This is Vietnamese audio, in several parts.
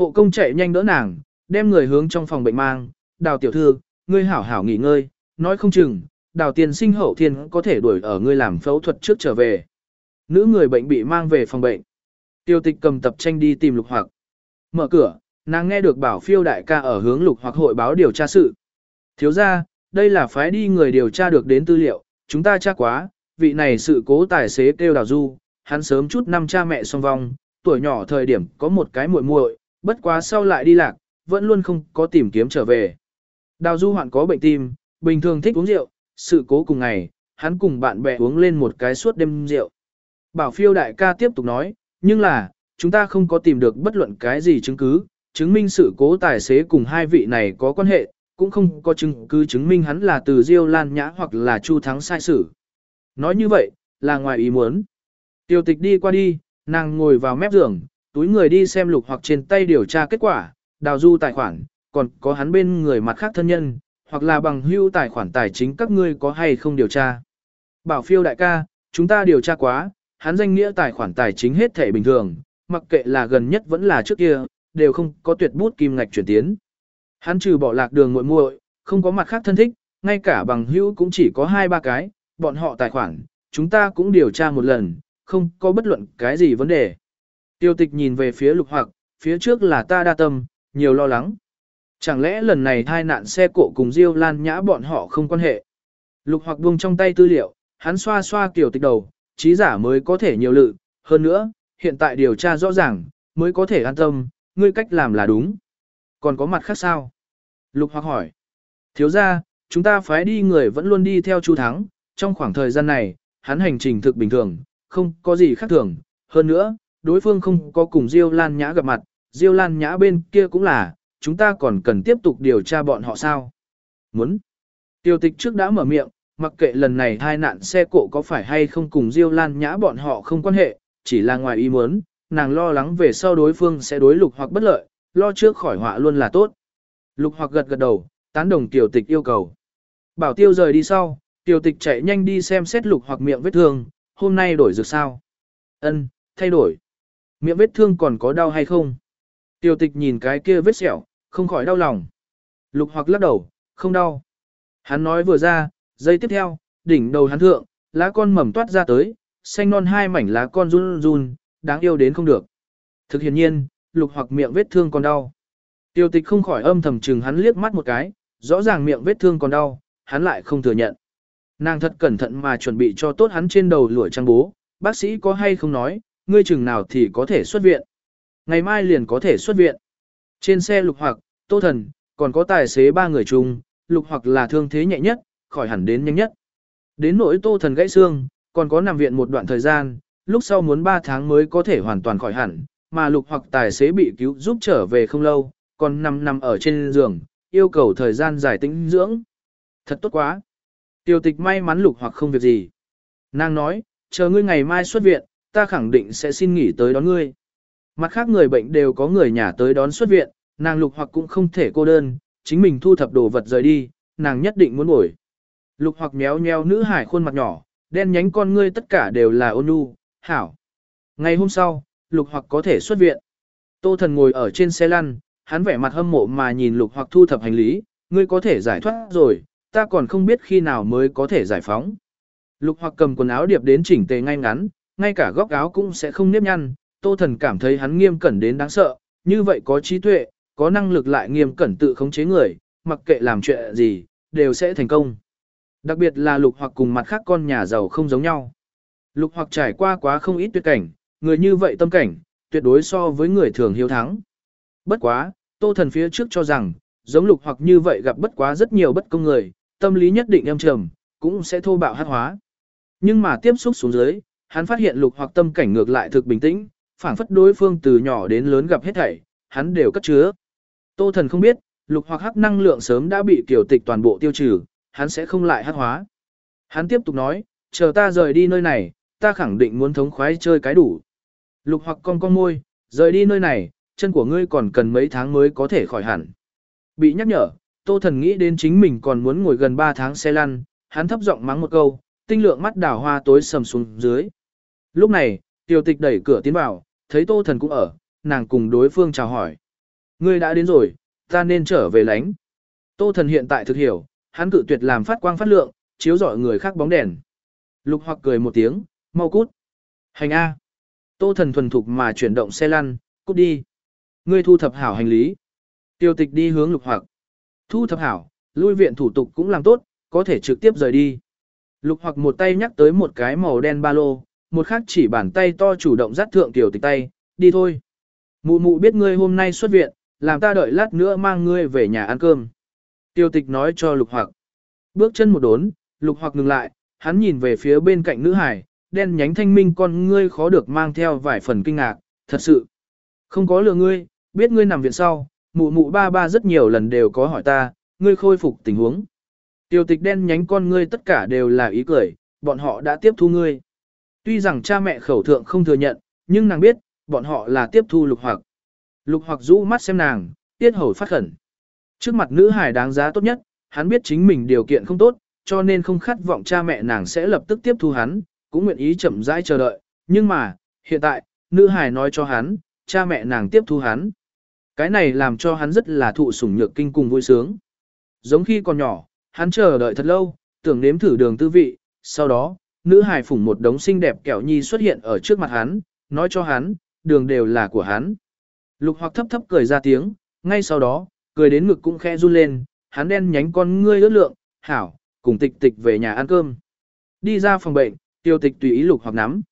Hộ công chạy nhanh đỡ nàng, đem người hướng trong phòng bệnh mang, đào tiểu thư, ngươi hảo hảo nghỉ ngơi, nói không chừng, đào tiền sinh hậu thiên có thể đuổi ở ngươi làm phẫu thuật trước trở về. Nữ người bệnh bị mang về phòng bệnh. Tiêu tịch cầm tập tranh đi tìm lục hoặc. Mở cửa, nàng nghe được bảo phiêu đại ca ở hướng lục hoặc hội báo điều tra sự. Thiếu ra, đây là phái đi người điều tra được đến tư liệu, chúng ta tra quá, vị này sự cố tài xế kêu đào du, hắn sớm chút năm cha mẹ song vong, tuổi nhỏ thời điểm có một cái muội muội, bất quá sau lại đi lạc, vẫn luôn không có tìm kiếm trở về. Đào du hoạn có bệnh tim, bình thường thích uống rượu, sự cố cùng ngày, hắn cùng bạn bè uống lên một cái suốt đêm rượu. Bảo phiêu đại ca tiếp tục nói, nhưng là, chúng ta không có tìm được bất luận cái gì chứng cứ, chứng minh sự cố tài xế cùng hai vị này có quan hệ, cũng không có chứng cứ chứng minh hắn là từ Diêu Lan Nhã hoặc là Chu Thắng sai sử. Nói như vậy, là ngoài ý muốn. Tiêu tịch đi qua đi, nàng ngồi vào mép giường, túi người đi xem lục hoặc trên tay điều tra kết quả, đào du tài khoản, còn có hắn bên người mặt khác thân nhân, hoặc là bằng hưu tài khoản tài chính các ngươi có hay không điều tra. Bảo phiêu đại ca, chúng ta điều tra quá, hắn danh nghĩa tài khoản tài chính hết thể bình thường, mặc kệ là gần nhất vẫn là trước kia, đều không có tuyệt bút kim ngạch chuyển tiến. Hắn trừ bỏ lạc đường muội muội, không có mặt khác thân thích, ngay cả bằng hữu cũng chỉ có hai ba cái, bọn họ tài khoản, chúng ta cũng điều tra một lần, không có bất luận cái gì vấn đề. Tiêu tịch nhìn về phía lục hoặc, phía trước là ta đa tâm, nhiều lo lắng. Chẳng lẽ lần này thai nạn xe cộ cùng Diêu Lan Nhã bọn họ không quan hệ? Lục hoặc buông trong tay tư liệu, hắn xoa xoa kiểu tịch đầu, trí giả mới có thể nhiều lự, hơn nữa, hiện tại điều tra rõ ràng, mới có thể an tâm, ngươi cách làm là đúng. Còn có mặt khác sao? Lục hoặc hỏi. Thiếu ra, chúng ta phái đi người vẫn luôn đi theo Chu Thắng, trong khoảng thời gian này, hắn hành trình thực bình thường, không có gì khác thường. Hơn nữa, đối phương không có cùng Diêu Lan Nhã gặp mặt, Diêu Lan Nhã bên kia cũng là, chúng ta còn cần tiếp tục điều tra bọn họ sao? Muốn. Tiêu tịch trước đã mở miệng, mặc kệ lần này hai nạn xe cộ có phải hay không cùng Diêu Lan Nhã bọn họ không quan hệ, chỉ là ngoài ý muốn, nàng lo lắng về sau đối phương sẽ đối lục hoặc bất lợi, lo trước khỏi họa luôn là tốt. Lục hoặc gật gật đầu, tán đồng tiểu tịch yêu cầu. Bảo tiêu rời đi sau, tiểu tịch chạy nhanh đi xem xét lục hoặc miệng vết thương, hôm nay đổi dược sao? Ân, thay đổi. Miệng vết thương còn có đau hay không? Tiểu tịch nhìn cái kia vết sẹo, không khỏi đau lòng. Lục hoặc lắc đầu, không đau. Hắn nói vừa ra, giây tiếp theo, đỉnh đầu hắn thượng, lá con mầm toát ra tới, xanh non hai mảnh lá con run run, đáng yêu đến không được. Thực hiện nhiên, lục hoặc miệng vết thương còn đau. Tiêu tịch không khỏi âm thầm chừng hắn liếc mắt một cái, rõ ràng miệng vết thương còn đau, hắn lại không thừa nhận. Nàng thật cẩn thận mà chuẩn bị cho tốt hắn trên đầu lũa trang bố, bác sĩ có hay không nói, ngươi chừng nào thì có thể xuất viện. Ngày mai liền có thể xuất viện. Trên xe lục hoặc, tô thần, còn có tài xế ba người chung, lục hoặc là thương thế nhẹ nhất, khỏi hẳn đến nhanh nhất. Đến nỗi tô thần gãy xương, còn có nằm viện một đoạn thời gian, lúc sau muốn 3 tháng mới có thể hoàn toàn khỏi hẳn, mà lục hoặc tài xế bị cứu giúp trở về không lâu, còn 5 năm ở trên giường, yêu cầu thời gian giải tĩnh dưỡng. Thật tốt quá. Tiêu tịch may mắn lục hoặc không việc gì. Nàng nói, chờ ngươi ngày mai xuất viện, ta khẳng định sẽ xin nghỉ tới đón ngươi. Mặt khác người bệnh đều có người nhà tới đón xuất viện, nàng lục hoặc cũng không thể cô đơn, chính mình thu thập đồ vật rời đi, nàng nhất định muốn ngồi. Lục hoặc méo nheo nữ hải khuôn mặt nhỏ, đen nhánh con ngươi tất cả đều là ôn nhu, hảo. Ngày hôm sau, lục hoặc có thể xuất viện. Tô thần ngồi ở trên xe lăn, hắn vẻ mặt hâm mộ mà nhìn lục hoặc thu thập hành lý, ngươi có thể giải thoát rồi, ta còn không biết khi nào mới có thể giải phóng. Lục hoặc cầm quần áo điệp đến chỉnh tề ngay ngắn, ngay cả góc áo cũng sẽ không nếp nhăn, tô thần cảm thấy hắn nghiêm cẩn đến đáng sợ, như vậy có trí tuệ, có năng lực lại nghiêm cẩn tự khống chế người, mặc kệ làm chuyện gì, đều sẽ thành công. Đặc biệt là lục hoặc cùng mặt khác con nhà giàu không giống nhau. Lục hoặc trải qua quá không ít tuyệt cảnh, người như vậy tâm cảnh, tuyệt đối so với người thường hiếu thắng. Bất quá, tô thần phía trước cho rằng, giống lục hoặc như vậy gặp bất quá rất nhiều bất công người, tâm lý nhất định em trầm, cũng sẽ thô bạo hát hóa. Nhưng mà tiếp xúc xuống dưới, hắn phát hiện lục hoặc tâm cảnh ngược lại thực bình tĩnh, phản phất đối phương từ nhỏ đến lớn gặp hết thảy, hắn đều cất chứa. Tô thần không biết, lục hoặc hắc năng lượng sớm đã bị tiểu tịch toàn bộ tiêu trừ, hắn sẽ không lại hắc hóa. Hắn tiếp tục nói, chờ ta rời đi nơi này, ta khẳng định muốn thống khoái chơi cái đủ. Lục hoặc con con môi, rời đi nơi này, chân của ngươi còn cần mấy tháng mới có thể khỏi hẳn. Bị nhắc nhở, tô thần nghĩ đến chính mình còn muốn ngồi gần 3 tháng xe lăn, hắn thấp giọng mắng một câu, tinh lượng mắt đảo hoa tối sầm xuống dưới. Lúc này, tiểu tịch đẩy cửa tiến vào, thấy tô thần cũng ở, nàng cùng đối phương chào hỏi. Ngươi đã đến rồi, ta nên trở về lánh. Tô thần hiện tại thực hiểu, hắn cự tuyệt làm phát quang phát lượng, chiếu rọi người khác bóng đèn. Lục hoặc cười một tiếng, mau cút. Hành A. Tô thần thuần thục mà chuyển động xe lăn, cút đi. Ngươi thu thập hảo hành lý. Tiêu tịch đi hướng lục hoặc. Thu thập hảo, lui viện thủ tục cũng làm tốt, có thể trực tiếp rời đi. Lục hoặc một tay nhắc tới một cái màu đen ba lô, một khác chỉ bàn tay to chủ động dắt thượng tiểu tịch tay, đi thôi. Mụ mụ biết ngươi hôm nay xuất viện, làm ta đợi lát nữa mang ngươi về nhà ăn cơm. Tiêu tịch nói cho lục hoặc. Bước chân một đốn, lục hoặc ngừng lại, hắn nhìn về phía bên cạnh nữ hải, đen nhánh thanh minh con ngươi khó được mang theo vài phần kinh ngạc, thật sự. Không có lừa ngươi, biết ngươi nằm viện sau, mụ mụ ba ba rất nhiều lần đều có hỏi ta, ngươi khôi phục tình huống. Tiêu tịch đen nhánh con ngươi tất cả đều là ý cười, bọn họ đã tiếp thu ngươi. Tuy rằng cha mẹ khẩu thượng không thừa nhận, nhưng nàng biết, bọn họ là tiếp thu lục hoặc. Lục hoặc rũ mắt xem nàng, tiết hầu phát khẩn. Trước mặt nữ hải đáng giá tốt nhất, hắn biết chính mình điều kiện không tốt, cho nên không khát vọng cha mẹ nàng sẽ lập tức tiếp thu hắn, cũng nguyện ý chậm rãi chờ đợi. Nhưng mà, hiện tại, nữ hải nói cho hắn, cha mẹ nàng tiếp thu hắn. Cái này làm cho hắn rất là thụ sủng nhược kinh cùng vui sướng. Giống khi còn nhỏ, hắn chờ đợi thật lâu, tưởng nếm thử đường tư vị, sau đó, nữ hài phủng một đống xinh đẹp kẹo nhi xuất hiện ở trước mặt hắn, nói cho hắn, đường đều là của hắn. Lục hoặc thấp thấp cười ra tiếng, ngay sau đó, cười đến ngực cũng khẽ run lên, hắn đen nhánh con ngươi ướt lượng, hảo, cùng tịch tịch về nhà ăn cơm. Đi ra phòng bệnh, tiêu tịch tùy ý lục hoặc nắm.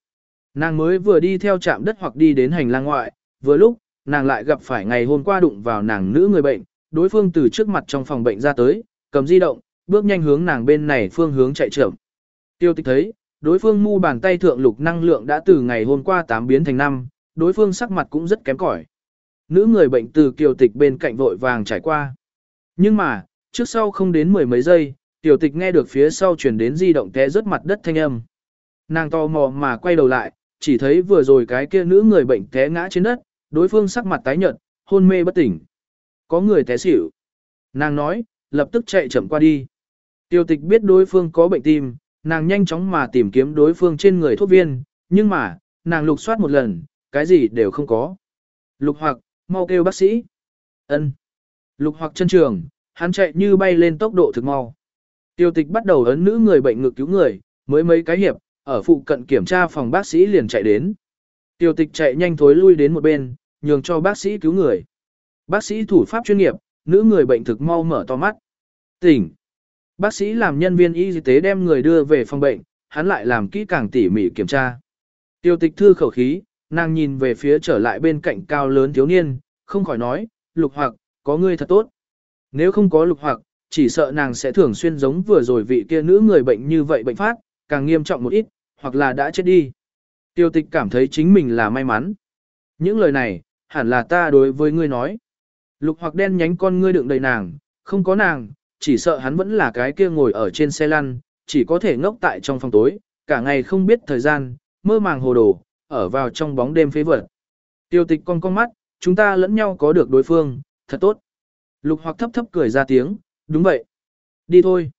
Nàng mới vừa đi theo trạm đất hoặc đi đến hành lang ngoại, vừa lúc, nàng lại gặp phải ngày hôm qua đụng vào nàng nữ người bệnh, đối phương từ trước mặt trong phòng bệnh ra tới, cầm di động, bước nhanh hướng nàng bên này phương hướng chạy trưởng. Tiêu tịch thấy, đối phương mu bàn tay thượng lục năng lượng đã từ ngày hôm qua 8 biến thành 5, đối phương sắc mặt cũng rất kém cỏi. Nữ người bệnh từ kiều tịch bên cạnh vội vàng trải qua. Nhưng mà, trước sau không đến mười mấy giây, tiểu tịch nghe được phía sau chuyển đến di động té rớt mặt đất thanh âm. Nàng to mò mà quay đầu lại, chỉ thấy vừa rồi cái kia nữ người bệnh té ngã trên đất, đối phương sắc mặt tái nhợt, hôn mê bất tỉnh. Có người té xỉu. Nàng nói, lập tức chạy chậm qua đi. Tiêu tịch biết đối phương có bệnh tim, nàng nhanh chóng mà tìm kiếm đối phương trên người thuốc viên, nhưng mà, nàng lục soát một lần, cái gì đều không có. Lục hoặc, mau kêu bác sĩ. ân Lục hoặc chân trường, hắn chạy như bay lên tốc độ thực mau. Tiêu tịch bắt đầu ấn nữ người bệnh ngực cứu người, mới mấy cái hiệp, ở phụ cận kiểm tra phòng bác sĩ liền chạy đến. Tiêu tịch chạy nhanh thối lui đến một bên, nhường cho bác sĩ cứu người. Bác sĩ thủ pháp chuyên nghiệp, nữ người bệnh thực mau mở to mắt. Tỉnh. Bác sĩ làm nhân viên y tế đem người đưa về phòng bệnh, hắn lại làm kỹ càng tỉ mỉ kiểm tra. Tiêu tịch thư khẩu khí, nàng nhìn về phía trở lại bên cạnh cao lớn thiếu niên, không khỏi nói, lục hoặc, có ngươi thật tốt. Nếu không có lục hoặc, chỉ sợ nàng sẽ thường xuyên giống vừa rồi vị kia nữ người bệnh như vậy bệnh phát, càng nghiêm trọng một ít, hoặc là đã chết đi. Tiêu tịch cảm thấy chính mình là may mắn. Những lời này, hẳn là ta đối với ngươi nói. Lục hoặc đen nhánh con ngươi đựng đầy nàng, không có nàng, chỉ sợ hắn vẫn là cái kia ngồi ở trên xe lăn, chỉ có thể ngốc tại trong phòng tối, cả ngày không biết thời gian, mơ màng hồ đồ, ở vào trong bóng đêm phế vật. Tiêu tịch con con mắt, chúng ta lẫn nhau có được đối phương, thật tốt. Lục hoặc thấp thấp cười ra tiếng, đúng vậy. Đi thôi.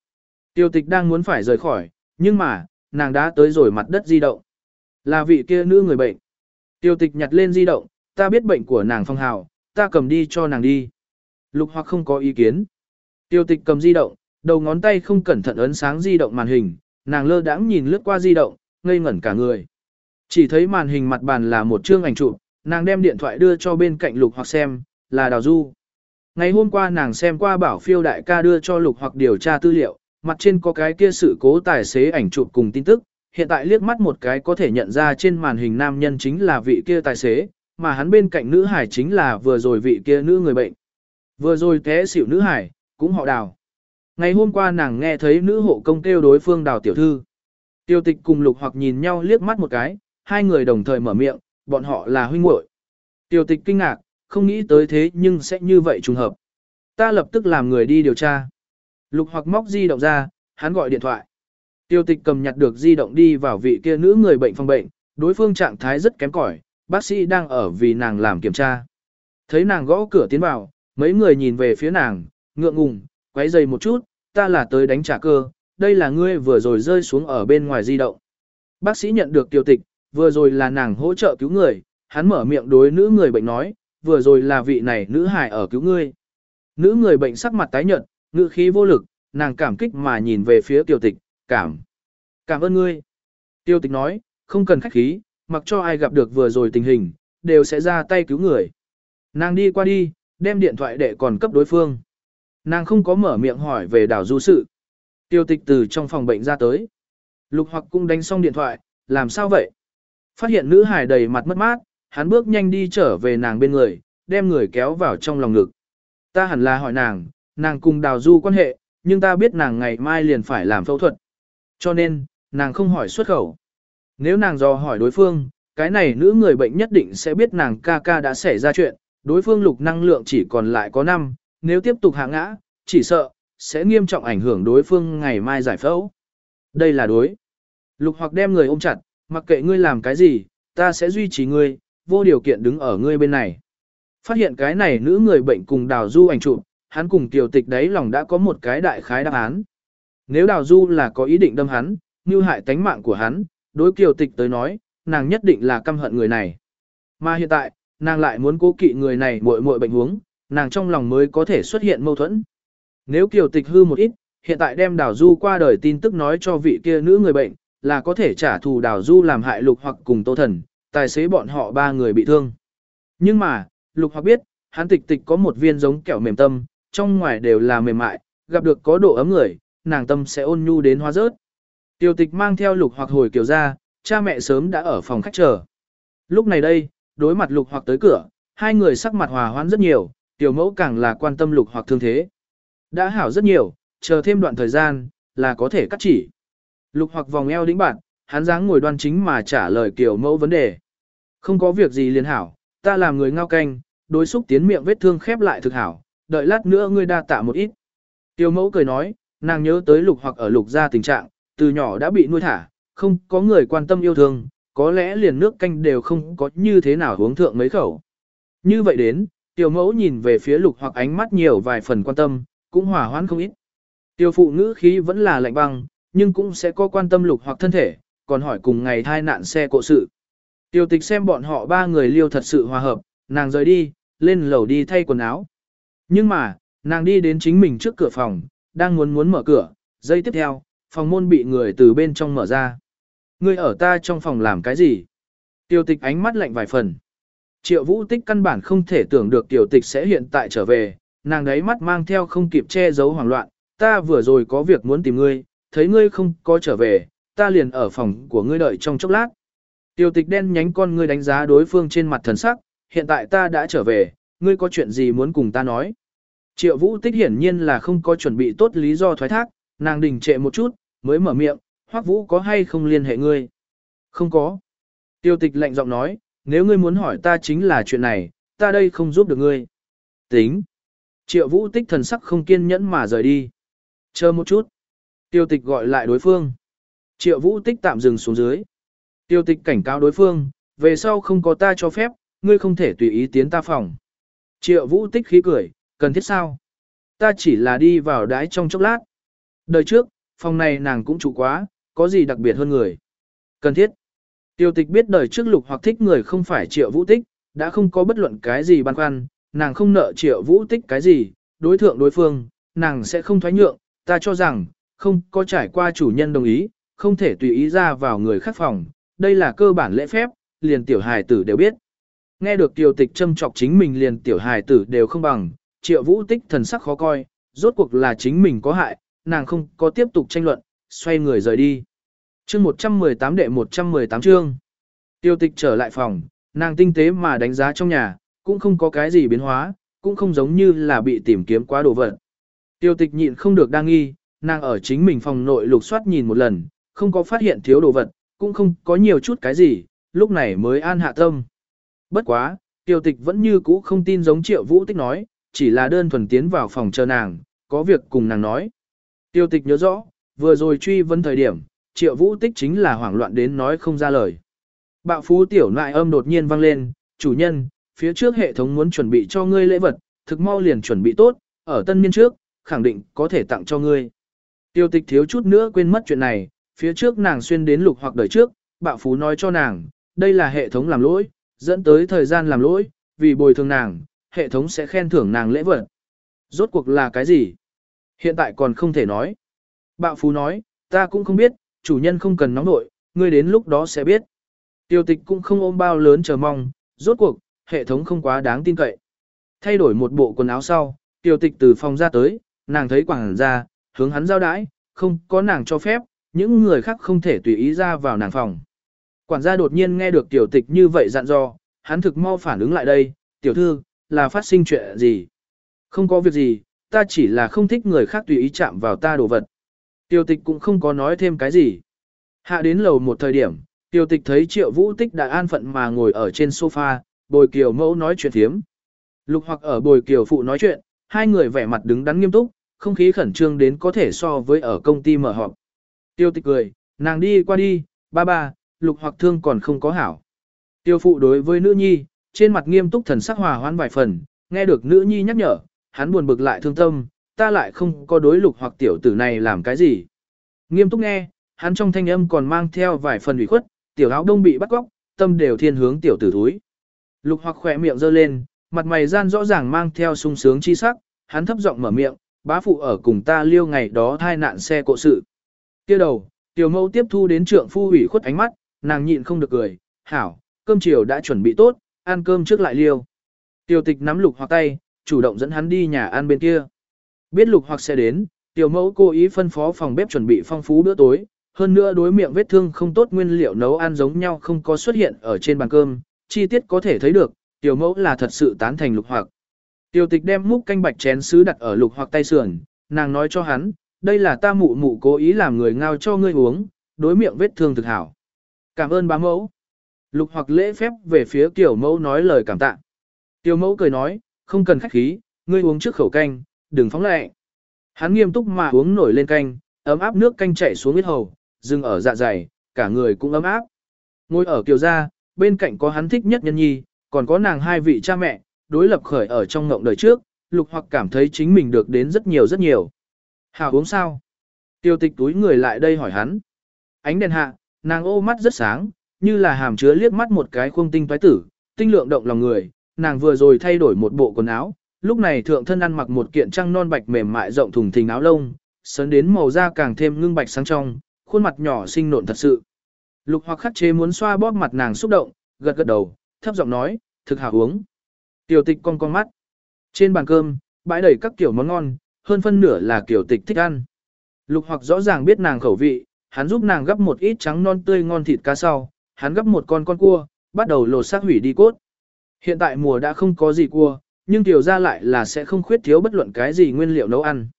Tiêu tịch đang muốn phải rời khỏi, nhưng mà, nàng đã tới rồi mặt đất di động. Là vị kia nữ người bệnh. Tiêu tịch nhặt lên di động, ta biết bệnh của nàng phong hào, ta cầm đi cho nàng đi. Lục hoặc không có ý kiến. Tiêu tịch cầm di động, đầu ngón tay không cẩn thận ấn sáng di động màn hình, nàng lơ đãng nhìn lướt qua di động, ngây ngẩn cả người. Chỉ thấy màn hình mặt bàn là một chương ảnh chụp, nàng đem điện thoại đưa cho bên cạnh lục hoặc xem, là đào du. Ngày hôm qua nàng xem qua bảo phiêu đại ca đưa cho lục hoặc điều tra tư liệu, mặt trên có cái kia sự cố tài xế ảnh chụp cùng tin tức, hiện tại liếc mắt một cái có thể nhận ra trên màn hình nam nhân chính là vị kia tài xế, mà hắn bên cạnh nữ hải chính là vừa rồi vị kia nữ người bệnh. Vừa rồi té xỉu nữ hải, cũng họ đào. Ngày hôm qua nàng nghe thấy nữ hộ công kêu đối phương đào tiểu thư. Tiêu tịch cùng lục hoặc nhìn nhau liếc mắt một cái, hai người đồng thời mở miệng, bọn họ là huynh muội. Tiêu tịch kinh ngạc, không nghĩ tới thế nhưng sẽ như vậy trùng hợp. Ta lập tức làm người đi điều tra. Lục hoặc móc di động ra, hắn gọi điện thoại. Tiêu tịch cầm nhặt được di động đi vào vị kia nữ người bệnh phòng bệnh, đối phương trạng thái rất kém cỏi, bác sĩ đang ở vì nàng làm kiểm tra. Thấy nàng gõ cửa tiến vào, mấy người nhìn về phía nàng, ngượng ngùng, quấy dày một chút, ta là tới đánh trả cơ, đây là ngươi vừa rồi rơi xuống ở bên ngoài di động. Bác sĩ nhận được tiêu tịch, vừa rồi là nàng hỗ trợ cứu người, hắn mở miệng đối nữ người bệnh nói, vừa rồi là vị này nữ hài ở cứu ngươi. Nữ người bệnh sắc mặt tái nhợt, ngữ khí vô lực, nàng cảm kích mà nhìn về phía tiêu tịch, cảm. Cảm ơn ngươi. Tiêu tịch nói, không cần khách khí, mặc cho ai gặp được vừa rồi tình hình, đều sẽ ra tay cứu người. Nàng đi qua đi, đem điện thoại để còn cấp đối phương. Nàng không có mở miệng hỏi về đảo du sự. Tiêu tịch từ trong phòng bệnh ra tới. Lục hoặc cũng đánh xong điện thoại, làm sao vậy? Phát hiện nữ hải đầy mặt mất mát, hắn bước nhanh đi trở về nàng bên người, đem người kéo vào trong lòng ngực. Ta hẳn là hỏi nàng, nàng cùng đào du quan hệ, nhưng ta biết nàng ngày mai liền phải làm phẫu thuật. Cho nên, nàng không hỏi xuất khẩu. Nếu nàng dò hỏi đối phương, cái này nữ người bệnh nhất định sẽ biết nàng ca ca đã xảy ra chuyện, đối phương lục năng lượng chỉ còn lại có 5, nếu tiếp tục hạ ngã, chỉ sợ, sẽ nghiêm trọng ảnh hưởng đối phương ngày mai giải phẫu. Đây là đối. Lục hoặc đem người ôm chặt, mặc kệ ngươi làm cái gì, ta sẽ duy trì ngươi, vô điều kiện đứng ở ngươi bên này. Phát hiện cái này nữ người bệnh cùng đào du ảnh chụp, hắn cùng tiểu tịch đấy lòng đã có một cái đại khái đáp án. Nếu đào du là có ý định đâm hắn, như hại tánh mạng của hắn, đối kiều tịch tới nói, nàng nhất định là căm hận người này. Mà hiện tại, nàng lại muốn cố kỵ người này muội muội bệnh huống, nàng trong lòng mới có thể xuất hiện mâu thuẫn. Nếu kiều tịch hư một ít, hiện tại đem đào du qua đời tin tức nói cho vị kia nữ người bệnh, là có thể trả thù đào du làm hại lục hoặc cùng tô thần, tài xế bọn họ ba người bị thương. Nhưng mà, lục hoặc biết, hắn tịch tịch có một viên giống kẹo mềm tâm, trong ngoài đều là mềm mại, gặp được có độ ấm người, nàng tâm sẽ ôn nhu đến hóa rớt. Tiểu tịch mang theo lục hoặc hồi kiều ra, cha mẹ sớm đã ở phòng khách chờ. Lúc này đây, đối mặt lục hoặc tới cửa, hai người sắc mặt hòa hoãn rất nhiều, tiểu mẫu càng là quan tâm lục hoặc thương thế. Đã hảo rất nhiều, chờ thêm đoạn thời gian, là có thể cắt chỉ. Lục hoặc vòng eo đĩnh bạn, hắn dáng ngồi đoan chính mà trả lời kiểu mẫu vấn đề. Không có việc gì liền hảo, ta làm người ngao canh, đối xúc tiến miệng vết thương khép lại thực hảo, đợi lát nữa ngươi đa tạ một ít. Tiểu mẫu cười nói, nàng nhớ tới lục hoặc ở lục gia tình trạng, từ nhỏ đã bị nuôi thả, không có người quan tâm yêu thương, có lẽ liền nước canh đều không có như thế nào uống thượng mấy khẩu. Như vậy đến, tiểu mẫu nhìn về phía lục hoặc ánh mắt nhiều vài phần quan tâm, cũng hòa hoãn không ít. Tiểu phụ ngữ khí vẫn là lạnh băng, nhưng cũng sẽ có quan tâm lục hoặc thân thể, còn hỏi cùng ngày thai nạn xe cộ sự. Tiểu tịch xem bọn họ ba người liêu thật sự hòa hợp, nàng rời đi, lên lầu đi thay quần áo. Nhưng mà, nàng đi đến chính mình trước cửa phòng, đang muốn muốn mở cửa, giây tiếp theo, phòng môn bị người từ bên trong mở ra. Người ở ta trong phòng làm cái gì? Tiểu tịch ánh mắt lạnh vài phần. Triệu vũ tích căn bản không thể tưởng được tiểu tịch sẽ hiện tại trở về, nàng đấy mắt mang theo không kịp che giấu hoảng loạn, ta vừa rồi có việc muốn tìm ngươi, thấy ngươi không có trở về, ta liền ở phòng của ngươi đợi trong chốc lát. Tiểu tịch đen nhánh con ngươi đánh giá đối phương trên mặt thần sắc, hiện tại ta đã trở về, ngươi có chuyện gì muốn cùng ta nói. Triệu vũ tích hiển nhiên là không có chuẩn bị tốt lý do thoái thác, nàng đình trệ một chút, mới mở miệng, hoắc vũ có hay không liên hệ ngươi. Không có. Tiêu tịch lạnh giọng nói, nếu ngươi muốn hỏi ta chính là chuyện này, ta đây không giúp được ngươi. Tính. Triệu vũ tích thần sắc không kiên nhẫn mà rời đi. Chờ một chút. Tiêu tịch gọi lại đối phương. Triệu vũ tích tạm dừng xuống dưới. Tiêu tịch cảnh cáo đối phương, về sau không có ta cho phép, ngươi không thể tùy ý tiến ta phòng. Triệu vũ tích khí cười, cần thiết sao? Ta chỉ là đi vào đái trong chốc lát. Đời trước, phòng này nàng cũng trụ quá, có gì đặc biệt hơn người. Cần thiết. Tiêu tịch biết đời trước lục hoặc thích người không phải triệu vũ tích, đã không có bất luận cái gì băn khoăn, nàng không nợ triệu vũ tích cái gì, đối thượng đối phương, nàng sẽ không thoái nhượng, ta cho rằng, không có trải qua chủ nhân đồng ý, không thể tùy ý ra vào người khác phòng, đây là cơ bản lễ phép, liền tiểu hài tử đều biết. Nghe được Tiêu tịch châm chọc chính mình liền tiểu hài tử đều không bằng, triệu vũ tích thần sắc khó coi, rốt cuộc là chính mình có hại, nàng không có tiếp tục tranh luận, xoay người rời đi chương 118 đệ 118 chương. Tiêu tịch trở lại phòng, nàng tinh tế mà đánh giá trong nhà, cũng không có cái gì biến hóa, cũng không giống như là bị tìm kiếm quá đồ vật. Tiêu tịch nhịn không được đang nghi, nàng ở chính mình phòng nội lục soát nhìn một lần, không có phát hiện thiếu đồ vật, cũng không có nhiều chút cái gì, lúc này mới an hạ tâm. Bất quá, tiêu tịch vẫn như cũ không tin giống triệu vũ tích nói, chỉ là đơn thuần tiến vào phòng chờ nàng, có việc cùng nàng nói. Tiêu tịch nhớ rõ, vừa rồi truy vấn thời điểm, triệu vũ tích chính là hoảng loạn đến nói không ra lời. Bạo phú tiểu nại âm đột nhiên vang lên, chủ nhân, phía trước hệ thống muốn chuẩn bị cho ngươi lễ vật, thực mau liền chuẩn bị tốt, ở tân niên trước, khẳng định có thể tặng cho ngươi. Tiêu tịch thiếu chút nữa quên mất chuyện này, phía trước nàng xuyên đến lục hoặc đời trước, bạo phú nói cho nàng, đây là hệ thống làm lỗi, dẫn tới thời gian làm lỗi, vì bồi thường nàng, hệ thống sẽ khen thưởng nàng lễ vật. Rốt cuộc là cái gì? Hiện tại còn không thể nói. Bạo Phú nói, ta cũng không biết, chủ nhân không cần nóng nội, ngươi đến lúc đó sẽ biết. Tiêu tịch cũng không ôm bao lớn chờ mong, rốt cuộc, hệ thống không quá đáng tin cậy. Thay đổi một bộ quần áo sau, tiêu tịch từ phòng ra tới, nàng thấy quảng ra, hướng hắn giao đãi, không có nàng cho phép, những người khác không thể tùy ý ra vào nàng phòng. Quản gia đột nhiên nghe được tiểu tịch như vậy dặn dò, hắn thực mau phản ứng lại đây, tiểu thư, là phát sinh chuyện gì? Không có việc gì, ta chỉ là không thích người khác tùy ý chạm vào ta đồ vật. Tiêu tịch cũng không có nói thêm cái gì. Hạ đến lầu một thời điểm, Tiêu tịch thấy triệu vũ tích đã an phận mà ngồi ở trên sofa, bồi kiều mẫu nói chuyện thiếm. Lục hoặc ở bồi kiều phụ nói chuyện, hai người vẻ mặt đứng đắn nghiêm túc, không khí khẩn trương đến có thể so với ở công ty mở họp. Tiêu tịch cười, nàng đi qua đi, ba ba, lục hoặc thương còn không có hảo. Tiêu phụ đối với nữ nhi, trên mặt nghiêm túc thần sắc hòa hoãn vài phần, nghe được nữ nhi nhắc nhở, hắn buồn bực lại thương tâm, ta lại không có đối lục hoặc tiểu tử này làm cái gì. Nghiêm túc nghe, hắn trong thanh âm còn mang theo vài phần ủy khuất, tiểu áo đông bị bắt góc, tâm đều thiên hướng tiểu tử thúi. Lục hoặc khỏe miệng giơ lên, mặt mày gian rõ ràng mang theo sung sướng chi sắc, hắn thấp giọng mở miệng, bá phụ ở cùng ta liêu ngày đó thai nạn xe cộ sự. Kia đầu, tiểu mẫu tiếp thu đến trượng phu ủy khuất ánh mắt, nàng nhịn không được cười, hảo, cơm chiều đã chuẩn bị tốt, ăn cơm trước lại liêu. Tiểu tịch nắm lục hoặc tay, chủ động dẫn hắn đi nhà ăn bên kia. Biết lục hoặc sẽ đến, tiểu mẫu cố ý phân phó phòng bếp chuẩn bị phong phú bữa tối, hơn nữa đối miệng vết thương không tốt nguyên liệu nấu ăn giống nhau không có xuất hiện ở trên bàn cơm, chi tiết có thể thấy được, tiểu mẫu là thật sự tán thành lục hoặc. Tiểu tịch đem múc canh bạch chén sứ đặt ở lục hoặc tay sườn, nàng nói cho hắn, đây là ta mụ mụ cố ý làm người ngao cho ngươi uống, đối miệng vết thương thực hảo. Cảm ơn bá mẫu. Lục hoặc lễ phép về phía tiểu mẫu nói lời cảm tạ. Tiểu mẫu cười nói, không cần khách khí, ngươi uống trước khẩu canh, đừng phóng lệ. Hắn nghiêm túc mà uống nổi lên canh, ấm áp nước canh chảy xuống huyết hầu, dừng ở dạ dày, cả người cũng ấm áp. Ngồi ở kiều gia, bên cạnh có hắn thích nhất nhân nhi, còn có nàng hai vị cha mẹ, đối lập khởi ở trong ngộng đời trước, lục hoặc cảm thấy chính mình được đến rất nhiều rất nhiều. Hảo uống sao? Tiêu tịch túi người lại đây hỏi hắn. Ánh đèn hạ, nàng ô mắt rất sáng, như là hàm chứa liếc mắt một cái khuông tinh toái tử, tinh lượng động lòng người, nàng vừa rồi thay đổi một bộ quần áo, lúc này thượng thân ăn mặc một kiện trăng non bạch mềm mại rộng thùng thình áo lông, sớn đến màu da càng thêm ngưng bạch sáng trong, khuôn mặt nhỏ xinh nộn thật sự. Lục hoặc khắc chế muốn xoa bóp mặt nàng xúc động, gật gật đầu, thấp giọng nói, thực hảo uống. Tiểu tịch con con mắt. Trên bàn cơm, bãi đầy các kiểu món ngon, hơn phân nửa là kiểu tịch thích ăn. Lục hoặc rõ ràng biết nàng khẩu vị, hắn giúp nàng gấp một ít trắng non tươi ngon thịt cá sau, hắn gấp một con con cua, bắt đầu lột xác hủy đi cốt. Hiện tại mùa đã không có gì cua, nhưng tiểu ra lại là sẽ không khuyết thiếu bất luận cái gì nguyên liệu nấu ăn.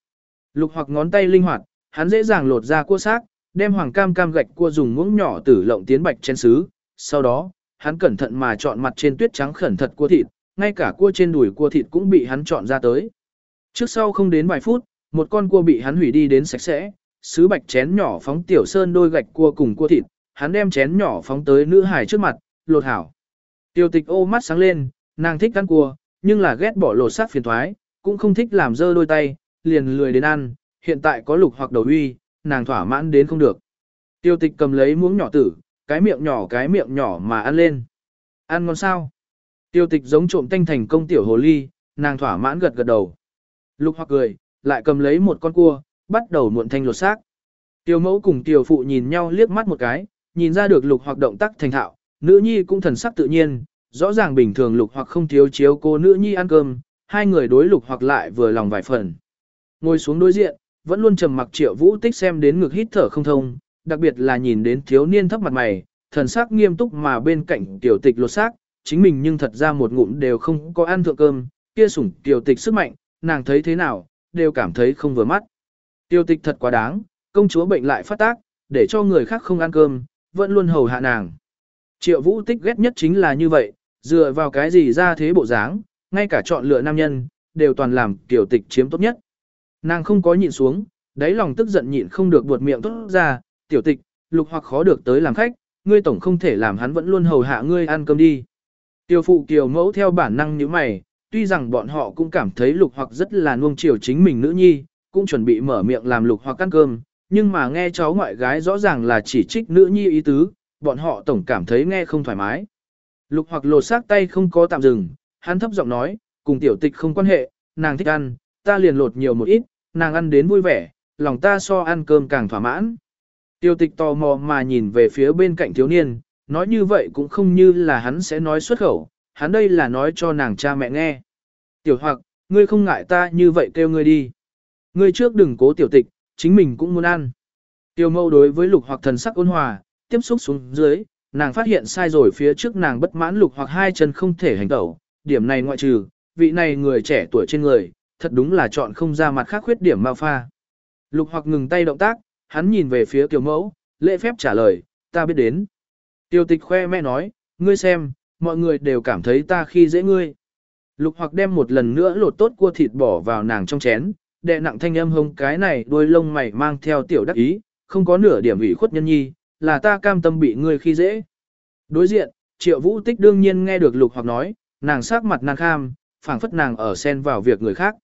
Lục hoặc ngón tay linh hoạt, hắn dễ dàng lột ra cua xác, đem hoàng cam cam gạch cua dùng muỗng nhỏ tử lộng tiến bạch chén sứ. Sau đó, hắn cẩn thận mà chọn mặt trên tuyết trắng khẩn thật cua thịt, ngay cả cua trên đùi cua thịt cũng bị hắn chọn ra tới. Trước sau không đến vài phút, một con cua bị hắn hủy đi đến sạch sẽ, sứ bạch chén nhỏ phóng tiểu sơn đôi gạch cua cùng cua thịt, hắn đem chén nhỏ phóng tới nữ hải trước mặt, lột hảo. Tiêu tịch ô mắt sáng lên, nàng thích ăn cua, nhưng là ghét bỏ lột xác phiền thoái, cũng không thích làm dơ đôi tay, liền lười đến ăn, hiện tại có lục hoặc đầu uy, nàng thỏa mãn đến không được. Tiêu tịch cầm lấy muỗng nhỏ tử, cái miệng nhỏ cái miệng nhỏ mà ăn lên. Ăn ngon sao? Tiêu tịch giống trộm tanh thành công tiểu hồ ly, nàng thỏa mãn gật gật đầu. Lục hoặc cười, lại cầm lấy một con cua, bắt đầu muộn thanh lột xác. Tiêu mẫu cùng tiêu phụ nhìn nhau liếc mắt một cái, nhìn ra được lục hoặc động tác thành thạo, nữ nhi cũng thần sắc tự nhiên, rõ ràng bình thường lục hoặc không thiếu chiếu cô nữ nhi ăn cơm, hai người đối lục hoặc lại vừa lòng vài phần. Ngồi xuống đối diện, vẫn luôn trầm mặc triệu vũ tích xem đến ngực hít thở không thông, đặc biệt là nhìn đến thiếu niên thấp mặt mày, thần sắc nghiêm túc mà bên cạnh tiểu tịch lột xác, chính mình nhưng thật ra một ngụm đều không có ăn thượng cơm, kia sủng tiểu tịch sức mạnh, nàng thấy thế nào, đều cảm thấy không vừa mắt. Tiểu tịch thật quá đáng, công chúa bệnh lại phát tác, để cho người khác không ăn cơm, vẫn luôn hầu hạ nàng. Triệu vũ tích ghét nhất chính là như vậy, dựa vào cái gì ra thế bộ dáng, ngay cả chọn lựa nam nhân, đều toàn làm tiểu tịch chiếm tốt nhất. Nàng không có nhịn xuống, đáy lòng tức giận nhịn không được buột miệng tốt ra, tiểu tịch, lục hoặc khó được tới làm khách, ngươi tổng không thể làm hắn vẫn luôn hầu hạ ngươi ăn cơm đi. Tiêu phụ kiều mẫu theo bản năng như mày, tuy rằng bọn họ cũng cảm thấy lục hoặc rất là nuông chiều chính mình nữ nhi, cũng chuẩn bị mở miệng làm lục hoặc ăn cơm, nhưng mà nghe cháu ngoại gái rõ ràng là chỉ trích nữ nhi ý tứ, bọn họ tổng cảm thấy nghe không thoải mái. Lục hoặc lột xác tay không có tạm dừng, hắn thấp giọng nói, cùng tiểu tịch không quan hệ, nàng thích ăn, ta liền lột nhiều một ít, nàng ăn đến vui vẻ, lòng ta so ăn cơm càng thỏa mãn. Tiểu tịch tò mò mà nhìn về phía bên cạnh thiếu niên, nói như vậy cũng không như là hắn sẽ nói xuất khẩu, hắn đây là nói cho nàng cha mẹ nghe. Tiểu hoặc, ngươi không ngại ta như vậy kêu ngươi đi. Ngươi trước đừng cố tiểu tịch, chính mình cũng muốn ăn. Tiểu mâu đối với lục hoặc thần sắc ôn hòa, tiếp xúc xuống dưới, nàng phát hiện sai rồi phía trước nàng bất mãn lục hoặc hai chân không thể hành tẩu, điểm này ngoại trừ, vị này người trẻ tuổi trên người, thật đúng là chọn không ra mặt khác khuyết điểm mau pha. Lục hoặc ngừng tay động tác, hắn nhìn về phía kiều mẫu, lễ phép trả lời, ta biết đến. Tiêu tịch khoe mẹ nói, ngươi xem, mọi người đều cảm thấy ta khi dễ ngươi. Lục hoặc đem một lần nữa lột tốt cua thịt bỏ vào nàng trong chén, đệ nặng thanh âm hông cái này đuôi lông mày mang theo tiểu đắc ý, không có nửa điểm ủy khuất nhân nhi, là ta cam tâm bị ngươi khi dễ. Đối diện, triệu vũ tích đương nhiên nghe được lục hoặc nói, nàng sắc mặt nàng kham, phảng phất nàng ở xen vào việc người khác.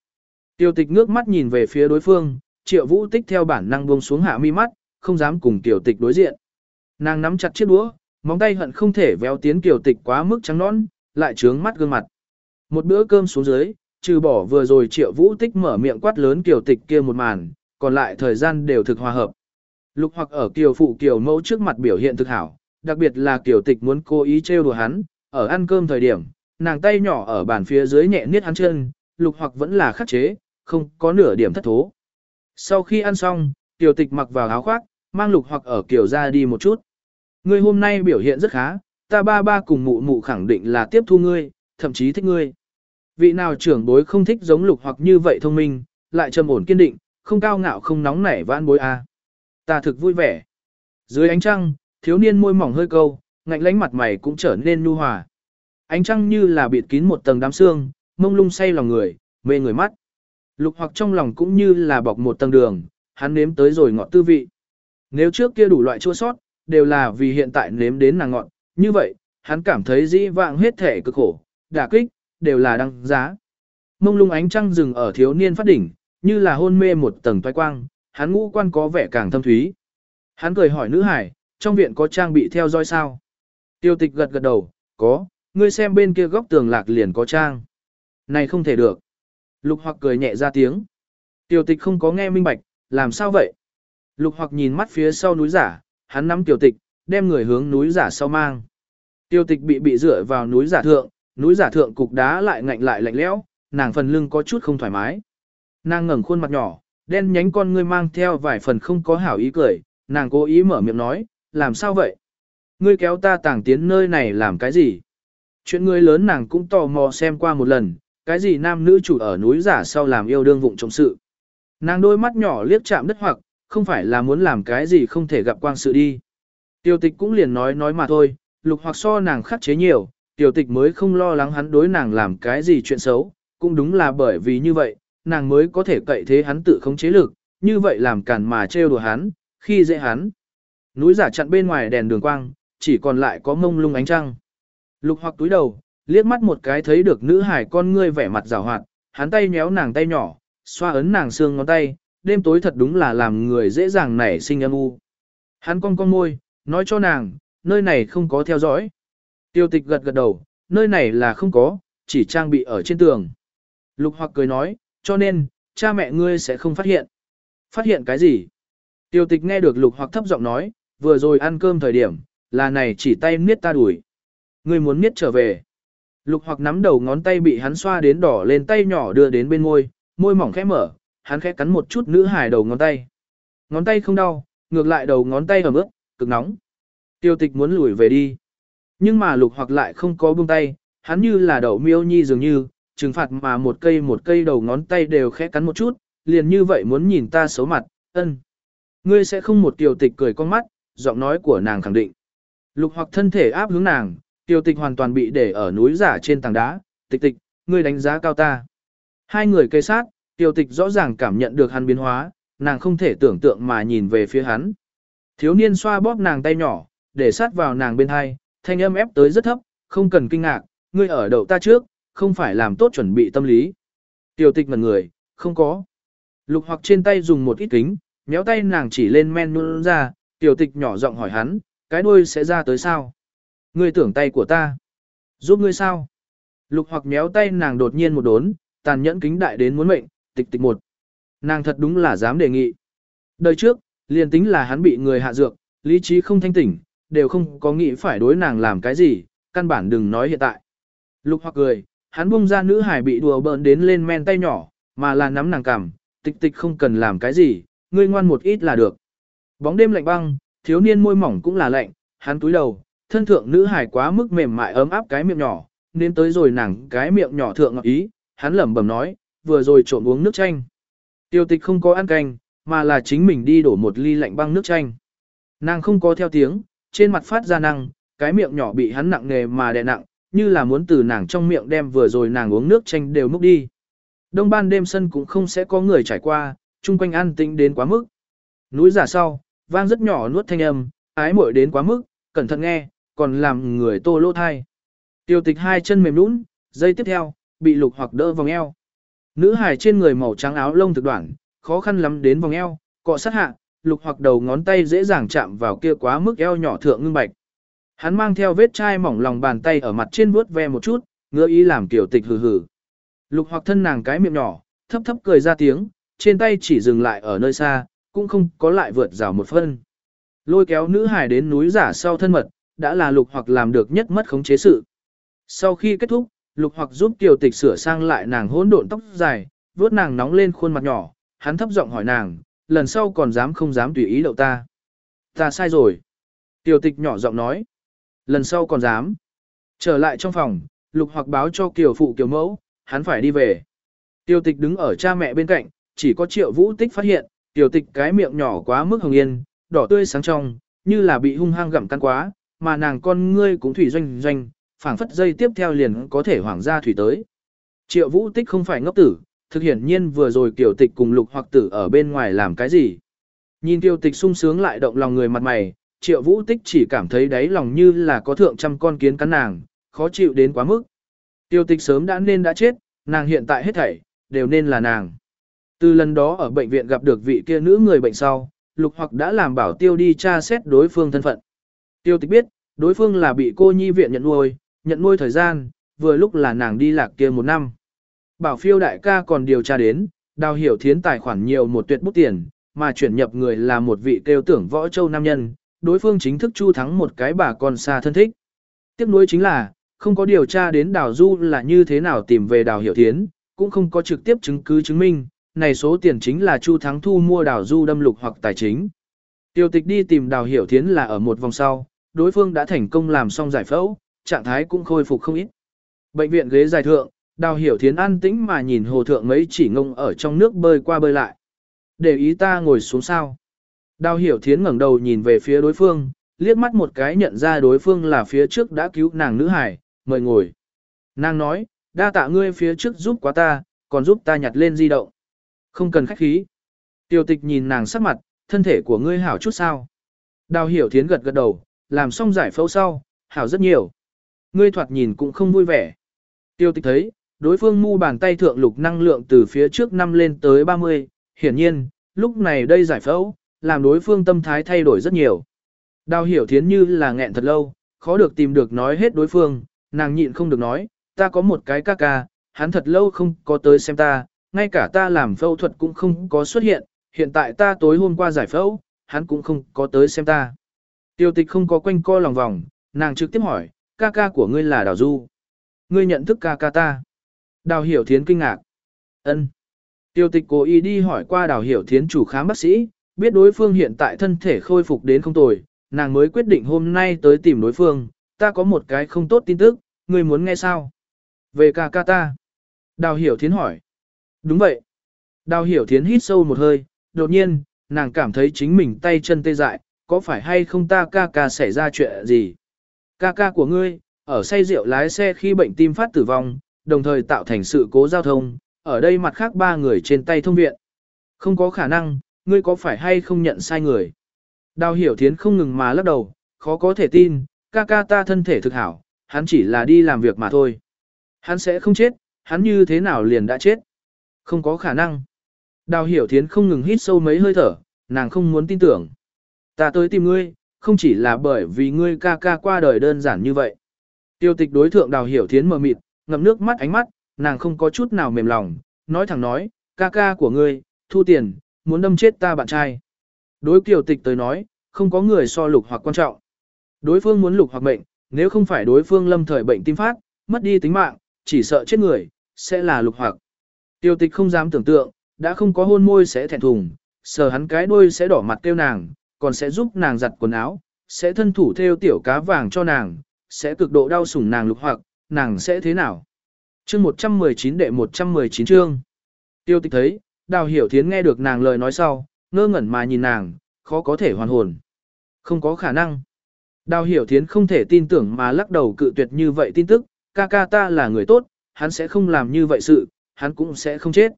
Tiêu tịch ngước mắt nhìn về phía đối phương, triệu vũ tích theo bản năng buông xuống hạ mi mắt, không dám cùng tiểu tịch đối diện. Nàng nắm chặt chiếc đũa, móng tay hận không thể véo tiến tiểu tịch quá mức trắng nón lại trướng mắt gương mặt. Một bữa cơm xuống dưới, trừ bỏ vừa rồi triệu vũ tích mở miệng quát lớn tiểu tịch kia một màn, còn lại thời gian đều thực hòa hợp. Lục hoặc ở kiều phụ kiều mẫu trước mặt biểu hiện thực hảo, đặc biệt là kiều tịch muốn cố ý trêu đùa hắn, ở ăn cơm thời điểm, nàng tay nhỏ ở bàn phía dưới nhẹ niết hắn chân, lục hoặc vẫn là khắc chế, không có nửa điểm thất thố. Sau khi ăn xong, kiều tịch mặc vào áo khoác, mang lục hoặc ở kiều ra đi một chút. Ngươi hôm nay biểu hiện rất khá, ta ba ba cùng mụ mụ khẳng định là tiếp thu ngươi, thậm chí thích ngươi. Vị nào trưởng bối không thích giống lục hoặc như vậy thông minh, lại trầm ổn kiên định, không cao ngạo không nóng nảy vãn bối a. Ta thực vui vẻ. Dưới ánh trăng, thiếu niên môi mỏng hơi câu, ngạnh lánh mặt mày cũng trở nên nhu hòa. Ánh trăng như là bịt kín một tầng đám xương, mông lung say lòng người, mê người mắt. Lục hoặc trong lòng cũng như là bọc một tầng đường, hắn nếm tới rồi ngọt tư vị. Nếu trước kia đủ loại chua sót, đều là vì hiện tại nếm đến nàng ngọt, như vậy, hắn cảm thấy dĩ vạng hết thể cực khổ, đả kích, đều là đăng giá. Mông lung ánh trăng rừng ở thiếu niên phát đỉnh, như là hôn mê một tầng toái quang, hắn ngũ quan có vẻ càng thâm thúy. Hắn cười hỏi nữ hải, trong viện có trang bị theo dõi sao? Tiêu tịch gật gật đầu, có, ngươi xem bên kia góc tường lạc liền có trang. Này không thể được. Lục hoặc cười nhẹ ra tiếng. Tiêu tịch không có nghe minh bạch, làm sao vậy? Lục hoặc nhìn mắt phía sau núi giả, hắn nắm tiêu tịch, đem người hướng núi giả sau mang. Tiêu tịch bị bị dựa vào núi giả thượng, núi giả thượng cục đá lại ngạnh lại lạnh lẽo, nàng phần lưng có chút không thoải mái. Nàng ngẩng khuôn mặt nhỏ, đen nhánh con ngươi mang theo vài phần không có hảo ý cười, nàng cố ý mở miệng nói, làm sao vậy? Ngươi kéo ta tàng tiến nơi này làm cái gì? Chuyện ngươi lớn nàng cũng tò mò xem qua một lần, cái gì nam nữ chủ ở núi giả sau làm yêu đương vụng trọng sự. Nàng đôi mắt nhỏ liếc chạm đất hoặc, không phải là muốn làm cái gì không thể gặp quang sự đi. tiểu tịch cũng liền nói nói mà thôi, lục hoặc so nàng khắc chế nhiều, tiểu tịch mới không lo lắng hắn đối nàng làm cái gì chuyện xấu, cũng đúng là bởi vì như vậy, nàng mới có thể cậy thế hắn tự khống chế lực, như vậy làm cản mà trêu đùa hắn, khi dễ hắn. Núi giả chặn bên ngoài đèn đường quang, chỉ còn lại có mông lung ánh trăng. Lục hoặc túi đầu, liếc mắt một cái thấy được nữ hải con ngươi vẻ mặt rào hoạt, hắn tay nhéo nàng tay nhỏ, xoa ấn nàng xương ngón tay, đêm tối thật đúng là làm người dễ dàng nảy sinh âm u. Hắn cong cong môi, nói cho nàng, nơi này không có theo dõi. Tiêu tịch gật gật đầu, nơi này là không có, chỉ trang bị ở trên tường. Lục hoặc cười nói, cho nên, cha mẹ ngươi sẽ không phát hiện. Phát hiện cái gì? Tiêu tịch nghe được lục hoặc thấp giọng nói, vừa rồi ăn cơm thời điểm, là này chỉ tay miết ta đuổi. Ngươi muốn miết trở về. Lục hoặc nắm đầu ngón tay bị hắn xoa đến đỏ lên tay nhỏ đưa đến bên môi, môi mỏng khẽ mở, hắn khẽ cắn một chút nữ hài đầu ngón tay. Ngón tay không đau, ngược lại đầu ngón tay ẩm ướt, cực nóng. Tiêu tịch muốn lùi về đi. Nhưng mà lục hoặc lại không có buông tay, hắn như là đậu miêu nhi dường như, trừng phạt mà một cây một cây đầu ngón tay đều khẽ cắn một chút, liền như vậy muốn nhìn ta xấu mặt, ân. Ngươi sẽ không một tiểu tịch cười con mắt, giọng nói của nàng khẳng định. Lục hoặc thân thể áp hướng nàng, tiểu tịch hoàn toàn bị để ở núi giả trên tảng đá, tịch tịch, ngươi đánh giá cao ta. Hai người cây sát, tiểu tịch rõ ràng cảm nhận được hắn biến hóa, nàng không thể tưởng tượng mà nhìn về phía hắn. Thiếu niên xoa bóp nàng tay nhỏ, để sát vào nàng bên hai, thanh âm ép tới rất thấp, không cần kinh ngạc, ngươi ở đầu ta trước, không phải làm tốt chuẩn bị tâm lý. Tiểu tịch ngần người, không có. Lục hoặc trên tay dùng một ít kính, méo tay nàng chỉ lên men nôn ra, tiểu tịch nhỏ giọng hỏi hắn, cái đuôi sẽ ra tới sao? Ngươi tưởng tay của ta. Giúp ngươi sao? Lục hoặc méo tay nàng đột nhiên một đốn, tàn nhẫn kính đại đến muốn mệnh, tịch tịch một. Nàng thật đúng là dám đề nghị. Đời trước, liền tính là hắn bị người hạ dược, lý trí không thanh tỉnh, đều không có nghĩ phải đối nàng làm cái gì, căn bản đừng nói hiện tại. Lục hoặc cười, hắn bung ra nữ hải bị đùa bỡn đến lên men tay nhỏ, mà là nắm nàng cằm, tịch tịch không cần làm cái gì, ngươi ngoan một ít là được. Bóng đêm lạnh băng, thiếu niên môi mỏng cũng là lạnh, hắn túi đầu, thân thượng nữ hải quá mức mềm mại ấm áp cái miệng nhỏ, nên tới rồi nàng cái miệng nhỏ thượng ngọc ý, hắn lẩm bẩm nói, vừa rồi trộn uống nước chanh. Tiêu tịch không có ăn canh, mà là chính mình đi đổ một ly lạnh băng nước chanh. Nàng không có theo tiếng, trên mặt phát ra năng, cái miệng nhỏ bị hắn nặng nề mà đè nặng, như là muốn từ nàng trong miệng đem vừa rồi nàng uống nước chanh đều múc đi. Đông ban đêm sân cũng không sẽ có người trải qua, chung quanh an tĩnh đến quá mức. Núi giả sau, vang rất nhỏ nuốt thanh âm, ái muội đến quá mức, cẩn thận nghe, còn làm người tô lỗ thai. Tiêu tịch hai chân mềm nũng, dây tiếp theo, bị lục hoặc đỡ vòng eo. Nữ hài trên người màu trắng áo lông thực đoạn, khó khăn lắm đến vòng eo, cọ sát hạ, lục hoặc đầu ngón tay dễ dàng chạm vào kia quá mức eo nhỏ thượng ngưng bạch. Hắn mang theo vết chai mỏng lòng bàn tay ở mặt trên vuốt ve một chút, ngứa ý làm tiểu tịch hừ hừ. Lục hoặc thân nàng cái miệng nhỏ, thấp thấp cười ra tiếng, trên tay chỉ dừng lại ở nơi xa, cũng không có lại vượt rào một phân. Lôi kéo nữ hải đến núi giả sau thân mật, đã là lục hoặc làm được nhất mất khống chế sự. Sau khi kết thúc, lục hoặc giúp tiểu tịch sửa sang lại nàng hỗn độn tóc dài, vuốt nàng nóng lên khuôn mặt nhỏ, hắn thấp giọng hỏi nàng, lần sau còn dám không dám tùy ý đậu ta. Ta sai rồi. Tiểu tịch nhỏ giọng nói. Lần sau còn dám. Trở lại trong phòng, lục hoặc báo cho kiều phụ kiều mẫu, hắn phải đi về. tiêu tịch đứng ở cha mẹ bên cạnh, chỉ có triệu vũ tích phát hiện, tiểu tịch cái miệng nhỏ quá mức hồng yên, đỏ tươi sáng trong, như là bị hung hăng gặm căn quá, mà nàng con ngươi cũng thủy doanh doanh, phảng phất dây tiếp theo liền có thể hoảng ra thủy tới. Triệu vũ tích không phải ngốc tử, thực hiển nhiên vừa rồi tiểu tịch cùng lục hoặc tử ở bên ngoài làm cái gì. Nhìn tiểu tịch sung sướng lại động lòng người mặt mày, triệu vũ tích chỉ cảm thấy đáy lòng như là có thượng trăm con kiến cắn nàng, khó chịu đến quá mức. Tiêu tịch sớm đã nên đã chết, nàng hiện tại hết thảy, đều nên là nàng. Từ lần đó ở bệnh viện gặp được vị kia nữ người bệnh sau, lục hoặc đã làm bảo tiêu đi tra xét đối phương thân phận. Tiêu tịch biết, đối phương là bị cô nhi viện nhận nuôi, nhận nuôi thời gian, vừa lúc là nàng đi lạc kia một năm. Bảo phiêu đại ca còn điều tra đến, đào hiểu thiến tài khoản nhiều một tuyệt bút tiền, mà chuyển nhập người là một vị kêu tưởng võ châu nam nhân, đối phương chính thức chu thắng một cái bà con xa thân thích. Tiếp nối chính là, không có điều tra đến đào du là như thế nào tìm về đào hiểu thiến, cũng không có trực tiếp chứng cứ chứng minh, này số tiền chính là chu thắng thu mua đào du đâm lục hoặc tài chính. Tiêu tịch đi tìm đào hiểu thiến là ở một vòng sau, đối phương đã thành công làm xong giải phẫu, trạng thái cũng khôi phục không ít. Bệnh viện ghế dài thượng, đào hiểu thiến an tĩnh mà nhìn hồ thượng mấy chỉ ngông ở trong nước bơi qua bơi lại. Để ý ta ngồi xuống sao. Đào hiểu thiến ngẩng đầu nhìn về phía đối phương, liếc mắt một cái nhận ra đối phương là phía trước đã cứu nàng nữ hải, mời ngồi. Nàng nói, đa tạ ngươi phía trước giúp quá ta, còn giúp ta nhặt lên di động. Không cần khách khí. Tiêu tịch nhìn nàng sắc mặt, thân thể của ngươi hảo chút sao. Đào hiểu thiến gật gật đầu, làm xong giải phẫu sau, hảo rất nhiều. Ngươi thoạt nhìn cũng không vui vẻ. Tiêu tịch thấy, đối phương mu bàn tay thượng lục năng lượng từ phía trước năm lên tới 30, hiển nhiên, lúc này đây giải phẫu, làm đối phương tâm thái thay đổi rất nhiều. Đào hiểu thiến như là nghẹn thật lâu, khó được tìm được nói hết đối phương, nàng nhịn không được nói, ta có một cái ca ca, hắn thật lâu không có tới xem ta, ngay cả ta làm phẫu thuật cũng không có xuất hiện, hiện tại ta tối hôm qua giải phẫu, hắn cũng không có tới xem ta. Tiêu tịch không có quanh co lòng vòng, nàng trực tiếp hỏi, ca ca của ngươi là Đào Du. Ngươi nhận thức ca ca ta. Đào hiểu thiến kinh ngạc. ân. Tiêu tịch cố ý đi hỏi qua đào hiểu thiến chủ khám bác sĩ, biết đối phương hiện tại thân thể khôi phục đến không tồi, nàng mới quyết định hôm nay tới tìm đối phương, ta có một cái không tốt tin tức, ngươi muốn nghe sao? Về ca ca ta. Đào hiểu thiến hỏi. Đúng vậy. Đào hiểu thiến hít sâu một hơi, đột nhiên, nàng cảm thấy chính mình tay chân tê dại, có phải hay không ta ca ca xảy ra chuyện gì? Ca ca của ngươi, ở say rượu lái xe khi bệnh tim phát tử vong, đồng thời tạo thành sự cố giao thông, ở đây mặt khác ba người trên tay thông viện. Không có khả năng, ngươi có phải hay không nhận sai người? Đào hiểu thiến không ngừng mà lắc đầu, khó có thể tin, ca ca ta thân thể thực hảo, hắn chỉ là đi làm việc mà thôi. Hắn sẽ không chết, hắn như thế nào liền đã chết? Không có khả năng. Đào hiểu thiến không ngừng hít sâu mấy hơi thở, nàng không muốn tin tưởng. Ta tới tìm ngươi, không chỉ là bởi vì ngươi ca ca qua đời đơn giản như vậy. Tiêu tịch đối thượng đào hiểu thiến mờ mịt, ngậm nước mắt ánh mắt, nàng không có chút nào mềm lòng, nói thẳng nói, ca ca của ngươi, thu tiền, muốn đâm chết ta bạn trai. Đối kiều tịch tới nói, không có người so lục hoặc quan trọng. Đối phương muốn lục hoặc bệnh, nếu không phải đối phương lâm thời bệnh tim phát, mất đi tính mạng, chỉ sợ chết người, sẽ là lục hoặc. Tiêu tịch không dám tưởng tượng, đã không có hôn môi sẽ thẹn thùng, sờ hắn cái đuôi sẽ đỏ mặt kêu nàng, còn sẽ giúp nàng giặt quần áo, sẽ thân thủ theo tiểu cá vàng cho nàng, sẽ cực độ đau sủng nàng lục hoặc, nàng sẽ thế nào? Chương 119 đệ 119 chương. Tiêu tịch thấy, đào hiểu thiến nghe được nàng lời nói sau, ngơ ngẩn mà nhìn nàng, khó có thể hoàn hồn. Không có khả năng. Đào hiểu thiến không thể tin tưởng mà lắc đầu cự tuyệt như vậy tin tức, ca ca ta là người tốt, hắn sẽ không làm như vậy sự, hắn cũng sẽ không chết.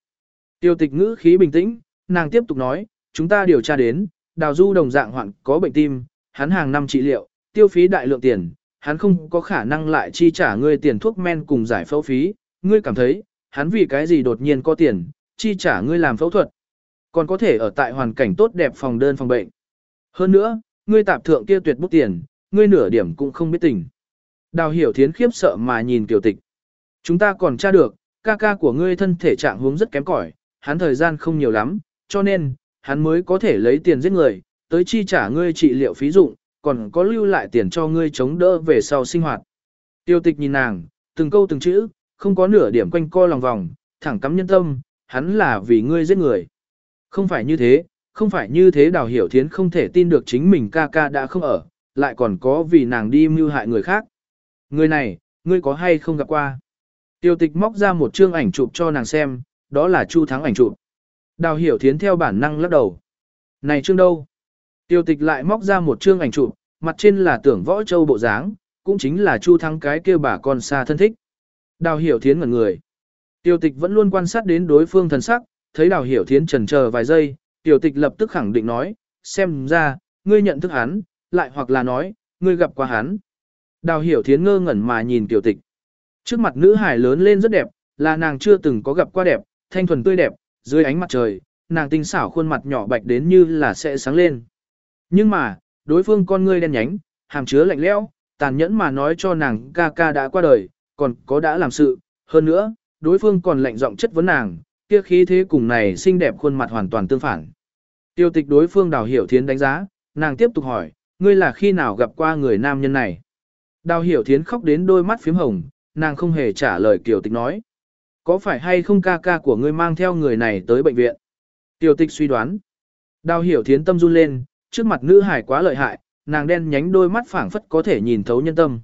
Tiêu tịch ngữ khí bình tĩnh, nàng tiếp tục nói, chúng ta điều tra đến, đào du đồng dạng hoạn có bệnh tim, hắn hàng năm trị liệu, tiêu phí đại lượng tiền, hắn không có khả năng lại chi trả ngươi tiền thuốc men cùng giải phẫu phí, ngươi cảm thấy, hắn vì cái gì đột nhiên có tiền, chi trả ngươi làm phẫu thuật, còn có thể ở tại hoàn cảnh tốt đẹp phòng đơn phòng bệnh. Hơn nữa, ngươi tạp thượng kia tuyệt bút tiền, ngươi nửa điểm cũng không biết tình. Đào hiểu thiến khiếp sợ mà nhìn tiểu tịch. Chúng ta còn tra được, ca ca của ngươi thân thể trạng huống rất kém cỏi, hắn thời gian không nhiều lắm, cho nên, hắn mới có thể lấy tiền giết người, tới chi trả ngươi trị liệu phí dụng, còn có lưu lại tiền cho ngươi chống đỡ về sau sinh hoạt. Tiêu tịch nhìn nàng, từng câu từng chữ, không có nửa điểm quanh co lòng vòng, thẳng cắm nhân tâm, hắn là vì ngươi giết người. Không phải như thế, không phải như thế đào hiểu thiến không thể tin được chính mình ca ca đã không ở, lại còn có vì nàng đi mưu hại người khác. Người này, ngươi có hay không gặp qua? Tiêu tịch móc ra một chương ảnh chụp cho nàng xem, đó là Chu Thắng ảnh chụp. Đào hiểu thiến theo bản năng lắc đầu. Này chương đâu? Tiêu tịch lại móc ra một chương ảnh chụp, mặt trên là tưởng võ châu bộ dáng, cũng chính là Chu Thắng cái kia bà con xa thân thích. Đào hiểu thiến ngẩn người. Tiểu tịch vẫn luôn quan sát đến đối phương thần sắc, thấy đào hiểu thiến trần chờ vài giây, Tiểu tịch lập tức khẳng định nói, xem ra, ngươi nhận thức hắn, lại hoặc là nói, ngươi gặp qua hắn. Đào hiểu thiến ngơ ngẩn mà nhìn tiểu tịch. Trước mặt nữ hải lớn lên rất đẹp, là nàng chưa từng có gặp qua đẹp, thanh thuần tươi đẹp, dưới ánh mặt trời, nàng tinh xảo khuôn mặt nhỏ bạch đến như là sẽ sáng lên. Nhưng mà, đối phương con ngươi đen nhánh, hàm chứa lạnh lẽo, tàn nhẫn mà nói cho nàng ca ca đã qua đời, còn có đã làm sự, hơn nữa, đối phương còn lạnh giọng chất vấn nàng, kia khí thế cùng này xinh đẹp khuôn mặt hoàn toàn tương phản. Tiêu tịch đối phương đào hiểu thiến đánh giá, nàng tiếp tục hỏi, ngươi là khi nào gặp qua người nam nhân này? Đào hiểu thiến khóc đến đôi mắt phím hồng, nàng không hề trả lời Kiều Tịch nói. Có phải hay không ca ca của ngươi mang theo người này tới bệnh viện? Tiêu Tịch suy đoán. Đào hiểu thiến tâm run lên, trước mặt nữ hải quá lợi hại, nàng đen nhánh đôi mắt phảng phất có thể nhìn thấu nhân tâm.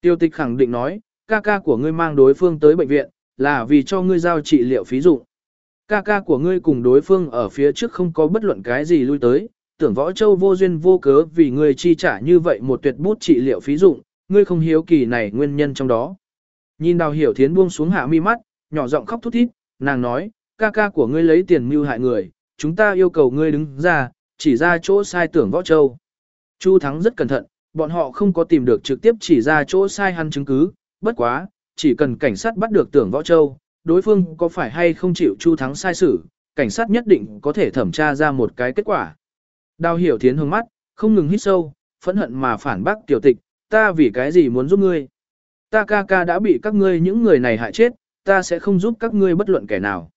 Tiêu tịch khẳng định nói, ca ca của ngươi mang đối phương tới bệnh viện, là vì cho ngươi giao trị liệu phí dụng. Ca ca của ngươi cùng đối phương ở phía trước không có bất luận cái gì lui tới, tưởng võ châu vô duyên vô cớ vì ngươi chi trả như vậy một tuyệt bút trị liệu phí dụng, ngươi không hiếu kỳ này nguyên nhân trong đó. Nhìn đào hiểu thiến buông xuống hạ mi mắt, nhỏ giọng khóc thút thít, nàng nói, ca ca của ngươi lấy tiền mưu hại người, chúng ta yêu cầu ngươi đứng ra, chỉ ra chỗ sai tưởng võ châu. Chu Thắng rất cẩn thận, bọn họ không có tìm được trực tiếp chỉ ra chỗ sai hắn chứng cứ, bất quá, chỉ cần cảnh sát bắt được tưởng võ châu, đối phương có phải hay không chịu Chu Thắng sai xử, cảnh sát nhất định có thể thẩm tra ra một cái kết quả. Đào hiểu thiến hướng mắt, không ngừng hít sâu, phẫn hận mà phản bác tiểu tịch, ta vì cái gì muốn giúp ngươi. Ta ca ca đã bị các ngươi những người này hại chết, ta sẽ không giúp các ngươi bất luận kẻ nào.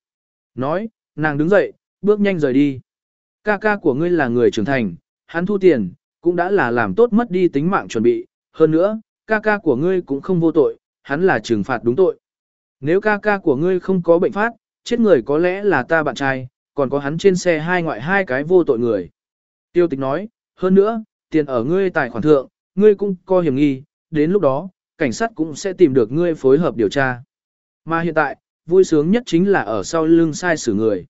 Nói, nàng đứng dậy, bước nhanh rời đi. Ca ca của ngươi là người trưởng thành, hắn thu tiền, cũng đã là làm tốt mất đi tính mạng chuẩn bị. Hơn nữa, ca ca của ngươi cũng không vô tội, hắn là trừng phạt đúng tội. Nếu ca ca của ngươi không có bệnh phát, chết người có lẽ là ta bạn trai, còn có hắn trên xe hai ngoại hai cái vô tội người. Tiêu tịch nói, hơn nữa, tiền ở ngươi tài khoản thượng, ngươi cũng có hiểm nghi, đến lúc đó, cảnh sát cũng sẽ tìm được ngươi phối hợp điều tra. Mà hiện tại, vui sướng nhất chính là ở sau lưng sai xử người.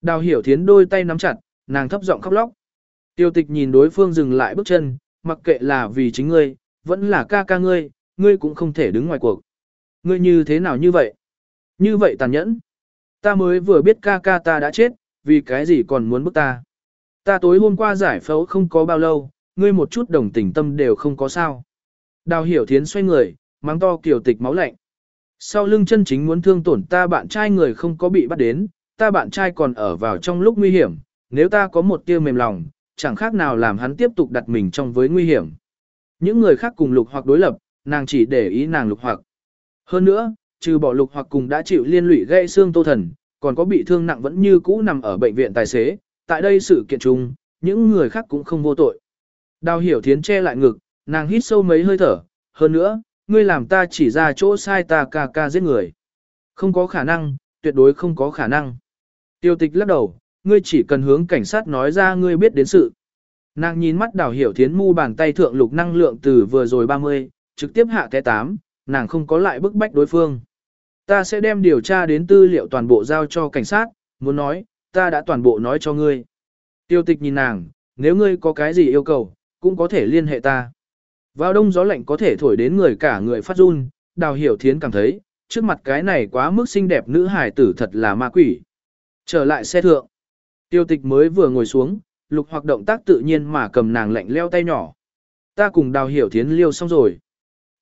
Đào hiểu thiến đôi tay nắm chặt, nàng thấp giọng khóc lóc. Tiêu tịch nhìn đối phương dừng lại bước chân, mặc kệ là vì chính ngươi, vẫn là ca ca ngươi, ngươi cũng không thể đứng ngoài cuộc. Ngươi như thế nào như vậy? Như vậy tàn nhẫn. Ta mới vừa biết ca ca ta đã chết, vì cái gì còn muốn bức ta. Ta tối hôm qua giải phẫu không có bao lâu, ngươi một chút đồng tình tâm đều không có sao. Đào hiểu thiến xoay người, mang to kiểu tịch máu lạnh. Sau lưng chân chính muốn thương tổn ta bạn trai người không có bị bắt đến, ta bạn trai còn ở vào trong lúc nguy hiểm, nếu ta có một tia mềm lòng, chẳng khác nào làm hắn tiếp tục đặt mình trong với nguy hiểm. Những người khác cùng lục hoặc đối lập, nàng chỉ để ý nàng lục hoặc. Hơn nữa, trừ bỏ lục hoặc cùng đã chịu liên lụy gãy xương tô thần, còn có bị thương nặng vẫn như cũ nằm ở bệnh viện tài xế, tại đây sự kiện chung, những người khác cũng không vô tội. Đào hiểu thiến che lại ngực, nàng hít sâu mấy hơi thở, hơn nữa, ngươi làm ta chỉ ra chỗ sai ta ca ca giết người. Không có khả năng, tuyệt đối không có khả năng. Tiêu tịch lắc đầu, ngươi chỉ cần hướng cảnh sát nói ra ngươi biết đến sự. Nàng nhìn mắt đào hiểu thiến mu bàn tay thượng lục năng lượng từ vừa rồi 30, trực tiếp hạ té tám, nàng không có lại bức bách đối phương. Ta sẽ đem điều tra đến tư liệu toàn bộ giao cho cảnh sát, muốn nói, ta đã toàn bộ nói cho ngươi. Tiêu tịch nhìn nàng, nếu ngươi có cái gì yêu cầu, cũng có thể liên hệ ta. Vào đông gió lạnh có thể thổi đến người cả người phát run, đào hiểu thiến cảm thấy, trước mặt cái này quá mức xinh đẹp nữ hài tử thật là ma quỷ. Trở lại xe thượng. Tiêu tịch mới vừa ngồi xuống, lục hoặc động tác tự nhiên mà cầm nàng lạnh leo tay nhỏ. Ta cùng đào hiểu thiến liêu xong rồi.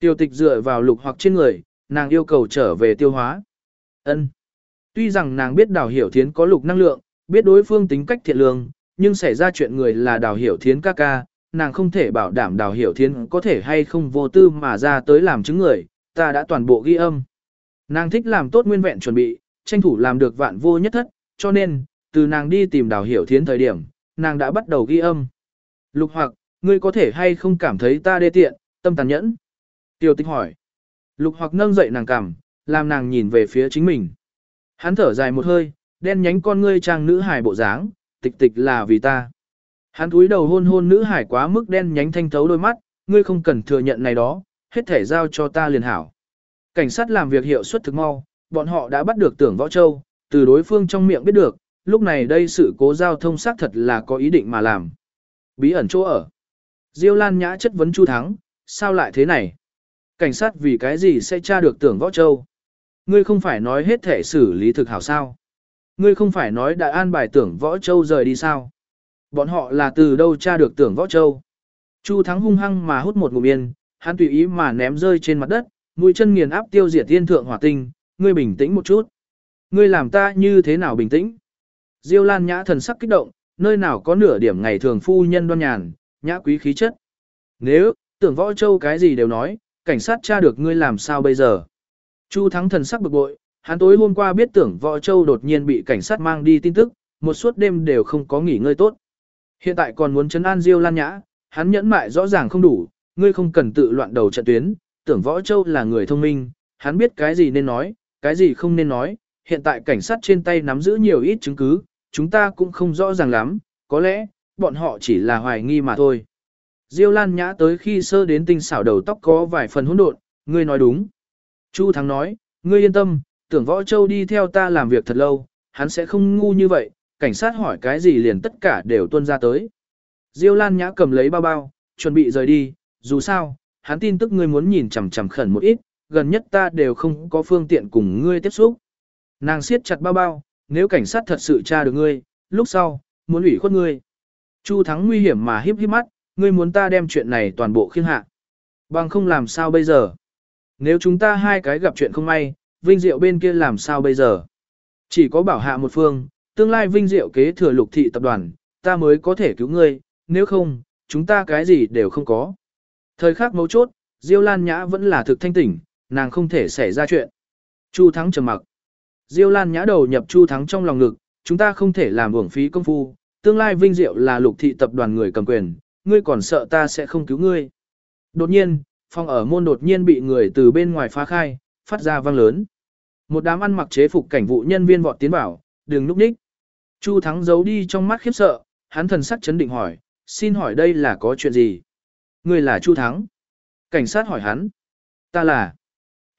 Tiêu tịch dựa vào lục hoặc trên người, nàng yêu cầu trở về tiêu hóa. ân Tuy rằng nàng biết đào hiểu thiến có lục năng lượng, biết đối phương tính cách thiện lương, nhưng xảy ra chuyện người là đào hiểu thiến ca ca, nàng không thể bảo đảm đào hiểu thiến có thể hay không vô tư mà ra tới làm chứng người, ta đã toàn bộ ghi âm. Nàng thích làm tốt nguyên vẹn chuẩn bị, tranh thủ làm được vạn vô nhất thất, cho nên, từ nàng đi tìm đào hiểu thiến thời điểm, nàng đã bắt đầu ghi âm. Lục hoặc, ngươi có thể hay không cảm thấy ta đê tiện, tâm tàn nhẫn? Tiêu tịch hỏi. Lục hoặc nâng dậy nàng cằm, làm nàng nhìn về phía chính mình. Hắn thở dài một hơi, đen nhánh con ngươi trang nữ hải bộ dáng, tịch tịch là vì ta. Hắn cúi đầu hôn hôn nữ hải quá mức đen nhánh thanh thấu đôi mắt, ngươi không cần thừa nhận này đó, hết thể giao cho ta liền hảo. Cảnh sát làm việc hiệu suất thực mau, bọn họ đã bắt được tưởng võ châu, từ đối phương trong miệng biết được, lúc này đây sự cố giao thông xác thật là có ý định mà làm. Bí ẩn chỗ ở. Diêu Lan Nhã chất vấn Chu Thắng, sao lại thế này? Cảnh sát vì cái gì sẽ tra được tưởng võ châu? Ngươi không phải nói hết thể xử lý thực hảo sao? Ngươi không phải nói đã an bài tưởng võ châu rời đi sao? Bọn họ là từ đâu tra được tưởng võ châu? Chu Thắng hung hăng mà hút một ngụm yên, hắn tùy ý mà ném rơi trên mặt đất, mũi chân nghiền áp tiêu diệt thiên thượng hỏa tinh, ngươi bình tĩnh một chút. Ngươi làm ta như thế nào bình tĩnh? Diêu Lan Nhã thần sắc kích động, nơi nào có nửa điểm ngày thường phu nhân đoan nhàn, nhã quý khí chất. Nếu, tưởng võ châu cái gì đều nói, cảnh sát tra được ngươi làm sao bây giờ? Chu Thắng thần sắc bực bội, hắn tối hôm qua biết tưởng võ châu đột nhiên bị cảnh sát mang đi tin tức, một suốt đêm đều không có nghỉ ngơi tốt. Hiện tại còn muốn chấn an Diêu Lan Nhã, hắn nhẫn mại rõ ràng không đủ, ngươi không cần tự loạn đầu trận tuyến, tưởng võ châu là người thông minh, hắn biết cái gì nên nói, cái gì không nên nói, hiện tại cảnh sát trên tay nắm giữ nhiều ít chứng cứ, chúng ta cũng không rõ ràng lắm, có lẽ, bọn họ chỉ là hoài nghi mà thôi. Diêu Lan Nhã tới khi sơ đến tinh xảo đầu tóc có vài phần hỗn độn, ngươi nói đúng. Chu Thắng nói, ngươi yên tâm, tưởng Võ Châu đi theo ta làm việc thật lâu, hắn sẽ không ngu như vậy, cảnh sát hỏi cái gì liền tất cả đều tuân ra tới. Diêu Lan Nhã cầm lấy bao bao, chuẩn bị rời đi, dù sao, hắn tin tức ngươi muốn nhìn chằm chằm khẩn một ít, gần nhất ta đều không có phương tiện cùng ngươi tiếp xúc. Nàng siết chặt bao bao, nếu cảnh sát thật sự tra được ngươi, lúc sau, muốn ủy khuất ngươi. Chu Thắng nguy hiểm mà híp híp mắt, ngươi muốn ta đem chuyện này toàn bộ khiêng hạ. Bằng không làm sao bây giờ? Nếu chúng ta hai cái gặp chuyện không may, Vinh Diệu bên kia làm sao bây giờ? Chỉ có bảo hạ một phương, tương lai Vinh Diệu kế thừa lục thị tập đoàn, ta mới có thể cứu ngươi, nếu không, chúng ta cái gì đều không có. Thời khắc mấu chốt, Diêu Lan Nhã vẫn là thực thanh tỉnh, nàng không thể xảy ra chuyện. Chu Thắng trầm mặc. Diêu Lan Nhã đầu nhập Chu Thắng trong lòng ngực, chúng ta không thể làm uổng phí công phu, tương lai Vinh Diệu là lục thị tập đoàn người cầm quyền, ngươi còn sợ ta sẽ không cứu ngươi. Đột nhiên, phòng ở môn đột nhiên bị người từ bên ngoài phá khai, phát ra vang lớn. Một đám ăn mặc chế phục cảnh vụ nhân viên vọt tiến vào, đừng núp ních. Chu Thắng giấu đi trong mắt khiếp sợ, hắn thần sắc chấn định hỏi, xin hỏi đây là có chuyện gì? Ngươi là Chu Thắng. Cảnh sát hỏi hắn. Ta là.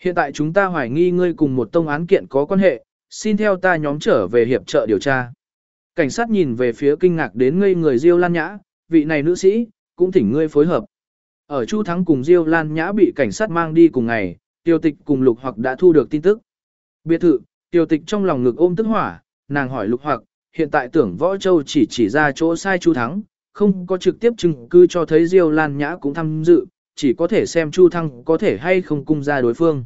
Hiện tại chúng ta hoài nghi ngươi cùng một tông án kiện có quan hệ, xin theo ta nhóm trở về hiệp trợ điều tra. Cảnh sát nhìn về phía kinh ngạc đến ngây người Diêu Lan Nhã, vị này nữ sĩ, cũng thỉnh ngươi phối hợp. Ở Chu Thắng cùng Diêu Lan Nhã bị cảnh sát mang đi cùng ngày, tiêu tịch cùng lục hoặc đã thu được tin tức. Biệt thự, tiêu tịch trong lòng ngực ôm tức hỏa, nàng hỏi lục hoặc, hiện tại tưởng Võ Châu chỉ chỉ ra chỗ sai Chu Thắng, không có trực tiếp chứng cứ cho thấy Diêu Lan Nhã cũng tham dự, chỉ có thể xem Chu Thăng có thể hay không cung ra đối phương.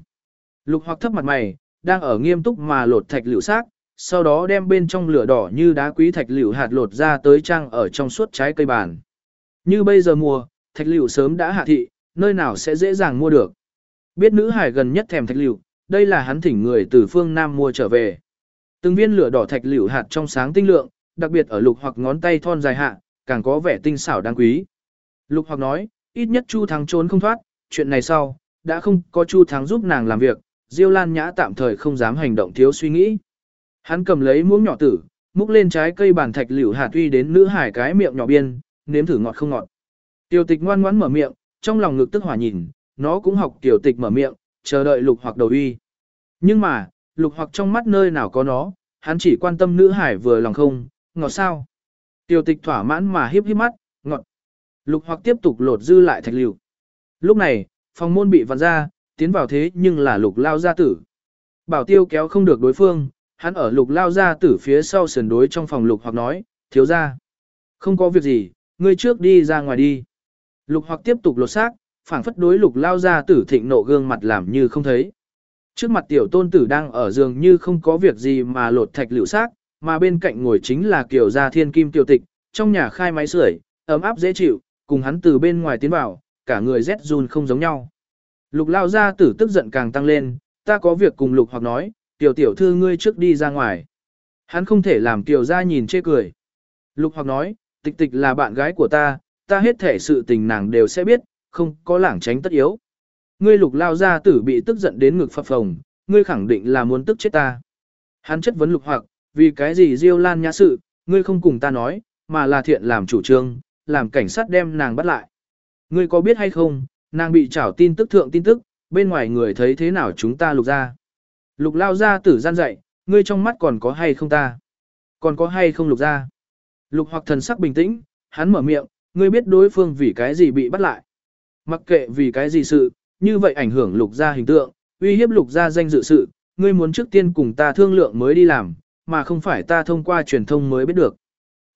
Lục hoặc thấp mặt mày, đang ở nghiêm túc mà lột thạch liệu xác, sau đó đem bên trong lửa đỏ như đá quý thạch liệu hạt lột ra tới trang ở trong suốt trái cây bàn. Như bây giờ mùa, thạch liệu sớm đã hạ thị, nơi nào sẽ dễ dàng mua được. Biết nữ hải gần nhất thèm thạch liệu, đây là hắn thỉnh người từ phương Nam mua trở về. Từng viên lửa đỏ thạch liễu hạt trong sáng tinh lượng, đặc biệt ở lục hoặc ngón tay thon dài hạ, càng có vẻ tinh xảo đáng quý. Lục hoặc nói, ít nhất Chu Thắng trốn không thoát, chuyện này sau, đã không có Chu Thắng giúp nàng làm việc, Diêu Lan Nhã tạm thời không dám hành động thiếu suy nghĩ. Hắn cầm lấy muỗng nhỏ tử, múc lên trái cây bản thạch liễu hạt tuy đến nữ hải cái miệng nhỏ biên, nếm thử ngọt không ngọt. Tiểu tịch ngoan ngoãn mở miệng, trong lòng ngực tức hỏa nhìn, nó cũng học tiểu tịch mở miệng, chờ đợi lục hoặc đầu uy. Nhưng mà, lục hoặc trong mắt nơi nào có nó, hắn chỉ quan tâm nữ hải vừa lòng không, ngọt sao. Tiểu tịch thỏa mãn mà hiếp hiếp mắt, ngọt. Lục hoặc tiếp tục lột dư lại thạch liễu Lúc này, phòng môn bị vặn ra, tiến vào thế nhưng là lục lao gia tử. Bảo tiêu kéo không được đối phương, hắn ở lục lao gia tử phía sau sườn đối trong phòng lục hoặc nói, thiếu ra. Không có việc gì, ngươi trước đi ra ngoài đi. Lục hoặc tiếp tục lột xác, phảng phất đối lục lao gia tử thịnh nộ gương mặt làm như không thấy. Trước mặt tiểu tôn tử đang ở giường như không có việc gì mà lột thạch liệu xác, mà bên cạnh ngồi chính là kiểu gia thiên kim tiểu tịch, trong nhà khai máy sưởi, ấm áp dễ chịu, cùng hắn từ bên ngoài tiến vào, cả người rét run không giống nhau. Lục lao gia tử tức giận càng tăng lên, ta có việc cùng lục hoặc nói, tiểu tiểu thư ngươi trước đi ra ngoài. Hắn không thể làm tiểu gia nhìn chê cười. Lục hoặc nói, tịch tịch là bạn gái của ta, ta hết thể sự tình nàng đều sẽ biết, không có lảng tránh tất yếu. Ngươi lục lao gia tử bị tức giận đến ngực phập phồng, ngươi khẳng định là muốn tức chết ta. Hắn chất vấn lục hoặc, vì cái gì diêu lan nhã sự, ngươi không cùng ta nói, mà là thiện làm chủ trương, làm cảnh sát đem nàng bắt lại. Ngươi có biết hay không, nàng bị trảo tin tức thượng tin tức, bên ngoài người thấy thế nào chúng ta lục ra. Lục lao ra tử gian dạy, ngươi trong mắt còn có hay không ta? Còn có hay không lục ra? Lục hoặc thần sắc bình tĩnh, hắn mở miệng, ngươi biết đối phương vì cái gì bị bắt lại. Mặc kệ vì cái gì sự, như vậy ảnh hưởng lục ra hình tượng, uy hiếp lục ra danh dự sự, ngươi muốn trước tiên cùng ta thương lượng mới đi làm, mà không phải ta thông qua truyền thông mới biết được.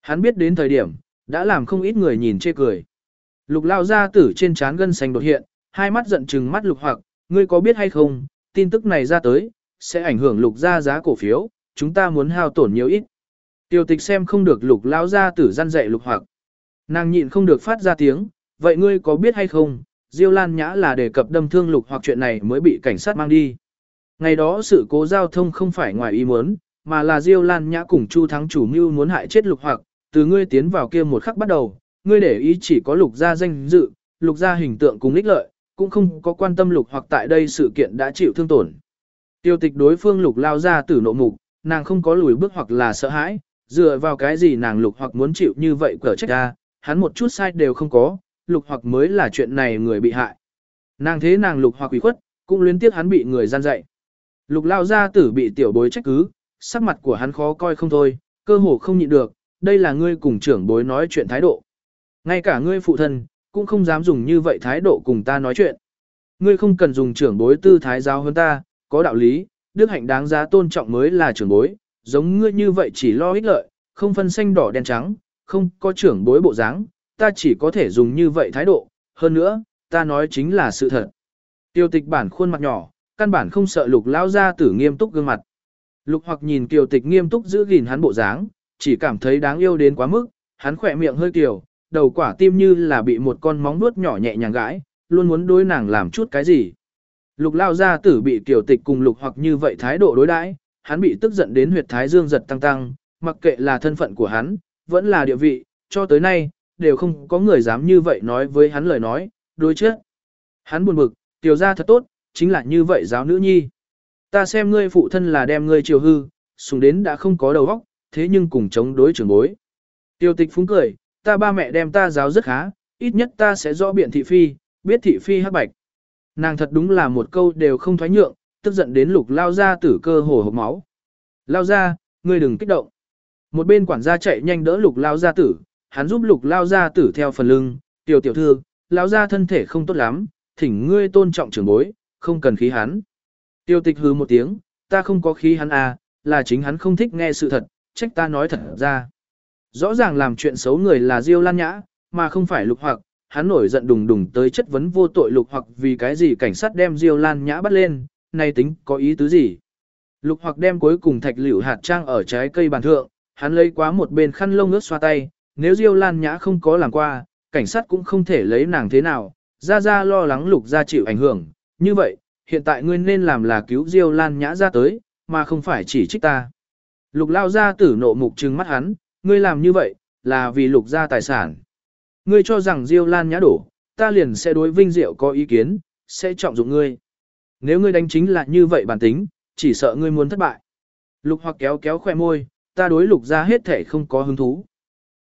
Hắn biết đến thời điểm, đã làm không ít người nhìn chê cười. Lục lao ra tử trên trán gân xanh đột hiện, hai mắt giận trừng mắt lục hoặc, ngươi có biết hay không, tin tức này ra tới, sẽ ảnh hưởng lục ra giá cổ phiếu, chúng ta muốn hao tổn nhiều ít. Tiêu tịch xem không được lục lao ra tử gian dạy lục hoặc. Nàng nhịn không được phát ra tiếng, vậy ngươi có biết hay không, Diêu Lan Nhã là đề cập đâm thương lục hoặc chuyện này mới bị cảnh sát mang đi. Ngày đó sự cố giao thông không phải ngoài ý muốn, mà là Diêu Lan Nhã cùng Chu Thắng chủ mưu muốn hại chết lục hoặc, từ ngươi tiến vào kia một khắc bắt đầu, ngươi để ý chỉ có lục gia danh dự, lục gia hình tượng cùng ích lợi, cũng không có quan tâm lục hoặc tại đây sự kiện đã chịu thương tổn. Tiêu tịch đối phương lục lao ra tử nộ mục, nàng không có lùi bước hoặc là sợ hãi, dựa vào cái gì nàng lục hoặc muốn chịu như vậy cỡ trách ra, hắn một chút sai đều không có, lục hoặc mới là chuyện này người bị hại. Nàng thế nàng lục hoặc quỷ khuất, cũng luyến tiếc hắn bị người gian dạy. Lục lao gia tử bị tiểu bối trách cứ, sắc mặt của hắn khó coi không thôi, cơ hồ không nhịn được, đây là ngươi cùng trưởng bối nói chuyện thái độ. Ngay cả ngươi phụ thân, cũng không dám dùng như vậy thái độ cùng ta nói chuyện. Ngươi không cần dùng trưởng bối tư thái giáo hơn ta, có đạo lý, đức hạnh đáng giá tôn trọng mới là trưởng bối, giống ngươi như vậy chỉ lo ích lợi, không phân xanh đỏ đen trắng, không có trưởng bối bộ dáng, ta chỉ có thể dùng như vậy thái độ, hơn nữa, ta nói chính là sự thật. Tiêu tịch bản khuôn mặt nhỏ, căn bản không sợ lục lao ra tử nghiêm túc gương mặt. Lục hoặc nhìn kiều tịch nghiêm túc giữ gìn hắn bộ dáng, chỉ cảm thấy đáng yêu đến quá mức, hắn khỏe miệng hơi kiều, đầu quả tim như là bị một con móng nuốt nhỏ nhẹ nhàng gãi, luôn muốn đối nàng làm chút cái gì. Lục lao gia tử bị tiểu tịch cùng lục hoặc như vậy thái độ đối đãi, hắn bị tức giận đến huyệt thái dương giật tăng tăng, mặc kệ là thân phận của hắn, vẫn là địa vị, cho tới nay, đều không có người dám như vậy nói với hắn lời nói, đối chứ. Hắn buồn bực, tiểu gia thật tốt, chính là như vậy giáo nữ nhi. Ta xem ngươi phụ thân là đem ngươi chiều hư, xuống đến đã không có đầu óc, thế nhưng cùng chống đối trưởng bối. Tiêu tịch phúng cười, ta ba mẹ đem ta giáo rất khá, ít nhất ta sẽ rõ biện thị phi, biết thị phi hắc bạch. Nàng thật đúng là một câu đều không thoái nhượng, tức giận đến lục lao ra tử cơ hồ hộp máu. Lao ra, ngươi đừng kích động. Một bên quản gia chạy nhanh đỡ lục lao gia tử, hắn giúp lục lao gia tử theo phần lưng, tiểu tiểu thư, lao gia thân thể không tốt lắm, thỉnh ngươi tôn trọng trưởng bối, không cần khí hắn. Tiêu tịch hư một tiếng, ta không có khí hắn à, là chính hắn không thích nghe sự thật, trách ta nói thật ra. Rõ ràng làm chuyện xấu người là Diêu Lan Nhã, mà không phải lục hoặc, hắn nổi giận đùng đùng tới chất vấn vô tội lục hoặc vì cái gì cảnh sát đem Diêu Lan Nhã bắt lên, này tính có ý tứ gì. Lục hoặc đem cuối cùng thạch liễu hạt trang ở trái cây bàn thượng, hắn lấy quá một bên khăn lông ướt xoa tay, nếu Diêu Lan Nhã không có làm qua, cảnh sát cũng không thể lấy nàng thế nào, ra ra lo lắng lục ra chịu ảnh hưởng, như vậy, hiện tại ngươi nên làm là cứu Diêu Lan Nhã ra tới, mà không phải chỉ trích ta. Lục lao ra tử nộ mục trừng mắt hắn, ngươi làm như vậy, là vì lục ra tài sản. Ngươi cho rằng Diêu Lan Nhã đổ, ta liền sẽ đối vinh diệu có ý kiến, sẽ trọng dụng ngươi. Nếu ngươi đánh chính là như vậy bản tính, chỉ sợ ngươi muốn thất bại. Lục hoặc kéo kéo khoe môi, ta đối lục ra hết thể không có hứng thú.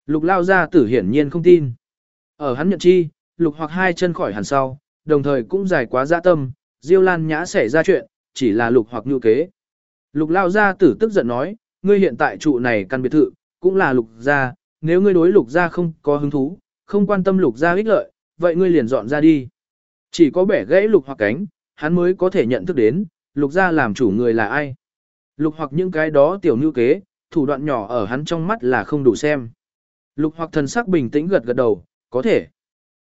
Lục lao ra tử hiển nhiên không tin. Ở hắn nhận chi, lục hoặc hai chân khỏi hẳn sau, đồng thời cũng dài quá dạ tâm, Diêu Lan Nhã xảy ra chuyện, chỉ là lục hoặc nhu kế. Lục lao gia tử tức giận nói, ngươi hiện tại trụ này căn biệt thự, cũng là lục gia, nếu ngươi đối lục gia không có hứng thú, không quan tâm lục gia ích lợi, vậy ngươi liền dọn ra đi. Chỉ có bẻ gãy lục hoặc cánh, hắn mới có thể nhận thức đến, lục gia làm chủ người là ai. Lục hoặc những cái đó tiểu nhu kế, thủ đoạn nhỏ ở hắn trong mắt là không đủ xem. Lục hoặc thần sắc bình tĩnh gật gật đầu, có thể.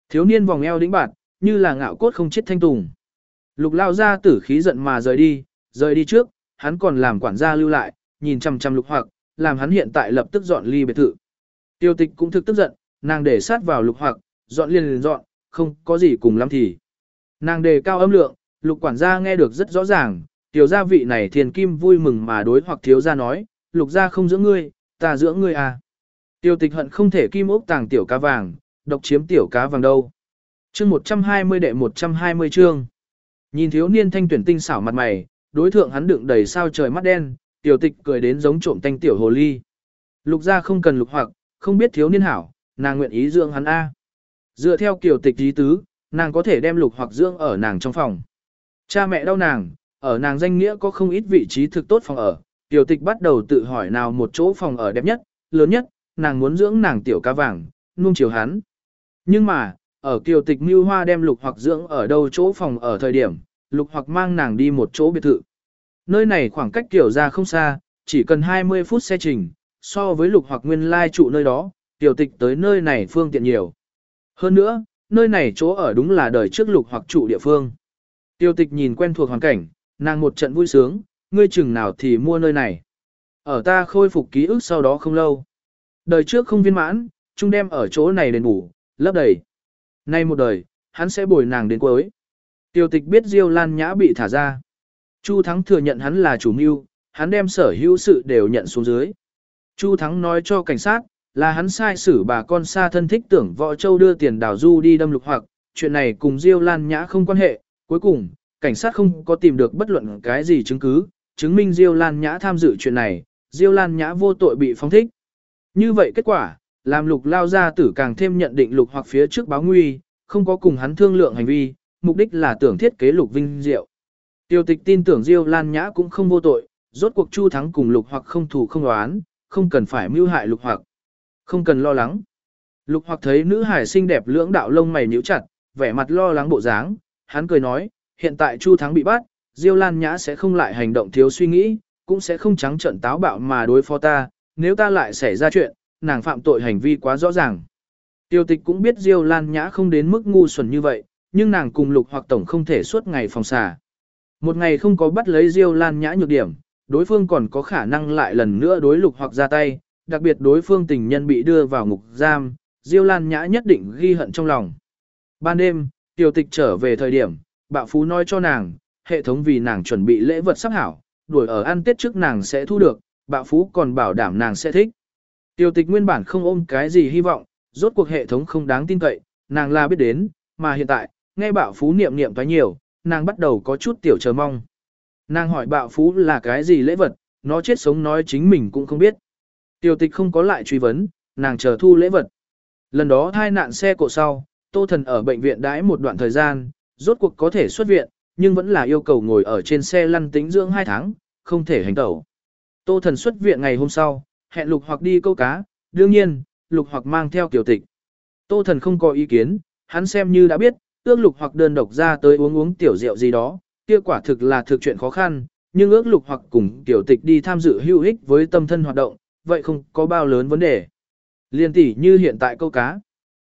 Thiếu niên vòng eo đĩnh bạt, như là ngạo cốt không chết thanh tùng. Lục lao ra tử khí giận mà rời đi, rời đi trước, hắn còn làm quản gia lưu lại, nhìn chăm chăm lục hoặc, làm hắn hiện tại lập tức dọn ly biệt thự. Tiêu tịch cũng thực tức giận, nàng để sát vào lục hoặc, dọn liền liền dọn, không có gì cùng lắm thì. Nàng đề cao âm lượng, lục quản gia nghe được rất rõ ràng, tiểu gia vị này thiền kim vui mừng mà đối hoặc thiếu gia nói, lục gia không dưỡng ngươi, ta dưỡng ngươi à. Tiêu tịch hận không thể kim ốc tàng tiểu cá vàng, độc chiếm tiểu cá vàng đâu. Chương 120 đệ 120 chương. Nhìn thiếu niên thanh tuyển tinh xảo mặt mày, đối thượng hắn đựng đầy sao trời mắt đen, tiểu tịch cười đến giống trộm thanh tiểu hồ ly. Lục gia không cần lục hoặc, không biết thiếu niên hảo, nàng nguyện ý dưỡng hắn A. Dựa theo kiểu tịch ý tứ, nàng có thể đem lục hoặc dưỡng ở nàng trong phòng. Cha mẹ đau nàng, ở nàng danh nghĩa có không ít vị trí thực tốt phòng ở. Tiểu tịch bắt đầu tự hỏi nào một chỗ phòng ở đẹp nhất, lớn nhất, nàng muốn dưỡng nàng tiểu ca vàng, nuông chiều hắn. Nhưng mà, ở kiều tịch mưu hoa đem lục hoặc dưỡng ở đâu chỗ phòng ở thời điểm, lục hoặc mang nàng đi một chỗ biệt thự. Nơi này khoảng cách kiểu ra không xa, chỉ cần 20 phút xe trình, so với lục hoặc nguyên lai trụ nơi đó, tiểu tịch tới nơi này phương tiện nhiều. Hơn nữa, nơi này chỗ ở đúng là đời trước lục hoặc trụ địa phương. Tiểu tịch nhìn quen thuộc hoàn cảnh, nàng một trận vui sướng, ngươi chừng nào thì mua nơi này. Ở ta khôi phục ký ức sau đó không lâu. Đời trước không viên mãn, chung đem ở chỗ này đền ngủ, lấp đầy. Nay một đời, hắn sẽ bồi nàng đến cuối. Tiêu tịch biết Diêu Lan Nhã bị thả ra. Chu Thắng thừa nhận hắn là chủ mưu, hắn đem sở hữu sự đều nhận xuống dưới. Chu Thắng nói cho cảnh sát, là hắn sai xử bà con xa thân thích tưởng võ châu đưa tiền đào du đi đâm lục hoặc, chuyện này cùng Diêu Lan Nhã không quan hệ. Cuối cùng, cảnh sát không có tìm được bất luận cái gì chứng cứ, chứng minh Diêu Lan Nhã tham dự chuyện này, Diêu Lan Nhã vô tội bị phóng thích. Như vậy kết quả, làm lục lao ra tử càng thêm nhận định lục hoặc phía trước báo nguy, không có cùng hắn thương lượng hành vi, mục đích là tưởng thiết kế lục vinh diệu. Tiêu tịch tin tưởng Diêu Lan Nhã cũng không vô tội, rốt cuộc Chu Thắng cùng lục hoặc không thủ không đoán, không cần phải mưu hại lục hoặc. Không cần lo lắng. Lục hoặc thấy nữ hải xinh đẹp lưỡng đạo lông mày nhíu chặt, vẻ mặt lo lắng bộ dáng, hắn cười nói, hiện tại Chu Thắng bị bắt, Diêu Lan Nhã sẽ không lại hành động thiếu suy nghĩ, cũng sẽ không trắng trợn táo bạo mà đối phó ta, nếu ta lại xảy ra chuyện, nàng phạm tội hành vi quá rõ ràng. Tiêu tịch cũng biết Diêu Lan Nhã không đến mức ngu xuẩn như vậy, nhưng nàng cùng lục hoặc tổng không thể suốt ngày phòng xà. Một ngày không có bắt lấy Diêu Lan Nhã nhược điểm, đối phương còn có khả năng lại lần nữa đối lục hoặc ra tay, đặc biệt đối phương tình nhân bị đưa vào ngục giam, Diêu Lan Nhã nhất định ghi hận trong lòng. Ban đêm, tiêu tịch trở về thời điểm, bạo phú nói cho nàng, hệ thống vì nàng chuẩn bị lễ vật sắp hảo, đuổi ở ăn tết trước nàng sẽ thu được, bạo phú còn bảo đảm nàng sẽ thích. Tiêu tịch nguyên bản không ôm cái gì hy vọng, rốt cuộc hệ thống không đáng tin cậy, nàng là biết đến, mà hiện tại, nghe bạo phú niệm niệm quá nhiều, nàng bắt đầu có chút tiểu chờ mong. Nàng hỏi bạo phú là cái gì lễ vật, nó chết sống nói chính mình cũng không biết. Tiểu tịch không có lại truy vấn, nàng chờ thu lễ vật. Lần đó thai nạn xe cộ sau, tô thần ở bệnh viện đãi một đoạn thời gian, rốt cuộc có thể xuất viện, nhưng vẫn là yêu cầu ngồi ở trên xe lăn tính dưỡng 2 tháng, không thể hành tẩu. Tô thần xuất viện ngày hôm sau, hẹn lục hoặc đi câu cá, đương nhiên, lục hoặc mang theo Tiểu tịch. Tô thần không có ý kiến, hắn xem như đã biết, ước lục hoặc đơn độc ra tới uống uống tiểu rượu gì đó, kia quả thực là thực chuyện khó khăn, nhưng ước lục hoặc cùng tiểu tịch đi tham dự hữu ích với tâm thân hoạt động, vậy không có bao lớn vấn đề. Liên tỷ như hiện tại câu cá.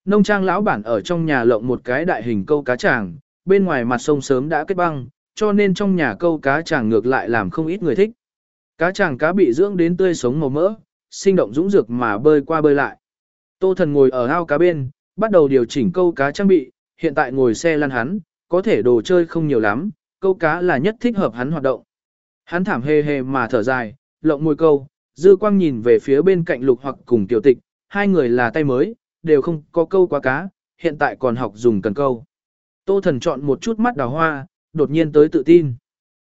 Nông trang lão bản ở trong nhà lộng một cái đại hình câu cá tràng, bên ngoài mặt sông sớm đã kết băng, cho nên trong nhà câu cá tràng ngược lại làm không ít người thích. Cá chàng cá bị dưỡng đến tươi sống màu mỡ, sinh động dũng dược mà bơi qua bơi lại. Tô thần ngồi ở ao cá bên, bắt đầu điều chỉnh câu cá trang bị, hiện tại ngồi xe lăn hắn, có thể đồ chơi không nhiều lắm, câu cá là nhất thích hợp hắn hoạt động. Hắn thảm hề hề mà thở dài, lộng môi câu, dư quang nhìn về phía bên cạnh lục hoặc cùng tiểu tịch, hai người là tay mới, đều không có câu quá cá, hiện tại còn học dùng cần câu. Tô thần chọn một chút mắt đào hoa, đột nhiên tới tự tin.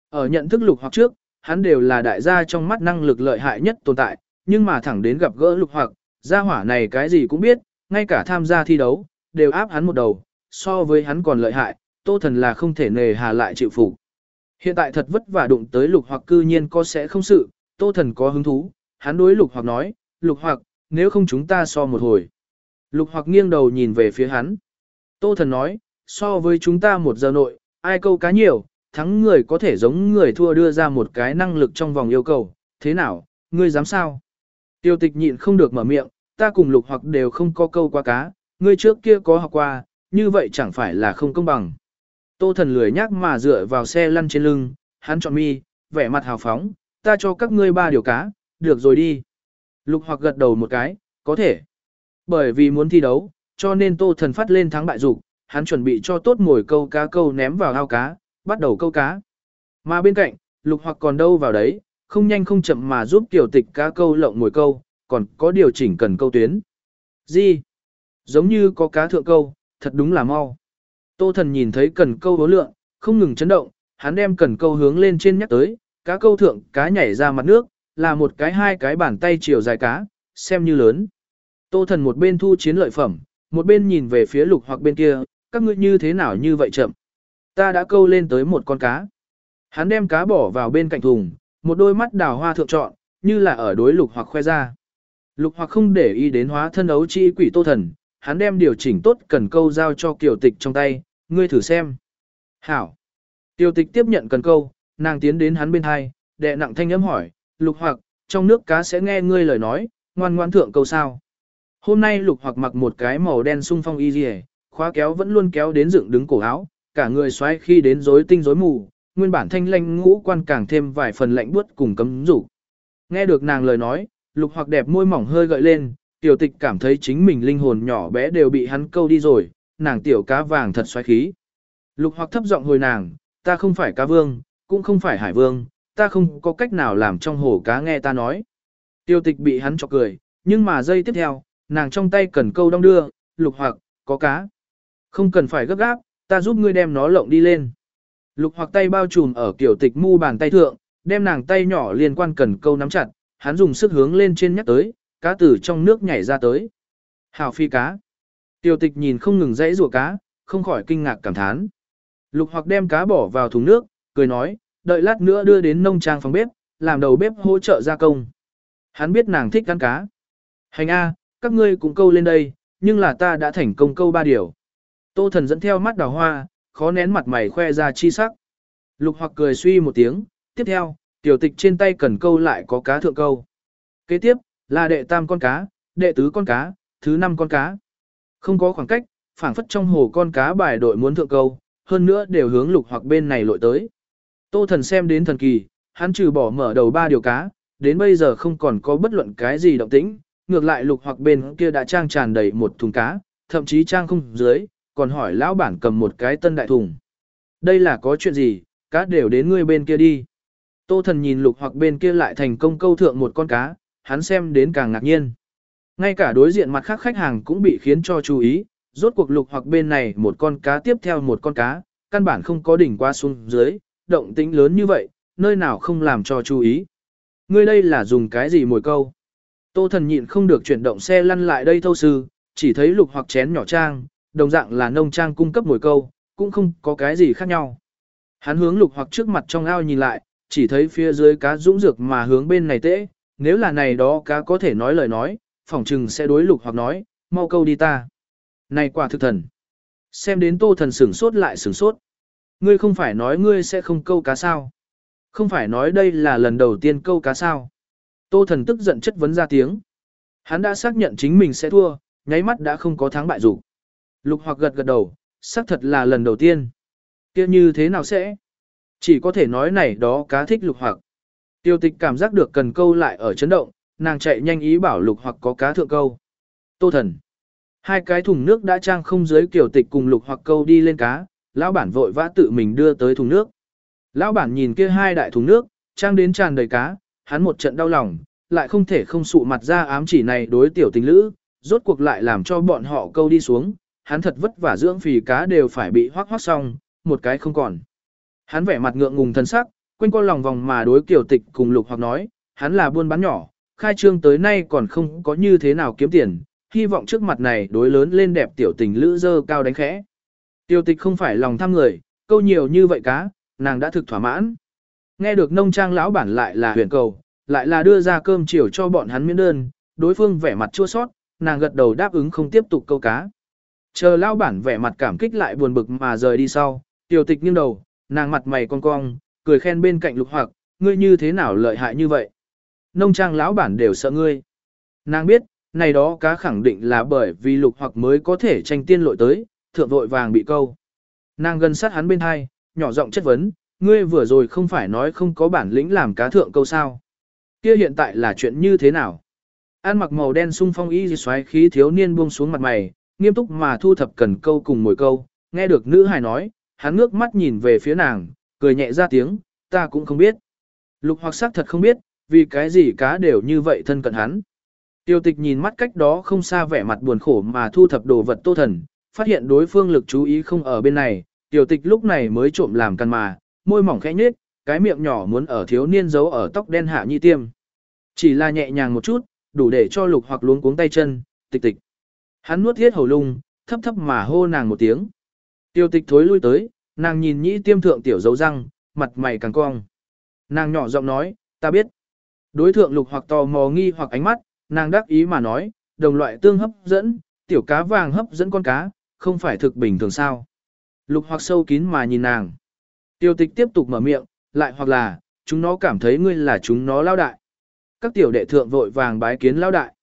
Ở nhận thức lục hoặc trước, hắn đều là đại gia trong mắt năng lực lợi hại nhất tồn tại, nhưng mà thẳng đến gặp gỡ lục hoặc, gia hỏa này cái gì cũng biết, ngay cả tham gia thi đấu, đều áp hắn một đầu, so với hắn còn lợi hại, tô thần là không thể nề hà lại chịu phục. Hiện tại thật vất vả đụng tới lục hoặc cư nhiên có sẽ không sự, tô thần có hứng thú, hắn đối lục hoặc nói, lục hoặc, nếu không chúng ta so một hồi. Lục hoặc nghiêng đầu nhìn về phía hắn. Tô thần nói, so với chúng ta một giờ nội, ai câu cá nhiều, thắng người có thể giống người thua đưa ra một cái năng lực trong vòng yêu cầu, thế nào, ngươi dám sao? Tiêu tịch nhịn không được mở miệng, ta cùng lục hoặc đều không có câu qua cá, ngươi trước kia có học qua, như vậy chẳng phải là không công bằng. Tô thần lười nhác mà dựa vào xe lăn trên lưng, hắn chọn mi, vẻ mặt hào phóng, ta cho các ngươi ba điều cá, được rồi đi. Lục hoặc gật đầu một cái, có thể. Bởi vì muốn thi đấu, cho nên tô thần phát lên thắng bại dục hắn chuẩn bị cho tốt mồi câu cá câu ném vào ao cá, bắt đầu câu cá. Mà bên cạnh, lục hoặc còn đâu vào đấy, không nhanh không chậm mà giúp tiểu tịch cá câu lộng mồi câu, còn có điều chỉnh cần câu tuyến. Gì? Giống như có cá thượng câu, thật đúng là mau. Tô thần nhìn thấy cần câu hố lượng, không ngừng chấn động, hắn đem cần câu hướng lên trên nhắc tới, cá câu thượng cá nhảy ra mặt nước, là một cái hai cái bàn tay chiều dài cá, xem như lớn. Tô thần một bên thu chiến lợi phẩm, một bên nhìn về phía lục hoặc bên kia, các ngươi như thế nào như vậy chậm. Ta đã câu lên tới một con cá. Hắn đem cá bỏ vào bên cạnh thùng, một đôi mắt đào hoa thượng trọn, như là ở đối lục hoặc khoe ra. Lục hoặc không để ý đến hóa thân ấu chi quỷ tô thần, hắn đem điều chỉnh tốt cần câu giao cho kiều tịch trong tay, ngươi thử xem. Hảo. Tiêu tịch tiếp nhận cần câu, nàng tiến đến hắn bên hai, đệ nặng thanh âm hỏi, lục hoặc, trong nước cá sẽ nghe ngươi lời nói, ngoan ngoan thượng câu sao. Hôm nay lục hoặc mặc một cái màu đen sung phong y dì khóa kéo vẫn luôn kéo đến dựng đứng cổ áo, cả người xoay khi đến rối tinh rối mù, nguyên bản thanh lanh ngũ quan càng thêm vài phần lạnh buốt cùng cấm rủ. Nghe được nàng lời nói, lục hoặc đẹp môi mỏng hơi gợi lên, tiểu tịch cảm thấy chính mình linh hồn nhỏ bé đều bị hắn câu đi rồi, nàng tiểu cá vàng thật xoáy khí. Lục hoặc thấp giọng hồi nàng, ta không phải cá vương, cũng không phải hải vương, ta không có cách nào làm trong hồ cá nghe ta nói. Tiêu tịch bị hắn chọc cười, nhưng mà giây tiếp theo, nàng trong tay cần câu đong đưa, lục hoặc, có cá. Không cần phải gấp gáp, ta giúp ngươi đem nó lộng đi lên. Lục hoặc tay bao trùm ở kiểu tịch mu bàn tay thượng, đem nàng tay nhỏ liên quan cần câu nắm chặt, hắn dùng sức hướng lên trên nhắc tới, cá tử trong nước nhảy ra tới. Hào phi cá. Tiểu tịch nhìn không ngừng dãy rùa cá, không khỏi kinh ngạc cảm thán. Lục hoặc đem cá bỏ vào thùng nước, cười nói, đợi lát nữa đưa đến nông trang phòng bếp, làm đầu bếp hỗ trợ gia công. Hắn biết nàng thích ăn cá. Hành A, các ngươi cũng câu lên đây, nhưng là ta đã thành công câu ba điều. Tô thần dẫn theo mắt đào hoa, khó nén mặt mày khoe ra chi sắc. Lục hoặc cười suy một tiếng, tiếp theo, tiểu tịch trên tay cần câu lại có cá thượng câu. Kế tiếp, là đệ tam con cá, đệ tứ con cá, thứ năm con cá. Không có khoảng cách, phảng phất trong hồ con cá bài đội muốn thượng câu, hơn nữa đều hướng lục hoặc bên này lội tới. Tô thần xem đến thần kỳ, hắn trừ bỏ mở đầu ba điều cá, đến bây giờ không còn có bất luận cái gì động tĩnh, ngược lại lục hoặc bên kia đã trang tràn đầy một thùng cá, thậm chí trang không dưới, còn hỏi lão bản cầm một cái tân đại thùng. Đây là có chuyện gì, cá đều đến ngươi bên kia đi. Tô thần nhìn lục hoặc bên kia lại thành công câu thượng một con cá, hắn xem đến càng ngạc nhiên. Ngay cả đối diện mặt khác khách hàng cũng bị khiến cho chú ý, rốt cuộc lục hoặc bên này một con cá tiếp theo một con cá, căn bản không có đỉnh qua xuống dưới, động tĩnh lớn như vậy, nơi nào không làm cho chú ý. Ngươi đây là dùng cái gì mồi câu? Tô thần nhịn không được chuyển động xe lăn lại đây thâu sư, chỉ thấy lục hoặc chén nhỏ trang, đồng dạng là nông trang cung cấp mồi câu, cũng không có cái gì khác nhau. Hắn hướng lục hoặc trước mặt trong ao nhìn lại, chỉ thấy phía dưới cá dũng dược mà hướng bên này tễ, nếu là này đó cá có thể nói lời nói, phỏng chừng sẽ đối lục hoặc nói, mau câu đi ta. Này quả thực thần. Xem đến tô thần sửng sốt lại sửng sốt. Ngươi không phải nói ngươi sẽ không câu cá sao? Không phải nói đây là lần đầu tiên câu cá sao? Tô thần tức giận chất vấn ra tiếng. Hắn đã xác nhận chính mình sẽ thua, nháy mắt đã không có thắng bại dục Lục hoặc gật gật đầu, xác thật là lần đầu tiên. kia như thế nào sẽ? Chỉ có thể nói này đó cá thích lục hoặc. Tiêu tịch cảm giác được cần câu lại ở chấn động, nàng chạy nhanh ý bảo lục hoặc có cá thượng câu. Tô thần. Hai cái thùng nước đã trang không dưới kiểu tịch cùng lục hoặc câu đi lên cá, lão bản vội vã tự mình đưa tới thùng nước. Lão bản nhìn kia hai đại thùng nước, trang đến tràn đầy cá, hắn một trận đau lòng, lại không thể không sụ mặt ra ám chỉ này đối tiểu tình lữ, rốt cuộc lại làm cho bọn họ câu đi xuống, hắn thật vất vả dưỡng phì cá đều phải bị hoác hoác xong, một cái không còn. Hắn vẻ mặt ngượng ngùng thân sắc, quanh co lòng vòng mà đối kiểu tịch cùng lục hoặc nói, hắn là buôn bán nhỏ, khai trương tới nay còn không có như thế nào kiếm tiền, hy vọng trước mặt này đối lớn lên đẹp tiểu tình lữ dơ cao đánh khẽ. Tiêu tịch không phải lòng tham người, câu nhiều như vậy cá, nàng đã thực thỏa mãn. Nghe được nông trang lão bản lại là huyền cầu, lại là đưa ra cơm chiều cho bọn hắn miễn đơn, đối phương vẻ mặt chua sót, nàng gật đầu đáp ứng không tiếp tục câu cá. Chờ lão bản vẻ mặt cảm kích lại buồn bực mà rời đi sau, tiểu tịch nghiêng đầu, nàng mặt mày cong cong, cười khen bên cạnh lục hoặc, ngươi như thế nào lợi hại như vậy. Nông trang lão bản đều sợ ngươi. Nàng biết, này đó cá khẳng định là bởi vì lục hoặc mới có thể tranh tiên lội tới, thượng vội vàng bị câu. Nàng gần sát hắn bên hai, nhỏ giọng chất vấn, ngươi vừa rồi không phải nói không có bản lĩnh làm cá thượng câu sao. Kia hiện tại là chuyện như thế nào? An mặc màu đen sung phong y xoáy khí thiếu niên buông xuống mặt mày, nghiêm túc mà thu thập cần câu cùng mồi câu, nghe được nữ hài nói, hắn ngước mắt nhìn về phía nàng, cười nhẹ ra tiếng, ta cũng không biết. Lục hoặc sắc thật không biết, vì cái gì cá đều như vậy thân cận hắn. Tiêu tịch nhìn mắt cách đó không xa vẻ mặt buồn khổ mà thu thập đồ vật tô thần, phát hiện đối phương lực chú ý không ở bên này, tiểu tịch lúc này mới trộm làm căn mà, môi mỏng khẽ nhếch, cái miệng nhỏ muốn ở thiếu niên giấu ở tóc đen hạ nhi tiêm. Chỉ là nhẹ nhàng một chút, đủ để cho lục hoặc luống cuống tay chân, tịch tịch. Hắn nuốt thiết hầu lung, thấp thấp mà hô nàng một tiếng. Tiêu tịch thối lui tới, nàng nhìn nhĩ tiêm thượng tiểu dấu răng, mặt mày càng cong. Nàng nhỏ giọng nói, ta biết. Đối thượng lục hoặc tò mò nghi hoặc ánh mắt, nàng đắc ý mà nói, đồng loại tương hấp dẫn, tiểu cá vàng hấp dẫn con cá, không phải thực bình thường sao. Lục hoặc sâu kín mà nhìn nàng. Tiêu tịch tiếp tục mở miệng, lại hoặc là, chúng nó cảm thấy ngươi là chúng nó lao đại. Các tiểu đệ thượng vội vàng bái kiến lao đại.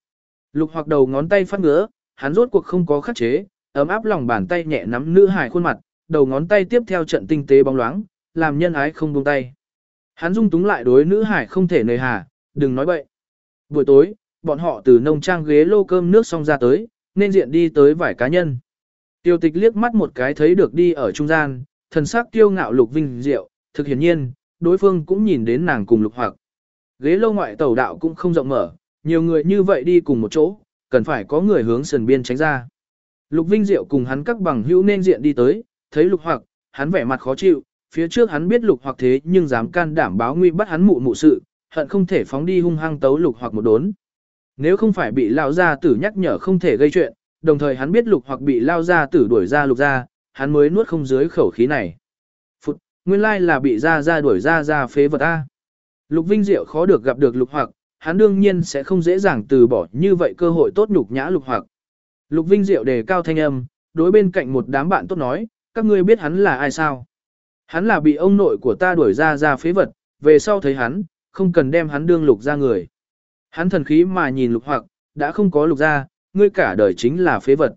Lục hoặc đầu ngón tay phát ngứa, hắn rốt cuộc không có khắc chế, ấm áp lòng bàn tay nhẹ nắm nữ hài khuôn mặt, đầu ngón tay tiếp theo trận tinh tế bóng loáng, làm nhân ái không buông tay. Hắn dung túng lại đối nữ hải không thể nề hà, đừng nói bậy. Buổi tối, bọn họ từ nông trang ghế lô cơm nước xong ra tới, nên diện đi tới vài cá nhân. Tiêu tịch liếc mắt một cái thấy được đi ở trung gian, thần sắc tiêu ngạo lục vinh diệu, thực hiển nhiên, đối phương cũng nhìn đến nàng cùng lục hoặc. Ghế lâu ngoại tàu đạo cũng không rộng mở, nhiều người như vậy đi cùng một chỗ, cần phải có người hướng sườn biên tránh ra. Lục Vinh Diệu cùng hắn các bằng hữu nên diện đi tới, thấy lục hoặc, hắn vẻ mặt khó chịu, phía trước hắn biết lục hoặc thế nhưng dám can đảm báo nguy bắt hắn mụ mụ sự, hận không thể phóng đi hung hăng tấu lục hoặc một đốn. Nếu không phải bị lão gia tử nhắc nhở không thể gây chuyện, đồng thời hắn biết lục hoặc bị lao ra tử đuổi ra lục ra, hắn mới nuốt không dưới khẩu khí này. Phụt, nguyên lai là bị ra ra đuổi ra ra phế vật A. Lục Vinh Diệu khó được gặp được lục hoặc, hắn đương nhiên sẽ không dễ dàng từ bỏ như vậy cơ hội tốt nhục nhã lục hoặc. Lục Vinh Diệu đề cao thanh âm, đối bên cạnh một đám bạn tốt nói, các ngươi biết hắn là ai sao? Hắn là bị ông nội của ta đuổi ra ra phế vật, về sau thấy hắn, không cần đem hắn đương lục ra người. Hắn thần khí mà nhìn lục hoặc, đã không có lục ra, ngươi cả đời chính là phế vật.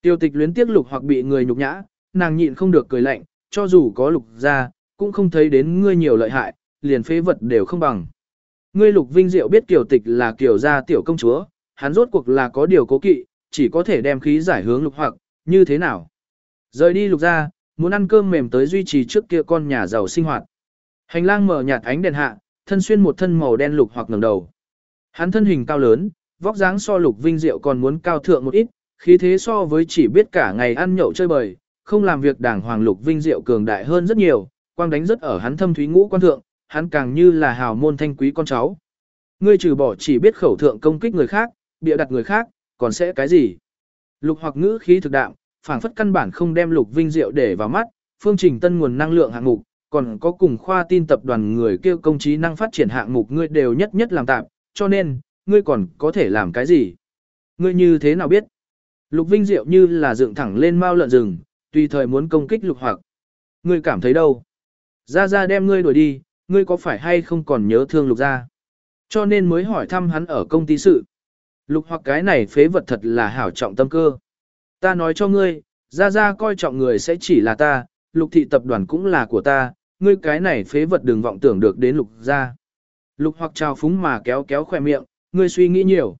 Tiêu tịch luyến tiếc lục hoặc bị người nhục nhã, nàng nhịn không được cười lạnh, cho dù có lục ra, cũng không thấy đến ngươi nhiều lợi hại, liền phế vật đều không bằng. Ngươi lục vinh diệu biết tiểu tịch là kiểu gia tiểu công chúa, hắn rốt cuộc là có điều cố kỵ, chỉ có thể đem khí giải hướng lục hoặc, như thế nào. Rời đi lục ra, muốn ăn cơm mềm tới duy trì trước kia con nhà giàu sinh hoạt. Hành lang mở nhạt ánh đèn hạ, thân xuyên một thân màu đen lục hoặc ngẩng đầu. Hắn thân hình cao lớn, vóc dáng so lục vinh diệu còn muốn cao thượng một ít, khí thế so với chỉ biết cả ngày ăn nhậu chơi bời, không làm việc đảng hoàng lục vinh diệu cường đại hơn rất nhiều, quang đánh rất ở hắn thâm thúy ngũ quan thượng, hắn càng như là hào môn thanh quý con cháu. Ngươi trừ bỏ chỉ biết khẩu thượng công kích người khác, bịa đặt người khác, còn sẽ cái gì? Lục hoặc ngữ khí thực đạm phảng phất căn bản không đem lục vinh diệu để vào mắt, phương trình tân nguồn năng lượng hạng mục, còn có cùng khoa tin tập đoàn người kêu công trí năng phát triển hạng mục ngươi đều nhất nhất làm tạm, cho nên, ngươi còn có thể làm cái gì? Ngươi như thế nào biết? Lục vinh diệu như là dựng thẳng lên mau lợn rừng, tùy thời muốn công kích lục hoặc. Ngươi cảm thấy đâu? Ra ra đem ngươi đuổi đi, ngươi có phải hay không còn nhớ thương lục ra? Cho nên mới hỏi thăm hắn ở công ty sự. Lục hoặc cái này phế vật thật là hảo trọng tâm cơ. Ta nói cho ngươi, ra ra coi trọng người sẽ chỉ là ta, lục thị tập đoàn cũng là của ta, ngươi cái này phế vật đừng vọng tưởng được đến lục ra. Lục hoặc trao phúng mà kéo kéo khỏe miệng, ngươi suy nghĩ nhiều.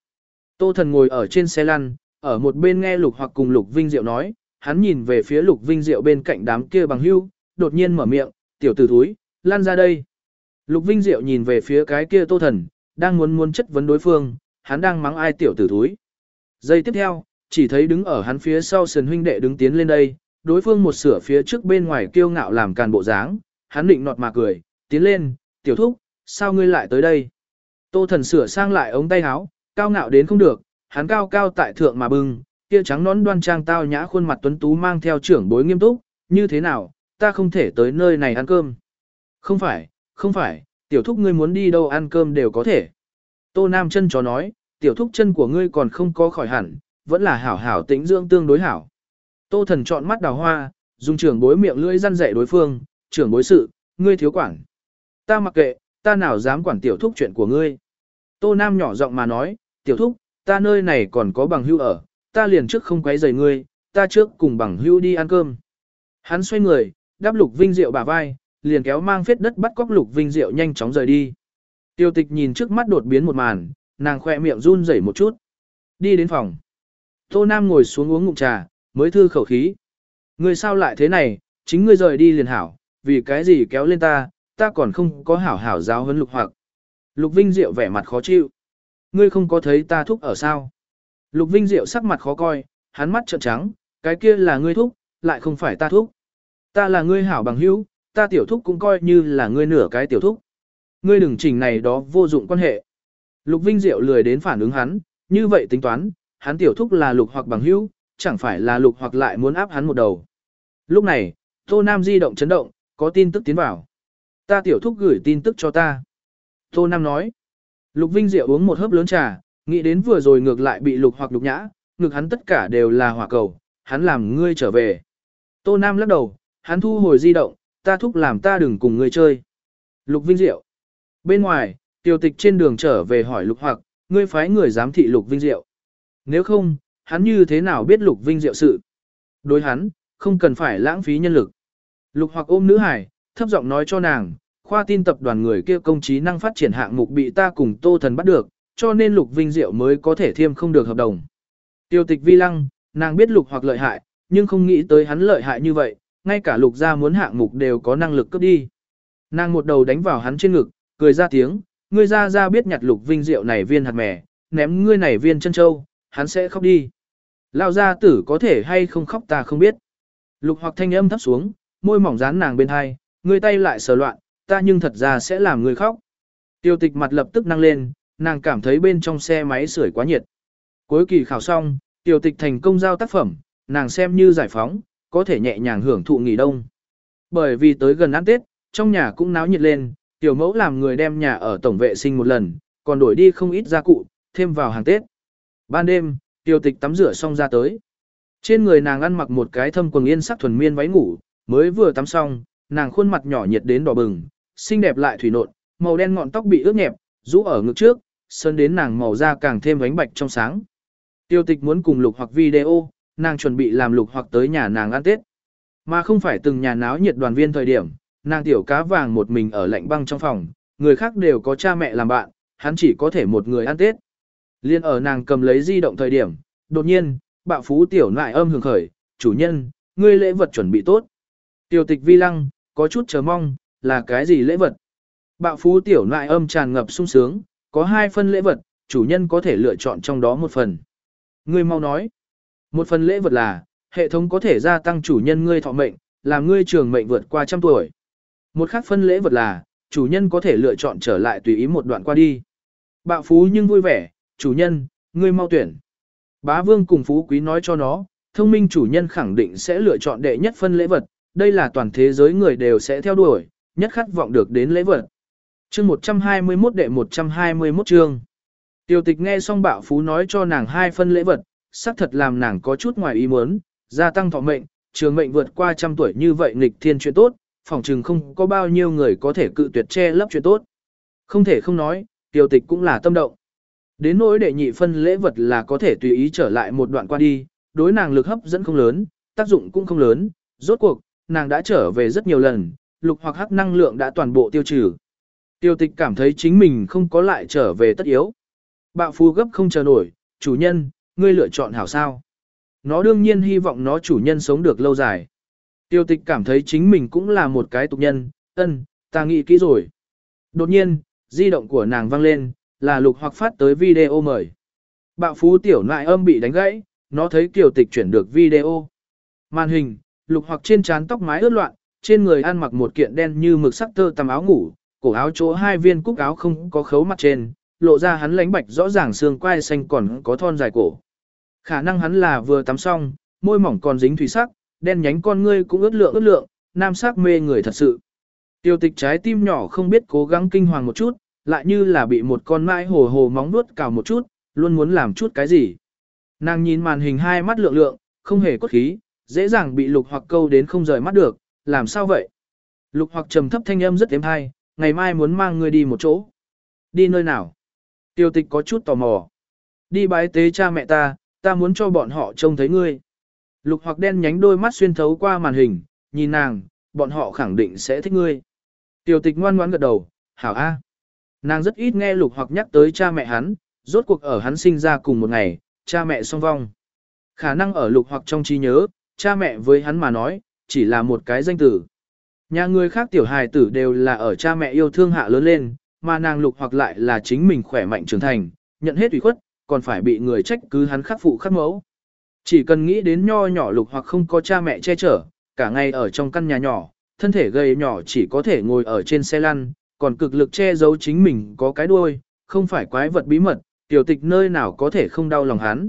Tô thần ngồi ở trên xe lăn, ở một bên nghe lục hoặc cùng lục vinh diệu nói, hắn nhìn về phía lục vinh diệu bên cạnh đám kia bằng hưu, đột nhiên mở miệng, tiểu tử thúi, lan ra đây. Lục Vinh Diệu nhìn về phía cái kia tô thần, đang muốn muốn chất vấn đối phương, hắn đang mắng ai tiểu tử thúi. Giây tiếp theo, chỉ thấy đứng ở hắn phía sau sườn huynh đệ đứng tiến lên đây, đối phương một sửa phía trước bên ngoài kiêu ngạo làm càn bộ dáng, hắn định nọt mà cười, tiến lên, tiểu thúc, sao ngươi lại tới đây? Tô thần sửa sang lại ống tay áo, cao ngạo đến không được, hắn cao cao tại thượng mà bưng, kia trắng nón đoan trang tao nhã khuôn mặt tuấn tú mang theo trưởng bối nghiêm túc, như thế nào, ta không thể tới nơi này ăn cơm. Không phải, không phải, tiểu thúc ngươi muốn đi đâu ăn cơm đều có thể. Tô Nam chân chó nói, tiểu thúc chân của ngươi còn không có khỏi hẳn, vẫn là hảo hảo tĩnh dưỡng tương đối hảo. Tô thần chọn mắt đào hoa, dùng trưởng bối miệng lưỡi răn dạy đối phương, trưởng bối sự, ngươi thiếu quản. Ta mặc kệ, ta nào dám quản tiểu thúc chuyện của ngươi. Tô Nam nhỏ giọng mà nói, tiểu thúc, ta nơi này còn có bằng hưu ở, ta liền trước không quấy rầy ngươi, ta trước cùng bằng hưu đi ăn cơm. Hắn xoay người, đáp lục vinh diệu bả vai, liền kéo mang phết đất bắt cóc lục vinh diệu nhanh chóng rời đi. Tiêu tịch nhìn trước mắt đột biến một màn, nàng khoe miệng run rẩy một chút. Đi đến phòng. Tô Nam ngồi xuống uống ngụm trà, mới thư khẩu khí. Ngươi sao lại thế này, chính ngươi rời đi liền hảo, vì cái gì kéo lên ta, ta còn không có hảo hảo giáo huấn lục hoặc. Lục Vinh Diệu vẻ mặt khó chịu. Ngươi không có thấy ta thúc ở sao? Lục Vinh Diệu sắc mặt khó coi, hắn mắt trợn trắng, cái kia là ngươi thúc, lại không phải ta thúc. Ta là ngươi hảo bằng hữu, ta tiểu thúc cũng coi như là ngươi nửa cái tiểu thúc. Ngươi đừng chỉnh này đó vô dụng quan hệ. Lục Vinh Diệu lười đến phản ứng hắn, như vậy tính toán, hắn tiểu thúc là lục hoặc bằng hữu, chẳng phải là lục hoặc lại muốn áp hắn một đầu. Lúc này, Tô Nam di động chấn động, có tin tức tiến vào. Ta tiểu thúc gửi tin tức cho ta. Tô Nam nói. Lục Vinh Diệu uống một hớp lớn trà, nghĩ đến vừa rồi ngược lại bị lục hoặc lục nhã, ngược hắn tất cả đều là hỏa cầu, hắn làm ngươi trở về. Tô Nam lắc đầu, hắn thu hồi di động, ta thúc làm ta đừng cùng ngươi chơi. Lục Vinh Diệu. Bên ngoài, tiểu tịch trên đường trở về hỏi lục hoặc, ngươi phái người giám thị lục Vinh Diệu. Nếu không, hắn như thế nào biết lục Vinh Diệu sự? Đối hắn, không cần phải lãng phí nhân lực. Lục hoặc ôm nữ hải, thấp giọng nói cho nàng, khoa tin tập đoàn người kia công trí năng phát triển hạng mục bị ta cùng Tô Thần bắt được, cho nên Lục Vinh Diệu mới có thể thiêm không được hợp đồng. Tiêu tịch vi lăng, nàng biết Lục hoặc lợi hại, nhưng không nghĩ tới hắn lợi hại như vậy, ngay cả Lục gia muốn hạng mục đều có năng lực cướp đi. Nàng một đầu đánh vào hắn trên ngực, cười ra tiếng, ngươi ra ra biết nhặt Lục Vinh Diệu này viên hạt mè, ném ngươi này viên chân châu, hắn sẽ khóc đi. Lao gia tử có thể hay không khóc ta không biết. Lục hoặc thanh âm thấp xuống, môi mỏng dán nàng bên hai, ngươi tay lại sờ loạn, ta nhưng thật ra sẽ làm ngươi khóc. Tiêu tịch mặt lập tức năng lên, nàng cảm thấy bên trong xe máy sưởi quá nhiệt. Cuối kỳ khảo xong, tiêu tịch thành công giao tác phẩm, nàng xem như giải phóng, có thể nhẹ nhàng hưởng thụ nghỉ đông. Bởi vì tới gần ăn Tết, trong nhà cũng náo nhiệt lên, tiểu mẫu làm người đem nhà ở tổng vệ sinh một lần, còn đổi đi không ít gia cụ, thêm vào hàng Tết. Ban đêm, tiêu tịch tắm rửa xong ra tới. Trên người nàng ăn mặc một cái thâm quần yên sắc thuần miên váy ngủ, mới vừa tắm xong, nàng khuôn mặt nhỏ nhiệt đến đỏ bừng, xinh đẹp lại thủy nộn, màu đen ngọn tóc bị ướt nhẹp, rũ ở ngực trước, sơn đến nàng màu da càng thêm ánh bạch trong sáng. Tiêu tịch muốn cùng lục hoặc video, nàng chuẩn bị làm lục hoặc tới nhà nàng ăn Tết. Mà không phải từng nhà náo nhiệt đoàn viên thời điểm, nàng tiểu cá vàng một mình ở lạnh băng trong phòng, người khác đều có cha mẹ làm bạn, hắn chỉ có thể một người ăn Tết. Liên ở nàng cầm lấy di động thời điểm, đột nhiên, bạo phú tiểu nại âm hưởng khởi, chủ nhân, ngươi lễ vật chuẩn bị tốt. Tiểu tịch vi lăng, có chút chờ mong, là cái gì lễ vật? Bạo phú tiểu nại âm tràn ngập sung sướng, có hai phân lễ vật, chủ nhân có thể lựa chọn trong đó một phần. Ngươi mau nói. Một phần lễ vật là, hệ thống có thể gia tăng chủ nhân ngươi thọ mệnh, làm ngươi trường mệnh vượt qua trăm tuổi. Một khác phân lễ vật là, chủ nhân có thể lựa chọn trở lại tùy ý một đoạn qua đi. Bạo phú nhưng vui vẻ, chủ nhân, ngươi mau tuyển. Bá vương cùng phú quý nói cho nó, thông minh chủ nhân khẳng định sẽ lựa chọn đệ nhất phân lễ vật, đây là toàn thế giới người đều sẽ theo đuổi, nhất khát vọng được đến lễ vật. Chương 121 đệ 121 chương. Tiêu tịch nghe xong bạo phú nói cho nàng hai phân lễ vật, xác thật làm nàng có chút ngoài ý muốn, gia tăng thọ mệnh, trường mệnh vượt qua trăm tuổi như vậy nghịch thiên chuyện tốt, phòng chừng không có bao nhiêu người có thể cự tuyệt che lấp chuyện tốt. Không thể không nói, tiêu tịch cũng là tâm động. Đến nỗi đệ nhị phân lễ vật là có thể tùy ý trở lại một đoạn qua đi, đối nàng lực hấp dẫn không lớn, tác dụng cũng không lớn, rốt cuộc, nàng đã trở về rất nhiều lần, lục hoặc hắc năng lượng đã toàn bộ tiêu trừ. Tiêu tịch cảm thấy chính mình không có lại trở về tất yếu. Bạo phu gấp không chờ nổi, chủ nhân, ngươi lựa chọn hảo sao. Nó đương nhiên hy vọng nó chủ nhân sống được lâu dài. Tiêu tịch cảm thấy chính mình cũng là một cái tục nhân, ân, ta nghĩ kỹ rồi. Đột nhiên, di động của nàng vang lên, là lục hoặc phát tới video mời. Bạo phú tiểu nại âm bị đánh gãy, nó thấy kiều tịch chuyển được video. Màn hình, lục hoặc trên trán tóc mái ướt loạn, trên người ăn mặc một kiện đen như mực sắc tơ tầm áo ngủ, cổ áo chỗ hai viên cúc áo không có khấu mặt trên, lộ ra hắn lánh bạch rõ ràng xương quai xanh còn có thon dài cổ. Khả năng hắn là vừa tắm xong, môi mỏng còn dính thủy sắc, đen nhánh con ngươi cũng ướt lượng ướt lượng, nam sắc mê người thật sự. Tiêu tịch trái tim nhỏ không biết cố gắng kinh hoàng một chút, lại như là bị một con mãi hồ hồ móng nuốt cào một chút, luôn muốn làm chút cái gì. Nàng nhìn màn hình hai mắt lượng lượng, không hề cốt khí, dễ dàng bị lục hoặc câu đến không rời mắt được, làm sao vậy? Lục hoặc trầm thấp thanh âm rất êm hay, ngày mai muốn mang ngươi đi một chỗ. Đi nơi nào? Tiêu tịch có chút tò mò. Đi bái tế cha mẹ ta, ta muốn cho bọn họ trông thấy ngươi. Lục hoặc đen nhánh đôi mắt xuyên thấu qua màn hình, nhìn nàng, bọn họ khẳng định sẽ thích ngươi. Tiêu tịch ngoan ngoãn gật đầu, hảo a. Nàng rất ít nghe lục hoặc nhắc tới cha mẹ hắn, rốt cuộc ở hắn sinh ra cùng một ngày, cha mẹ song vong. Khả năng ở lục hoặc trong trí nhớ, cha mẹ với hắn mà nói, chỉ là một cái danh tử. Nhà người khác tiểu hài tử đều là ở cha mẹ yêu thương hạ lớn lên, mà nàng lục hoặc lại là chính mình khỏe mạnh trưởng thành, nhận hết ủy khuất, còn phải bị người trách cứ hắn khắc phụ khắc mẫu. Chỉ cần nghĩ đến nho nhỏ lục hoặc không có cha mẹ che chở, cả ngày ở trong căn nhà nhỏ, thân thể gầy nhỏ chỉ có thể ngồi ở trên xe lăn, còn cực lực che giấu chính mình có cái đuôi, không phải quái vật bí mật, tiểu tịch nơi nào có thể không đau lòng hắn.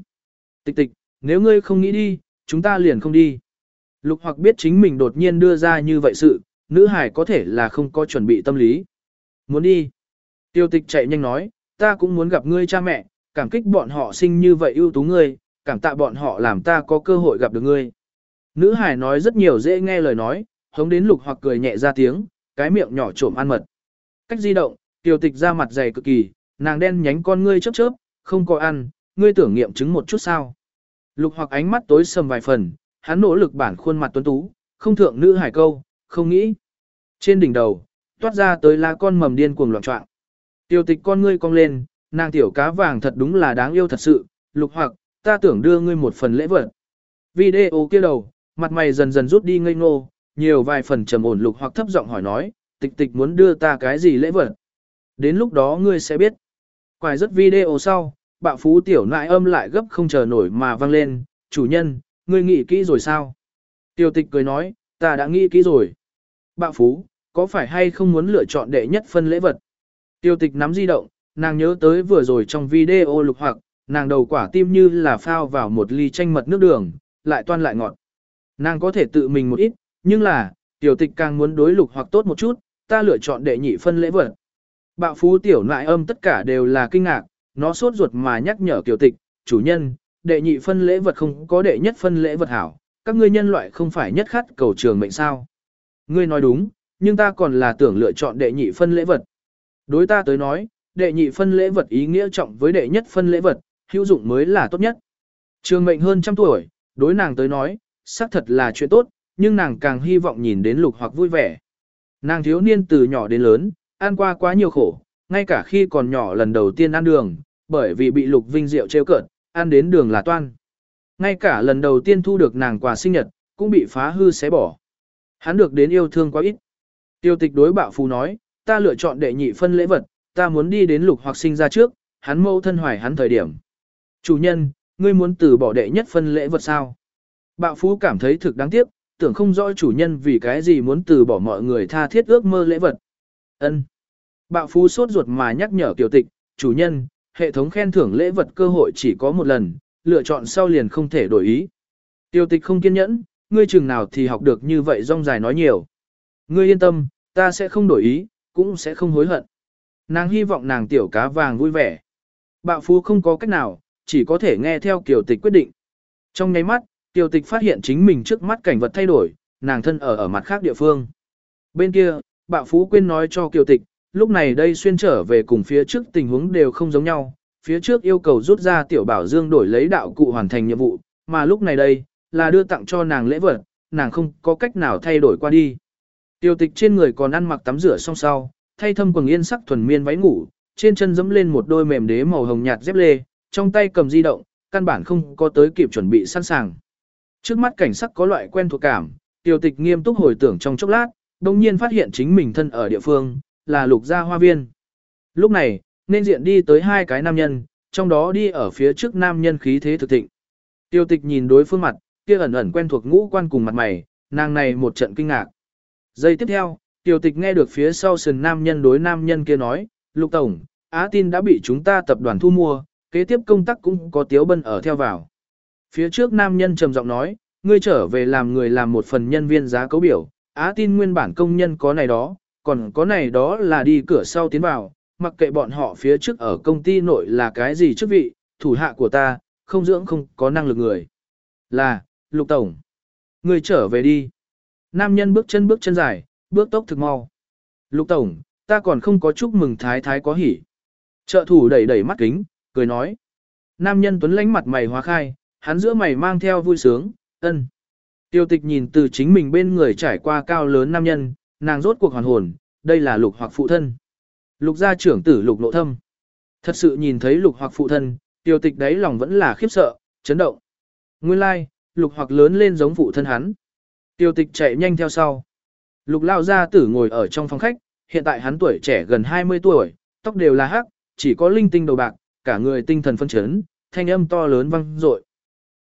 Tịch tịch, nếu ngươi không nghĩ đi, chúng ta liền không đi. Lục hoặc biết chính mình đột nhiên đưa ra như vậy sự, nữ hải có thể là không có chuẩn bị tâm lý. Muốn đi. Tiêu tịch chạy nhanh nói, ta cũng muốn gặp ngươi cha mẹ, cảm kích bọn họ sinh như vậy ưu tú ngươi, cảm tạ bọn họ làm ta có cơ hội gặp được ngươi. Nữ hải nói rất nhiều dễ nghe lời nói, hống đến lục hoặc cười nhẹ ra tiếng, cái miệng nhỏ trộm ăn mật. Cách di động, tiêu tịch ra mặt dày cực kỳ, nàng đen nhánh con ngươi chớp chớp, không có ăn, ngươi tưởng nghiệm chứng một chút sao. Lục hoặc ánh mắt tối sầm vài phần, hắn nỗ lực bản khuôn mặt tuấn tú, không thượng nữ hải câu, không nghĩ. Trên đỉnh đầu, toát ra tới lá con mầm điên cuồng loạn trọng. Tiêu tịch con ngươi cong lên, nàng tiểu cá vàng thật đúng là đáng yêu thật sự, lục hoặc, ta tưởng đưa ngươi một phần lễ vật. Video kia đầu, mặt mày dần dần rút đi ngây ngô, nhiều vài phần trầm ổn lục hoặc thấp giọng hỏi nói, tịch tịch muốn đưa ta cái gì lễ vật. Đến lúc đó ngươi sẽ biết. Quài rất video sau, bạo phú tiểu nại âm lại gấp không chờ nổi mà vang lên, chủ nhân, ngươi nghĩ kỹ rồi sao? Tiêu tịch cười nói, ta đã nghĩ kỹ rồi. Bạo phú, có phải hay không muốn lựa chọn đệ nhất phân lễ vật? Tiêu tịch nắm di động, nàng nhớ tới vừa rồi trong video lục hoặc, nàng đầu quả tim như là phao vào một ly chanh mật nước đường, lại toan lại ngọt. Nàng có thể tự mình một ít, nhưng là, tiểu tịch càng muốn đối lục hoặc tốt một chút, ta lựa chọn đệ nhị phân lễ vật. Bạo phú tiểu nại âm tất cả đều là kinh ngạc, nó sốt ruột mà nhắc nhở kiều tịch, chủ nhân, đệ nhị phân lễ vật không có đệ nhất phân lễ vật hảo, các ngươi nhân loại không phải nhất khát cầu trường mệnh sao. Ngươi nói đúng, nhưng ta còn là tưởng lựa chọn đệ nhị phân lễ vật. Đối ta tới nói, đệ nhị phân lễ vật ý nghĩa trọng với đệ nhất phân lễ vật, hữu dụng mới là tốt nhất. Trường mệnh hơn trăm tuổi, đối nàng tới nói, xác thật là chuyện tốt, nhưng nàng càng hy vọng nhìn đến lục hoặc vui vẻ. Nàng thiếu niên từ nhỏ đến lớn, ăn qua quá nhiều khổ, ngay cả khi còn nhỏ lần đầu tiên ăn đường, bởi vì bị lục vinh diệu trêu cợt, ăn đến đường là toan. Ngay cả lần đầu tiên thu được nàng quà sinh nhật, cũng bị phá hư xé bỏ. Hắn được đến yêu thương quá ít. Tiêu tịch đối bạo phù nói, ta lựa chọn đệ nhị phân lễ vật, ta muốn đi đến lục hoặc sinh ra trước, hắn mâu thân hoài hắn thời điểm. Chủ nhân, ngươi muốn từ bỏ đệ nhất phân lễ vật sao? Bạo phú cảm thấy thực đáng tiếc, tưởng không rõ chủ nhân vì cái gì muốn từ bỏ mọi người tha thiết ước mơ lễ vật. Ân. Bạo phú sốt ruột mà nhắc nhở tiểu tịch, chủ nhân, hệ thống khen thưởng lễ vật cơ hội chỉ có một lần, lựa chọn sau liền không thể đổi ý. Tiểu tịch không kiên nhẫn, ngươi chừng nào thì học được như vậy rong dài nói nhiều. Ngươi yên tâm, ta sẽ không đổi ý, cũng sẽ không hối hận. Nàng hy vọng nàng tiểu cá vàng vui vẻ. Bạo phú không có cách nào, chỉ có thể nghe theo kiểu tịch quyết định. Trong nháy mắt, tiểu tịch phát hiện chính mình trước mắt cảnh vật thay đổi, nàng thân ở ở mặt khác địa phương. Bên kia, bạo phú quên nói cho kiểu tịch, lúc này đây xuyên trở về cùng phía trước tình huống đều không giống nhau. Phía trước yêu cầu rút ra tiểu bảo dương đổi lấy đạo cụ hoàn thành nhiệm vụ, mà lúc này đây, là đưa tặng cho nàng lễ vật, nàng không có cách nào thay đổi qua đi. Tiêu tịch trên người còn ăn mặc tắm rửa xong sau, thay thâm quần yên sắc thuần miên váy ngủ, trên chân dẫm lên một đôi mềm đế màu hồng nhạt dép lê, trong tay cầm di động, căn bản không có tới kịp chuẩn bị sẵn sàng. Trước mắt cảnh sắc có loại quen thuộc cảm, tiêu tịch nghiêm túc hồi tưởng trong chốc lát, đồng nhiên phát hiện chính mình thân ở địa phương, là lục gia hoa viên. Lúc này, nên diện đi tới hai cái nam nhân, trong đó đi ở phía trước nam nhân khí thế thực thịnh. Tiêu tịch nhìn đối phương mặt, kia ẩn ẩn quen thuộc ngũ quan cùng mặt mày, nàng này một trận kinh ngạc. Giây tiếp theo, tiêu tịch nghe được phía sau sườn nam nhân đối nam nhân kia nói, Lục Tổng, Á tin đã bị chúng ta tập đoàn thu mua, kế tiếp công tác cũng có tiếu bân ở theo vào. Phía trước nam nhân trầm giọng nói, ngươi trở về làm người làm một phần nhân viên giá cấu biểu, Á tin nguyên bản công nhân có này đó, còn có này đó là đi cửa sau tiến vào, mặc kệ bọn họ phía trước ở công ty nội là cái gì chức vị, thủ hạ của ta, không dưỡng không có năng lực người. Là, Lục Tổng. Người trở về đi. Nam nhân bước chân bước chân dài, bước tốc thực mau. Lục Tổng, ta còn không có chúc mừng thái thái có hỉ. Trợ thủ đẩy đẩy mắt kính, cười nói. Nam nhân tuấn lánh mặt mày hóa khai, hắn giữa mày mang theo vui sướng, ân. Tiêu tịch nhìn từ chính mình bên người trải qua cao lớn nam nhân, nàng rốt cuộc hoàn hồn, đây là lục hoặc phụ thân. Lục gia trưởng tử lục nộ thâm. Thật sự nhìn thấy lục hoặc phụ thân, tiêu tịch đấy lòng vẫn là khiếp sợ, chấn động. Nguyên lai, like, lục hoặc lớn lên giống phụ thân hắn. Tiêu tịch chạy nhanh theo sau. Lục lao gia tử ngồi ở trong phòng khách, hiện tại hắn tuổi trẻ gần 20 tuổi, tóc đều là hắc, chỉ có linh tinh đầu bạc, cả người tinh thần phân chấn, thanh âm to lớn vang dội.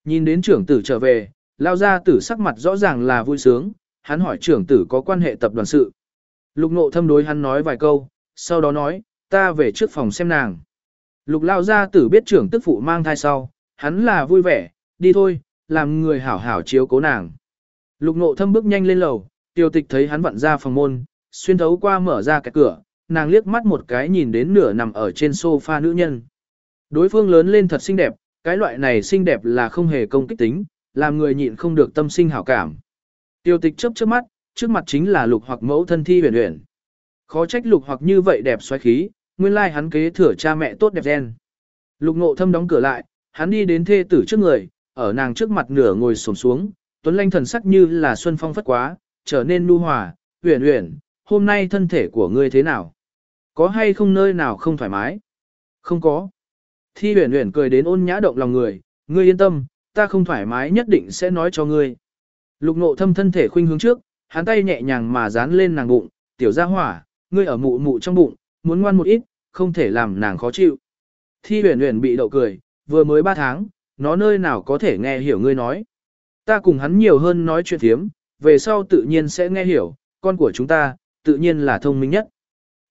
Nhìn đến trưởng tử trở về, lao gia tử sắc mặt rõ ràng là vui sướng, hắn hỏi trưởng tử có quan hệ tập đoàn sự. Lục nộ thâm đối hắn nói vài câu, sau đó nói, ta về trước phòng xem nàng. Lục lao gia tử biết trưởng tức phụ mang thai sau, hắn là vui vẻ, đi thôi, làm người hảo hảo chiếu cố nàng. Lục nộ thâm bước nhanh lên lầu, tiêu tịch thấy hắn vặn ra phòng môn, xuyên thấu qua mở ra cái cửa, nàng liếc mắt một cái nhìn đến nửa nằm ở trên sofa nữ nhân. Đối phương lớn lên thật xinh đẹp, cái loại này xinh đẹp là không hề công kích tính, làm người nhịn không được tâm sinh hảo cảm. Tiêu tịch chớp chớp mắt, trước mặt chính là lục hoặc mẫu thân thi huyền huyền. Khó trách lục hoặc như vậy đẹp xoáy khí, nguyên lai hắn kế thừa cha mẹ tốt đẹp gen. Lục ngộ thâm đóng cửa lại, hắn đi đến thê tử trước người, ở nàng trước mặt nửa ngồi xổm xuống, tuấn lanh thần sắc như là xuân phong phất quá, trở nên nu hòa, huyền huyền, hôm nay thân thể của ngươi thế nào? Có hay không nơi nào không thoải mái? Không có. Thi huyền huyền cười đến ôn nhã động lòng người, ngươi yên tâm, ta không thoải mái nhất định sẽ nói cho ngươi. Lục nộ thâm thân thể khuynh hướng trước, hắn tay nhẹ nhàng mà dán lên nàng bụng, tiểu gia hỏa, ngươi ở mụ mụ trong bụng, muốn ngoan một ít, không thể làm nàng khó chịu. Thi huyền huyền bị đậu cười, vừa mới 3 tháng, nó nơi nào có thể nghe hiểu ngươi nói. Ta cùng hắn nhiều hơn nói chuyện thiếm, về sau tự nhiên sẽ nghe hiểu, con của chúng ta, tự nhiên là thông minh nhất.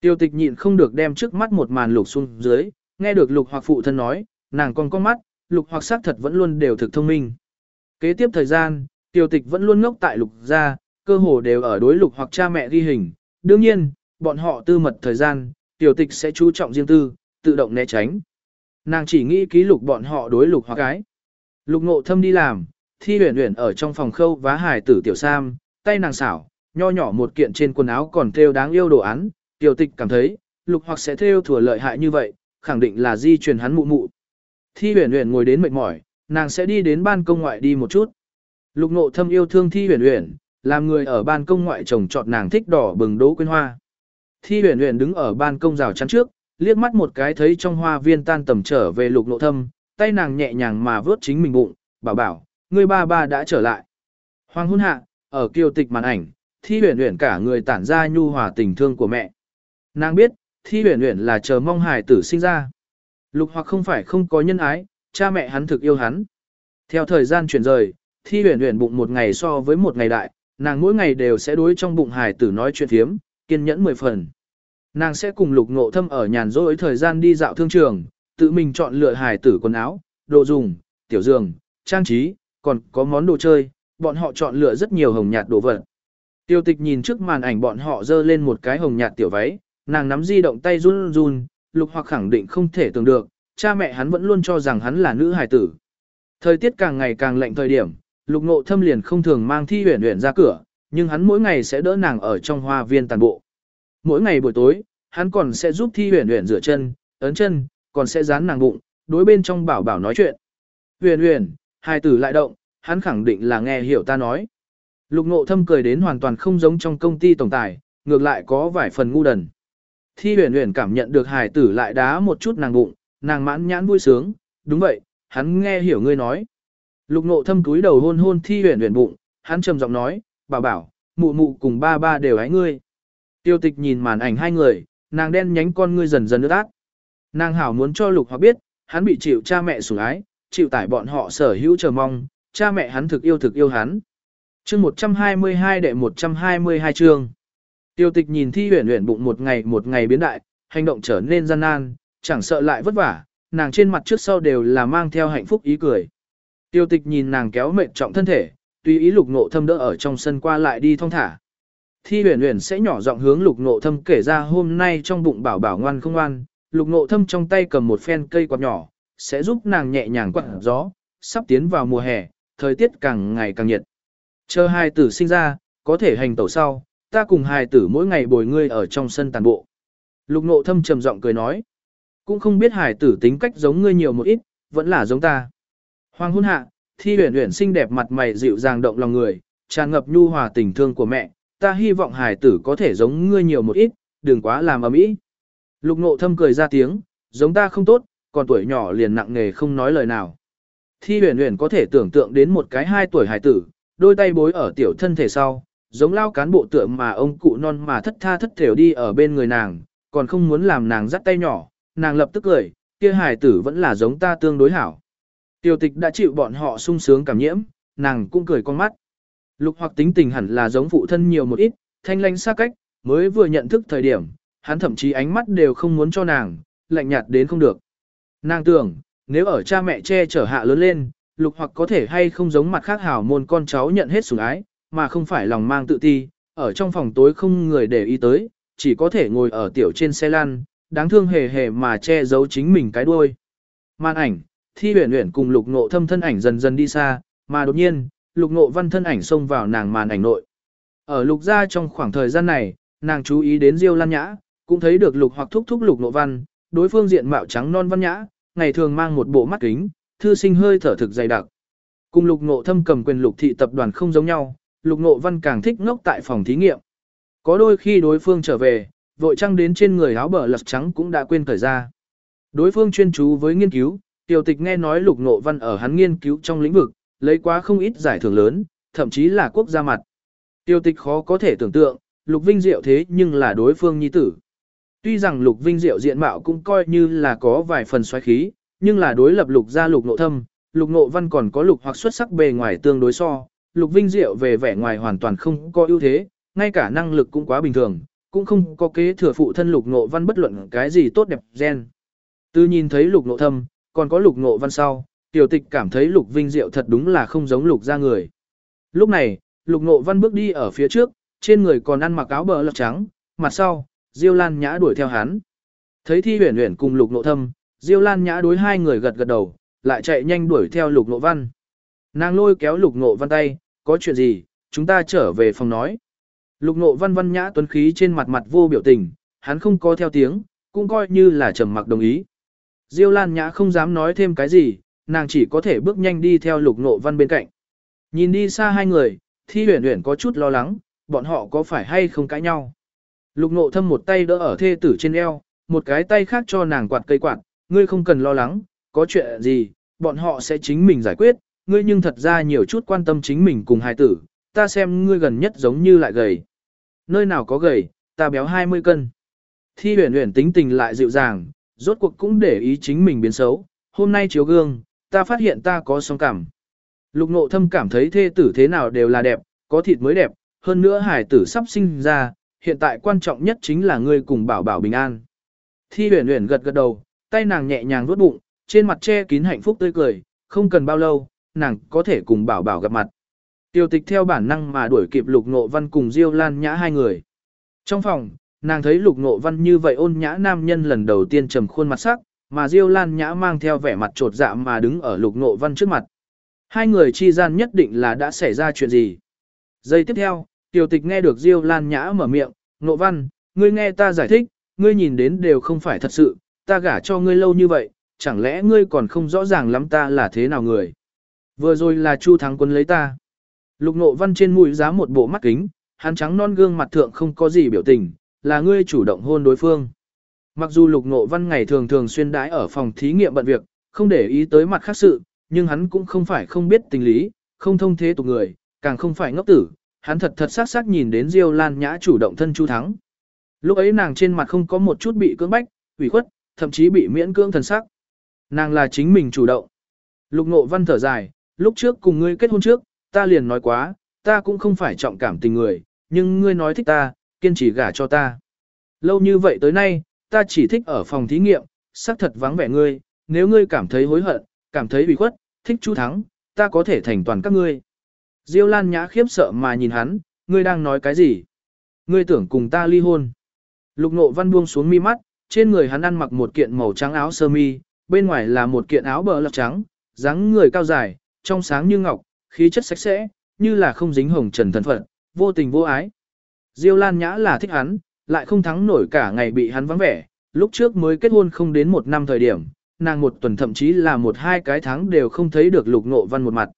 Tiêu tịch nhịn không được đem trước mắt một màn lục xuống dưới, nghe được lục hoặc phụ thân nói, nàng còn con mắt, lục hoặc xác thật vẫn luôn đều thực thông minh. Kế tiếp thời gian, Tiểu tịch vẫn luôn ngốc tại lục gia, cơ hồ đều ở đối lục hoặc cha mẹ ghi hình. Đương nhiên, bọn họ tư mật thời gian, tiểu tịch sẽ chú trọng riêng tư, tự động né tránh. Nàng chỉ nghĩ ký lục bọn họ đối lục hoặc cái. Lục ngộ thâm đi làm, thi huyền huyền ở trong phòng khâu vá hải tử tiểu sam, tay nàng xảo, nho nhỏ một kiện trên quần áo còn thêu đáng yêu đồ án, tiểu tịch cảm thấy, lục hoặc sẽ thêu thừa lợi hại như vậy, khẳng định là di truyền hắn mụ mụ. Thi huyền huyền ngồi đến mệt mỏi, nàng sẽ đi đến ban công ngoại đi một chút. Lục ngộ thâm yêu thương thi huyền huyền, làm người ở ban công ngoại trồng trọt nàng thích đỏ bừng đỗ quyên hoa. Thi huyền huyền đứng ở ban công rào chắn trước, liếc mắt một cái thấy trong hoa viên tan tầm trở về lục nộ thâm, tay nàng nhẹ nhàng mà vớt chính mình bụng, bảo bảo, người ba ba đã trở lại. Hoàng hôn hạ, ở kiều tịch màn ảnh, thi huyền huyền cả người tản ra nhu hòa tình thương của mẹ. Nàng biết, thi huyền huyền là chờ mong hài tử sinh ra. Lục hoặc không phải không có nhân ái, cha mẹ hắn thực yêu hắn. Theo thời gian chuyển rời, thi huyền huyền bụng một ngày so với một ngày đại, nàng mỗi ngày đều sẽ đối trong bụng hài tử nói chuyện thiếm, kiên nhẫn mười phần. Nàng sẽ cùng lục ngộ thâm ở nhàn rỗi thời gian đi dạo thương trường, tự mình chọn lựa hài tử quần áo, đồ dùng, tiểu giường, trang trí, còn có món đồ chơi, bọn họ chọn lựa rất nhiều hồng nhạt đồ vật. Tiêu tịch nhìn trước màn ảnh bọn họ dơ lên một cái hồng nhạt tiểu váy, nàng nắm di động tay run run, lục hoặc khẳng định không thể tưởng được, cha mẹ hắn vẫn luôn cho rằng hắn là nữ hài tử. Thời tiết càng ngày càng lạnh thời điểm, lục ngộ thâm liền không thường mang thi Huyền Huyền ra cửa, nhưng hắn mỗi ngày sẽ đỡ nàng ở trong hoa viên tàn bộ. Mỗi ngày buổi tối, hắn còn sẽ giúp thi Huyền Huyền rửa chân, ấn chân, còn sẽ dán nàng bụng, đối bên trong bảo bảo nói chuyện. Huyền huyền, hai tử lại động, hắn khẳng định là nghe hiểu ta nói. Lục ngộ thâm cười đến hoàn toàn không giống trong công ty tổng tài, ngược lại có vài phần ngu đần. Thi huyền huyền cảm nhận được hài tử lại đá một chút nàng bụng, nàng mãn nhãn vui sướng, đúng vậy, hắn nghe hiểu ngươi nói. Lục nộ thâm túi đầu hôn hôn thi huyền huyền bụng, hắn trầm giọng nói, bảo bảo, mụ mụ cùng ba ba đều ái ngươi. Tiêu tịch nhìn màn ảnh hai người, nàng đen nhánh con ngươi dần dần ướt át. Nàng hảo muốn cho lục hoặc biết, hắn bị chịu cha mẹ sủng ái, chịu tải bọn họ sở hữu chờ mong, cha mẹ hắn thực yêu thực yêu hắn. Chương 122 đệ 122 chương. Tiêu tịch nhìn thi huyền huyền bụng một ngày một ngày biến đại, hành động trở nên gian nan, chẳng sợ lại vất vả, nàng trên mặt trước sau đều là mang theo hạnh phúc ý cười. Tiêu tịch nhìn nàng kéo mệt trọng thân thể, tùy ý lục nộ thâm đỡ ở trong sân qua lại đi thong thả. Thi huyền huyền sẽ nhỏ giọng hướng lục nộ thâm kể ra hôm nay trong bụng bảo bảo ngoan không ngoan, lục nộ thâm trong tay cầm một phen cây quạt nhỏ, sẽ giúp nàng nhẹ nhàng quạt gió, sắp tiến vào mùa hè, thời tiết càng ngày càng nhiệt. Chờ hai tử sinh ra, có thể hành tẩu sau, ta cùng hai tử mỗi ngày bồi ngươi ở trong sân tàn bộ. Lục nộ thâm trầm giọng cười nói, cũng không biết hải tử tính cách giống ngươi nhiều một ít, vẫn là giống ta. Hoàng hôn hạ, thi huyền huyền xinh đẹp mặt mày dịu dàng động lòng người, tràn ngập nhu hòa tình thương của mẹ, ta hy vọng hải tử có thể giống ngươi nhiều một ít, đừng quá làm ầm ĩ. Lục nộ thâm cười ra tiếng, giống ta không tốt, còn tuổi nhỏ liền nặng nghề không nói lời nào. Thi huyền huyền có thể tưởng tượng đến một cái hai tuổi hải tử, đôi tay bối ở tiểu thân thể sau, giống lao cán bộ tượng mà ông cụ non mà thất tha thất thểu đi ở bên người nàng, còn không muốn làm nàng dắt tay nhỏ, nàng lập tức cười, kia hải tử vẫn là giống ta tương đối hảo. Tiểu tịch đã chịu bọn họ sung sướng cảm nhiễm, nàng cũng cười con mắt. Lục hoặc tính tình hẳn là giống phụ thân nhiều một ít, thanh lanh xa cách, mới vừa nhận thức thời điểm, hắn thậm chí ánh mắt đều không muốn cho nàng, lạnh nhạt đến không được. Nàng tưởng, nếu ở cha mẹ che chở hạ lớn lên, lục hoặc có thể hay không giống mặt khác hảo môn con cháu nhận hết sủng ái, mà không phải lòng mang tự ti, ở trong phòng tối không người để ý tới, chỉ có thể ngồi ở tiểu trên xe lăn, đáng thương hề hề mà che giấu chính mình cái đuôi. Màn ảnh, thi huyền huyền cùng lục ngộ thâm thân ảnh dần dần đi xa, mà đột nhiên, lục ngộ văn thân ảnh xông vào nàng màn ảnh nội. Ở lục gia trong khoảng thời gian này, nàng chú ý đến Diêu Lan Nhã, cũng thấy được lục hoặc thúc thúc lục ngộ văn, đối phương diện mạo trắng non văn nhã, ngày thường mang một bộ mắt kính, thư sinh hơi thở thực dày đặc. Cùng lục ngộ thâm cầm quyền lục thị tập đoàn không giống nhau, lục ngộ văn càng thích ngốc tại phòng thí nghiệm. Có đôi khi đối phương trở về, vội trăng đến trên người áo bờ lật trắng cũng đã quên thời ra. Đối phương chuyên chú với nghiên cứu, tiểu tịch nghe nói lục Nộ văn ở hắn nghiên cứu trong lĩnh vực, lấy quá không ít giải thưởng lớn, thậm chí là quốc gia mặt. Tiêu tịch khó có thể tưởng tượng, lục vinh diệu thế nhưng là đối phương nhi tử. Tuy rằng lục vinh diệu diện mạo cũng coi như là có vài phần xoáy khí, nhưng là đối lập lục gia lục nộ thâm, lục nộ văn còn có lục hoặc xuất sắc bề ngoài tương đối so, lục vinh diệu về vẻ ngoài hoàn toàn không có ưu thế, ngay cả năng lực cũng quá bình thường, cũng không có kế thừa phụ thân lục nộ văn bất luận cái gì tốt đẹp gen. Từ nhìn thấy lục nộ thâm, còn có lục ngộ văn sau, tiểu tịch cảm thấy lục vinh diệu thật đúng là không giống lục gia người. Lúc này, lục ngộ văn bước đi ở phía trước, trên người còn ăn mặc áo bờ lọc trắng, mặt sau, Diêu Lan Nhã đuổi theo hắn. Thấy Thi Huyền Huyền cùng Lục Nộ Thâm, Diêu Lan Nhã đối hai người gật gật đầu, lại chạy nhanh đuổi theo Lục Nộ Văn. Nàng lôi kéo Lục Nộ Văn tay, có chuyện gì, chúng ta trở về phòng nói. Lục Nộ Văn văn nhã tuấn khí trên mặt mặt vô biểu tình, hắn không có theo tiếng, cũng coi như là trầm mặc đồng ý. Diêu Lan Nhã không dám nói thêm cái gì, nàng chỉ có thể bước nhanh đi theo Lục Nộ Văn bên cạnh. Nhìn đi xa hai người, Thi Huyền Huyền có chút lo lắng, bọn họ có phải hay không cãi nhau. Lục nộ thâm một tay đỡ ở thê tử trên eo, một cái tay khác cho nàng quạt cây quạt, ngươi không cần lo lắng, có chuyện gì, bọn họ sẽ chính mình giải quyết, ngươi nhưng thật ra nhiều chút quan tâm chính mình cùng hai tử, ta xem ngươi gần nhất giống như lại gầy. Nơi nào có gầy, ta béo 20 cân. Thi huyền huyền tính tình lại dịu dàng, rốt cuộc cũng để ý chính mình biến xấu, hôm nay chiếu gương, ta phát hiện ta có song cảm. Lục nộ thâm cảm thấy thê tử thế nào đều là đẹp, có thịt mới đẹp, hơn nữa hải tử sắp sinh ra, hiện tại quan trọng nhất chính là ngươi cùng bảo bảo bình an. Thi huyền huyền gật gật đầu, tay nàng nhẹ nhàng vuốt bụng, trên mặt che kín hạnh phúc tươi cười, không cần bao lâu, nàng có thể cùng bảo bảo gặp mặt. Tiêu tịch theo bản năng mà đuổi kịp lục nộ văn cùng Diêu Lan nhã hai người. Trong phòng, nàng thấy lục ngộ văn như vậy ôn nhã nam nhân lần đầu tiên trầm khuôn mặt sắc, mà Diêu Lan nhã mang theo vẻ mặt trột dạ mà đứng ở lục ngộ văn trước mặt. Hai người chi gian nhất định là đã xảy ra chuyện gì. Giây tiếp theo, Tiểu tịch nghe được Diêu Lan Nhã mở miệng, ngộ văn, ngươi nghe ta giải thích, ngươi nhìn đến đều không phải thật sự, ta gả cho ngươi lâu như vậy, chẳng lẽ ngươi còn không rõ ràng lắm ta là thế nào người. Vừa rồi là Chu Thắng Quân lấy ta. Lục ngộ văn trên mũi giá một bộ mắt kính, hắn trắng non gương mặt thượng không có gì biểu tình, là ngươi chủ động hôn đối phương. Mặc dù lục ngộ văn ngày thường thường xuyên đãi ở phòng thí nghiệm bận việc, không để ý tới mặt khác sự, nhưng hắn cũng không phải không biết tình lý, không thông thế tục người, càng không phải ngốc tử, hắn thật thật sắc sắc nhìn đến Diêu Lan Nhã chủ động thân Chu Thắng. Lúc ấy nàng trên mặt không có một chút bị cưỡng bách, ủy khuất, thậm chí bị miễn cưỡng thần sắc. Nàng là chính mình chủ động. Lục Ngộ Văn thở dài, lúc trước cùng ngươi kết hôn trước, ta liền nói quá, ta cũng không phải trọng cảm tình người, nhưng ngươi nói thích ta, kiên trì gả cho ta. Lâu như vậy tới nay, ta chỉ thích ở phòng thí nghiệm, xác thật vắng vẻ ngươi, nếu ngươi cảm thấy hối hận, cảm thấy bị khuất, thích chú Thắng, ta có thể thành toàn các ngươi. Diêu Lan Nhã khiếp sợ mà nhìn hắn, ngươi đang nói cái gì? Ngươi tưởng cùng ta ly hôn. Lục Nộ Văn buông xuống mi mắt, trên người hắn ăn mặc một kiện màu trắng áo sơ mi, bên ngoài là một kiện áo bờ lọc trắng, dáng người cao dài, trong sáng như ngọc, khí chất sạch sẽ, như là không dính hồng trần thần phận, vô tình vô ái. Diêu Lan Nhã là thích hắn, lại không thắng nổi cả ngày bị hắn vắng vẻ, lúc trước mới kết hôn không đến một năm thời điểm, nàng một tuần thậm chí là một hai cái tháng đều không thấy được lục nộ văn một mặt.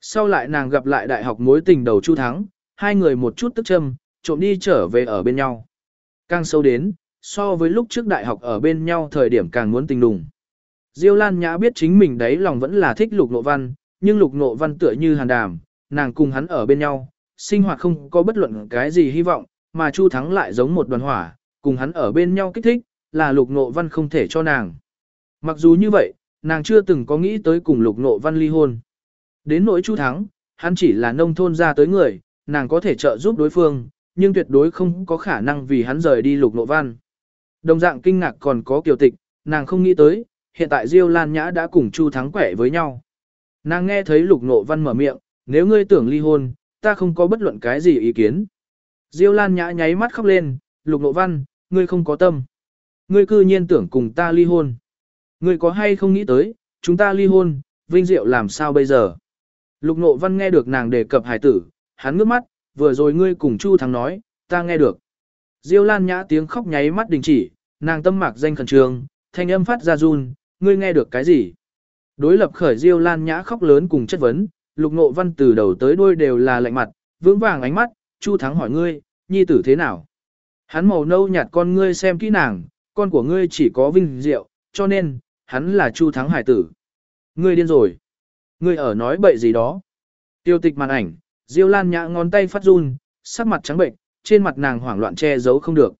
Sau lại nàng gặp lại đại học mối tình đầu Chu Thắng, hai người một chút tức châm, trộm đi trở về ở bên nhau. Càng sâu đến, so với lúc trước đại học ở bên nhau thời điểm càng muốn tình đùng. Diêu Lan Nhã biết chính mình đấy lòng vẫn là thích lục nộ văn, nhưng lục nộ văn tựa như hàn đàm, nàng cùng hắn ở bên nhau, sinh hoạt không có bất luận cái gì hy vọng, mà Chu Thắng lại giống một đoàn hỏa, cùng hắn ở bên nhau kích thích, là lục nộ văn không thể cho nàng. Mặc dù như vậy, nàng chưa từng có nghĩ tới cùng lục nộ văn ly hôn. Đến nỗi Chu Thắng, hắn chỉ là nông thôn ra tới người, nàng có thể trợ giúp đối phương, nhưng tuyệt đối không có khả năng vì hắn rời đi lục nộ văn. Đồng dạng kinh ngạc còn có kiều tịch, nàng không nghĩ tới, hiện tại Diêu Lan Nhã đã cùng Chu Thắng quẻ với nhau. Nàng nghe thấy lục nộ văn mở miệng, nếu ngươi tưởng ly hôn, ta không có bất luận cái gì ý kiến. Diêu Lan Nhã nháy mắt khóc lên, lục nộ văn, ngươi không có tâm. Ngươi cư nhiên tưởng cùng ta ly hôn. Ngươi có hay không nghĩ tới, chúng ta ly hôn, vinh diệu làm sao bây giờ? Lục nộ văn nghe được nàng đề cập hải tử, hắn ngước mắt, vừa rồi ngươi cùng Chu Thắng nói, ta nghe được. Diêu Lan Nhã tiếng khóc nháy mắt đình chỉ, nàng tâm mạc danh khẩn trương, thanh âm phát ra run, ngươi nghe được cái gì? Đối lập khởi Diêu Lan Nhã khóc lớn cùng chất vấn, Lục ngộ Văn từ đầu tới đuôi đều là lạnh mặt, vững vàng ánh mắt, Chu Thắng hỏi ngươi, nhi tử thế nào? Hắn màu nâu nhạt con ngươi xem kỹ nàng, con của ngươi chỉ có vinh diệu, cho nên, hắn là Chu Thắng hải tử. Ngươi điên rồi. Ngươi ở nói bậy gì đó. Tiêu tịch màn ảnh, Diêu Lan Nhã ngón tay phát run, sắc mặt trắng bệnh, trên mặt nàng hoảng loạn che giấu không được.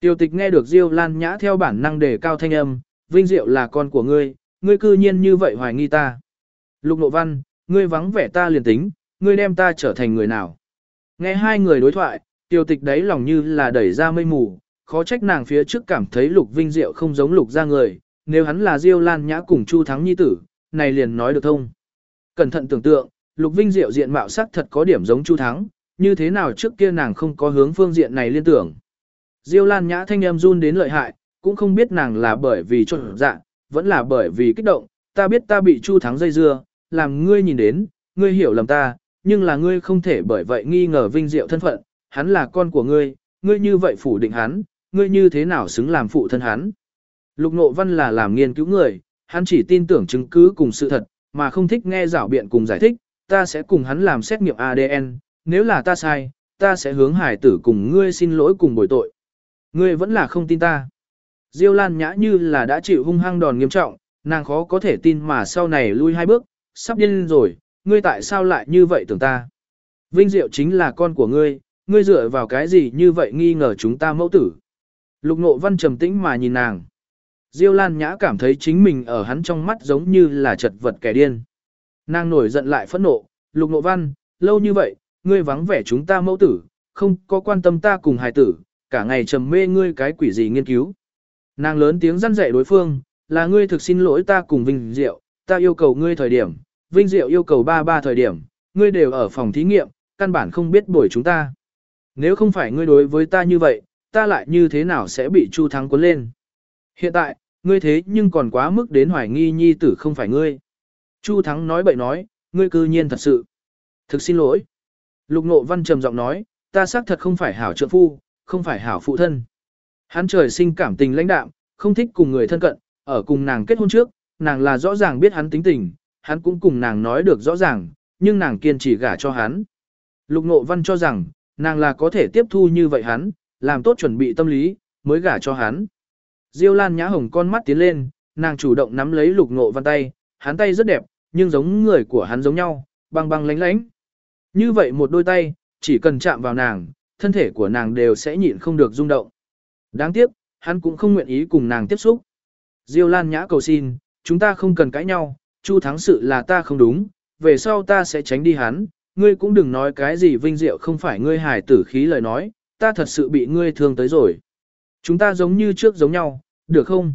Tiêu tịch nghe được Diêu Lan Nhã theo bản năng đề cao thanh âm, vinh diệu là con của ngươi, ngươi cư nhiên như vậy hoài nghi ta. Lục Nộ Văn, ngươi vắng vẻ ta liền tính, ngươi đem ta trở thành người nào. Nghe hai người đối thoại, tiêu tịch đấy lòng như là đẩy ra mây mù, khó trách nàng phía trước cảm thấy lục vinh diệu không giống lục ra người, nếu hắn là Diêu Lan Nhã cùng Chu Thắng Nhi tử, này liền nói được thông. Cẩn thận tưởng tượng, lục vinh diệu diện mạo sắc thật có điểm giống Chu Thắng, như thế nào trước kia nàng không có hướng phương diện này liên tưởng. Diêu Lan Nhã thanh em run đến lợi hại, cũng không biết nàng là bởi vì trộn dạ, vẫn là bởi vì kích động, ta biết ta bị Chu Thắng dây dưa, làm ngươi nhìn đến, ngươi hiểu lầm ta, nhưng là ngươi không thể bởi vậy nghi ngờ vinh diệu thân phận, hắn là con của ngươi, ngươi như vậy phủ định hắn, ngươi như thế nào xứng làm phụ thân hắn. Lục Nộ Văn là làm nghiên cứu người, hắn chỉ tin tưởng chứng cứ cùng sự thật, mà không thích nghe rảo biện cùng giải thích, ta sẽ cùng hắn làm xét nghiệm ADN, nếu là ta sai, ta sẽ hướng hải tử cùng ngươi xin lỗi cùng bồi tội. Ngươi vẫn là không tin ta. Diêu Lan nhã như là đã chịu hung hăng đòn nghiêm trọng, nàng khó có thể tin mà sau này lui hai bước, sắp điên rồi, ngươi tại sao lại như vậy tưởng ta? Vinh Diệu chính là con của ngươi, ngươi dựa vào cái gì như vậy nghi ngờ chúng ta mẫu tử? Lục Nộ Văn trầm tĩnh mà nhìn nàng. Diêu Lan Nhã cảm thấy chính mình ở hắn trong mắt giống như là chật vật kẻ điên. Nàng nổi giận lại phẫn nộ, Lục Nộ Văn, lâu như vậy, ngươi vắng vẻ chúng ta mẫu tử, không có quan tâm ta cùng hài tử, cả ngày trầm mê ngươi cái quỷ gì nghiên cứu. Nàng lớn tiếng răn dạy đối phương, là ngươi thực xin lỗi ta cùng Vinh Diệu, ta yêu cầu ngươi thời điểm, Vinh Diệu yêu cầu ba ba thời điểm, ngươi đều ở phòng thí nghiệm, căn bản không biết bồi chúng ta. Nếu không phải ngươi đối với ta như vậy, ta lại như thế nào sẽ bị Chu Thắng cuốn lên. Hiện tại, ngươi thế nhưng còn quá mức đến hoài nghi nhi tử không phải ngươi. Chu Thắng nói bậy nói, ngươi cư nhiên thật sự. Thực xin lỗi. Lục Nộ Văn trầm giọng nói, ta xác thật không phải hảo trượng phu, không phải hảo phụ thân. Hắn trời sinh cảm tình lãnh đạm, không thích cùng người thân cận, ở cùng nàng kết hôn trước, nàng là rõ ràng biết hắn tính tình, hắn cũng cùng nàng nói được rõ ràng, nhưng nàng kiên trì gả cho hắn. Lục Ngộ Văn cho rằng, nàng là có thể tiếp thu như vậy hắn, làm tốt chuẩn bị tâm lý, mới gả cho hắn. Diêu Lan Nhã Hồng con mắt tiến lên, nàng chủ động nắm lấy Lục Ngộ Văn tay, hắn tay rất đẹp, nhưng giống người của hắn giống nhau, băng băng lánh lánh. Như vậy một đôi tay, chỉ cần chạm vào nàng, thân thể của nàng đều sẽ nhịn không được rung động. Đáng tiếc, hắn cũng không nguyện ý cùng nàng tiếp xúc. Diêu Lan Nhã cầu xin, chúng ta không cần cãi nhau, Chu thắng sự là ta không đúng, về sau ta sẽ tránh đi hắn, ngươi cũng đừng nói cái gì vinh diệu không phải ngươi hài tử khí lời nói, ta thật sự bị ngươi thương tới rồi. Chúng ta giống như trước giống nhau, được không?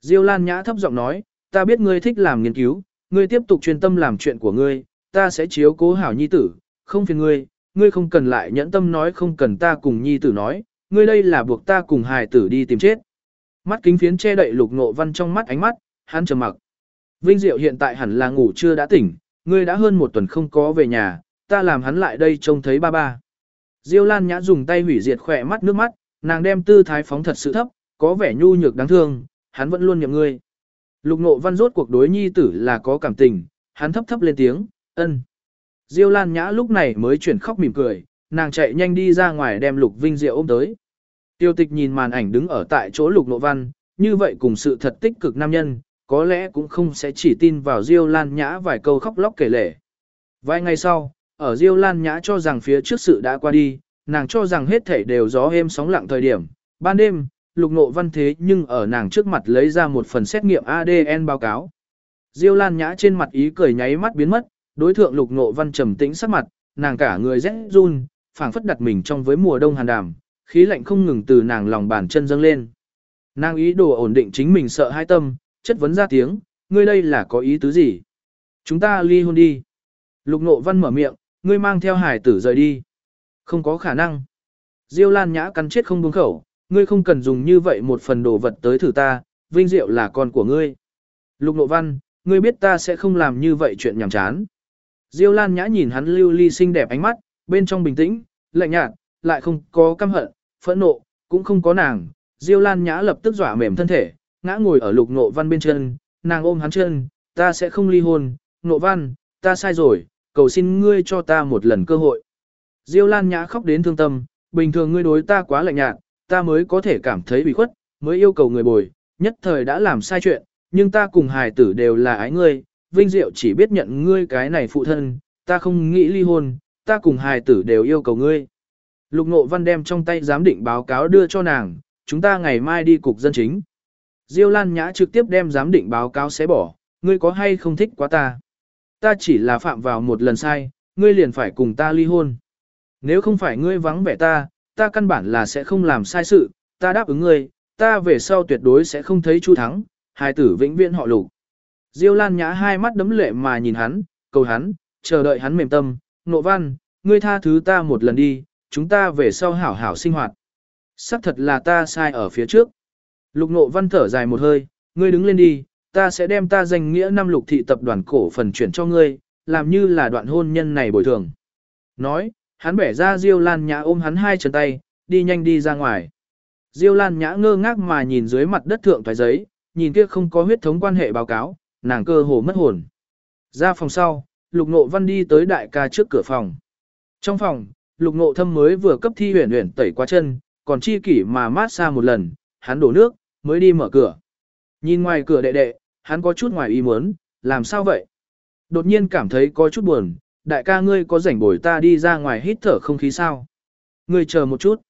Diêu Lan Nhã thấp giọng nói, ta biết ngươi thích làm nghiên cứu, ngươi tiếp tục chuyên tâm làm chuyện của ngươi, ta sẽ chiếu cố hảo nhi tử, không phiền ngươi, ngươi không cần lại nhẫn tâm nói không cần ta cùng nhi tử nói, ngươi đây là buộc ta cùng hài tử đi tìm chết. Mắt kính phiến che đậy lục ngộ văn trong mắt ánh mắt, hắn trầm mặc. Vinh Diệu hiện tại hẳn là ngủ chưa đã tỉnh, ngươi đã hơn một tuần không có về nhà, ta làm hắn lại đây trông thấy ba ba. Diêu Lan Nhã dùng tay hủy diệt khỏe mắt nước mắt, nàng đem tư thái phóng thật sự thấp, có vẻ nhu nhược đáng thương, hắn vẫn luôn nhậm ngươi. Lục nộ văn rốt cuộc đối nhi tử là có cảm tình, hắn thấp thấp lên tiếng, ân. Diêu Lan Nhã lúc này mới chuyển khóc mỉm cười, nàng chạy nhanh đi ra ngoài đem Lục Vinh Diệu ôm tới. Tiêu tịch nhìn màn ảnh đứng ở tại chỗ Lục Nộ Văn, như vậy cùng sự thật tích cực nam nhân, có lẽ cũng không sẽ chỉ tin vào Diêu Lan Nhã vài câu khóc lóc kể lể. Vài ngày sau, ở Diêu Lan Nhã cho rằng phía trước sự đã qua đi, nàng cho rằng hết thảy đều gió êm sóng lặng thời điểm. Ban đêm, Lục Nộ Văn thế nhưng ở nàng trước mặt lấy ra một phần xét nghiệm ADN báo cáo. Diêu Lan Nhã trên mặt ý cười nháy mắt biến mất, đối thượng Lục Nộ Văn trầm tĩnh sắc mặt, nàng cả người rẽ run, phảng phất đặt mình trong với mùa đông hàn đàm, khí lạnh không ngừng từ nàng lòng bàn chân dâng lên. Nàng ý đồ ổn định chính mình sợ hai tâm, chất vấn ra tiếng, ngươi đây là có ý tứ gì? Chúng ta ly hôn đi. Lục Nộ Văn mở miệng, ngươi mang theo hải tử rời đi. Không có khả năng. Diêu Lan Nhã cắn chết không buông khẩu, ngươi không cần dùng như vậy một phần đồ vật tới thử ta, vinh diệu là con của ngươi. Lục Nộ Văn, ngươi biết ta sẽ không làm như vậy chuyện nhảm chán. Diêu Lan Nhã nhìn hắn lưu ly xinh đẹp ánh mắt, bên trong bình tĩnh, lạnh nhạt, lại không có căm hận, phẫn nộ, cũng không có nàng. Diêu Lan Nhã lập tức dọa mềm thân thể, ngã ngồi ở Lục Nộ Văn bên chân, nàng ôm hắn chân, ta sẽ không ly hôn, Nộ Văn, ta sai rồi, cầu xin ngươi cho ta một lần cơ hội. Diêu Lan Nhã khóc đến thương tâm, bình thường ngươi đối ta quá lạnh nhạt, ta mới có thể cảm thấy bị khuất, mới yêu cầu người bồi, nhất thời đã làm sai chuyện, nhưng ta cùng hài tử đều là ái ngươi, vinh diệu chỉ biết nhận ngươi cái này phụ thân, ta không nghĩ ly hôn, ta cùng hài tử đều yêu cầu ngươi. Lục Nộ Văn đem trong tay giám định báo cáo đưa cho nàng, chúng ta ngày mai đi cục dân chính. Diêu Lan Nhã trực tiếp đem giám định báo cáo xé bỏ, ngươi có hay không thích quá ta? Ta chỉ là phạm vào một lần sai, ngươi liền phải cùng ta ly hôn. Nếu không phải ngươi vắng vẻ ta, ta căn bản là sẽ không làm sai sự, ta đáp ứng ngươi, ta về sau tuyệt đối sẽ không thấy Chu Thắng, hai tử vĩnh viễn họ lục. Diêu Lan Nhã hai mắt đấm lệ mà nhìn hắn, cầu hắn, chờ đợi hắn mềm tâm, nộ văn, ngươi tha thứ ta một lần đi, chúng ta về sau hảo hảo sinh hoạt. Sắc thật là ta sai ở phía trước. Lục nộ văn thở dài một hơi, ngươi đứng lên đi, ta sẽ đem ta danh nghĩa năm lục thị tập đoàn cổ phần chuyển cho ngươi, làm như là đoạn hôn nhân này bồi thường. Nói, hắn bẻ ra Diêu Lan Nhã ôm hắn hai chân tay, đi nhanh đi ra ngoài. Diêu Lan Nhã ngơ ngác mà nhìn dưới mặt đất thượng thoái giấy, nhìn kia không có huyết thống quan hệ báo cáo, nàng cơ hồ mất hồn. Ra phòng sau, Lục Ngộ Văn đi tới đại ca trước cửa phòng. Trong phòng, Lục Ngộ Thâm mới vừa cấp thi huyền huyền tẩy qua chân, còn chi kỷ mà mát xa một lần, hắn đổ nước, mới đi mở cửa. Nhìn ngoài cửa đệ đệ, hắn có chút ngoài ý muốn, làm sao vậy? Đột nhiên cảm thấy có chút buồn, đại ca ngươi có rảnh bồi ta đi ra ngoài hít thở không khí sao? Ngươi chờ một chút.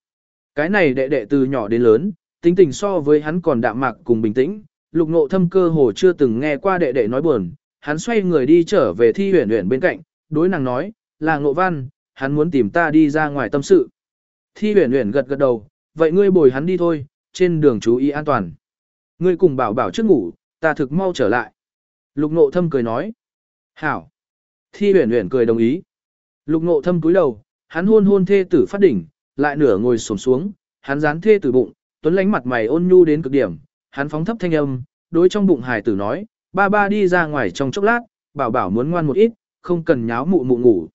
Cái này đệ đệ từ nhỏ đến lớn, tính tình so với hắn còn đạm mạc cùng bình tĩnh, lục ngộ thâm cơ hồ chưa từng nghe qua đệ đệ nói buồn, hắn xoay người đi trở về thi huyền huyền bên cạnh, đối nàng nói, là ngộ văn, hắn muốn tìm ta đi ra ngoài tâm sự. Thi huyền huyền gật gật đầu, vậy ngươi bồi hắn đi thôi, trên đường chú ý an toàn. Ngươi cùng bảo bảo trước ngủ, ta thực mau trở lại. Lục ngộ thâm cười nói. Hảo. Thi huyền huyền cười đồng ý. Lục ngộ thâm cúi đầu, hắn hôn hôn thê tử phát đỉnh, lại nửa ngồi xổm xuống, hắn dán thê tử bụng, tuấn lánh mặt mày ôn nhu đến cực điểm, hắn phóng thấp thanh âm, đối trong bụng hài tử nói, ba ba đi ra ngoài trong chốc lát, bảo bảo muốn ngoan một ít, không cần nháo mụ mụ ngủ.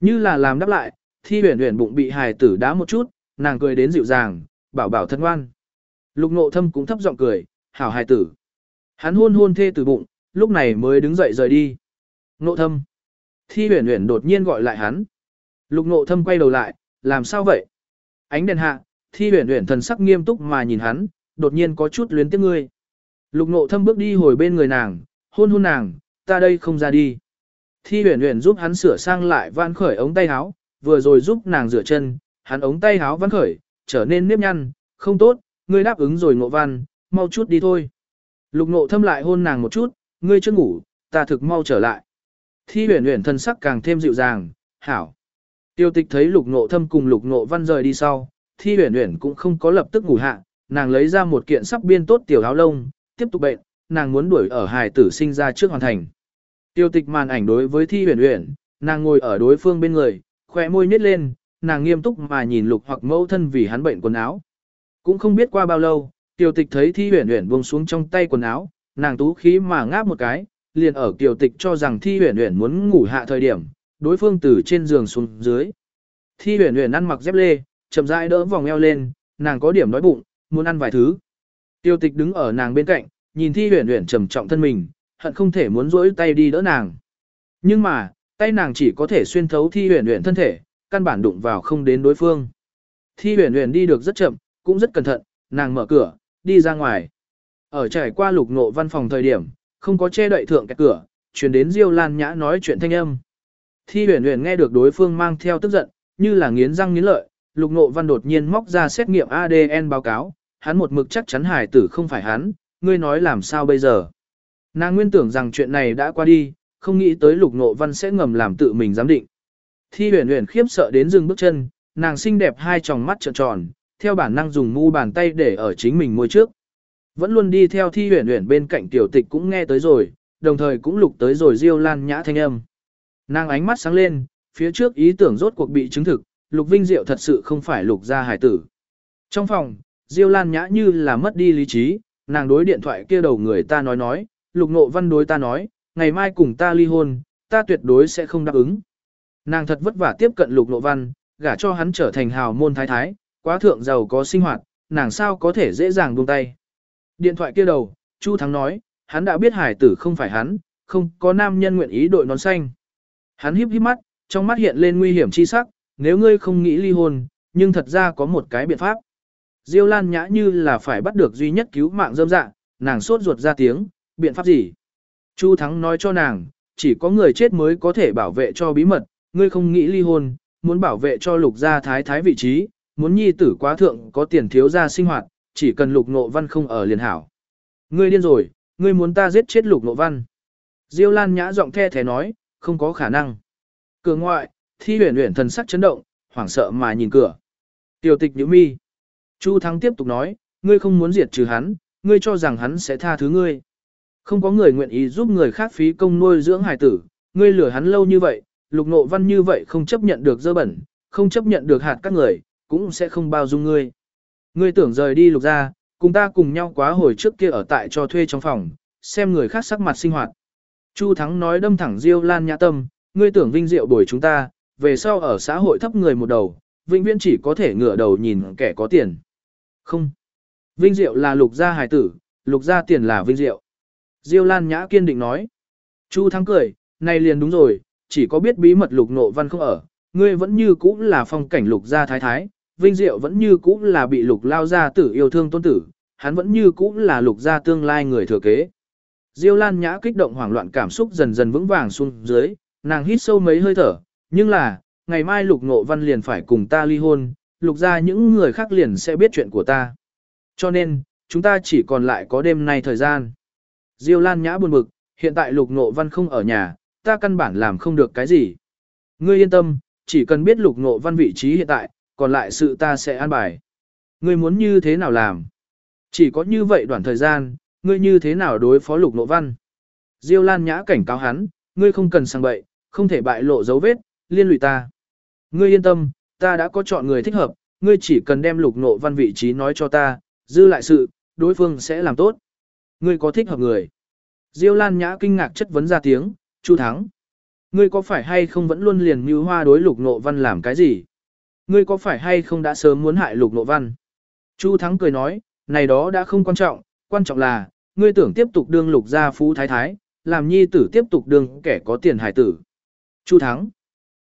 Như là làm đáp lại, thi huyền huyền bụng bị hài tử đá một chút, nàng cười đến dịu dàng, bảo bảo thân ngoan. Lục nộ thâm cũng thấp giọng cười, hảo hài tử. Hắn hôn hôn thê từ bụng, lúc này mới đứng dậy rời đi. Nộ thâm. Thi huyền huyền đột nhiên gọi lại hắn. Lục nộ thâm quay đầu lại, làm sao vậy? Ánh đèn hạ, thi huyền huyền thần sắc nghiêm túc mà nhìn hắn, đột nhiên có chút luyến tiếc ngươi. Lục nộ thâm bước đi hồi bên người nàng, hôn hôn nàng, ta đây không ra đi. Thi huyền huyền giúp hắn sửa sang lại van khởi ống tay áo, vừa rồi giúp nàng rửa chân, hắn ống tay áo vẫn khởi, trở nên nếp nhăn, không tốt, ngươi đáp ứng rồi ngộ văn, mau chút đi thôi. Lục ngộ thâm lại hôn nàng một chút, ngươi chưa ngủ, ta thực mau trở lại. Thi huyền huyền thân sắc càng thêm dịu dàng, hảo. Tiêu tịch thấy lục ngộ thâm cùng lục ngộ văn rời đi sau, thi huyền huyền cũng không có lập tức ngủ hạ, nàng lấy ra một kiện sắp biên tốt tiểu áo lông, tiếp tục bệnh, nàng muốn đuổi ở hài tử sinh ra trước hoàn thành. Tiêu tịch màn ảnh đối với thi huyền huyền, nàng ngồi ở đối phương bên người, khỏe môi nhếch lên, nàng nghiêm túc mà nhìn lục hoặc mẫu thân vì hắn bệnh quần áo. Cũng không biết qua bao lâu, tiểu tịch thấy thi huyền huyền buông xuống trong tay quần áo, nàng tú khí mà ngáp một cái, liền ở tiểu tịch cho rằng thi huyền huyền muốn ngủ hạ thời điểm, đối phương từ trên giường xuống dưới. Thi huyền huyền ăn mặc dép lê, chậm rãi đỡ vòng eo lên, nàng có điểm đói bụng, muốn ăn vài thứ. Tiêu tịch đứng ở nàng bên cạnh, nhìn thi huyền huyền trầm trọng thân mình, hận không thể muốn rỗi tay đi đỡ nàng. Nhưng mà, tay nàng chỉ có thể xuyên thấu thi huyền huyền thân thể, căn bản đụng vào không đến đối phương. Thi huyền huyền đi được rất chậm, cũng rất cẩn thận, nàng mở cửa, đi ra ngoài. Ở trải qua lục ngộ văn phòng thời điểm, không có che đậy thượng cái cửa, chuyển đến Diêu Lan Nhã nói chuyện thanh âm. Thi huyền huyền nghe được đối phương mang theo tức giận, như là nghiến răng nghiến lợi, lục ngộ văn đột nhiên móc ra xét nghiệm ADN báo cáo, hắn một mực chắc chắn hải tử không phải hắn, ngươi nói làm sao bây giờ. Nàng nguyên tưởng rằng chuyện này đã qua đi, không nghĩ tới lục ngộ văn sẽ ngầm làm tự mình giám định. Thi huyền huyền khiếp sợ đến dừng bước chân, nàng xinh đẹp hai tròng mắt trợn tròn, theo bản năng dùng mu bàn tay để ở chính mình môi trước. Vẫn luôn đi theo thi huyền huyền bên cạnh tiểu tịch cũng nghe tới rồi, đồng thời cũng lục tới rồi diêu lan nhã thanh âm. Nàng ánh mắt sáng lên, phía trước ý tưởng rốt cuộc bị chứng thực, lục vinh diệu thật sự không phải lục gia hải tử. Trong phòng, diêu lan nhã như là mất đi lý trí, nàng đối điện thoại kia đầu người ta nói nói, lục nộ văn đối ta nói, ngày mai cùng ta ly hôn, ta tuyệt đối sẽ không đáp ứng. Nàng thật vất vả tiếp cận lục nộ văn, gả cho hắn trở thành hào môn thái thái, quá thượng giàu có sinh hoạt, nàng sao có thể dễ dàng buông tay. Điện thoại kia đầu, Chu Thắng nói, hắn đã biết hải tử không phải hắn, không có nam nhân nguyện ý đội nón xanh. Hắn híp híp mắt, trong mắt hiện lên nguy hiểm chi sắc, nếu ngươi không nghĩ ly hôn, nhưng thật ra có một cái biện pháp. Diêu Lan nhã như là phải bắt được duy nhất cứu mạng dâm dạ, nàng sốt ruột ra tiếng, biện pháp gì? Chu Thắng nói cho nàng, chỉ có người chết mới có thể bảo vệ cho bí mật, ngươi không nghĩ ly hôn, muốn bảo vệ cho lục gia thái thái vị trí, muốn nhi tử quá thượng có tiền thiếu gia sinh hoạt, chỉ cần lục nộ văn không ở liền hảo. Ngươi điên rồi, ngươi muốn ta giết chết lục nộ văn. Diêu Lan nhã giọng the thế nói, không có khả năng. Cửa ngoại, thi huyền huyền thần sắc chấn động, hoảng sợ mà nhìn cửa. Tiểu tịch nhữ mi. Chu Thắng tiếp tục nói, ngươi không muốn diệt trừ hắn, ngươi cho rằng hắn sẽ tha thứ ngươi. Không có người nguyện ý giúp người khác phí công nuôi dưỡng hài tử, ngươi lừa hắn lâu như vậy, lục nộ văn như vậy không chấp nhận được dơ bẩn, không chấp nhận được hạt các người, cũng sẽ không bao dung ngươi. Ngươi tưởng rời đi lục ra, cùng ta cùng nhau quá hồi trước kia ở tại cho thuê trong phòng, xem người khác sắc mặt sinh hoạt. Chu Thắng nói đâm thẳng Diêu Lan nhã tâm, ngươi tưởng vinh diệu bồi chúng ta, về sau ở xã hội thấp người một đầu, vĩnh viễn chỉ có thể ngửa đầu nhìn kẻ có tiền. Không. Vinh diệu là lục gia hài tử, lục gia tiền là vinh diệu. Diêu Lan nhã kiên định nói. Chu Thắng cười, này liền đúng rồi, chỉ có biết bí mật lục nộ văn không ở, ngươi vẫn như cũ là phong cảnh lục gia thái thái, vinh diệu vẫn như cũ là bị lục lao gia tử yêu thương tôn tử, hắn vẫn như cũ là lục gia tương lai người thừa kế. Diêu Lan Nhã kích động hoảng loạn cảm xúc dần dần vững vàng xuống dưới, nàng hít sâu mấy hơi thở, nhưng là, ngày mai Lục Ngộ Văn liền phải cùng ta ly hôn, Lục ra những người khác liền sẽ biết chuyện của ta. Cho nên, chúng ta chỉ còn lại có đêm nay thời gian. Diêu Lan Nhã buồn bực, hiện tại Lục Ngộ Văn không ở nhà, ta căn bản làm không được cái gì. Ngươi yên tâm, chỉ cần biết Lục Ngộ Văn vị trí hiện tại, còn lại sự ta sẽ an bài. Ngươi muốn như thế nào làm? Chỉ có như vậy đoạn thời gian, ngươi như thế nào đối phó lục nộ văn. Diêu Lan Nhã cảnh cáo hắn, ngươi không cần sang bậy, không thể bại lộ dấu vết, liên lụy ta. Ngươi yên tâm, ta đã có chọn người thích hợp, ngươi chỉ cần đem lục nộ văn vị trí nói cho ta, dư lại sự, đối phương sẽ làm tốt. Ngươi có thích hợp người. Diêu Lan Nhã kinh ngạc chất vấn ra tiếng, Chu Thắng. Ngươi có phải hay không vẫn luôn liền như hoa đối lục nộ văn làm cái gì? Ngươi có phải hay không đã sớm muốn hại lục nộ văn? Chu Thắng cười nói, này đó đã không quan trọng, quan trọng là, ngươi tưởng tiếp tục đương lục gia phú thái thái, làm nhi tử tiếp tục đương kẻ có tiền hải tử. Chu Thắng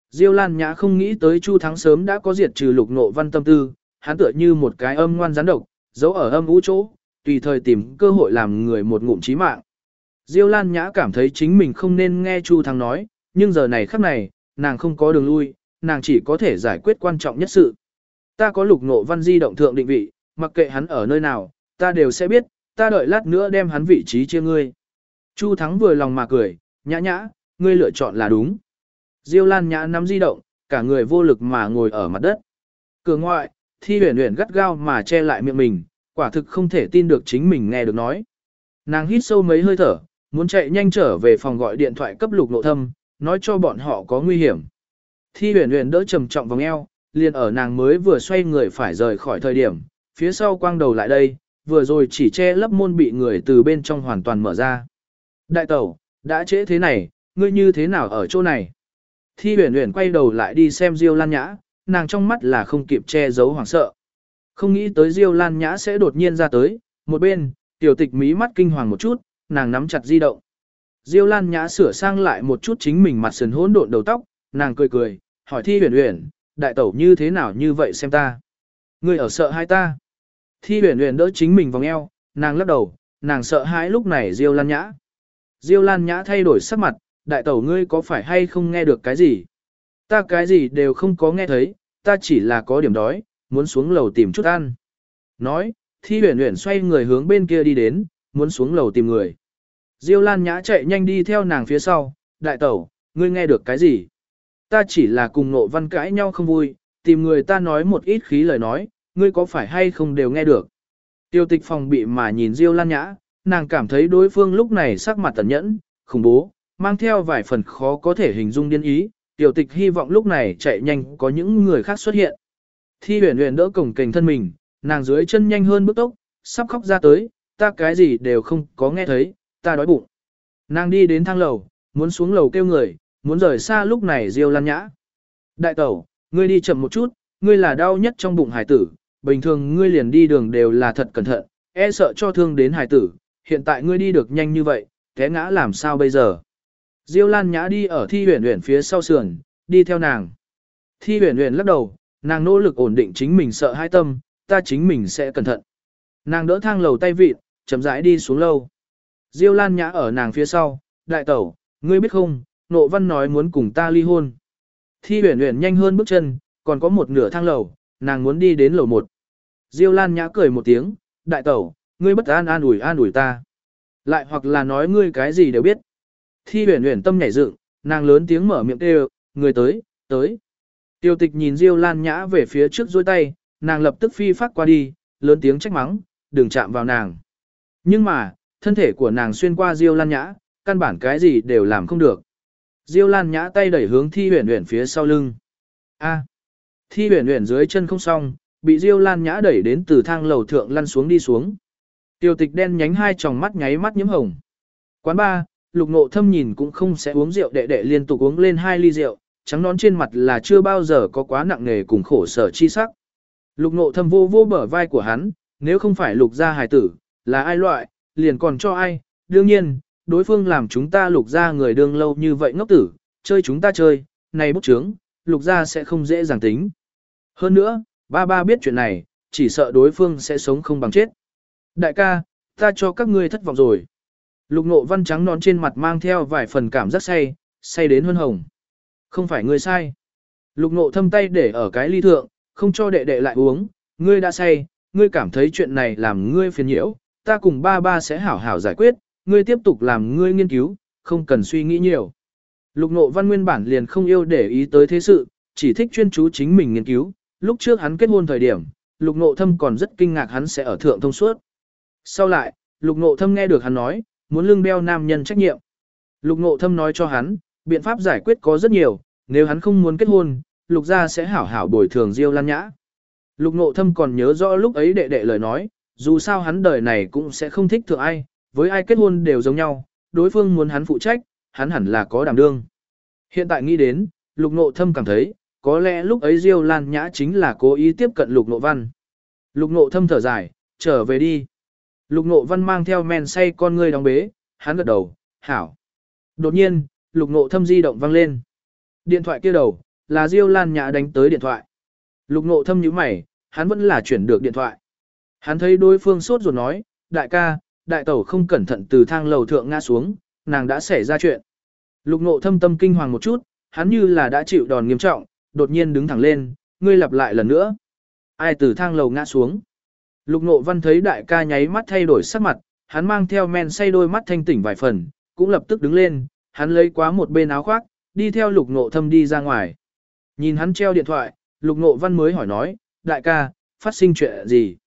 Diêu Lan Nhã không nghĩ tới Chu Thắng sớm đã có diệt trừ lục nộ văn tâm tư, hắn tựa như một cái âm ngoan rắn độc, giấu ở âm ú chỗ, tùy thời tìm cơ hội làm người một ngụm chí mạng. Diêu Lan Nhã cảm thấy chính mình không nên nghe Chu Thắng nói, nhưng giờ này khắc này, nàng không có đường lui, nàng chỉ có thể giải quyết quan trọng nhất sự. Ta có lục ngộ văn di động thượng định vị, mặc kệ hắn ở nơi nào, ta đều sẽ biết, ta đợi lát nữa đem hắn vị trí chia ngươi. Chu Thắng vừa lòng mà cười, nhã nhã, ngươi lựa chọn là đúng. Diêu Lan nhã nắm di động, cả người vô lực mà ngồi ở mặt đất. Cửa ngoại, thi huyền huyền gắt gao mà che lại miệng mình, quả thực không thể tin được chính mình nghe được nói. Nàng hít sâu mấy hơi thở, muốn chạy nhanh trở về phòng gọi điện thoại cấp lục nộ thâm, nói cho bọn họ có nguy hiểm. Thi huyền huyền đỡ trầm trọng vòng eo, liền ở nàng mới vừa xoay người phải rời khỏi thời điểm, phía sau quang đầu lại đây, vừa rồi chỉ che lấp môn bị người từ bên trong hoàn toàn mở ra. Đại tẩu, đã trễ thế này, ngươi như thế nào ở chỗ này? Thi huyền huyền quay đầu lại đi xem Diêu Lan Nhã, nàng trong mắt là không kịp che giấu hoảng sợ. Không nghĩ tới Diêu Lan Nhã sẽ đột nhiên ra tới, một bên, tiểu tịch mí mắt kinh hoàng một chút, nàng nắm chặt di động. Diêu Lan Nhã sửa sang lại một chút chính mình mặt sườn hỗn độn đầu tóc, nàng cười cười, hỏi Thi huyền huyền, đại tẩu như thế nào như vậy xem ta? Ngươi ở sợ hai ta? Thi huyền huyền đỡ chính mình vòng eo, nàng lắc đầu, nàng sợ hãi lúc này Diêu Lan Nhã. Diêu Lan Nhã thay đổi sắc mặt, đại tẩu ngươi có phải hay không nghe được cái gì? Ta cái gì đều không có nghe thấy, ta chỉ là có điểm đói, muốn xuống lầu tìm chút ăn. Nói, Thi huyền huyền xoay người hướng bên kia đi đến, muốn xuống lầu tìm người. Diêu Lan Nhã chạy nhanh đi theo nàng phía sau, đại tẩu, ngươi nghe được cái gì? Ta chỉ là cùng nộ văn cãi nhau không vui, tìm người ta nói một ít khí lời nói, ngươi có phải hay không đều nghe được. Tiêu tịch phòng bị mà nhìn Diêu Lan Nhã, nàng cảm thấy đối phương lúc này sắc mặt tẩn nhẫn, khủng bố, mang theo vài phần khó có thể hình dung điên ý, tiểu tịch hy vọng lúc này chạy nhanh có những người khác xuất hiện. Thi huyền huyền đỡ cổng kềnh thân mình, nàng dưới chân nhanh hơn bước tốc, sắp khóc ra tới, ta cái gì đều không có nghe thấy, ta đói bụng. Nàng đi đến thang lầu, muốn xuống lầu kêu người, muốn rời xa lúc này Diêu Lan Nhã. Đại tẩu, ngươi đi chậm một chút, ngươi là đau nhất trong bụng hải tử, bình thường ngươi liền đi đường đều là thật cẩn thận, e sợ cho thương đến hải tử, hiện tại ngươi đi được nhanh như vậy, té ngã làm sao bây giờ? Diêu Lan Nhã đi ở thi huyền huyền phía sau sườn, đi theo nàng. Thi huyền huyền lắc đầu, nàng nỗ lực ổn định chính mình sợ hai tâm, ta chính mình sẽ cẩn thận. Nàng đỡ thang lầu tay vịt, chậm rãi đi xuống lâu. Diêu Lan Nhã ở nàng phía sau, đại tẩu, ngươi biết không, nộ văn nói muốn cùng ta ly hôn. Thi huyền huyền nhanh hơn bước chân, còn có một nửa thang lầu, nàng muốn đi đến lầu một. Diêu Lan Nhã cười một tiếng, đại tẩu, ngươi bất an an ủi an ủi ta. Lại hoặc là nói ngươi cái gì đều biết. Thi huyền huyền tâm nhảy dựng, nàng lớn tiếng mở miệng kêu, người tới, tới. Tiêu tịch nhìn Diêu Lan Nhã về phía trước dôi tay, nàng lập tức phi phát qua đi, lớn tiếng trách mắng, đừng chạm vào nàng. Nhưng mà, thân thể của nàng xuyên qua Diêu Lan Nhã, căn bản cái gì đều làm không được. Diêu Lan Nhã tay đẩy hướng Thi Huyền Huyền phía sau lưng. A. Thi Huyền Huyền dưới chân không xong, bị Diêu Lan Nhã đẩy đến từ thang lầu thượng lăn xuống đi xuống. Tiêu tịch đen nhánh hai tròng mắt nháy mắt nhiễm hồng. Quán ba, lục nộ thâm nhìn cũng không sẽ uống rượu đệ đệ liên tục uống lên hai ly rượu, trắng nón trên mặt là chưa bao giờ có quá nặng nề cùng khổ sở chi sắc. Lục nộ thâm vô vô bờ vai của hắn, nếu không phải lục gia hài tử, là ai loại, liền còn cho ai, đương nhiên, đối phương làm chúng ta lục gia người đương lâu như vậy ngốc tử, chơi chúng ta chơi, này bút trướng, lục gia sẽ không dễ dàng tính. Hơn nữa, ba ba biết chuyện này, chỉ sợ đối phương sẽ sống không bằng chết. Đại ca, ta cho các ngươi thất vọng rồi. Lục nộ văn trắng nón trên mặt mang theo vài phần cảm giác say, say đến hơn hồng. Không phải ngươi sai. Lục nộ thâm tay để ở cái ly thượng, không cho đệ đệ lại uống, ngươi đã say, ngươi cảm thấy chuyện này làm ngươi phiền nhiễu, ta cùng ba ba sẽ hảo hảo giải quyết, ngươi tiếp tục làm ngươi nghiên cứu, không cần suy nghĩ nhiều. Lục nộ văn nguyên bản liền không yêu để ý tới thế sự, chỉ thích chuyên chú chính mình nghiên cứu, lúc trước hắn kết hôn thời điểm, lục nộ thâm còn rất kinh ngạc hắn sẽ ở thượng thông suốt. Sau lại, lục nộ thâm nghe được hắn nói, muốn lương đeo nam nhân trách nhiệm. Lục nộ thâm nói cho hắn, biện pháp giải quyết có rất nhiều, nếu hắn không muốn kết hôn, lục gia sẽ hảo hảo bồi thường diêu lan nhã. Lục nộ thâm còn nhớ rõ lúc ấy đệ đệ lời nói, dù sao hắn đời này cũng sẽ không thích thượng ai, với ai kết hôn đều giống nhau, đối phương muốn hắn phụ trách, hắn hẳn là có đảm đương. Hiện tại nghĩ đến, lục nộ thâm cảm thấy, có lẽ lúc ấy Diêu Lan Nhã chính là cố ý tiếp cận lục nộ văn. Lục nộ thâm thở dài, trở về đi. Lục nộ văn mang theo men say con ngươi đóng bế, hắn gật đầu, hảo. Đột nhiên, lục nộ thâm di động vang lên. Điện thoại kia đầu, là Diêu Lan Nhã đánh tới điện thoại. Lục nộ thâm nhíu mày, hắn vẫn là chuyển được điện thoại. Hắn thấy đối phương sốt ruột nói, đại ca, đại tẩu không cẩn thận từ thang lầu thượng ngã xuống, nàng đã xảy ra chuyện. Lục nộ thâm tâm kinh hoàng một chút, hắn như là đã chịu đòn nghiêm trọng, đột nhiên đứng thẳng lên, ngươi lặp lại lần nữa. Ai từ thang lầu ngã xuống. Lục Nộ Văn thấy đại ca nháy mắt thay đổi sắc mặt, hắn mang theo men say đôi mắt thanh tỉnh vài phần, cũng lập tức đứng lên, hắn lấy quá một bên áo khoác, đi theo Lục Nộ Thâm đi ra ngoài. Nhìn hắn treo điện thoại, Lục Nộ Văn mới hỏi nói, đại ca, phát sinh chuyện gì?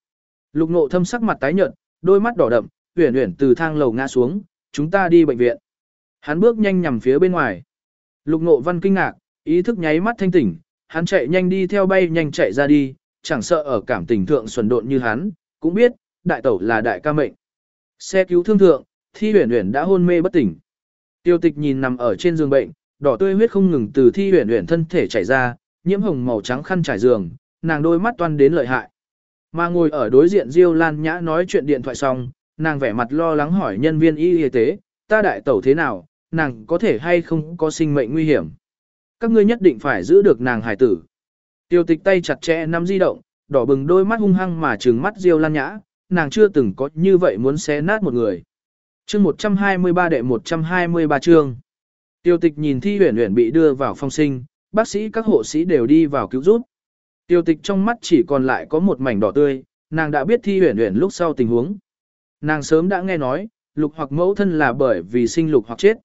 Lục Nộ Thâm sắc mặt tái nhợt, đôi mắt đỏ đậm, uyển uyển từ thang lầu ngã xuống, chúng ta đi bệnh viện. Hắn bước nhanh nhằm phía bên ngoài. Lục Ngộ Văn kinh ngạc, ý thức nháy mắt thanh tỉnh, hắn chạy nhanh đi theo bay nhanh chạy ra đi, chẳng sợ ở cảm tình thượng xuẩn độn như hắn, cũng biết, đại tẩu là đại ca mệnh. Xe cứu thương thượng, Thi Uyển Uyển đã hôn mê bất tỉnh. Tiêu Tịch nhìn nằm ở trên giường bệnh, đỏ tươi huyết không ngừng từ Thi Uyển Uyển thân thể chảy ra, nhiễm hồng màu trắng khăn trải giường, nàng đôi mắt toan đến lợi hại. Mà ngồi ở đối diện Diêu Lan Nhã nói chuyện điện thoại xong, nàng vẻ mặt lo lắng hỏi nhân viên y y tế, ta đại tẩu thế nào, nàng có thể hay không có sinh mệnh nguy hiểm. Các ngươi nhất định phải giữ được nàng hải tử. Tiêu tịch tay chặt chẽ nắm di động, đỏ bừng đôi mắt hung hăng mà trừng mắt Diêu Lan Nhã, nàng chưa từng có như vậy muốn xé nát một người. Chương 123 đệ 123 chương. Tiêu tịch nhìn thi huyền huyền bị đưa vào phong sinh, bác sĩ các hộ sĩ đều đi vào cứu giúp. Tiêu tịch trong mắt chỉ còn lại có một mảnh đỏ tươi, nàng đã biết thi huyền huyền lúc sau tình huống. Nàng sớm đã nghe nói, lục hoặc mẫu thân là bởi vì sinh lục hoặc chết.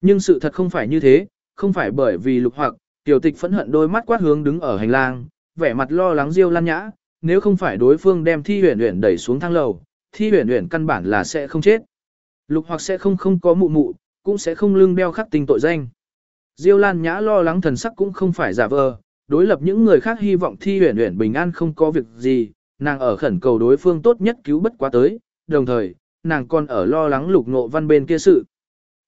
Nhưng sự thật không phải như thế, không phải bởi vì lục hoặc, tiểu tịch phẫn hận đôi mắt quát hướng đứng ở hành lang, vẻ mặt lo lắng Diêu Lan Nhã, nếu không phải đối phương đem Thi Huyền Huyền đẩy xuống thang lầu, Thi Huyền Huyền căn bản là sẽ không chết. Lục hoặc sẽ không không có mụ mụ, cũng sẽ không lưng đeo khắc tình tội danh. Diêu Lan Nhã lo lắng thần sắc cũng không phải giả vờ, đối lập những người khác hy vọng Thi Huyền Huyền bình an không có việc gì, nàng ở khẩn cầu đối phương tốt nhất cứu bất quá tới, đồng thời, nàng còn ở lo lắng Lục Ngộ Văn bên kia sự.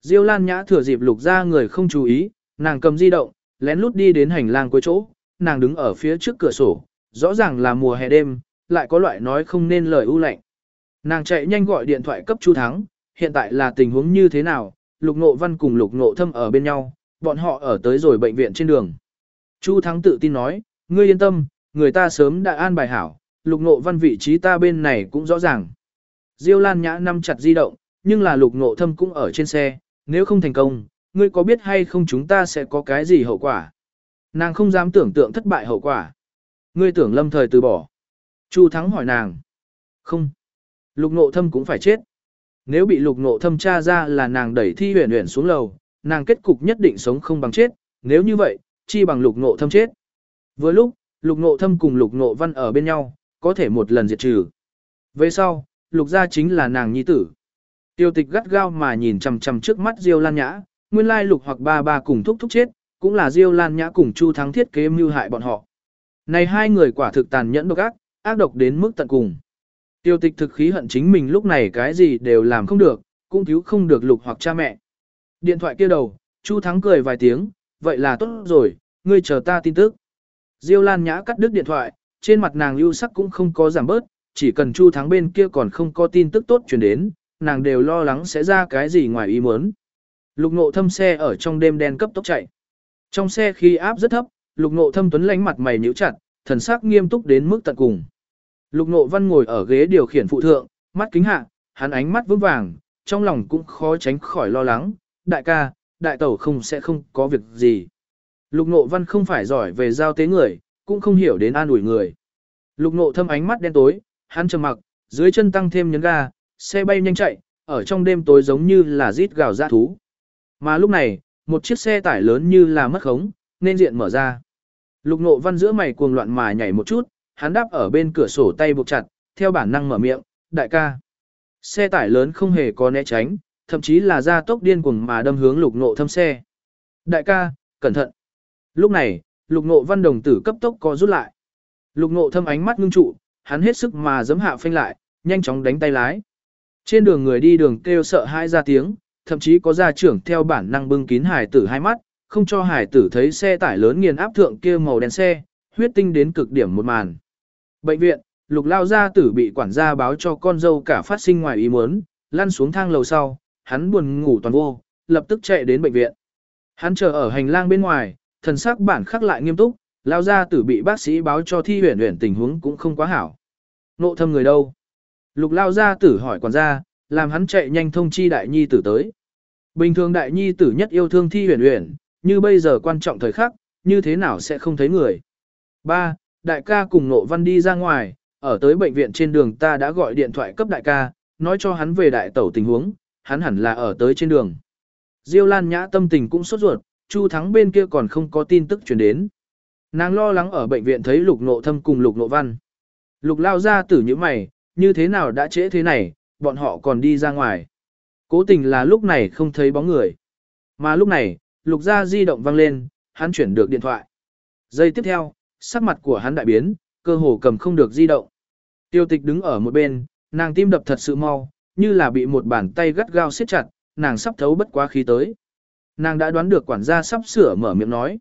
Diêu Lan Nhã thừa dịp Lục ra người không chú ý, nàng cầm di động, lén lút đi đến hành lang cuối chỗ, nàng đứng ở phía trước cửa sổ, rõ ràng là mùa hè đêm, lại có loại nói không nên lời ưu lạnh. Nàng chạy nhanh gọi điện thoại cấp Chu Thắng, hiện tại là tình huống như thế nào, Lục Ngộ Văn cùng Lục Ngộ Thâm ở bên nhau, bọn họ ở tới rồi bệnh viện trên đường. Chu Thắng tự tin nói, ngươi yên tâm, người ta sớm đã an bài hảo, Lục Ngộ Văn vị trí ta bên này cũng rõ ràng. Diêu Lan Nhã nắm chặt di động, nhưng là Lục Ngộ Thâm cũng ở trên xe, nếu không thành công, ngươi có biết hay không chúng ta sẽ có cái gì hậu quả? Nàng không dám tưởng tượng thất bại hậu quả. Ngươi tưởng lâm thời từ bỏ. Chu Thắng hỏi nàng. Không. Lục nộ thâm cũng phải chết. Nếu bị lục nộ thâm tra ra là nàng đẩy thi huyền huyền xuống lầu, nàng kết cục nhất định sống không bằng chết. Nếu như vậy, chi bằng lục nộ thâm chết. Với lúc, lục nộ thâm cùng lục nộ văn ở bên nhau, có thể một lần diệt trừ. Về sau, lục gia chính là nàng nhi tử. Tiêu tịch gắt gao mà nhìn chằm chằm trước mắt Diêu Lan Nhã, nguyên lai lục hoặc ba ba cùng thúc thúc chết, cũng là Diêu Lan Nhã cùng Chu Thắng thiết kế mưu hại bọn họ. Này hai người quả thực tàn nhẫn độc ác, ác độc đến mức tận cùng. Tiêu tịch thực khí hận chính mình lúc này cái gì đều làm không được, cũng cứu không được lục hoặc cha mẹ. Điện thoại kia đầu, Chu Thắng cười vài tiếng, vậy là tốt rồi, ngươi chờ ta tin tức. Diêu Lan Nhã cắt đứt điện thoại, trên mặt nàng ưu sắc cũng không có giảm bớt, chỉ cần Chu Thắng bên kia còn không có tin tức tốt truyền đến, nàng đều lo lắng sẽ ra cái gì ngoài ý muốn. Lục ngộ thâm xe ở trong đêm đen cấp tốc chạy. Trong xe khi áp rất thấp, lục ngộ thâm tuấn lánh mặt mày nhíu chặt, thần sắc nghiêm túc đến mức tận cùng. Lục ngộ văn ngồi ở ghế điều khiển phụ thượng, mắt kính hạ, hắn ánh mắt vững vàng, trong lòng cũng khó tránh khỏi lo lắng, đại ca, đại tẩu không sẽ không có việc gì. Lục ngộ văn không phải giỏi về giao tế người, cũng không hiểu đến an ủi người. Lục ngộ thâm ánh mắt đen tối, hắn trầm mặc, dưới chân tăng thêm nhấn ga, xe bay nhanh chạy, ở trong đêm tối giống như là rít gào dã thú. Mà lúc này, một chiếc xe tải lớn như là mất khống, nên diện mở ra. Lục nộ văn giữa mày cuồng loạn mà nhảy một chút, hắn đáp ở bên cửa sổ tay buộc chặt, theo bản năng mở miệng, đại ca. Xe tải lớn không hề có né tránh, thậm chí là ra tốc điên cuồng mà đâm hướng lục nộ thâm xe. Đại ca, cẩn thận. Lúc này, lục nộ văn đồng tử cấp tốc co rút lại. Lục nộ thâm ánh mắt ngưng trụ, hắn hết sức mà giấm hạ phanh lại, nhanh chóng đánh tay lái. Trên đường người đi đường kêu sợ hãi ra tiếng, thậm chí có gia trưởng theo bản năng bưng kín hải tử hai mắt, không cho hải tử thấy xe tải lớn nghiền áp thượng kia màu đen xe, huyết tinh đến cực điểm một màn. Bệnh viện, lục lao gia tử bị quản gia báo cho con dâu cả phát sinh ngoài ý muốn, lăn xuống thang lầu sau, hắn buồn ngủ toàn vô, lập tức chạy đến bệnh viện. Hắn chờ ở hành lang bên ngoài, thần sắc bản khắc lại nghiêm túc, lao gia tử bị bác sĩ báo cho thi huyền huyền tình huống cũng không quá hảo. Nộ thâm người đâu? Lục lao gia tử hỏi quản gia, làm hắn chạy nhanh thông chi đại nhi tử tới. Bình thường đại nhi tử nhất yêu thương thi huyền huyền, như bây giờ quan trọng thời khắc, như thế nào sẽ không thấy người. Ba, đại ca cùng nộ văn đi ra ngoài, ở tới bệnh viện trên đường ta đã gọi điện thoại cấp đại ca, nói cho hắn về đại tẩu tình huống, hắn hẳn là ở tới trên đường. Diêu Lan Nhã tâm tình cũng sốt ruột, Chu Thắng bên kia còn không có tin tức truyền đến. Nàng lo lắng ở bệnh viện thấy Lục Nộ Thâm cùng Lục Nộ Văn. Lục lao ra tử như mày, như thế nào đã trễ thế này, bọn họ còn đi ra ngoài. Cố tình là lúc này không thấy bóng người. Mà lúc này, Lục ra di động vang lên, hắn chuyển được điện thoại. Giây tiếp theo, sắc mặt của hắn đại biến, cơ hồ cầm không được di động. Tiêu tịch đứng ở một bên, nàng tim đập thật sự mau, như là bị một bàn tay gắt gao siết chặt, nàng sắp thấu bất quá khí tới. Nàng đã đoán được quản gia sắp sửa mở miệng nói.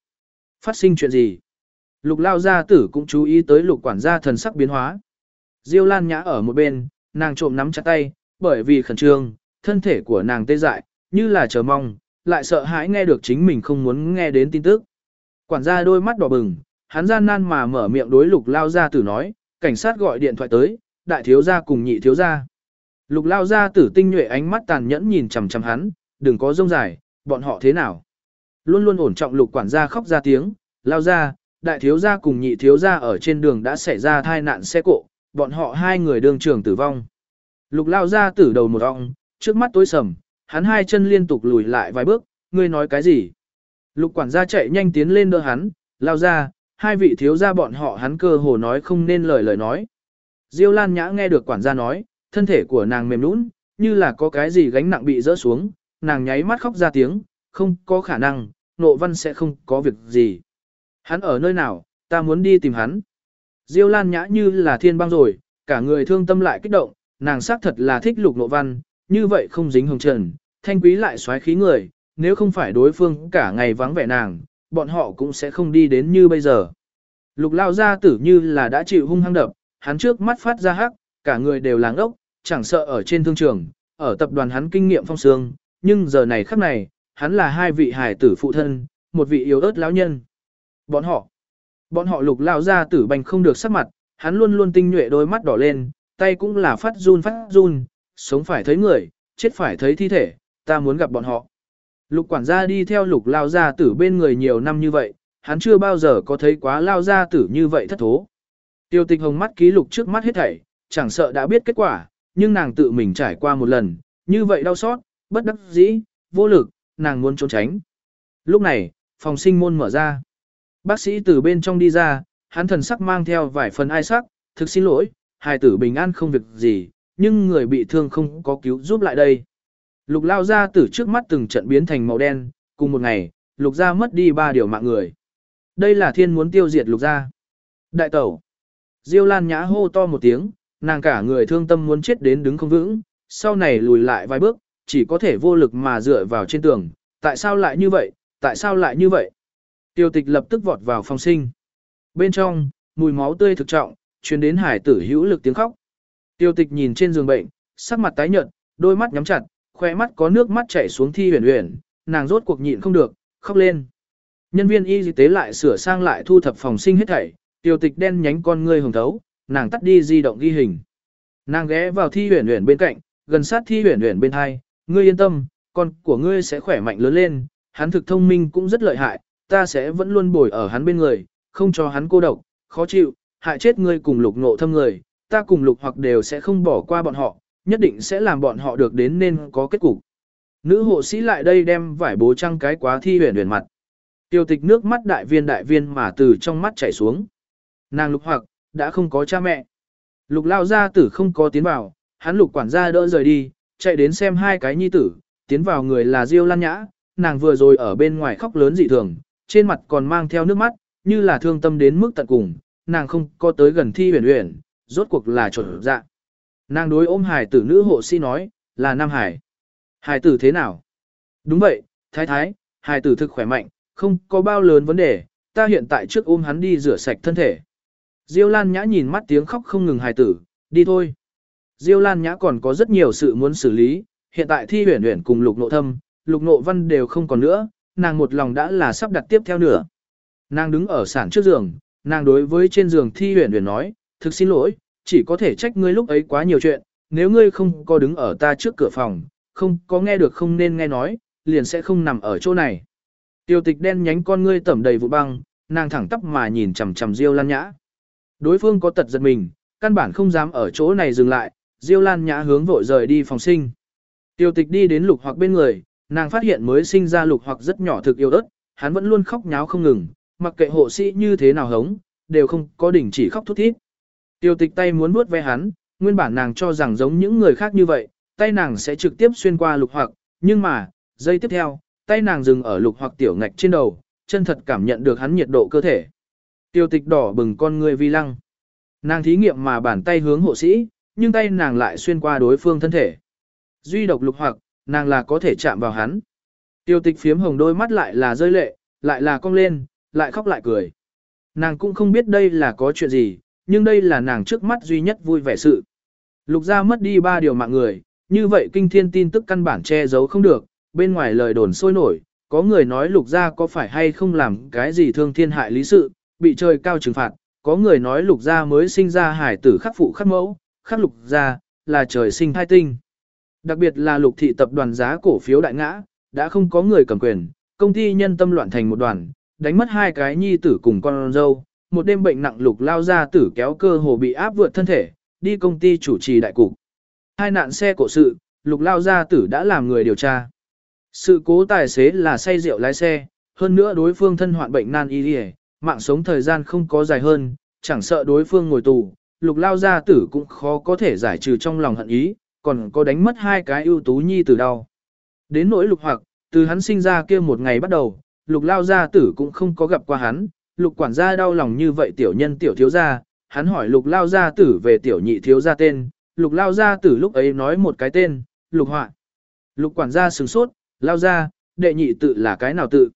Phát sinh chuyện gì? Lục lao gia tử cũng chú ý tới lục quản gia thần sắc biến hóa. Diêu Lan Nhã ở một bên, nàng trộm nắm chặt tay, bởi vì khẩn trương, thân thể của nàng tê dại, như là chờ mong, lại sợ hãi nghe được chính mình không muốn nghe đến tin tức. Quản gia đôi mắt đỏ bừng, hắn gian nan mà mở miệng đối lục lao gia tử nói, cảnh sát gọi điện thoại tới, đại thiếu gia cùng nhị thiếu gia. Lục lao gia tử tinh nhuệ ánh mắt tàn nhẫn nhìn chằm chằm hắn, đừng có rông dài, bọn họ thế nào. Luôn luôn ổn trọng lục quản gia khóc ra tiếng, lao ra, đại thiếu gia cùng nhị thiếu gia ở trên đường đã xảy ra tai nạn xe cộ, bọn họ hai người đương trường tử vong. Lục lao ra tử đầu một ong, trước mắt tối sầm, hắn hai chân liên tục lùi lại vài bước, ngươi nói cái gì? Lục quản gia chạy nhanh tiến lên đỡ hắn, lao ra, hai vị thiếu gia bọn họ hắn cơ hồ nói không nên lời lời nói. Diêu Lan Nhã nghe được quản gia nói, thân thể của nàng mềm nũng, như là có cái gì gánh nặng bị rỡ xuống, nàng nháy mắt khóc ra tiếng, không có khả năng, nộ văn sẽ không có việc gì. Hắn ở nơi nào, ta muốn đi tìm hắn. Diêu Lan Nhã như là thiên băng rồi, cả người thương tâm lại kích động, nàng xác thật là thích lục nộ văn, như vậy không dính hồng trần, thanh quý lại xoáy khí người, nếu không phải đối phương cả ngày vắng vẻ nàng, bọn họ cũng sẽ không đi đến như bây giờ. Lục lao ra tử như là đã chịu hung hăng đập, hắn trước mắt phát ra hắc, cả người đều láng ốc, chẳng sợ ở trên thương trường, ở tập đoàn hắn kinh nghiệm phong sương, nhưng giờ này khắc này, hắn là hai vị hài tử phụ thân, một vị yếu ớt lão nhân. Bọn họ, bọn họ lục lao ra tử bành không được sắc mặt, hắn luôn luôn tinh nhuệ đôi mắt đỏ lên, tay cũng là phát run phát run, sống phải thấy người, chết phải thấy thi thể, ta muốn gặp bọn họ. Lục quản gia đi theo lục lao gia tử bên người nhiều năm như vậy, hắn chưa bao giờ có thấy quá lao gia tử như vậy thất thố. Tiêu tịch hồng mắt ký lục trước mắt hết thảy, chẳng sợ đã biết kết quả, nhưng nàng tự mình trải qua một lần, như vậy đau xót, bất đắc dĩ, vô lực, nàng muốn trốn tránh. Lúc này, phòng sinh môn mở ra. Bác sĩ từ bên trong đi ra, hắn thần sắc mang theo vài phần ai sắc, thực xin lỗi, hài tử bình an không việc gì, nhưng người bị thương không có cứu giúp lại đây. Lục lao ra từ trước mắt từng trận biến thành màu đen, cùng một ngày, lục gia mất đi ba điều mạng người. Đây là thiên muốn tiêu diệt lục gia. Đại tẩu. Diêu Lan nhã hô to một tiếng, nàng cả người thương tâm muốn chết đến đứng không vững, sau này lùi lại vài bước, chỉ có thể vô lực mà dựa vào trên tường. Tại sao lại như vậy? Tại sao lại như vậy? Tiêu tịch lập tức vọt vào phòng sinh. Bên trong, mùi máu tươi thực trọng, truyền đến hải tử hữu lực tiếng khóc. Tiêu tịch nhìn trên giường bệnh, sắc mặt tái nhợt, đôi mắt nhắm chặt, khoe mắt có nước mắt chảy xuống thi huyền huyền, nàng rốt cuộc nhịn không được, khóc lên. Nhân viên y tế lại sửa sang lại thu thập phòng sinh hết thảy, tiêu tịch đen nhánh con ngươi hồng thấu, nàng tắt đi di động ghi hình. Nàng ghé vào thi huyền huyền bên cạnh, gần sát thi huyền huyền bên hai, ngươi yên tâm, con của ngươi sẽ khỏe mạnh lớn lên, hắn thực thông minh cũng rất lợi hại, ta sẽ vẫn luôn bồi ở hắn bên người, không cho hắn cô độc, khó chịu, hại chết ngươi cùng lục ngộ thâm người, ta cùng lục hoặc đều sẽ không bỏ qua bọn họ, nhất định sẽ làm bọn họ được đến nên có kết cục. Nữ hộ sĩ lại đây đem vải bố trăng cái quá thi huyền huyền mặt. Tiêu tịch nước mắt đại viên đại viên mà từ trong mắt chảy xuống. Nàng lục hoặc, đã không có cha mẹ. Lục lao gia tử không có tiến vào, hắn lục quản gia đỡ rời đi, chạy đến xem hai cái nhi tử, tiến vào người là Diêu Lan Nhã, nàng vừa rồi ở bên ngoài khóc lớn dị thường, trên mặt còn mang theo nước mắt, như là thương tâm đến mức tận cùng, nàng không có tới gần thi huyền huyền, rốt cuộc là chuẩn dạ. Nàng đối ôm hải tử nữ hộ sĩ nói, là Nam Hải. Hải tử thế nào? Đúng vậy, thái thái, hải tử thực khỏe mạnh, không có bao lớn vấn đề, ta hiện tại trước ôm hắn đi rửa sạch thân thể. Diêu Lan Nhã nhìn mắt tiếng khóc không ngừng hải tử, đi thôi. Diêu Lan Nhã còn có rất nhiều sự muốn xử lý, hiện tại thi huyền huyền cùng lục nộ thâm, lục nộ văn đều không còn nữa, nàng một lòng đã là sắp đặt tiếp theo nữa. Nàng đứng ở sản trước giường, nàng đối với trên giường thi huyền huyền nói, thực xin lỗi, chỉ có thể trách ngươi lúc ấy quá nhiều chuyện, nếu ngươi không có đứng ở ta trước cửa phòng, không có nghe được không nên nghe nói, liền sẽ không nằm ở chỗ này. Tiêu tịch đen nhánh con ngươi tẩm đầy vụ băng, nàng thẳng tắp mà nhìn chằm chằm Diêu Lan Nhã. Đối phương có tật giật mình, căn bản không dám ở chỗ này dừng lại, Diêu Lan Nhã hướng vội rời đi phòng sinh. Tiêu tịch đi đến lục hoặc bên người, nàng phát hiện mới sinh ra lục hoặc rất nhỏ thực yêu ớt, hắn vẫn luôn khóc nháo không ngừng, mặc kệ hộ sĩ như thế nào hống, đều không có đỉnh chỉ khóc thút thít. Tiêu tịch tay muốn vuốt ve hắn, nguyên bản nàng cho rằng giống những người khác như vậy, tay nàng sẽ trực tiếp xuyên qua lục hoặc, nhưng mà, giây tiếp theo, tay nàng dừng ở lục hoặc tiểu ngạch trên đầu, chân thật cảm nhận được hắn nhiệt độ cơ thể. Tiêu tịch đỏ bừng con người vi lăng. Nàng thí nghiệm mà bàn tay hướng hộ sĩ, nhưng tay nàng lại xuyên qua đối phương thân thể. Duy độc lục hoặc, nàng là có thể chạm vào hắn. Tiêu tịch phiếm hồng đôi mắt lại là rơi lệ, lại là cong lên, lại khóc lại cười. Nàng cũng không biết đây là có chuyện gì, nhưng đây là nàng trước mắt duy nhất vui vẻ sự. Lục gia mất đi ba điều mạng người, như vậy kinh thiên tin tức căn bản che giấu không được, bên ngoài lời đồn sôi nổi, có người nói lục gia có phải hay không làm cái gì thương thiên hại lý sự, bị trời cao trừng phạt, có người nói lục gia mới sinh ra hải tử khắc phụ khắc mẫu, khắc lục gia, là trời sinh thai tinh. Đặc biệt là lục thị tập đoàn giá cổ phiếu đại ngã, đã không có người cầm quyền, công ty nhân tâm loạn thành một đoàn, đánh mất hai cái nhi tử cùng con dâu, một đêm bệnh nặng lục lao ra tử kéo cơ hồ bị áp vượt thân thể, đi công ty chủ trì đại cục. Hai nạn xe cổ sự, lục lao gia tử đã làm người điều tra. Sự cố tài xế là say rượu lái xe, hơn nữa đối phương thân hoạn bệnh nan y đi mạng sống thời gian không có dài hơn, chẳng sợ đối phương ngồi tù, lục lao gia tử cũng khó có thể giải trừ trong lòng hận ý, còn có đánh mất hai cái ưu tú nhi tử đau. Đến nỗi lục hoặc, từ hắn sinh ra kia một ngày bắt đầu, lục lao gia tử cũng không có gặp qua hắn, lục quản gia đau lòng như vậy tiểu nhân tiểu thiếu gia, hắn hỏi lục lao gia tử về tiểu nhị thiếu gia tên, lục lao gia tử lúc ấy nói một cái tên, lục họa. Lục quản gia sửng sốt, lao gia, đệ nhị tự là cái nào tự.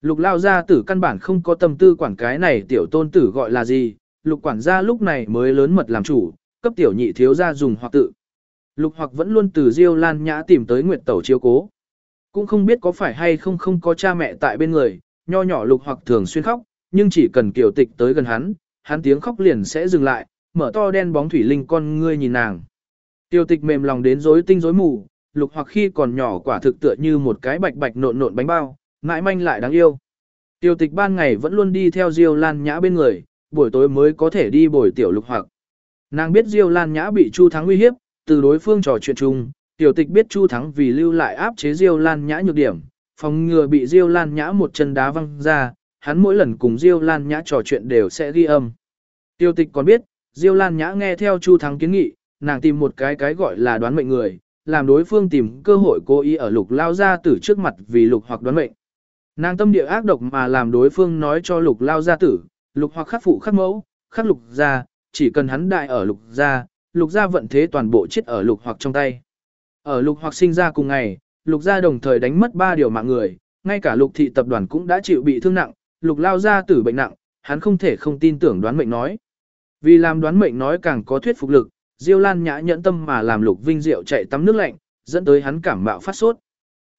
Lục lao gia tử căn bản không có tâm tư quản cái này tiểu tôn tử gọi là gì, lục quản gia lúc này mới lớn mật làm chủ, cấp tiểu nhị thiếu gia dùng hoặc tự. Lục hoặc vẫn luôn từ Diêu Lan Nhã tìm tới Nguyệt Tẩu chiếu cố. Cũng không biết có phải hay không không có cha mẹ tại bên người, nho nhỏ lục hoặc thường xuyên khóc, nhưng chỉ cần kiều tịch tới gần hắn, hắn tiếng khóc liền sẽ dừng lại, mở to đen bóng thủy linh con ngươi nhìn nàng. Tiêu tịch mềm lòng đến rối tinh rối mù, lục hoặc khi còn nhỏ quả thực tựa như một cái bạch bạch nộn nộn bánh bao, ngại manh lại đáng yêu. Tiêu tịch ban ngày vẫn luôn đi theo Diêu Lan Nhã bên người, buổi tối mới có thể đi bồi tiểu lục hoặc. Nàng biết Diêu Lan Nhã bị Chu Thắng uy hiếp, từ đối phương trò chuyện chung, tiểu tịch biết Chu Thắng vì lưu lại áp chế Diêu Lan Nhã nhược điểm, phòng ngừa bị Diêu Lan Nhã một chân đá văng ra, hắn mỗi lần cùng Diêu Lan Nhã trò chuyện đều sẽ ghi âm. tiểu tịch còn biết, Diêu Lan Nhã nghe theo Chu Thắng kiến nghị, nàng tìm một cái cái gọi là đoán mệnh người, làm đối phương tìm cơ hội cố ý ở lục lao gia tử trước mặt vì lục hoặc đoán mệnh. Nàng tâm địa ác độc mà làm đối phương nói cho lục lao gia tử, lục hoặc khắc phụ khắc mẫu, khắc lục gia, chỉ cần hắn đại ở lục gia, lục gia vận thế toàn bộ chết ở lục hoặc trong tay. Ở lục hoặc sinh ra cùng ngày, lục gia đồng thời đánh mất ba điều mạng người, ngay cả lục thị tập đoàn cũng đã chịu bị thương nặng, lục lao gia tử bệnh nặng, hắn không thể không tin tưởng đoán mệnh nói. Vì làm đoán mệnh nói càng có thuyết phục lực, Diêu Lan nhã nhẫn tâm mà làm Lục Vinh Diệu chạy tắm nước lạnh, dẫn tới hắn cảm mạo phát sốt.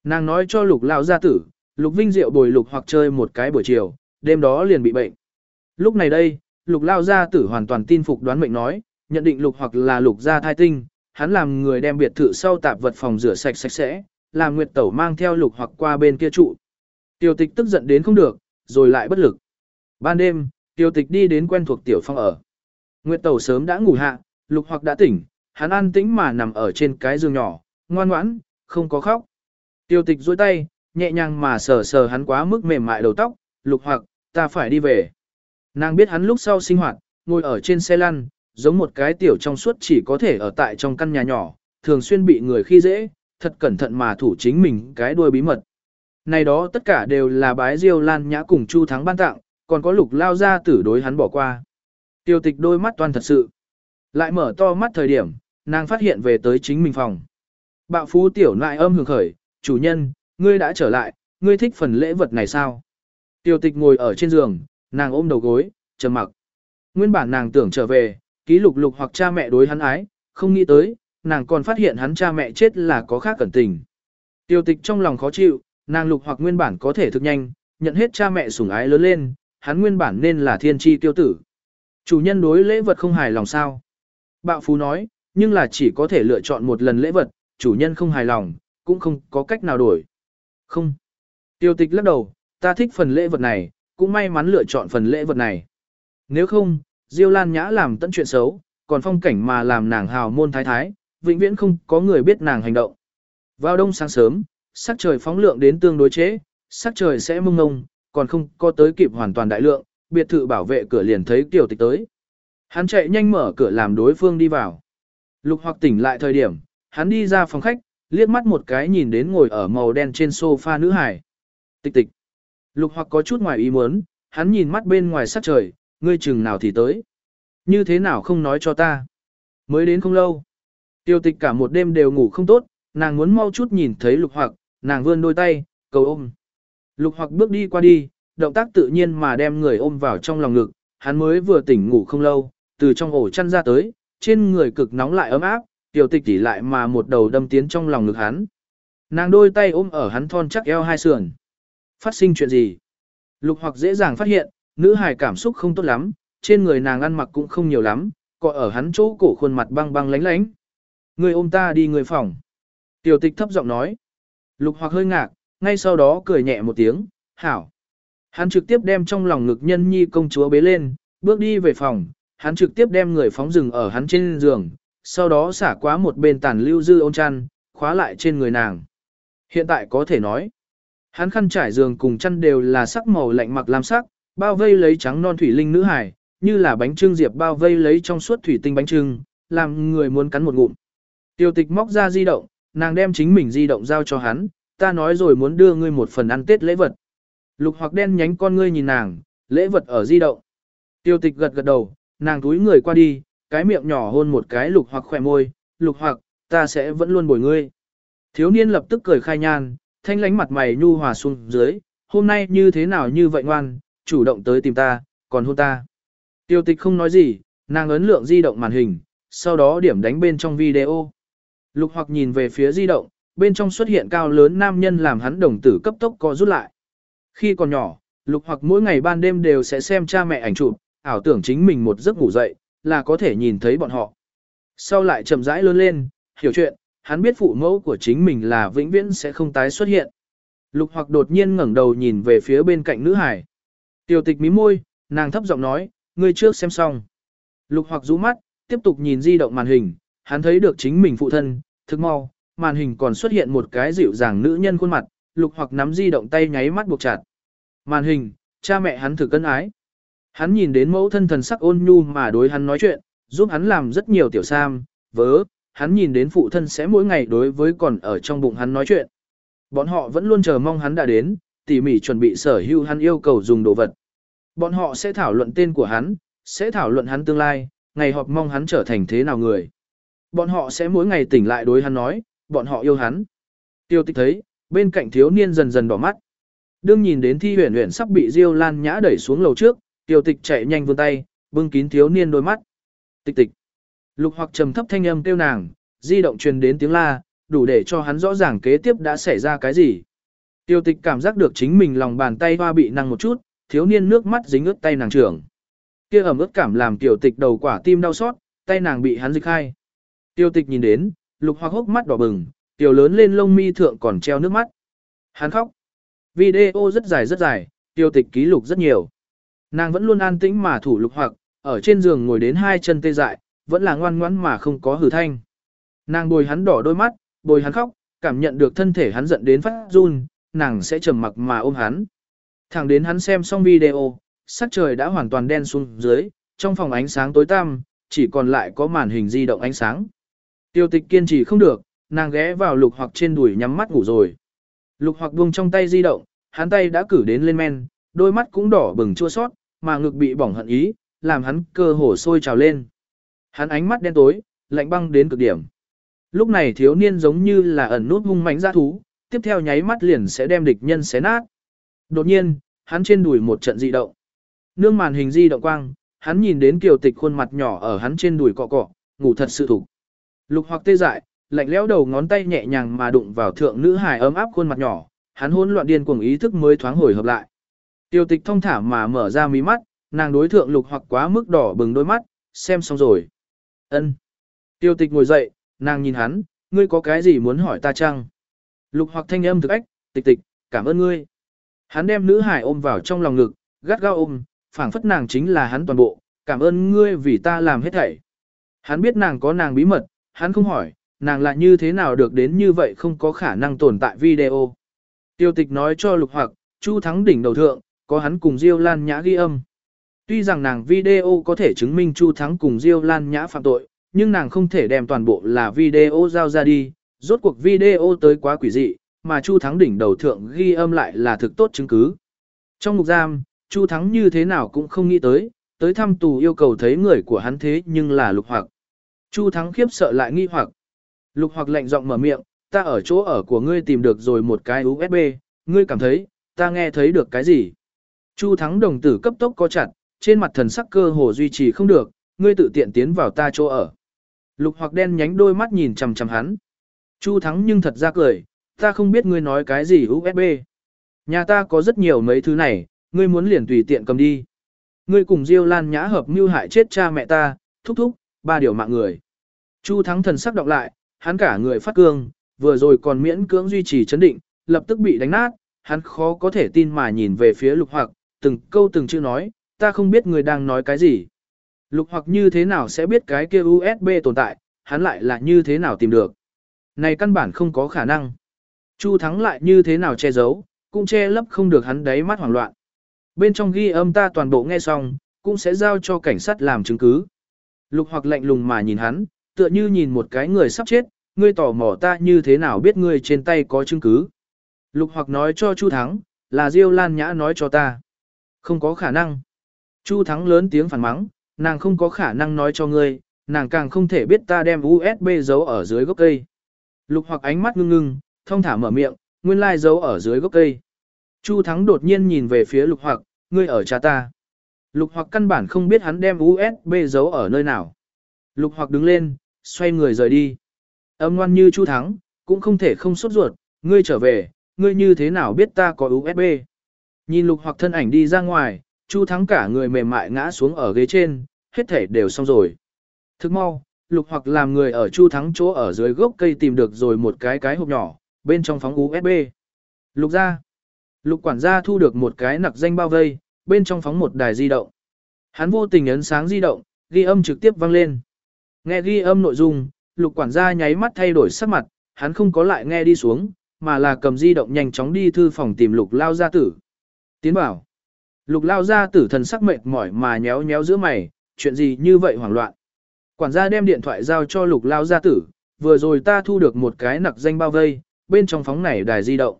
Nàng nói cho Lục lao gia tử, Lục Vinh Diệu bồi Lục hoặc chơi một cái buổi chiều, đêm đó liền bị bệnh. Lúc này đây, Lục lao gia tử hoàn toàn tin phục đoán mệnh nói, nhận định Lục hoặc là Lục gia thai tinh, hắn làm người đem biệt thự sau tạp vật phòng rửa sạch sạch sẽ, làm Nguyệt Tẩu mang theo Lục hoặc qua bên kia trụ. Tiêu tịch tức giận đến không được, rồi lại bất lực. Ban đêm, tiêu tịch đi đến quen thuộc tiểu phong ở. Nguyệt Tẩu sớm đã ngủ hạ, lục hoặc đã tỉnh, hắn an tĩnh mà nằm ở trên cái giường nhỏ, ngoan ngoãn, không có khóc. Tiêu tịch duỗi tay, nhẹ nhàng mà sờ sờ hắn quá mức mềm mại đầu tóc, lục hoặc, ta phải đi về. Nàng biết hắn lúc sau sinh hoạt, ngồi ở trên xe lăn, giống một cái tiểu trong suốt chỉ có thể ở tại trong căn nhà nhỏ, thường xuyên bị người khi dễ, thật cẩn thận mà thủ chính mình cái đuôi bí mật. Này đó tất cả đều là bái diêu lan nhã cùng Chu Thắng ban tặng, còn có lục lao ra tử đối hắn bỏ qua. Tiêu tịch đôi mắt toan thật sự. Lại mở to mắt thời điểm, nàng phát hiện về tới chính mình phòng. Bạo phú tiểu nại âm hưởng khởi, chủ nhân, ngươi đã trở lại, ngươi thích phần lễ vật này sao? Tiêu tịch ngồi ở trên giường, nàng ôm đầu gối, trầm mặc. Nguyên bản nàng tưởng trở về, ký lục lục hoặc cha mẹ đối hắn ái, không nghĩ tới, nàng còn phát hiện hắn cha mẹ chết là có khác cẩn tình. Tiêu tịch trong lòng khó chịu, nàng lục hoặc nguyên bản có thể thực nhanh, nhận hết cha mẹ sủng ái lớn lên, hắn nguyên bản nên là thiên tri tiêu tử. Chủ nhân đối lễ vật không hài lòng sao? Bạo Phú nói, nhưng là chỉ có thể lựa chọn một lần lễ vật, chủ nhân không hài lòng, cũng không có cách nào đổi. Không. Tiêu tịch lắc đầu, ta thích phần lễ vật này, cũng may mắn lựa chọn phần lễ vật này. Nếu không, Diêu Lan Nhã làm tận chuyện xấu, còn phong cảnh mà làm nàng hào môn thái thái, vĩnh viễn không có người biết nàng hành động. Vào đông sáng sớm, sắc trời phóng lượng đến tương đối chế, sắc trời sẽ mông ngông, còn không có tới kịp hoàn toàn đại lượng, biệt thự bảo vệ cửa liền thấy tiểu Tịch tới. Hắn chạy nhanh mở cửa làm đối phương đi vào. Lục hoặc tỉnh lại thời điểm, hắn đi ra phòng khách, liếc mắt một cái nhìn đến ngồi ở màu đen trên sofa nữ hải. Tịch tịch. Lục hoặc có chút ngoài ý muốn, hắn nhìn mắt bên ngoài sắc trời, ngươi chừng nào thì tới. Như thế nào không nói cho ta. Mới đến không lâu. Tiêu tịch cả một đêm đều ngủ không tốt, nàng muốn mau chút nhìn thấy lục hoặc, nàng vươn đôi tay, cầu ôm. Lục hoặc bước đi qua đi, động tác tự nhiên mà đem người ôm vào trong lòng ngực, hắn mới vừa tỉnh ngủ không lâu, từ trong ổ chăn ra tới, trên người cực nóng lại ấm áp, tiểu tịch tỉ lại mà một đầu đâm tiến trong lòng ngực hắn. Nàng đôi tay ôm ở hắn thon chắc eo hai sườn. Phát sinh chuyện gì? Lục hoặc dễ dàng phát hiện, nữ hài cảm xúc không tốt lắm, trên người nàng ăn mặc cũng không nhiều lắm, cọ ở hắn chỗ cổ khuôn mặt băng băng lánh lánh. Người ôm ta đi người phòng. Tiểu tịch thấp giọng nói. Lục hoặc hơi ngạc, ngay sau đó cười nhẹ một tiếng, hảo. Hắn trực tiếp đem trong lòng ngực nhân nhi công chúa bế lên, bước đi về phòng, hắn trực tiếp đem người phóng rừng ở hắn trên giường, sau đó xả quá một bên tàn lưu dư ôn chăn, khóa lại trên người nàng. Hiện tại có thể nói, hắn khăn trải giường cùng chăn đều là sắc màu lạnh mặc lam sắc, bao vây lấy trắng non thủy linh nữ hải, như là bánh trưng diệp bao vây lấy trong suốt thủy tinh bánh trưng, làm người muốn cắn một ngụm. Tiêu tịch móc ra di động, nàng đem chính mình di động giao cho hắn, ta nói rồi muốn đưa ngươi một phần ăn tết lễ vật. Lục hoặc đen nhánh con ngươi nhìn nàng, lễ vật ở di động. Tiêu tịch gật gật đầu, nàng túi người qua đi, cái miệng nhỏ hôn một cái lục hoặc khỏe môi, lục hoặc, ta sẽ vẫn luôn bồi ngươi. Thiếu niên lập tức cười khai nhan, thanh lánh mặt mày nhu hòa xuống dưới, hôm nay như thế nào như vậy ngoan, chủ động tới tìm ta, còn hôn ta. Tiêu tịch không nói gì, nàng ấn lượng di động màn hình, sau đó điểm đánh bên trong video. Lục hoặc nhìn về phía di động, bên trong xuất hiện cao lớn nam nhân làm hắn đồng tử cấp tốc co rút lại. Khi còn nhỏ, lục hoặc mỗi ngày ban đêm đều sẽ xem cha mẹ ảnh chụp, ảo tưởng chính mình một giấc ngủ dậy, là có thể nhìn thấy bọn họ. Sau lại chậm rãi lớn lên, hiểu chuyện, hắn biết phụ mẫu của chính mình là vĩnh viễn sẽ không tái xuất hiện. Lục hoặc đột nhiên ngẩng đầu nhìn về phía bên cạnh nữ hải. Tiểu tịch mí môi, nàng thấp giọng nói, ngươi trước xem xong. Lục hoặc rũ mắt, tiếp tục nhìn di động màn hình, hắn thấy được chính mình phụ thân, thức mau, màn hình còn xuất hiện một cái dịu dàng nữ nhân khuôn mặt, lục hoặc nắm di động tay nháy mắt buộc chặt. Màn hình, cha mẹ hắn thử cân ái. Hắn nhìn đến mẫu thân thần sắc ôn nhu mà đối hắn nói chuyện, giúp hắn làm rất nhiều tiểu sam, vớ, hắn nhìn đến phụ thân sẽ mỗi ngày đối với còn ở trong bụng hắn nói chuyện. Bọn họ vẫn luôn chờ mong hắn đã đến, tỉ mỉ chuẩn bị sở hữu hắn yêu cầu dùng đồ vật. Bọn họ sẽ thảo luận tên của hắn, sẽ thảo luận hắn tương lai, ngày họp mong hắn trở thành thế nào người. Bọn họ sẽ mỗi ngày tỉnh lại đối hắn nói, bọn họ yêu hắn. Tiêu tịch thấy, bên cạnh thiếu niên dần dần đỏ mắt. Đương nhìn đến thi huyền huyền sắp bị Diêu Lan Nhã đẩy xuống lầu trước, tiêu tịch chạy nhanh vươn tay, bưng kín thiếu niên đôi mắt. Tịch tịch. Lục hoặc trầm thấp thanh âm kêu nàng, di động truyền đến tiếng la, đủ để cho hắn rõ ràng kế tiếp đã xảy ra cái gì. Tiêu tịch cảm giác được chính mình lòng bàn tay hoa bị năng một chút, thiếu niên nước mắt dính ướt tay nàng trưởng. Kia ẩm ướt cảm làm tiểu tịch đầu quả tim đau xót, tay nàng bị hắn dịch khai. Tiêu tịch nhìn đến, lục hoa hốc mắt đỏ bừng, tiểu lớn lên lông mi thượng còn treo nước mắt. Hắn khóc. Video rất dài rất dài, tiêu tịch ký lục rất nhiều. Nàng vẫn luôn an tĩnh mà thủ lục hoặc, ở trên giường ngồi đến hai chân tê dại, vẫn là ngoan ngoãn mà không có hử thanh. Nàng bồi hắn đỏ đôi mắt, bồi hắn khóc, cảm nhận được thân thể hắn giận đến phát run, nàng sẽ trầm mặc mà ôm hắn. Thẳng đến hắn xem xong video, sắc trời đã hoàn toàn đen xuống dưới, trong phòng ánh sáng tối tăm, chỉ còn lại có màn hình di động ánh sáng. Tiêu tịch kiên trì không được, nàng ghé vào lục hoặc trên đùi nhắm mắt ngủ rồi. Lục hoặc buông trong tay di động, hắn tay đã cử đến lên men, đôi mắt cũng đỏ bừng chua sót, mà ngực bị bỏng hận ý, làm hắn cơ hồ sôi trào lên. Hắn ánh mắt đen tối, lạnh băng đến cực điểm. Lúc này thiếu niên giống như là ẩn nút hung mãnh ra thú, tiếp theo nháy mắt liền sẽ đem địch nhân xé nát. Đột nhiên, hắn trên đùi một trận dị động. Nương màn hình di động quang, hắn nhìn đến kiều tịch khuôn mặt nhỏ ở hắn trên đùi cọ cọ, ngủ thật sự thủ. Lục hoặc tê dại, lạnh lẽo đầu ngón tay nhẹ nhàng mà đụng vào thượng nữ hài ấm áp khuôn mặt nhỏ, hắn hỗn loạn điên cuồng ý thức mới thoáng hồi hợp lại. Tiêu tịch thông thả mà mở ra mí mắt, nàng đối thượng lục hoặc quá mức đỏ bừng đôi mắt, xem xong rồi. ân Tiêu tịch ngồi dậy, nàng nhìn hắn, ngươi có cái gì muốn hỏi ta chăng? Lục hoặc thanh âm thực ách, tịch tịch, cảm ơn ngươi. Hắn đem nữ hải ôm vào trong lòng ngực, gắt gao ôm, phảng phất nàng chính là hắn toàn bộ, cảm ơn ngươi vì ta làm hết thảy. Hắn biết nàng có nàng bí mật, hắn không hỏi, nàng lại như thế nào được đến như vậy không có khả năng tồn tại video. Tiêu tịch nói cho lục hoặc, Chu Thắng đỉnh đầu thượng, có hắn cùng Diêu Lan Nhã ghi âm. Tuy rằng nàng video có thể chứng minh Chu Thắng cùng Diêu Lan Nhã phạm tội, nhưng nàng không thể đem toàn bộ là video giao ra đi, rốt cuộc video tới quá quỷ dị, mà Chu Thắng đỉnh đầu thượng ghi âm lại là thực tốt chứng cứ. Trong ngục giam, Chu Thắng như thế nào cũng không nghĩ tới, tới thăm tù yêu cầu thấy người của hắn thế nhưng là lục hoặc. Chu Thắng khiếp sợ lại nghi hoặc. Lục hoặc lạnh giọng mở miệng, ta ở chỗ ở của ngươi tìm được rồi một cái USB, ngươi cảm thấy, ta nghe thấy được cái gì? Chu Thắng đồng tử cấp tốc co chặt, trên mặt thần sắc cơ hồ duy trì không được, ngươi tự tiện tiến vào ta chỗ ở. Lục hoặc đen nhánh đôi mắt nhìn chằm chằm hắn. Chu Thắng nhưng thật ra cười, ta không biết ngươi nói cái gì USB. Nhà ta có rất nhiều mấy thứ này, ngươi muốn liền tùy tiện cầm đi. Ngươi cùng Diêu Lan Nhã hợp mưu hại chết cha mẹ ta, thúc thúc, ba điều mạng người. Chu Thắng thần sắc đọc lại, hắn cả người phát cương, vừa rồi còn miễn cưỡng duy trì chấn định, lập tức bị đánh nát, hắn khó có thể tin mà nhìn về phía lục hoặc, từng câu từng chữ nói, ta không biết người đang nói cái gì. Lục hoặc như thế nào sẽ biết cái kia USB tồn tại, hắn lại là như thế nào tìm được. Này căn bản không có khả năng. Chu Thắng lại như thế nào che giấu, cũng che lấp không được hắn đáy mắt hoảng loạn. Bên trong ghi âm ta toàn bộ nghe xong, cũng sẽ giao cho cảnh sát làm chứng cứ. Lục hoặc lạnh lùng mà nhìn hắn, tựa như nhìn một cái người sắp chết, ngươi tỏ mò ta như thế nào biết ngươi trên tay có chứng cứ. Lục hoặc nói cho Chu Thắng, là Diêu Lan Nhã nói cho ta. Không có khả năng. Chu Thắng lớn tiếng phản mắng, nàng không có khả năng nói cho ngươi, nàng càng không thể biết ta đem USB giấu ở dưới gốc cây. Lục hoặc ánh mắt ngưng ngưng, thông thả mở miệng, nguyên lai giấu ở dưới gốc cây. Chu Thắng đột nhiên nhìn về phía lục hoặc, ngươi ở cha ta. Lục hoặc căn bản không biết hắn đem USB giấu ở nơi nào. Lục hoặc đứng lên, xoay người rời đi. Âm ngoan như Chu Thắng, cũng không thể không sốt ruột, ngươi trở về, ngươi như thế nào biết ta có USB. Nhìn lục hoặc thân ảnh đi ra ngoài, Chu Thắng cả người mềm mại ngã xuống ở ghế trên, hết thể đều xong rồi. Thức mau, lục hoặc làm người ở Chu Thắng chỗ ở dưới gốc cây tìm được rồi một cái cái hộp nhỏ, bên trong phóng USB. Lục ra. Lục quản gia thu được một cái nặc danh bao vây, bên trong phóng một đài di động. Hắn vô tình ấn sáng di động, ghi âm trực tiếp vang lên. Nghe ghi âm nội dung, lục quản gia nháy mắt thay đổi sắc mặt, hắn không có lại nghe đi xuống, mà là cầm di động nhanh chóng đi thư phòng tìm lục lao gia tử. Tiến bảo. Lục lao gia tử thần sắc mệt mỏi mà nhéo nhéo giữa mày, chuyện gì như vậy hoảng loạn. Quản gia đem điện thoại giao cho lục lao gia tử, vừa rồi ta thu được một cái nặc danh bao vây, bên trong phóng này đài di động.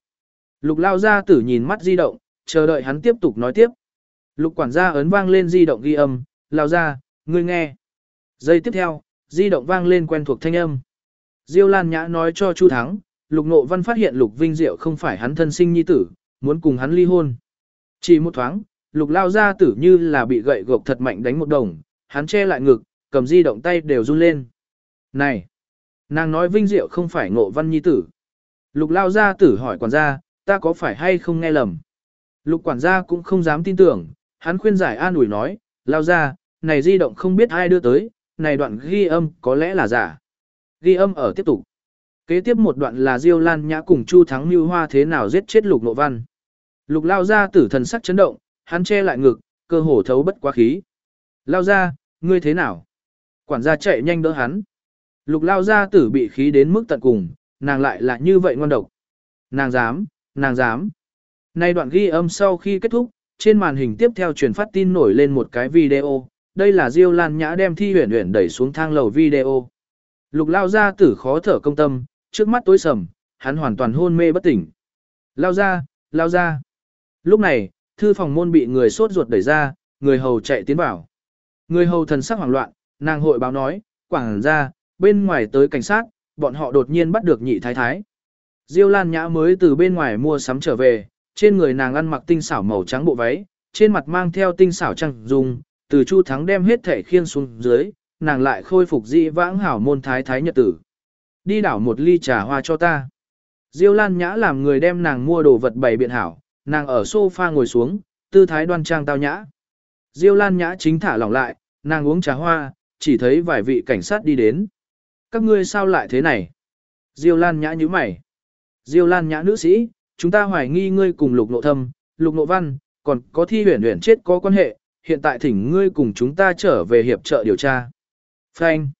Lục lao gia tử nhìn mắt di động, chờ đợi hắn tiếp tục nói tiếp. Lục quản gia ấn vang lên di động ghi âm, lao ra, ngươi nghe. Giây tiếp theo, di động vang lên quen thuộc thanh âm. Diêu Lan Nhã nói cho Chu Thắng, Lục Nộ Văn phát hiện Lục Vinh Diệu không phải hắn thân sinh nhi tử, muốn cùng hắn ly hôn. Chỉ một thoáng, Lục lao gia tử như là bị gậy gộc thật mạnh đánh một đồng, hắn che lại ngực, cầm di động tay đều run lên. Này! Nàng nói Vinh Diệu không phải Ngộ Văn nhi tử. Lục lao gia tử hỏi quản gia, ta có phải hay không nghe lầm? Lục quản gia cũng không dám tin tưởng, hắn khuyên giải an ủi nói, lao gia này di động không biết ai đưa tới, này đoạn ghi âm có lẽ là giả. Ghi âm ở tiếp tục. Kế tiếp một đoạn là Diêu Lan Nhã cùng Chu Thắng Mưu Hoa thế nào giết chết Lục Nộ Văn. Lục lao ra tử thần sắc chấn động, hắn che lại ngực, cơ hồ thấu bất quá khí. Lao ra, ngươi thế nào? Quản gia chạy nhanh đỡ hắn. Lục lao gia tử bị khí đến mức tận cùng, nàng lại là như vậy ngon độc. Nàng dám, nàng dám. Nay đoạn ghi âm sau khi kết thúc, trên màn hình tiếp theo truyền phát tin nổi lên một cái video, đây là Diêu Lan Nhã đem thi huyền huyền đẩy xuống thang lầu video. Lục lao gia tử khó thở công tâm, trước mắt tối sầm, hắn hoàn toàn hôn mê bất tỉnh. Lao ra, lao ra. Lúc này, thư phòng môn bị người sốt ruột đẩy ra, người hầu chạy tiến vào. Người hầu thần sắc hoảng loạn, nàng hội báo nói, quảng ra, bên ngoài tới cảnh sát, bọn họ đột nhiên bắt được nhị thái thái. Diêu Lan Nhã mới từ bên ngoài mua sắm trở về, trên người nàng ăn mặc tinh xảo màu trắng bộ váy, trên mặt mang theo tinh xảo trang dùng, từ Chu Thắng đem hết thể khiên xuống dưới, nàng lại khôi phục dị vãng hảo môn thái thái nhật tử. Đi đảo một ly trà hoa cho ta. Diêu Lan Nhã làm người đem nàng mua đồ vật bày biện hảo, nàng ở sofa ngồi xuống, tư thái đoan trang tao nhã. Diêu Lan Nhã chính thả lỏng lại, nàng uống trà hoa, chỉ thấy vài vị cảnh sát đi đến. Các ngươi sao lại thế này? Diêu Lan Nhã như mày. Diêu Lan Nhã nữ sĩ, chúng ta hoài nghi ngươi cùng Lục Nộ Thâm, Lục Nộ Văn, còn có thi huyền huyền chết có quan hệ, hiện tại thỉnh ngươi cùng chúng ta trở về hiệp trợ điều tra. Phanh.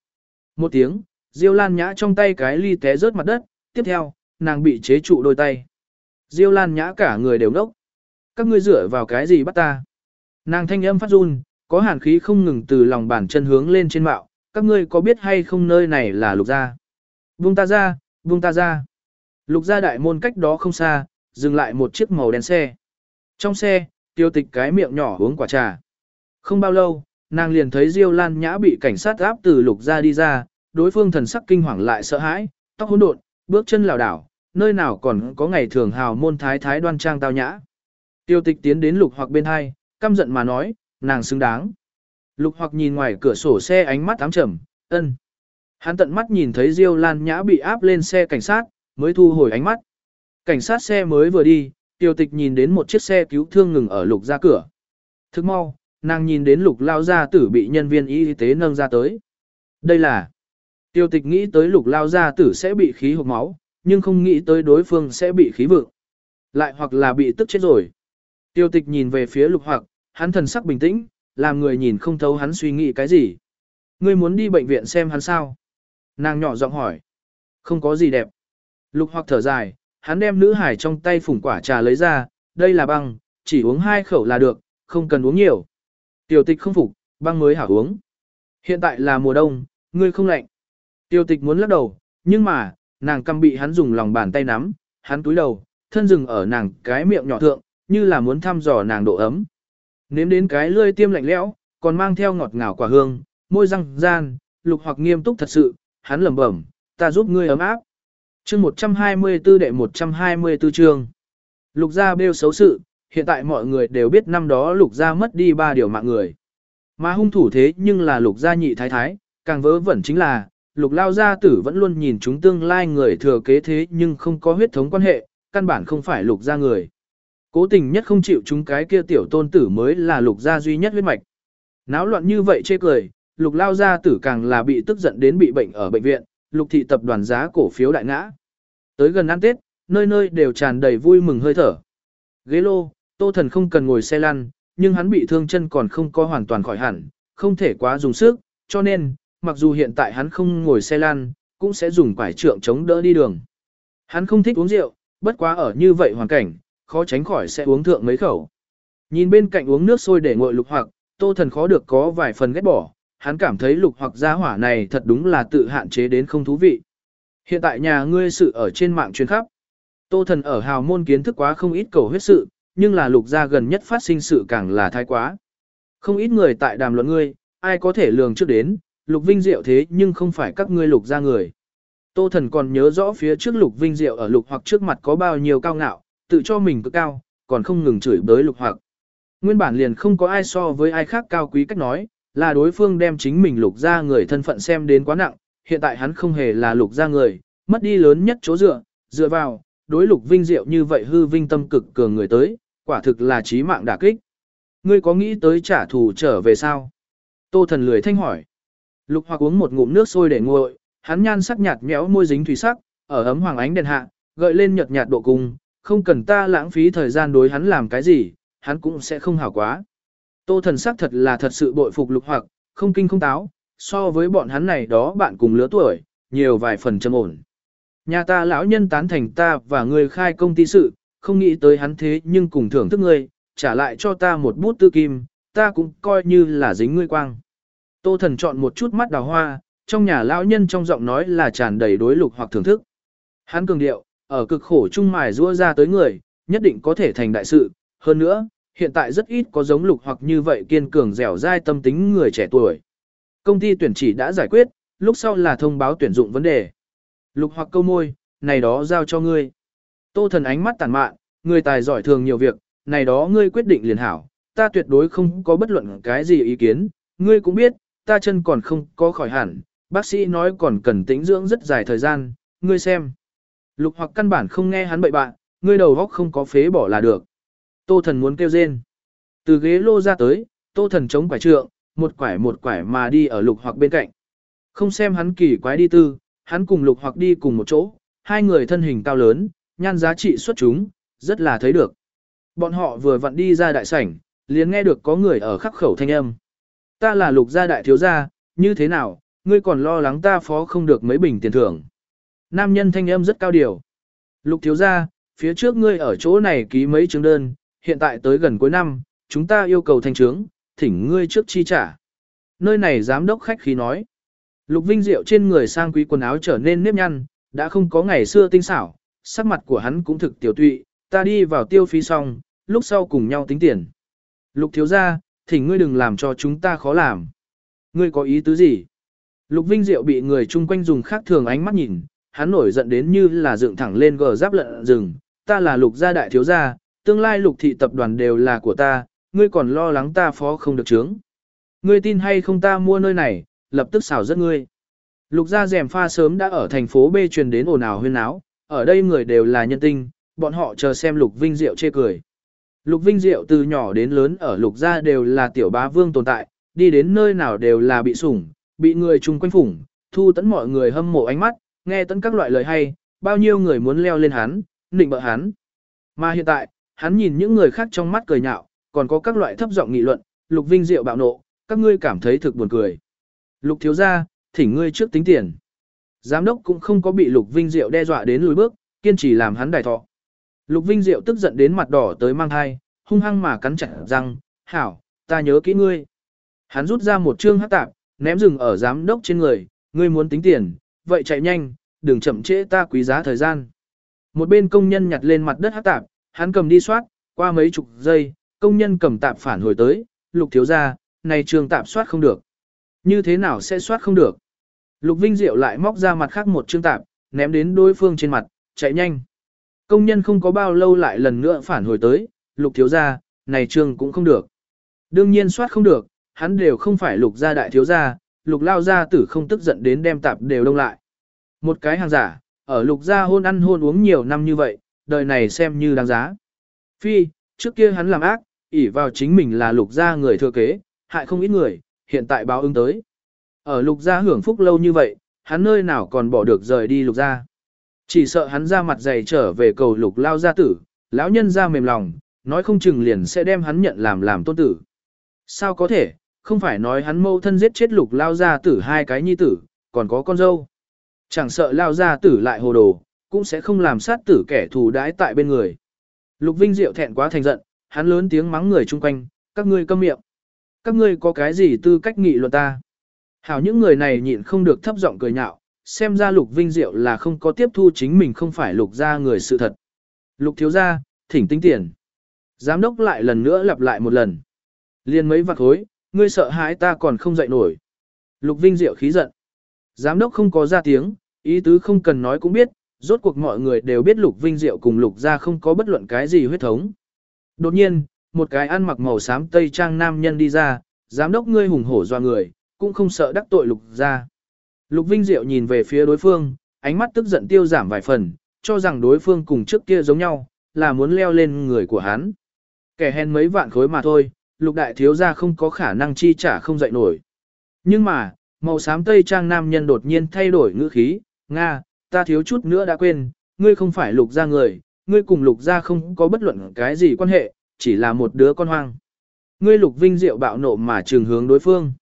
Một tiếng, Diêu Lan Nhã trong tay cái ly té rớt mặt đất, tiếp theo, nàng bị chế trụ đôi tay. Diêu Lan Nhã cả người đều nốc. Các ngươi dựa vào cái gì bắt ta? Nàng thanh âm phát run, có hàn khí không ngừng từ lòng bàn chân hướng lên trên mạo, các ngươi có biết hay không nơi này là lục gia? Buông ta ra, buông ta ra. Lục gia đại môn cách đó không xa, dừng lại một chiếc màu đen xe. Trong xe, tiêu tịch cái miệng nhỏ uống quả trà. Không bao lâu, nàng liền thấy Diêu Lan Nhã bị cảnh sát áp từ lục gia đi ra, đối phương thần sắc kinh hoàng lại sợ hãi, tóc hỗn độn, bước chân lảo đảo, nơi nào còn có ngày thường hào môn thái thái đoan trang tao nhã. Tiêu tịch tiến đến lục hoặc bên hai, căm giận mà nói, nàng xứng đáng. Lục hoặc nhìn ngoài cửa sổ xe ánh mắt ám trầm, ân. Hắn tận mắt nhìn thấy Diêu Lan Nhã bị áp lên xe cảnh sát, mới thu hồi ánh mắt. Cảnh sát xe mới vừa đi, tiêu tịch nhìn đến một chiếc xe cứu thương ngừng ở lục ra cửa. Thức mau, nàng nhìn đến lục lao gia tử bị nhân viên y tế nâng ra tới. Đây là, tiêu tịch nghĩ tới lục lao gia tử sẽ bị khí hộp máu, nhưng không nghĩ tới đối phương sẽ bị khí vượng. Lại hoặc là bị tức chết rồi. Tiêu tịch nhìn về phía lục hoặc, hắn thần sắc bình tĩnh, làm người nhìn không thấu hắn suy nghĩ cái gì. Ngươi muốn đi bệnh viện xem hắn sao? Nàng nhỏ giọng hỏi. Không có gì đẹp. Lục hoặc thở dài, hắn đem nữ hải trong tay phủng quả trà lấy ra, đây là băng, chỉ uống hai khẩu là được, không cần uống nhiều. Tiêu tịch không phục, băng mới hảo uống. Hiện tại là mùa đông, ngươi không lạnh. Tiêu tịch muốn lắc đầu, nhưng mà, nàng căm bị hắn dùng lòng bàn tay nắm, hắn túi đầu, thân rừng ở nàng cái miệng nhỏ thượng, như là muốn thăm dò nàng độ ấm. Nếm đến cái lươi tiêm lạnh lẽo, còn mang theo ngọt ngào quả hương, môi răng gian, lục hoặc nghiêm túc thật sự, hắn lẩm bẩm, ta giúp ngươi ấm áp. Chương 124 đệ 124 chương. Lục gia bêu xấu sự, hiện tại mọi người đều biết năm đó lục gia mất đi ba điều mạng người. Mà hung thủ thế nhưng là lục gia nhị thái thái, càng vớ vẩn chính là, lục lao gia tử vẫn luôn nhìn chúng tương lai người thừa kế thế nhưng không có huyết thống quan hệ, căn bản không phải lục gia người. Cố tình nhất không chịu chúng cái kia tiểu tôn tử mới là lục gia duy nhất huyết mạch. Náo loạn như vậy chê cười, lục lao gia tử càng là bị tức giận đến bị bệnh ở bệnh viện, lục thị tập đoàn giá cổ phiếu đại ngã. Tới gần ăn Tết, nơi nơi đều tràn đầy vui mừng hơi thở. Ghế lô, tô thần không cần ngồi xe lăn, nhưng hắn bị thương chân còn không có hoàn toàn khỏi hẳn, không thể quá dùng sức, cho nên, mặc dù hiện tại hắn không ngồi xe lăn, cũng sẽ dùng quải trượng chống đỡ đi đường. Hắn không thích uống rượu, bất quá ở như vậy hoàn cảnh, khó tránh khỏi sẽ uống thượng mấy khẩu. Nhìn bên cạnh uống nước sôi để ngội lục hoặc, tô thần khó được có vài phần ghét bỏ, hắn cảm thấy lục hoặc gia hỏa này thật đúng là tự hạn chế đến không thú vị. Hiện tại nhà ngươi sự ở trên mạng truyền khắp. Tô thần ở hào môn kiến thức quá không ít cầu huyết sự, nhưng là lục gia gần nhất phát sinh sự càng là thái quá. Không ít người tại đàm luận ngươi, ai có thể lường trước đến, lục vinh diệu thế nhưng không phải các ngươi lục gia người. Tô thần còn nhớ rõ phía trước lục vinh diệu ở lục hoặc trước mặt có bao nhiêu cao ngạo, tự cho mình cực cao, còn không ngừng chửi bới lục hoặc. Nguyên bản liền không có ai so với ai khác cao quý cách nói, là đối phương đem chính mình lục ra người thân phận xem đến quá nặng, hiện tại hắn không hề là lục ra người, mất đi lớn nhất chỗ dựa, dựa vào, đối lục vinh diệu như vậy hư vinh tâm cực cường người tới, quả thực là trí mạng đả kích. Ngươi có nghĩ tới trả thù trở về sao? Tô thần lười thanh hỏi. Lục hoặc uống một ngụm nước sôi để nguội, hắn nhan sắc nhạt nhẽo môi dính thủy sắc, ở ấm hoàng ánh đèn hạ, gợi lên nhợt nhạt độ cùng không cần ta lãng phí thời gian đối hắn làm cái gì, hắn cũng sẽ không hảo quá. Tô thần sắc thật là thật sự bội phục lục hoặc, không kinh không táo, so với bọn hắn này đó bạn cùng lứa tuổi, nhiều vài phần trầm ổn. Nhà ta lão nhân tán thành ta và người khai công ty sự, không nghĩ tới hắn thế nhưng cùng thưởng thức ngươi, trả lại cho ta một bút tư kim, ta cũng coi như là dính ngươi quang. Tô thần chọn một chút mắt đào hoa, trong nhà lão nhân trong giọng nói là tràn đầy đối lục hoặc thưởng thức. Hắn cường điệu, ở cực khổ chung mài rua ra tới người, nhất định có thể thành đại sự. Hơn nữa, hiện tại rất ít có giống lục hoặc như vậy kiên cường dẻo dai tâm tính người trẻ tuổi. Công ty tuyển chỉ đã giải quyết, lúc sau là thông báo tuyển dụng vấn đề. Lục hoặc câu môi, này đó giao cho ngươi. Tô thần ánh mắt tàn mạn, người tài giỏi thường nhiều việc, này đó ngươi quyết định liền hảo, ta tuyệt đối không có bất luận cái gì ý kiến, ngươi cũng biết, ta chân còn không có khỏi hẳn, bác sĩ nói còn cần tĩnh dưỡng rất dài thời gian, ngươi xem. Lục hoặc căn bản không nghe hắn bậy bạn, ngươi đầu góc không có phế bỏ là được. Tô thần muốn kêu rên. Từ ghế lô ra tới, tô thần chống quải trượng, một quải một quải mà đi ở lục hoặc bên cạnh. Không xem hắn kỳ quái đi tư, hắn cùng lục hoặc đi cùng một chỗ, hai người thân hình cao lớn, nhan giá trị xuất chúng, rất là thấy được. Bọn họ vừa vặn đi ra đại sảnh, liền nghe được có người ở khắc khẩu thanh âm. Ta là lục gia đại thiếu gia, như thế nào, ngươi còn lo lắng ta phó không được mấy bình tiền thưởng. Nam nhân thanh âm rất cao điều. Lục thiếu gia, phía trước ngươi ở chỗ này ký mấy chứng đơn, hiện tại tới gần cuối năm, chúng ta yêu cầu thanh trướng, thỉnh ngươi trước chi trả. Nơi này giám đốc khách khí nói. Lục Vinh Diệu trên người sang quý quần áo trở nên nếp nhăn, đã không có ngày xưa tinh xảo, sắc mặt của hắn cũng thực tiểu tụy, ta đi vào tiêu phí xong, lúc sau cùng nhau tính tiền. Lục thiếu gia, thỉnh ngươi đừng làm cho chúng ta khó làm. Ngươi có ý tứ gì? Lục Vinh Diệu bị người chung quanh dùng khác thường ánh mắt nhìn, hắn nổi giận đến như là dựng thẳng lên gờ giáp lợn rừng, ta là lục gia đại thiếu gia, tương lai lục thị tập đoàn đều là của ta, ngươi còn lo lắng ta phó không được chướng. Ngươi tin hay không ta mua nơi này, lập tức xảo rất ngươi. Lục gia rèm pha sớm đã ở thành phố B truyền đến ồn ào huyên áo, ở đây người đều là nhân tinh, bọn họ chờ xem Lục Vinh Diệu chê cười. Lục Vinh Diệu từ nhỏ đến lớn ở Lục gia đều là tiểu bá vương tồn tại, đi đến nơi nào đều là bị sủng, bị người chung quanh phủng, thu tấn mọi người hâm mộ ánh mắt, nghe tấn các loại lời hay, bao nhiêu người muốn leo lên hắn, nịnh bợ hắn. Mà hiện tại, hắn nhìn những người khác trong mắt cười nhạo, còn có các loại thấp giọng nghị luận, Lục Vinh Diệu bạo nộ, các ngươi cảm thấy thực buồn cười. Lục thiếu gia, thỉnh ngươi trước tính tiền. Giám đốc cũng không có bị Lục Vinh Diệu đe dọa đến lùi bước, kiên trì làm hắn đài thọ. Lục Vinh Diệu tức giận đến mặt đỏ tới mang hai, hung hăng mà cắn chặt răng, hảo, ta nhớ kỹ ngươi. Hắn rút ra một chương hát tạp, ném rừng ở giám đốc trên người, ngươi muốn tính tiền, vậy chạy nhanh, đừng chậm trễ ta quý giá thời gian. Một bên công nhân nhặt lên mặt đất hát tạp, hắn cầm đi soát, qua mấy chục giây, công nhân cầm tạp phản hồi tới, lục thiếu ra, này trường tạp soát không được. Như thế nào sẽ soát không được? Lục Vinh Diệu lại móc ra mặt khác một chương tạp, ném đến đối phương trên mặt, chạy nhanh. Công nhân không có bao lâu lại lần nữa phản hồi tới, lục thiếu gia, này trường cũng không được. Đương nhiên soát không được, hắn đều không phải lục gia đại thiếu gia, lục lao gia tử không tức giận đến đem tạp đều đông lại. Một cái hàng giả, ở lục gia hôn ăn hôn uống nhiều năm như vậy, đời này xem như đáng giá. Phi, trước kia hắn làm ác, ỷ vào chính mình là lục gia người thừa kế, hại không ít người, hiện tại báo ứng tới. Ở lục gia hưởng phúc lâu như vậy, hắn nơi nào còn bỏ được rời đi lục gia. Chỉ sợ hắn ra mặt dày trở về cầu lục lao gia tử, lão nhân ra mềm lòng, nói không chừng liền sẽ đem hắn nhận làm làm tôn tử. Sao có thể, không phải nói hắn mâu thân giết chết lục lao gia tử hai cái nhi tử, còn có con dâu. Chẳng sợ lao gia tử lại hồ đồ, cũng sẽ không làm sát tử kẻ thù đãi tại bên người. Lục Vinh Diệu thẹn quá thành giận, hắn lớn tiếng mắng người chung quanh, các ngươi câm miệng. Các ngươi có cái gì tư cách nghị luận ta? Hảo những người này nhịn không được thấp giọng cười nhạo, xem ra Lục Vinh Diệu là không có tiếp thu chính mình không phải Lục gia người sự thật. Lục thiếu gia, thỉnh tính tiền. Giám đốc lại lần nữa lặp lại một lần. Liên mấy vạt hối, ngươi sợ hãi ta còn không dậy nổi. Lục Vinh Diệu khí giận. Giám đốc không có ra tiếng, ý tứ không cần nói cũng biết, rốt cuộc mọi người đều biết Lục Vinh Diệu cùng Lục gia không có bất luận cái gì huyết thống. Đột nhiên, một cái ăn mặc màu xám tây trang nam nhân đi ra, giám đốc ngươi hùng hổ doa người, cũng không sợ đắc tội Lục gia. Lục Vinh Diệu nhìn về phía đối phương, ánh mắt tức giận tiêu giảm vài phần, cho rằng đối phương cùng trước kia giống nhau, là muốn leo lên người của hắn. Kẻ hèn mấy vạn khối mà thôi, lục đại thiếu gia không có khả năng chi trả không dậy nổi. Nhưng mà, màu xám tây trang nam nhân đột nhiên thay đổi ngữ khí, Nga, ta thiếu chút nữa đã quên, ngươi không phải lục gia người, ngươi cùng lục gia không có bất luận cái gì quan hệ, chỉ là một đứa con hoang. Ngươi lục vinh diệu bạo nộ mà trường hướng đối phương.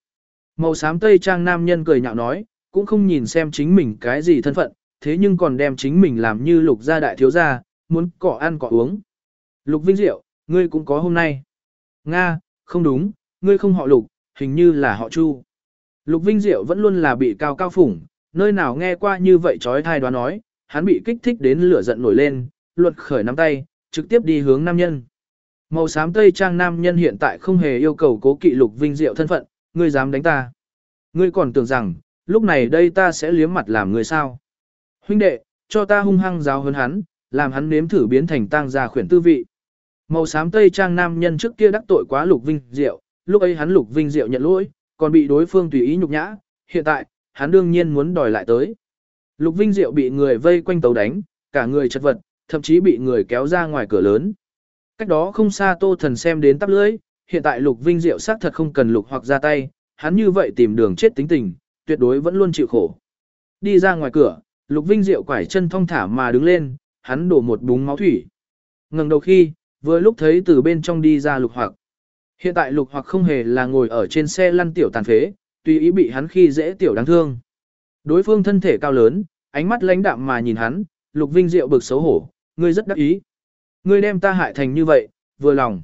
Màu xám tây trang nam nhân cười nhạo nói, cũng không nhìn xem chính mình cái gì thân phận, thế nhưng còn đem chính mình làm như lục gia đại thiếu gia, muốn cỏ ăn cỏ uống. Lục vinh diệu, ngươi cũng có hôm nay. Nga, không đúng, ngươi không họ lục, hình như là họ chu. Lục vinh diệu vẫn luôn là bị cao cao phủng, nơi nào nghe qua như vậy trói thai đoán nói, hắn bị kích thích đến lửa giận nổi lên, luật khởi nắm tay, trực tiếp đi hướng nam nhân. Màu xám tây trang nam nhân hiện tại không hề yêu cầu cố kỵ lục vinh diệu thân phận, ngươi dám đánh ta. Ngươi còn tưởng rằng, lúc này đây ta sẽ liếm mặt làm người sao. Huynh đệ, cho ta hung hăng giáo hơn hắn, làm hắn nếm thử biến thành tang gia khuyển tư vị. Màu xám tây trang nam nhân trước kia đắc tội quá lục vinh diệu, lúc ấy hắn lục vinh diệu nhận lỗi, còn bị đối phương tùy ý nhục nhã, hiện tại, hắn đương nhiên muốn đòi lại tới. Lục Vinh Diệu bị người vây quanh tàu đánh, cả người chật vật, thậm chí bị người kéo ra ngoài cửa lớn. Cách đó không xa Tô Thần xem đến tắp lưỡi, hiện tại Lục Vinh Diệu xác thật không cần lục hoặc ra tay, hắn như vậy tìm đường chết tính tình, tuyệt đối vẫn luôn chịu khổ. Đi ra ngoài cửa, Lục Vinh Diệu quải chân thong thả mà đứng lên, hắn đổ một búng máu thủy. Ngừng đầu khi, vừa lúc thấy từ bên trong đi ra lục hoặc. Hiện tại lục hoặc không hề là ngồi ở trên xe lăn tiểu tàn phế, tùy ý bị hắn khi dễ tiểu đáng thương. Đối phương thân thể cao lớn, ánh mắt lãnh đạm mà nhìn hắn, lục vinh diệu bực xấu hổ, ngươi rất đắc ý. Ngươi đem ta hại thành như vậy, vừa lòng.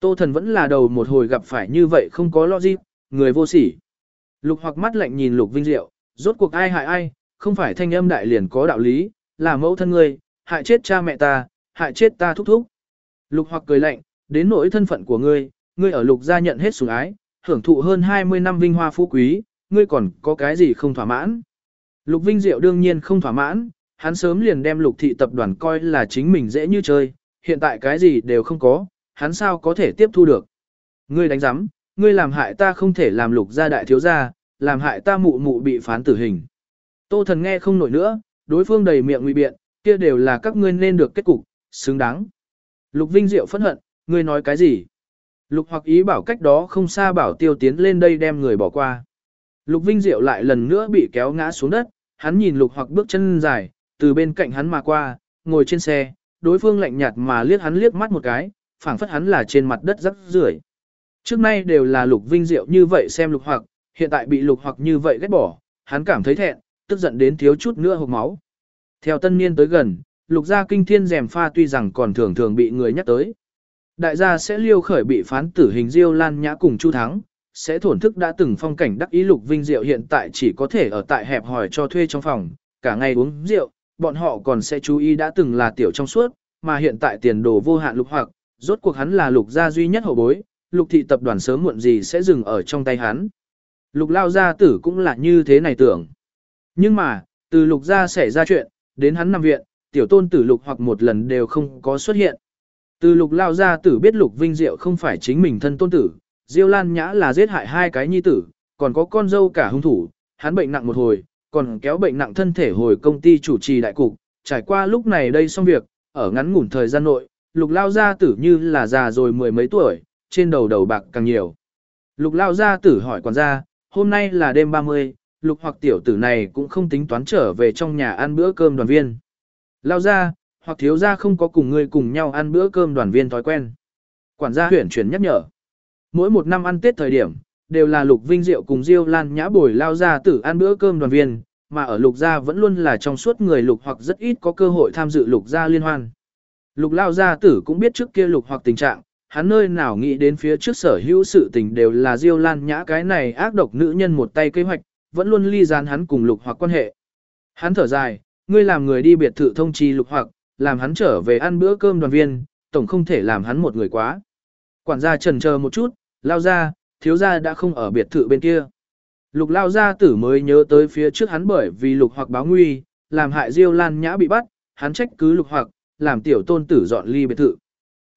Tô thần vẫn là đầu một hồi gặp phải như vậy không có logic, người vô sỉ. Lục hoặc mắt lạnh nhìn lục vinh diệu, rốt cuộc ai hại ai, không phải thanh âm đại liền có đạo lý, là mẫu thân ngươi, hại chết cha mẹ ta, hại chết ta thúc thúc. Lục hoặc cười lạnh, đến nỗi thân phận của ngươi, ngươi ở lục gia nhận hết sủng ái, hưởng thụ hơn 20 năm vinh hoa phú quý, ngươi còn có cái gì không thỏa mãn. Lục Vinh Diệu đương nhiên không thỏa mãn, hắn sớm liền đem lục thị tập đoàn coi là chính mình dễ như chơi, hiện tại cái gì đều không có, hắn sao có thể tiếp thu được. Ngươi đánh giám, ngươi làm hại ta không thể làm lục gia đại thiếu gia, làm hại ta mụ mụ bị phán tử hình. Tô thần nghe không nổi nữa, đối phương đầy miệng nguy biện, kia đều là các ngươi nên được kết cục, xứng đáng. Lục Vinh Diệu phẫn hận, ngươi nói cái gì? Lục hoặc ý bảo cách đó không xa bảo tiêu tiến lên đây đem người bỏ qua. Lục Vinh Diệu lại lần nữa bị kéo ngã xuống đất, hắn nhìn lục hoặc bước chân dài, từ bên cạnh hắn mà qua, ngồi trên xe, đối phương lạnh nhạt mà liếc hắn liếc mắt một cái, phảng phất hắn là trên mặt đất rắc rưởi. Trước nay đều là lục vinh diệu như vậy xem lục hoặc, hiện tại bị lục hoặc như vậy ghét bỏ, hắn cảm thấy thẹn, tức giận đến thiếu chút nữa hộc máu. Theo tân niên tới gần, lục gia kinh thiên rèm pha tuy rằng còn thường thường bị người nhắc tới. Đại gia sẽ liêu khởi bị phán tử hình diêu lan nhã cùng chu thắng, sẽ thổn thức đã từng phong cảnh đắc ý lục vinh diệu hiện tại chỉ có thể ở tại hẹp hỏi cho thuê trong phòng, cả ngày uống rượu, bọn họ còn sẽ chú ý đã từng là tiểu trong suốt, mà hiện tại tiền đồ vô hạn lục hoặc, rốt cuộc hắn là lục gia duy nhất hậu bối, lục thị tập đoàn sớm muộn gì sẽ dừng ở trong tay hắn. Lục lao gia tử cũng là như thế này tưởng. Nhưng mà, từ lục gia xảy ra chuyện, đến hắn nằm viện, tiểu tôn tử lục hoặc một lần đều không có xuất hiện. Từ lục lao gia tử biết lục vinh diệu không phải chính mình thân tôn tử, Diêu Lan Nhã là giết hại hai cái nhi tử, còn có con dâu cả hung thủ, hắn bệnh nặng một hồi, còn kéo bệnh nặng thân thể hồi công ty chủ trì đại cục, trải qua lúc này đây xong việc, ở ngắn ngủn thời gian nội, lục lao gia tử như là già rồi mười mấy tuổi, trên đầu đầu bạc càng nhiều. Lục lao gia tử hỏi quản gia, hôm nay là đêm 30, lục hoặc tiểu tử này cũng không tính toán trở về trong nhà ăn bữa cơm đoàn viên. Lao gia, hoặc thiếu gia không có cùng người cùng nhau ăn bữa cơm đoàn viên thói quen. Quản gia huyển chuyển nhắc nhở. Mỗi một năm ăn Tết thời điểm, đều là Lục Vinh Diệu cùng Diêu Lan Nhã bồi lao ra tử ăn bữa cơm đoàn viên, mà ở Lục gia vẫn luôn là trong suốt người Lục hoặc rất ít có cơ hội tham dự Lục gia liên hoan. Lục lao gia tử cũng biết trước kia Lục hoặc tình trạng, hắn nơi nào nghĩ đến phía trước sở hữu sự tình đều là Diêu Lan Nhã cái này ác độc nữ nhân một tay kế hoạch, vẫn luôn ly gián hắn cùng Lục hoặc quan hệ. Hắn thở dài, ngươi làm người đi biệt thự thông chi Lục hoặc, làm hắn trở về ăn bữa cơm đoàn viên, tổng không thể làm hắn một người quá. Quản gia trần chờ một chút, lao ra, thiếu gia đã không ở biệt thự bên kia. Lục lao gia tử mới nhớ tới phía trước hắn bởi vì lục hoặc báo nguy, làm hại Diêu Lan Nhã bị bắt, hắn trách cứ lục hoặc, làm tiểu tôn tử dọn ly biệt thự.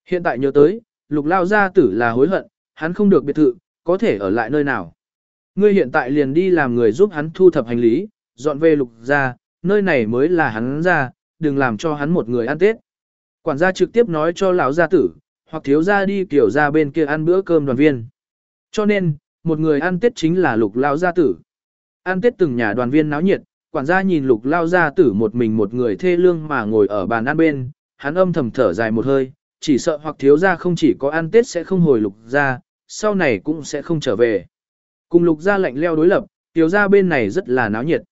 Hiện tại nhớ tới, lục lao gia tử là hối hận, hắn không được biệt thự, có thể ở lại nơi nào. Ngươi hiện tại liền đi làm người giúp hắn thu thập hành lý, dọn về lục gia, nơi này mới là hắn ra, đừng làm cho hắn một người ăn tết. Quản gia trực tiếp nói cho lão gia tử, hoặc thiếu gia đi kiểu ra bên kia ăn bữa cơm đoàn viên. Cho nên, một người ăn tết chính là lục lão gia tử. Ăn tết từng nhà đoàn viên náo nhiệt, quản gia nhìn lục lao gia tử một mình một người thê lương mà ngồi ở bàn ăn bên, hắn âm thầm thở dài một hơi, chỉ sợ hoặc thiếu gia không chỉ có ăn tết sẽ không hồi lục gia, sau này cũng sẽ không trở về. Cùng lục gia lạnh leo đối lập, thiếu gia bên này rất là náo nhiệt.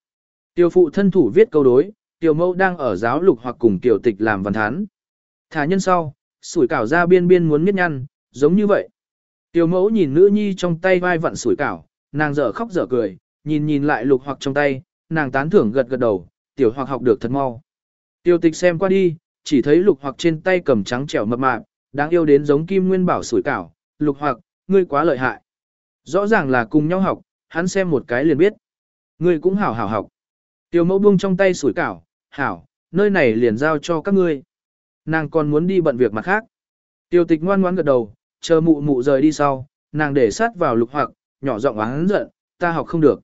Tiểu phụ thân thủ viết câu đối, tiểu mẫu đang ở giáo lục hoặc cùng tiểu tịch làm văn thán. Thả nhân sau, sủi cảo ra biên biên muốn miết nhăn, giống như vậy. Tiểu mẫu nhìn nữ nhi trong tay vai vặn sủi cảo, nàng dở khóc dở cười, nhìn nhìn lại lục hoặc trong tay, nàng tán thưởng gật gật đầu, tiểu hoặc học được thật mau. Tiêu tịch xem qua đi, chỉ thấy lục hoặc trên tay cầm trắng trẻo mập mạp, đáng yêu đến giống kim nguyên bảo sủi cảo, lục hoặc, ngươi quá lợi hại. Rõ ràng là cùng nhau học, hắn xem một cái liền biết. Ngươi cũng hảo hảo học. Tiểu mẫu buông trong tay sủi cảo, hảo, nơi này liền giao cho các ngươi. Nàng còn muốn đi bận việc mặt khác. Tiêu tịch ngoan ngoãn gật đầu, chờ mụ mụ rời đi sau, nàng để sát vào lục hoặc, nhỏ giọng oán giận, ta học không được.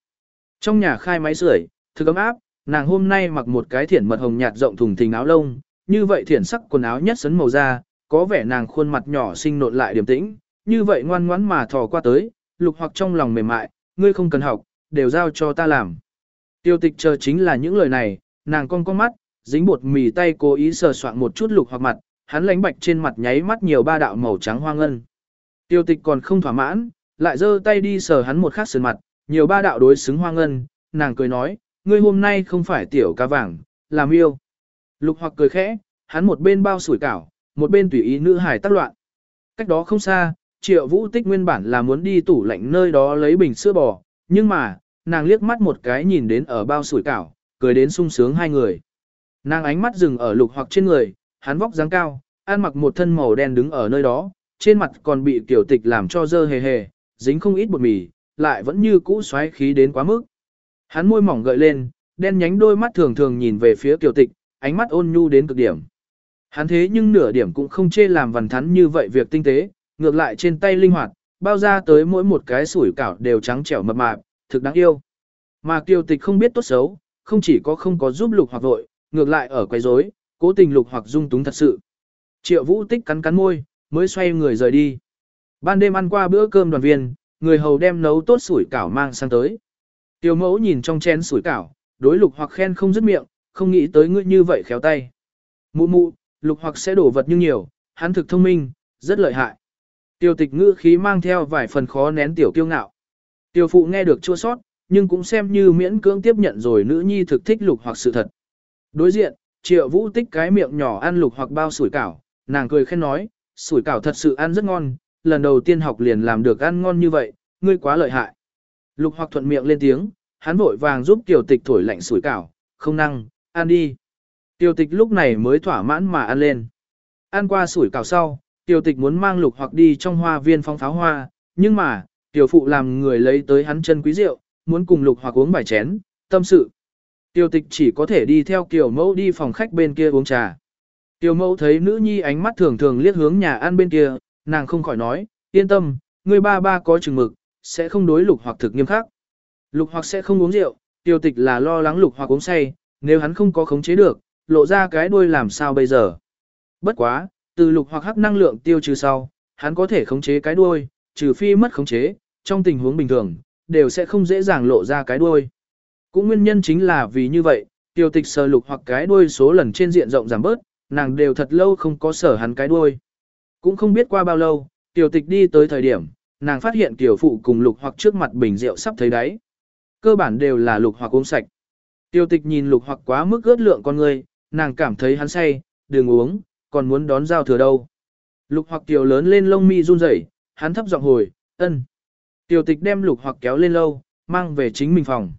Trong nhà khai máy sưởi, thực ấm áp, nàng hôm nay mặc một cái thiển mật hồng nhạt rộng thùng thình áo lông, như vậy thiển sắc quần áo nhất sấn màu da, có vẻ nàng khuôn mặt nhỏ xinh nộn lại điềm tĩnh, như vậy ngoan ngoãn mà thò qua tới, lục hoặc trong lòng mềm mại, ngươi không cần học, đều giao cho ta làm. Tiêu tịch chờ chính là những lời này, nàng con con mắt, dính bột mì tay cố ý sờ soạn một chút lục hoặc mặt, hắn lánh bạch trên mặt nháy mắt nhiều ba đạo màu trắng hoang ngân. Tiêu tịch còn không thỏa mãn, lại giơ tay đi sờ hắn một khắc sườn mặt, nhiều ba đạo đối xứng hoang ngân, nàng cười nói, ngươi hôm nay không phải tiểu ca vàng, làm yêu. Lục hoặc cười khẽ, hắn một bên bao sủi cảo, một bên tùy ý nữ hải tác loạn. Cách đó không xa, triệu vũ tích nguyên bản là muốn đi tủ lạnh nơi đó lấy bình sữa bò, nhưng mà, nàng liếc mắt một cái nhìn đến ở bao sủi cảo, cười đến sung sướng hai người. Nàng ánh mắt dừng ở lục hoặc trên người, hắn vóc dáng cao, ăn mặc một thân màu đen đứng ở nơi đó, trên mặt còn bị tiểu tịch làm cho dơ hề hề, dính không ít bột mì, lại vẫn như cũ xoáy khí đến quá mức. Hắn môi mỏng gợi lên, đen nhánh đôi mắt thường thường nhìn về phía tiểu tịch, ánh mắt ôn nhu đến cực điểm. Hắn thế nhưng nửa điểm cũng không chê làm vằn thắn như vậy việc tinh tế, ngược lại trên tay linh hoạt, bao ra tới mỗi một cái sủi cảo đều trắng trẻo mập mạp, thực đáng yêu. Mà kiều tịch không biết tốt xấu, không chỉ có không có giúp lục hoặc vội, ngược lại ở quấy rối, cố tình lục hoặc dung túng thật sự. Triệu vũ tích cắn cắn môi, mới xoay người rời đi. Ban đêm ăn qua bữa cơm đoàn viên, người hầu đem nấu tốt sủi cảo mang sang tới. Tiêu mẫu nhìn trong chén sủi cảo, đối lục hoặc khen không dứt miệng, không nghĩ tới ngươi như vậy khéo tay. Mụ mụ, lục hoặc sẽ đổ vật như nhiều, hắn thực thông minh, rất lợi hại. Tiêu tịch ngữ khí mang theo vài phần khó nén tiểu kiêu ngạo. Tiêu phụ nghe được chua sót, nhưng cũng xem như miễn cưỡng tiếp nhận rồi nữ nhi thực thích lục hoặc sự thật. Đối diện, triệu vũ tích cái miệng nhỏ ăn lục hoặc bao sủi cảo, nàng cười khen nói, sủi cảo thật sự ăn rất ngon, lần đầu tiên học liền làm được ăn ngon như vậy, ngươi quá lợi hại. Lục hoặc thuận miệng lên tiếng, hắn vội vàng giúp tiểu tịch thổi lạnh sủi cảo, không năng, ăn đi. Tiểu tịch lúc này mới thỏa mãn mà ăn lên. Ăn qua sủi cảo sau, tiểu tịch muốn mang lục hoặc đi trong hoa viên phong pháo hoa, nhưng mà, tiểu phụ làm người lấy tới hắn chân quý rượu, muốn cùng lục hoặc uống vài chén, tâm sự. Tiểu tịch chỉ có thể đi theo kiểu mẫu đi phòng khách bên kia uống trà. Tiểu mẫu thấy nữ nhi ánh mắt thường thường liếc hướng nhà ăn bên kia, nàng không khỏi nói, yên tâm, người ba ba có chừng mực, sẽ không đối lục hoặc thực nghiêm khắc. Lục hoặc sẽ không uống rượu, tiêu tịch là lo lắng lục hoặc uống say, nếu hắn không có khống chế được, lộ ra cái đuôi làm sao bây giờ. Bất quá, từ lục hoặc hắc năng lượng tiêu trừ sau, hắn có thể khống chế cái đuôi, trừ phi mất khống chế, trong tình huống bình thường, đều sẽ không dễ dàng lộ ra cái đuôi. Cũng nguyên nhân chính là vì như vậy, tiêu tịch sờ lục hoặc cái đuôi số lần trên diện rộng giảm bớt, nàng đều thật lâu không có sở hắn cái đuôi. Cũng không biết qua bao lâu, tiểu tịch đi tới thời điểm, nàng phát hiện tiểu phụ cùng lục hoặc trước mặt bình rượu sắp thấy đáy. Cơ bản đều là lục hoặc uống sạch. Tiểu tịch nhìn lục hoặc quá mức ướt lượng con người, nàng cảm thấy hắn say, đừng uống, còn muốn đón giao thừa đâu. Lục hoặc tiểu lớn lên lông mi run rẩy, hắn thấp giọng hồi, ân. Tiểu tịch đem lục hoặc kéo lên lâu, mang về chính mình phòng.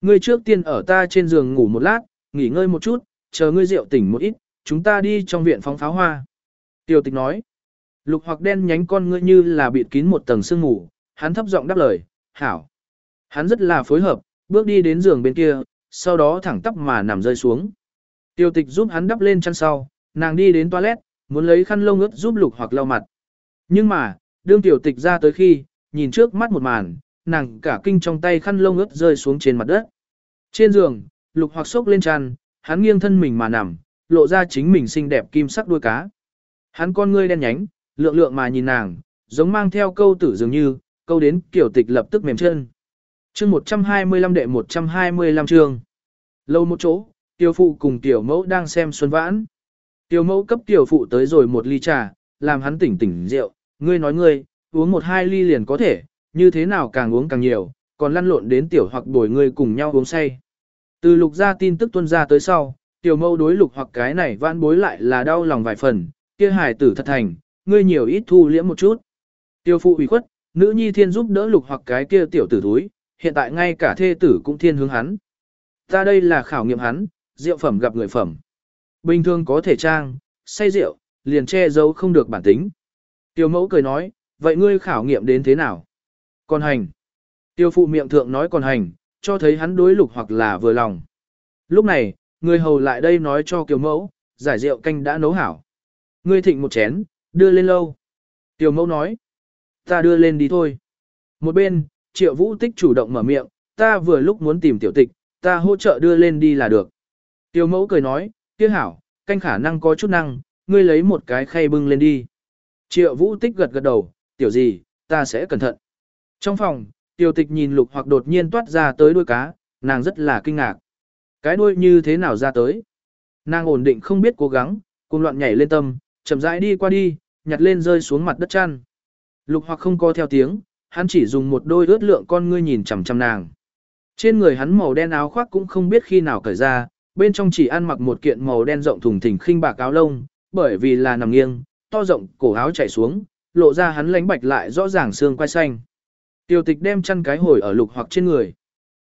Ngươi trước tiên ở ta trên giường ngủ một lát, nghỉ ngơi một chút, chờ ngươi rượu tỉnh một ít, chúng ta đi trong viện phóng pháo hoa. Tiểu tịch nói, lục hoặc đen nhánh con ngươi như là bịt kín một tầng sương ngủ, hắn thấp giọng đáp lời, hảo. Hắn rất là phối hợp, bước đi đến giường bên kia, sau đó thẳng tắp mà nằm rơi xuống. Tiêu tịch giúp hắn đắp lên chăn sau, nàng đi đến toilet, muốn lấy khăn lông ướt giúp lục hoặc lau mặt. Nhưng mà, đương tiểu tịch ra tới khi, nhìn trước mắt một màn, nàng cả kinh trong tay khăn lông ướt rơi xuống trên mặt đất. Trên giường, lục hoặc sốc lên tràn hắn nghiêng thân mình mà nằm, lộ ra chính mình xinh đẹp kim sắc đuôi cá. Hắn con ngươi đen nhánh, lượng lượng mà nhìn nàng, giống mang theo câu tử dường như, câu đến kiểu tịch lập tức mềm chân. chương 125 đệ 125 chương. Lâu một chỗ, tiểu phụ cùng tiểu mẫu đang xem xuân vãn. Tiểu mẫu cấp tiểu phụ tới rồi một ly trà, làm hắn tỉnh tỉnh rượu, ngươi nói ngươi, uống một hai ly liền có thể, như thế nào càng uống càng nhiều, còn lăn lộn đến tiểu hoặc đổi ngươi cùng nhau uống say. Từ lục ra tin tức tuân ra tới sau, tiểu mâu đối lục hoặc cái này vãn bối lại là đau lòng vài phần, kia hài tử thật thành, ngươi nhiều ít thu liễm một chút. Tiêu phụ ủy khuất, nữ nhi thiên giúp đỡ lục hoặc cái kia tiểu tử thúi, hiện tại ngay cả thê tử cũng thiên hướng hắn. Ta đây là khảo nghiệm hắn, rượu phẩm gặp người phẩm. Bình thường có thể trang, say rượu, liền che giấu không được bản tính. Tiêu mẫu cười nói, vậy ngươi khảo nghiệm đến thế nào? Còn hành. Tiêu phụ miệng thượng nói còn hành, cho thấy hắn đối lục hoặc là vừa lòng. Lúc này, người hầu lại đây nói cho kiều mẫu, giải rượu canh đã nấu hảo. Ngươi thịnh một chén, đưa lên lâu. Tiểu mẫu nói, ta đưa lên đi thôi. Một bên, triệu vũ tích chủ động mở miệng, ta vừa lúc muốn tìm tiểu tịch, ta hỗ trợ đưa lên đi là được. Tiểu mẫu cười nói, kia hảo, canh khả năng có chút năng, ngươi lấy một cái khay bưng lên đi. Triệu vũ tích gật gật đầu, tiểu gì, ta sẽ cẩn thận. Trong phòng, tiểu tịch nhìn lục hoặc đột nhiên toát ra tới đuôi cá, nàng rất là kinh ngạc. Cái đuôi như thế nào ra tới? Nàng ổn định không biết cố gắng, cùng loạn nhảy lên tâm, chậm rãi đi qua đi, nhặt lên rơi xuống mặt đất chăn. Lục hoặc không co theo tiếng, hắn chỉ dùng một đôi ướt lượng con ngươi nhìn chằm chằm nàng. Trên người hắn màu đen áo khoác cũng không biết khi nào cởi ra, bên trong chỉ ăn mặc một kiện màu đen rộng thùng thình khinh bạc áo lông, bởi vì là nằm nghiêng, to rộng cổ áo chảy xuống, lộ ra hắn lánh bạch lại rõ ràng xương quai xanh. Tiêu tịch đem chăn cái hồi ở lục hoặc trên người.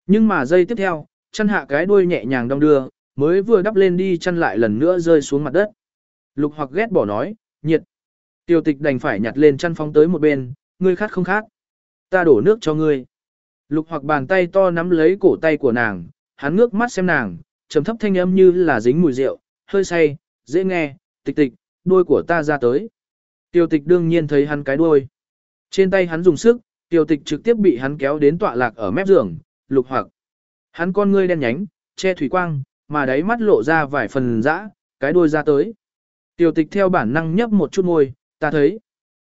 Nhưng mà giây tiếp theo, chăn hạ cái đuôi nhẹ nhàng đong đưa, mới vừa đắp lên đi chăn lại lần nữa rơi xuống mặt đất. Lục hoặc ghét bỏ nói, nhiệt. Tiêu tịch đành phải nhặt lên chăn phóng tới một bên, ngươi khát không khát. Ta đổ nước cho ngươi. Lục hoặc bàn tay to nắm lấy cổ tay của nàng, hắn ngước mắt xem nàng, trầm thấp thanh âm như là dính mùi rượu, hơi say, dễ nghe, tịch tịch, đuôi của ta ra tới. Tiêu tịch đương nhiên thấy hắn cái đuôi. Trên tay hắn dùng sức, tiêu tịch trực tiếp bị hắn kéo đến tọa lạc ở mép giường, lục hoặc. Hắn con ngươi đen nhánh, che thủy quang, mà đáy mắt lộ ra vài phần dã, cái đuôi ra tới. Tiêu tịch theo bản năng nhấp một chút môi, ta thấy.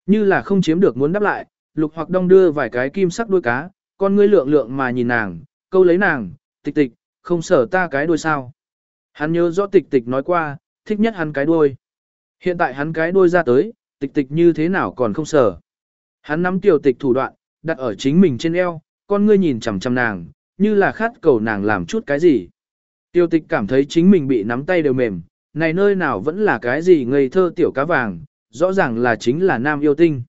Như là không chiếm được muốn đáp lại, lục hoặc đong đưa vài cái kim sắc đuôi cá, con ngươi lượng lượng mà nhìn nàng, câu lấy nàng, tịch tịch, không sở ta cái đuôi sao. Hắn nhớ rõ tịch tịch nói qua, thích nhất hắn cái đuôi. Hiện tại hắn cái đuôi ra tới, tịch tịch như thế nào còn không sờ. Hắn nắm tiểu tịch thủ đoạn, đặt ở chính mình trên eo, con ngươi nhìn chằm chằm nàng, như là khát cầu nàng làm chút cái gì. tiểu tịch cảm thấy chính mình bị nắm tay đều mềm, này nơi nào vẫn là cái gì ngây thơ tiểu cá vàng, rõ ràng là chính là nam yêu tinh.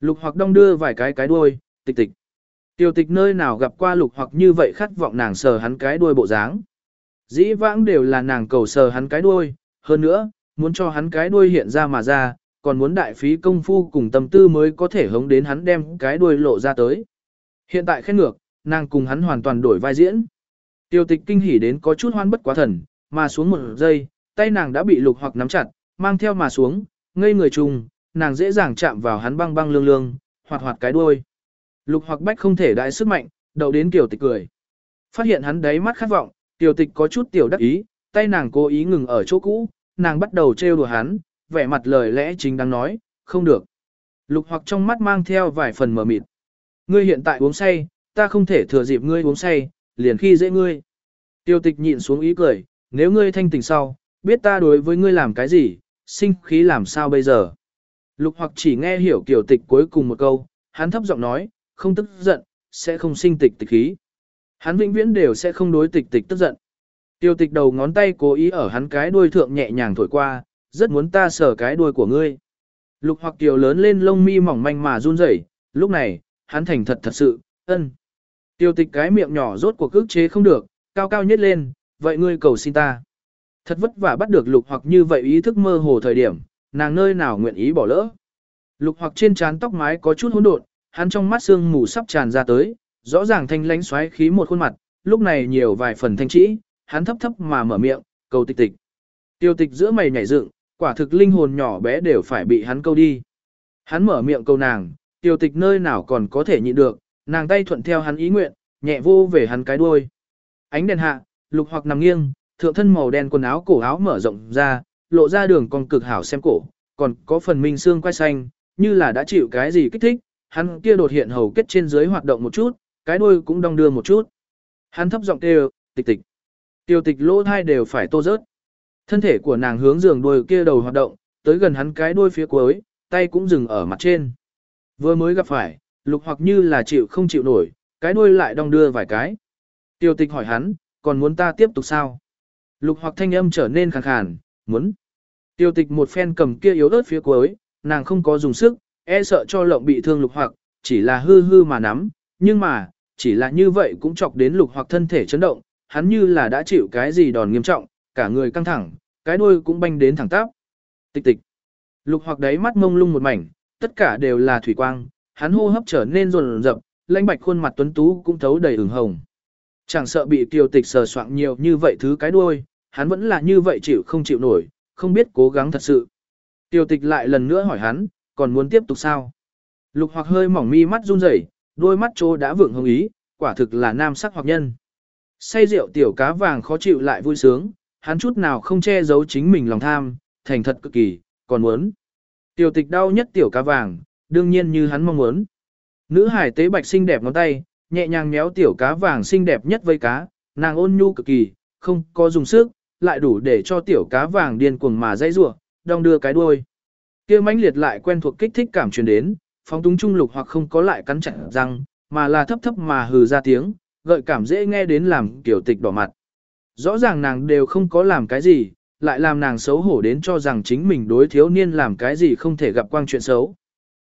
Lục hoặc đong đưa vài cái cái đuôi, tịch tịch. tiểu tịch nơi nào gặp qua lục hoặc như vậy khát vọng nàng sờ hắn cái đuôi bộ dáng. Dĩ vãng đều là nàng cầu sờ hắn cái đuôi, hơn nữa, muốn cho hắn cái đuôi hiện ra mà ra, còn muốn đại phí công phu cùng tâm tư mới có thể hống đến hắn đem cái đuôi lộ ra tới. Hiện tại khét ngược, nàng cùng hắn hoàn toàn đổi vai diễn. Tiêu tịch kinh hỉ đến có chút hoan bất quá thần, mà xuống một giây, tay nàng đã bị lục hoặc nắm chặt, mang theo mà xuống, ngây người trùng, nàng dễ dàng chạm vào hắn băng băng lương lương, hoạt hoạt cái đuôi. Lục hoặc bách không thể đại sức mạnh, đầu đến tiểu tịch cười. Phát hiện hắn đáy mắt khát vọng, tiểu tịch có chút tiểu đắc ý, tay nàng cố ý ngừng ở chỗ cũ, nàng bắt đầu trêu đùa hắn, vẻ mặt lời lẽ chính đang nói, không được. Lục hoặc trong mắt mang theo vài phần mờ mịt. Ngươi hiện tại uống say, ta không thể thừa dịp ngươi uống say, liền khi dễ ngươi. Tiêu tịch nhịn xuống ý cười, nếu ngươi thanh tỉnh sau, biết ta đối với ngươi làm cái gì, sinh khí làm sao bây giờ. Lục hoặc chỉ nghe hiểu kiểu tịch cuối cùng một câu, hắn thấp giọng nói, không tức giận, sẽ không sinh tịch tịch khí. Hắn vĩnh viễn đều sẽ không đối tịch tịch tức giận. Tiêu tịch đầu ngón tay cố ý ở hắn cái đuôi thượng nhẹ nhàng thổi qua, rất muốn ta sờ cái đuôi của ngươi. Lục hoặc kiều lớn lên lông mi mỏng manh mà run rẩy, lúc này, hắn thành thật thật sự, ân. Tiêu tịch cái miệng nhỏ rốt cuộc ức chế không được, cao cao nhất lên, vậy ngươi cầu xin ta. Thật vất vả bắt được lục hoặc như vậy ý thức mơ hồ thời điểm, nàng nơi nào nguyện ý bỏ lỡ. Lục hoặc trên trán tóc mái có chút hỗn độn, hắn trong mắt xương mù sắp tràn ra tới, rõ ràng thanh lãnh xoáy khí một khuôn mặt, lúc này nhiều vài phần thanh trĩ, hắn thấp thấp mà mở miệng, cầu tịch tịch. Tiêu tịch giữa mày nhảy dựng, quả thực linh hồn nhỏ bé đều phải bị hắn câu đi. Hắn mở miệng câu nàng, tiêu tịch nơi nào còn có thể nhịn được, nàng tay thuận theo hắn ý nguyện, nhẹ vô về hắn cái đuôi. Ánh đèn hạ, lục hoặc nằm nghiêng, thượng thân màu đen quần áo cổ áo mở rộng ra, lộ ra đường con cực hảo xem cổ, còn có phần minh xương quay xanh, như là đã chịu cái gì kích thích, hắn kia đột hiện hầu kết trên dưới hoạt động một chút, cái đuôi cũng đong đưa một chút. Hắn thấp giọng kêu, tịch tịch. Tiêu tịch lỗ thai đều phải tô rớt. Thân thể của nàng hướng giường đuôi kia đầu hoạt động, tới gần hắn cái đuôi phía cuối, tay cũng dừng ở mặt trên. Vừa mới gặp phải, lục hoặc như là chịu không chịu nổi, cái đuôi lại đong đưa vài cái. Tiêu tịch hỏi hắn, còn muốn ta tiếp tục sao? Lục hoặc thanh âm trở nên khàn khàn, muốn. Tiêu tịch một phen cầm kia yếu ớt phía cuối, nàng không có dùng sức, e sợ cho lộng bị thương lục hoặc, chỉ là hư hư mà nắm, nhưng mà, chỉ là như vậy cũng chọc đến lục hoặc thân thể chấn động, hắn như là đã chịu cái gì đòn nghiêm trọng, cả người căng thẳng, cái đuôi cũng banh đến thẳng tắp. Tịch tịch. Lục hoặc đáy mắt mông lung một mảnh, tất cả đều là thủy quang, hắn hô hấp trở nên rồn rập, lãnh bạch khuôn mặt tuấn tú cũng thấu đầy ửng hồng. Chẳng sợ bị tiêu tịch sờ soạng nhiều như vậy thứ cái đuôi, hắn vẫn là như vậy chịu không chịu nổi, không biết cố gắng thật sự. Tiêu tịch lại lần nữa hỏi hắn, còn muốn tiếp tục sao? Lục hoặc hơi mỏng mi mắt run rẩy, đôi mắt trô đã vượng hồng ý, quả thực là nam sắc hoặc nhân. Say rượu tiểu cá vàng khó chịu lại vui sướng, hắn chút nào không che giấu chính mình lòng tham, thành thật cực kỳ, còn muốn. Tiểu tịch đau nhất tiểu cá vàng, đương nhiên như hắn mong muốn. Nữ hải tế bạch xinh đẹp ngón tay, nhẹ nhàng méo tiểu cá vàng xinh đẹp nhất vây cá, nàng ôn nhu cực kỳ, không có dùng sức, lại đủ để cho tiểu cá vàng điên cuồng mà dãy rủa, đong đưa cái đuôi. kia mãnh liệt lại quen thuộc kích thích cảm truyền đến, phóng túng trung lục hoặc không có lại cắn chặt răng, mà là thấp thấp mà hừ ra tiếng, gợi cảm dễ nghe đến làm kiểu tịch đỏ mặt. Rõ ràng nàng đều không có làm cái gì, lại làm nàng xấu hổ đến cho rằng chính mình đối thiếu niên làm cái gì không thể gặp quang chuyện xấu.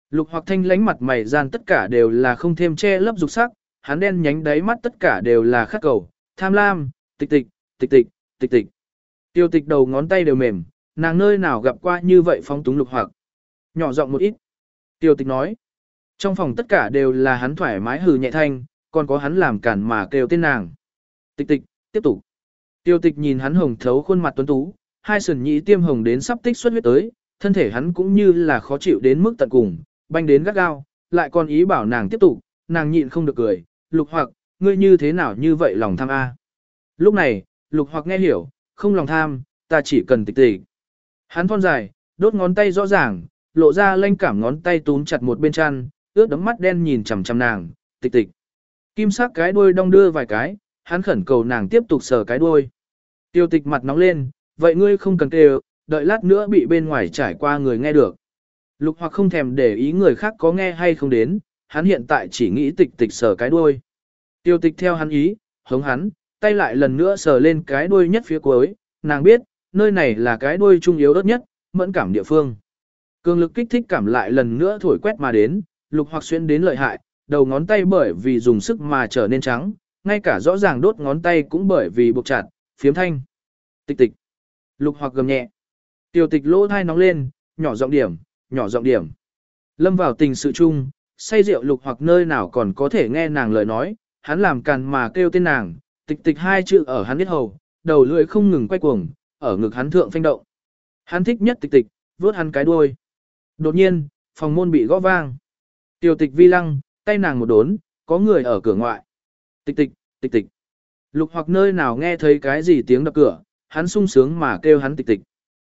Lục hoặc thanh lánh mặt mày gian tất cả đều là không thêm che lấp dục sắc, hắn đen nhánh đáy mắt tất cả đều là khát cầu, tham lam, tịch tịch, tịch tịch, tịch tịch. Tiêu tịch đầu ngón tay đều mềm, nàng nơi nào gặp qua như vậy phong túng lục hoặc. Nhỏ giọng một ít. Tiêu tịch nói. Trong phòng tất cả đều là hắn thoải mái hừ nhẹ thanh, còn có hắn làm cản mà kêu tên nàng. Tịch tịch, tiếp tục. Tiêu tịch nhìn hắn hồng thấu khuôn mặt tuấn tú, hai sườn nhĩ tiêm hồng đến sắp tích xuất huyết tới, thân thể hắn cũng như là khó chịu đến mức tận cùng, banh đến gắt gao, lại còn ý bảo nàng tiếp tục, nàng nhịn không được cười, lục hoặc, ngươi như thế nào như vậy lòng tham a? Lúc này, lục hoặc nghe hiểu, không lòng tham, ta chỉ cần tịch tịch. Hắn thon dài, đốt ngón tay rõ ràng, lộ ra lanh cảm ngón tay túm chặt một bên chăn, ướt đấm mắt đen nhìn chằm chằm nàng, tịch tịch. Kim sắc cái đuôi đong đưa vài cái, hắn khẩn cầu nàng tiếp tục sờ cái đuôi. Tiêu tịch mặt nóng lên, vậy ngươi không cần kêu, đợi lát nữa bị bên ngoài trải qua người nghe được. Lục hoặc không thèm để ý người khác có nghe hay không đến, hắn hiện tại chỉ nghĩ tịch tịch sờ cái đuôi. Tiêu tịch theo hắn ý, hống hắn, tay lại lần nữa sờ lên cái đuôi nhất phía cuối, nàng biết, nơi này là cái đuôi trung yếu đất nhất, mẫn cảm địa phương. Cường lực kích thích cảm lại lần nữa thổi quét mà đến, lục hoặc xuyên đến lợi hại, đầu ngón tay bởi vì dùng sức mà trở nên trắng, ngay cả rõ ràng đốt ngón tay cũng bởi vì buộc chặt, phiếm thanh. Tịch tịch. Lục hoặc gầm nhẹ. Tiểu tịch lỗ thai nóng lên, nhỏ giọng điểm, nhỏ giọng điểm. Lâm vào tình sự chung, say rượu lục hoặc nơi nào còn có thể nghe nàng lời nói, hắn làm càn mà kêu tên nàng, tịch tịch hai chữ ở hắn biết hầu, đầu lưỡi không ngừng quay cuồng, ở ngực hắn thượng phanh động. Hắn thích nhất tịch tịch, vớt hắn cái đuôi. Đột nhiên, phòng môn bị gõ vang. Tiểu tịch vi lăng, tay nàng một đốn, có người ở cửa ngoại. Tịch tịch, tịch tịch. Lục hoặc nơi nào nghe thấy cái gì tiếng đập cửa, hắn sung sướng mà kêu hắn tịch tịch.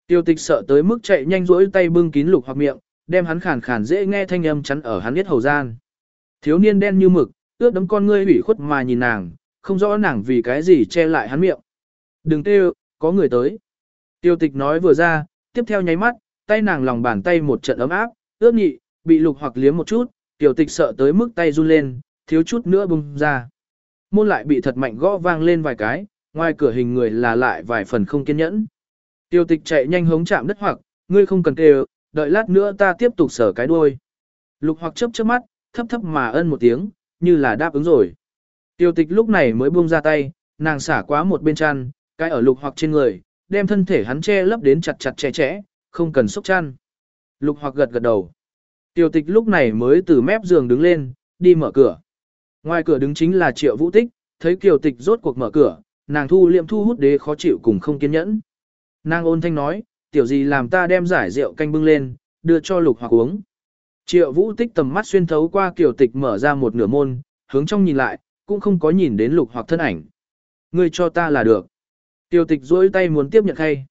Tiêu tịch sợ tới mức chạy nhanh rỗi tay bưng kín lục hoặc miệng, đem hắn khàn khàn dễ nghe thanh âm chắn ở hắn biết hầu gian. Thiếu niên đen như mực, ướt đấm con ngươi ủy khuất mà nhìn nàng, không rõ nàng vì cái gì che lại hắn miệng. Đừng kêu, có người tới. Tiêu tịch nói vừa ra, tiếp theo nháy mắt, tay nàng lòng bàn tay một trận ấm áp, ướt nhị, bị lục hoặc liếm một chút, tiểu tịch sợ tới mức tay run lên, thiếu chút nữa bung ra. Môn lại bị thật mạnh gõ vang lên vài cái, ngoài cửa hình người là lại vài phần không kiên nhẫn. Tiểu tịch chạy nhanh hống chạm đất hoặc, ngươi không cần kêu, đợi lát nữa ta tiếp tục sở cái đuôi. Lục hoặc chớp chớp mắt, thấp thấp mà ân một tiếng, như là đáp ứng rồi. Tiểu tịch lúc này mới buông ra tay, nàng xả quá một bên chăn, cái ở lục hoặc trên người, đem thân thể hắn che lấp đến chặt chặt che chẽ, không cần xúc chăn. Lục hoặc gật gật đầu. Tiểu tịch lúc này mới từ mép giường đứng lên, đi mở cửa. Ngoài cửa đứng chính là triệu vũ tích, thấy kiều tịch rốt cuộc mở cửa, nàng thu liệm thu hút đế khó chịu cùng không kiên nhẫn. Nàng ôn thanh nói, tiểu gì làm ta đem giải rượu canh bưng lên, đưa cho lục hoặc uống. Triệu vũ tích tầm mắt xuyên thấu qua kiều tịch mở ra một nửa môn, hướng trong nhìn lại, cũng không có nhìn đến lục hoặc thân ảnh. Ngươi cho ta là được. Kiều tịch duỗi tay muốn tiếp nhận khay.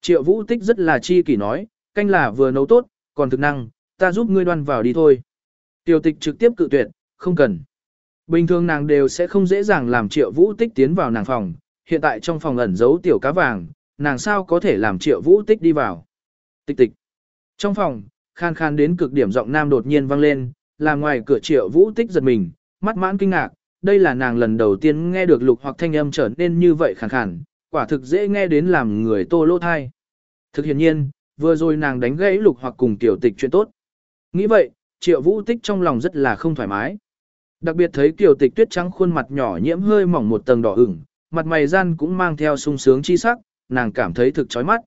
Triệu vũ tích rất là chi kỷ nói, canh là vừa nấu tốt, còn thực năng, ta giúp ngươi đoan vào đi thôi. Tiểu tịch trực tiếp cự tuyệt, không cần. Bình thường nàng đều sẽ không dễ dàng làm triệu vũ tích tiến vào nàng phòng, hiện tại trong phòng ẩn giấu tiểu cá vàng, nàng sao có thể làm triệu vũ tích đi vào. Tịch tịch. Trong phòng, khan khan đến cực điểm giọng nam đột nhiên vang lên, là ngoài cửa triệu vũ tích giật mình, mắt mãn kinh ngạc, đây là nàng lần đầu tiên nghe được lục hoặc thanh âm trở nên như vậy khàn khàn, quả thực dễ nghe đến làm người tô lô thai. Thực hiện nhiên, vừa rồi nàng đánh gãy lục hoặc cùng tiểu tịch chuyện tốt. Nghĩ vậy, triệu vũ tích trong lòng rất là không thoải mái. Đặc biệt thấy tiểu tịch tuyết trắng khuôn mặt nhỏ nhiễm hơi mỏng một tầng đỏ ửng, mặt mày gian cũng mang theo sung sướng chi sắc, nàng cảm thấy thực chói mắt.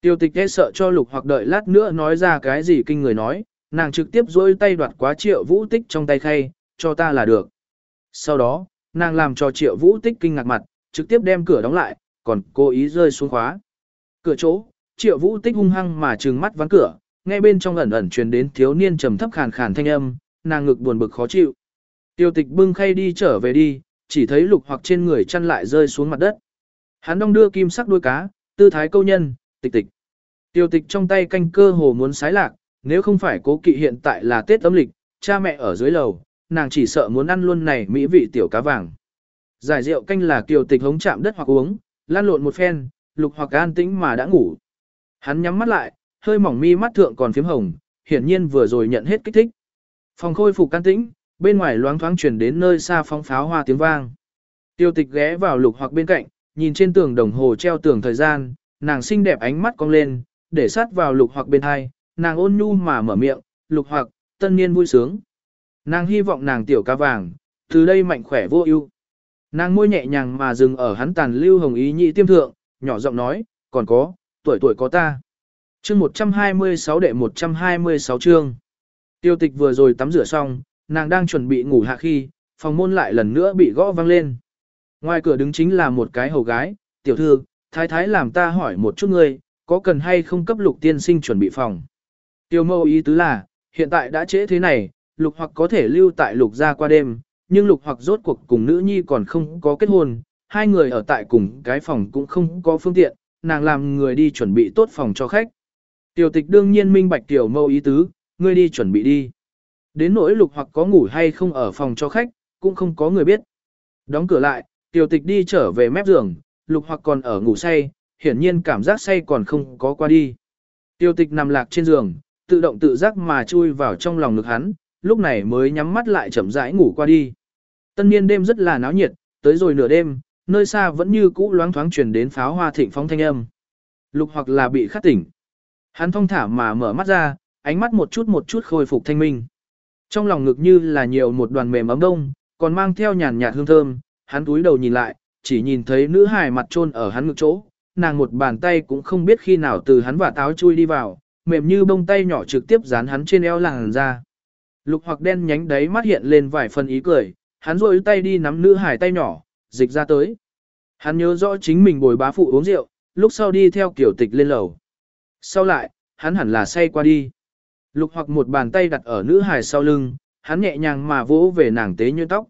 Tiêu tịch e sợ cho lục hoặc đợi lát nữa nói ra cái gì kinh người nói, nàng trực tiếp dối tay đoạt quá triệu vũ tích trong tay khay, cho ta là được. Sau đó, nàng làm cho triệu vũ tích kinh ngạc mặt, trực tiếp đem cửa đóng lại, còn cố ý rơi xuống khóa. Cửa chỗ, triệu vũ tích hung hăng mà trừng mắt ván cửa, nghe bên trong ẩn ẩn truyền đến thiếu niên trầm thấp khàn khàn thanh âm, nàng ngực buồn bực khó chịu. Tiêu tịch bưng khay đi trở về đi, chỉ thấy lục hoặc trên người chăn lại rơi xuống mặt đất. Hắn đong đưa kim sắc đuôi cá, tư thái câu nhân, tịch tịch. Tiêu tịch trong tay canh cơ hồ muốn sái lạc, nếu không phải cố kỵ hiện tại là Tết âm lịch, cha mẹ ở dưới lầu, nàng chỉ sợ muốn ăn luôn này mỹ vị tiểu cá vàng. Giải rượu canh là kiều tịch hống chạm đất hoặc uống, lan lộn một phen, lục hoặc an tĩnh mà đã ngủ. Hắn nhắm mắt lại, hơi mỏng mi mắt thượng còn phím hồng, hiển nhiên vừa rồi nhận hết kích thích. Phòng khôi phục can tĩnh, bên ngoài loáng thoáng truyền đến nơi xa phóng pháo hoa tiếng vang. Tiêu tịch ghé vào lục hoặc bên cạnh, nhìn trên tường đồng hồ treo tường thời gian, nàng xinh đẹp ánh mắt cong lên, để sát vào lục hoặc bên hai, nàng ôn nhu mà mở miệng, lục hoặc, tân niên vui sướng. Nàng hy vọng nàng tiểu ca vàng, từ đây mạnh khỏe vô ưu. Nàng môi nhẹ nhàng mà dừng ở hắn tàn lưu hồng ý nhị tiêm thượng, nhỏ giọng nói, còn có, tuổi tuổi có ta. Chương 126 đệ 126 chương. Tiêu tịch vừa rồi tắm rửa xong, nàng đang chuẩn bị ngủ hạ khi, phòng môn lại lần nữa bị gõ vang lên. Ngoài cửa đứng chính là một cái hầu gái, tiểu thư, thái thái làm ta hỏi một chút ngươi, có cần hay không cấp lục tiên sinh chuẩn bị phòng. Tiêu mâu ý tứ là, hiện tại đã trễ thế này, lục hoặc có thể lưu tại lục gia qua đêm, nhưng lục hoặc rốt cuộc cùng nữ nhi còn không có kết hôn, hai người ở tại cùng cái phòng cũng không có phương tiện, nàng làm người đi chuẩn bị tốt phòng cho khách. Tiểu tịch đương nhiên minh bạch tiểu mâu ý tứ, ngươi đi chuẩn bị đi. Đến nỗi lục hoặc có ngủ hay không ở phòng cho khách, cũng không có người biết. Đóng cửa lại, tiểu tịch đi trở về mép giường, lục hoặc còn ở ngủ say, hiển nhiên cảm giác say còn không có qua đi. Tiểu tịch nằm lạc trên giường, tự động tự giác mà chui vào trong lòng ngực hắn, lúc này mới nhắm mắt lại chậm rãi ngủ qua đi. Tân niên đêm rất là náo nhiệt, tới rồi nửa đêm, nơi xa vẫn như cũ loáng thoáng truyền đến pháo hoa thịnh phong thanh âm. Lục hoặc là bị khát tỉnh. Hắn thong thả mà mở mắt ra, ánh mắt một chút một chút khôi phục thanh minh. Trong lòng ngực như là nhiều một đoàn mềm ấm đông, còn mang theo nhàn nhạt hương thơm, hắn túi đầu nhìn lại, chỉ nhìn thấy nữ hài mặt trôn ở hắn ngực chỗ, nàng một bàn tay cũng không biết khi nào từ hắn và táo chui đi vào, mềm như bông tay nhỏ trực tiếp dán hắn trên eo làng ra. Lục hoặc đen nhánh đấy mắt hiện lên vài phần ý cười, hắn rôi tay đi nắm nữ hài tay nhỏ, dịch ra tới. Hắn nhớ rõ chính mình bồi bá phụ uống rượu, lúc sau đi theo kiểu tịch lên lầu. Sau lại, hắn hẳn là say qua đi. Lục hoặc một bàn tay đặt ở nữ hài sau lưng, hắn nhẹ nhàng mà vỗ về nàng tế như tóc.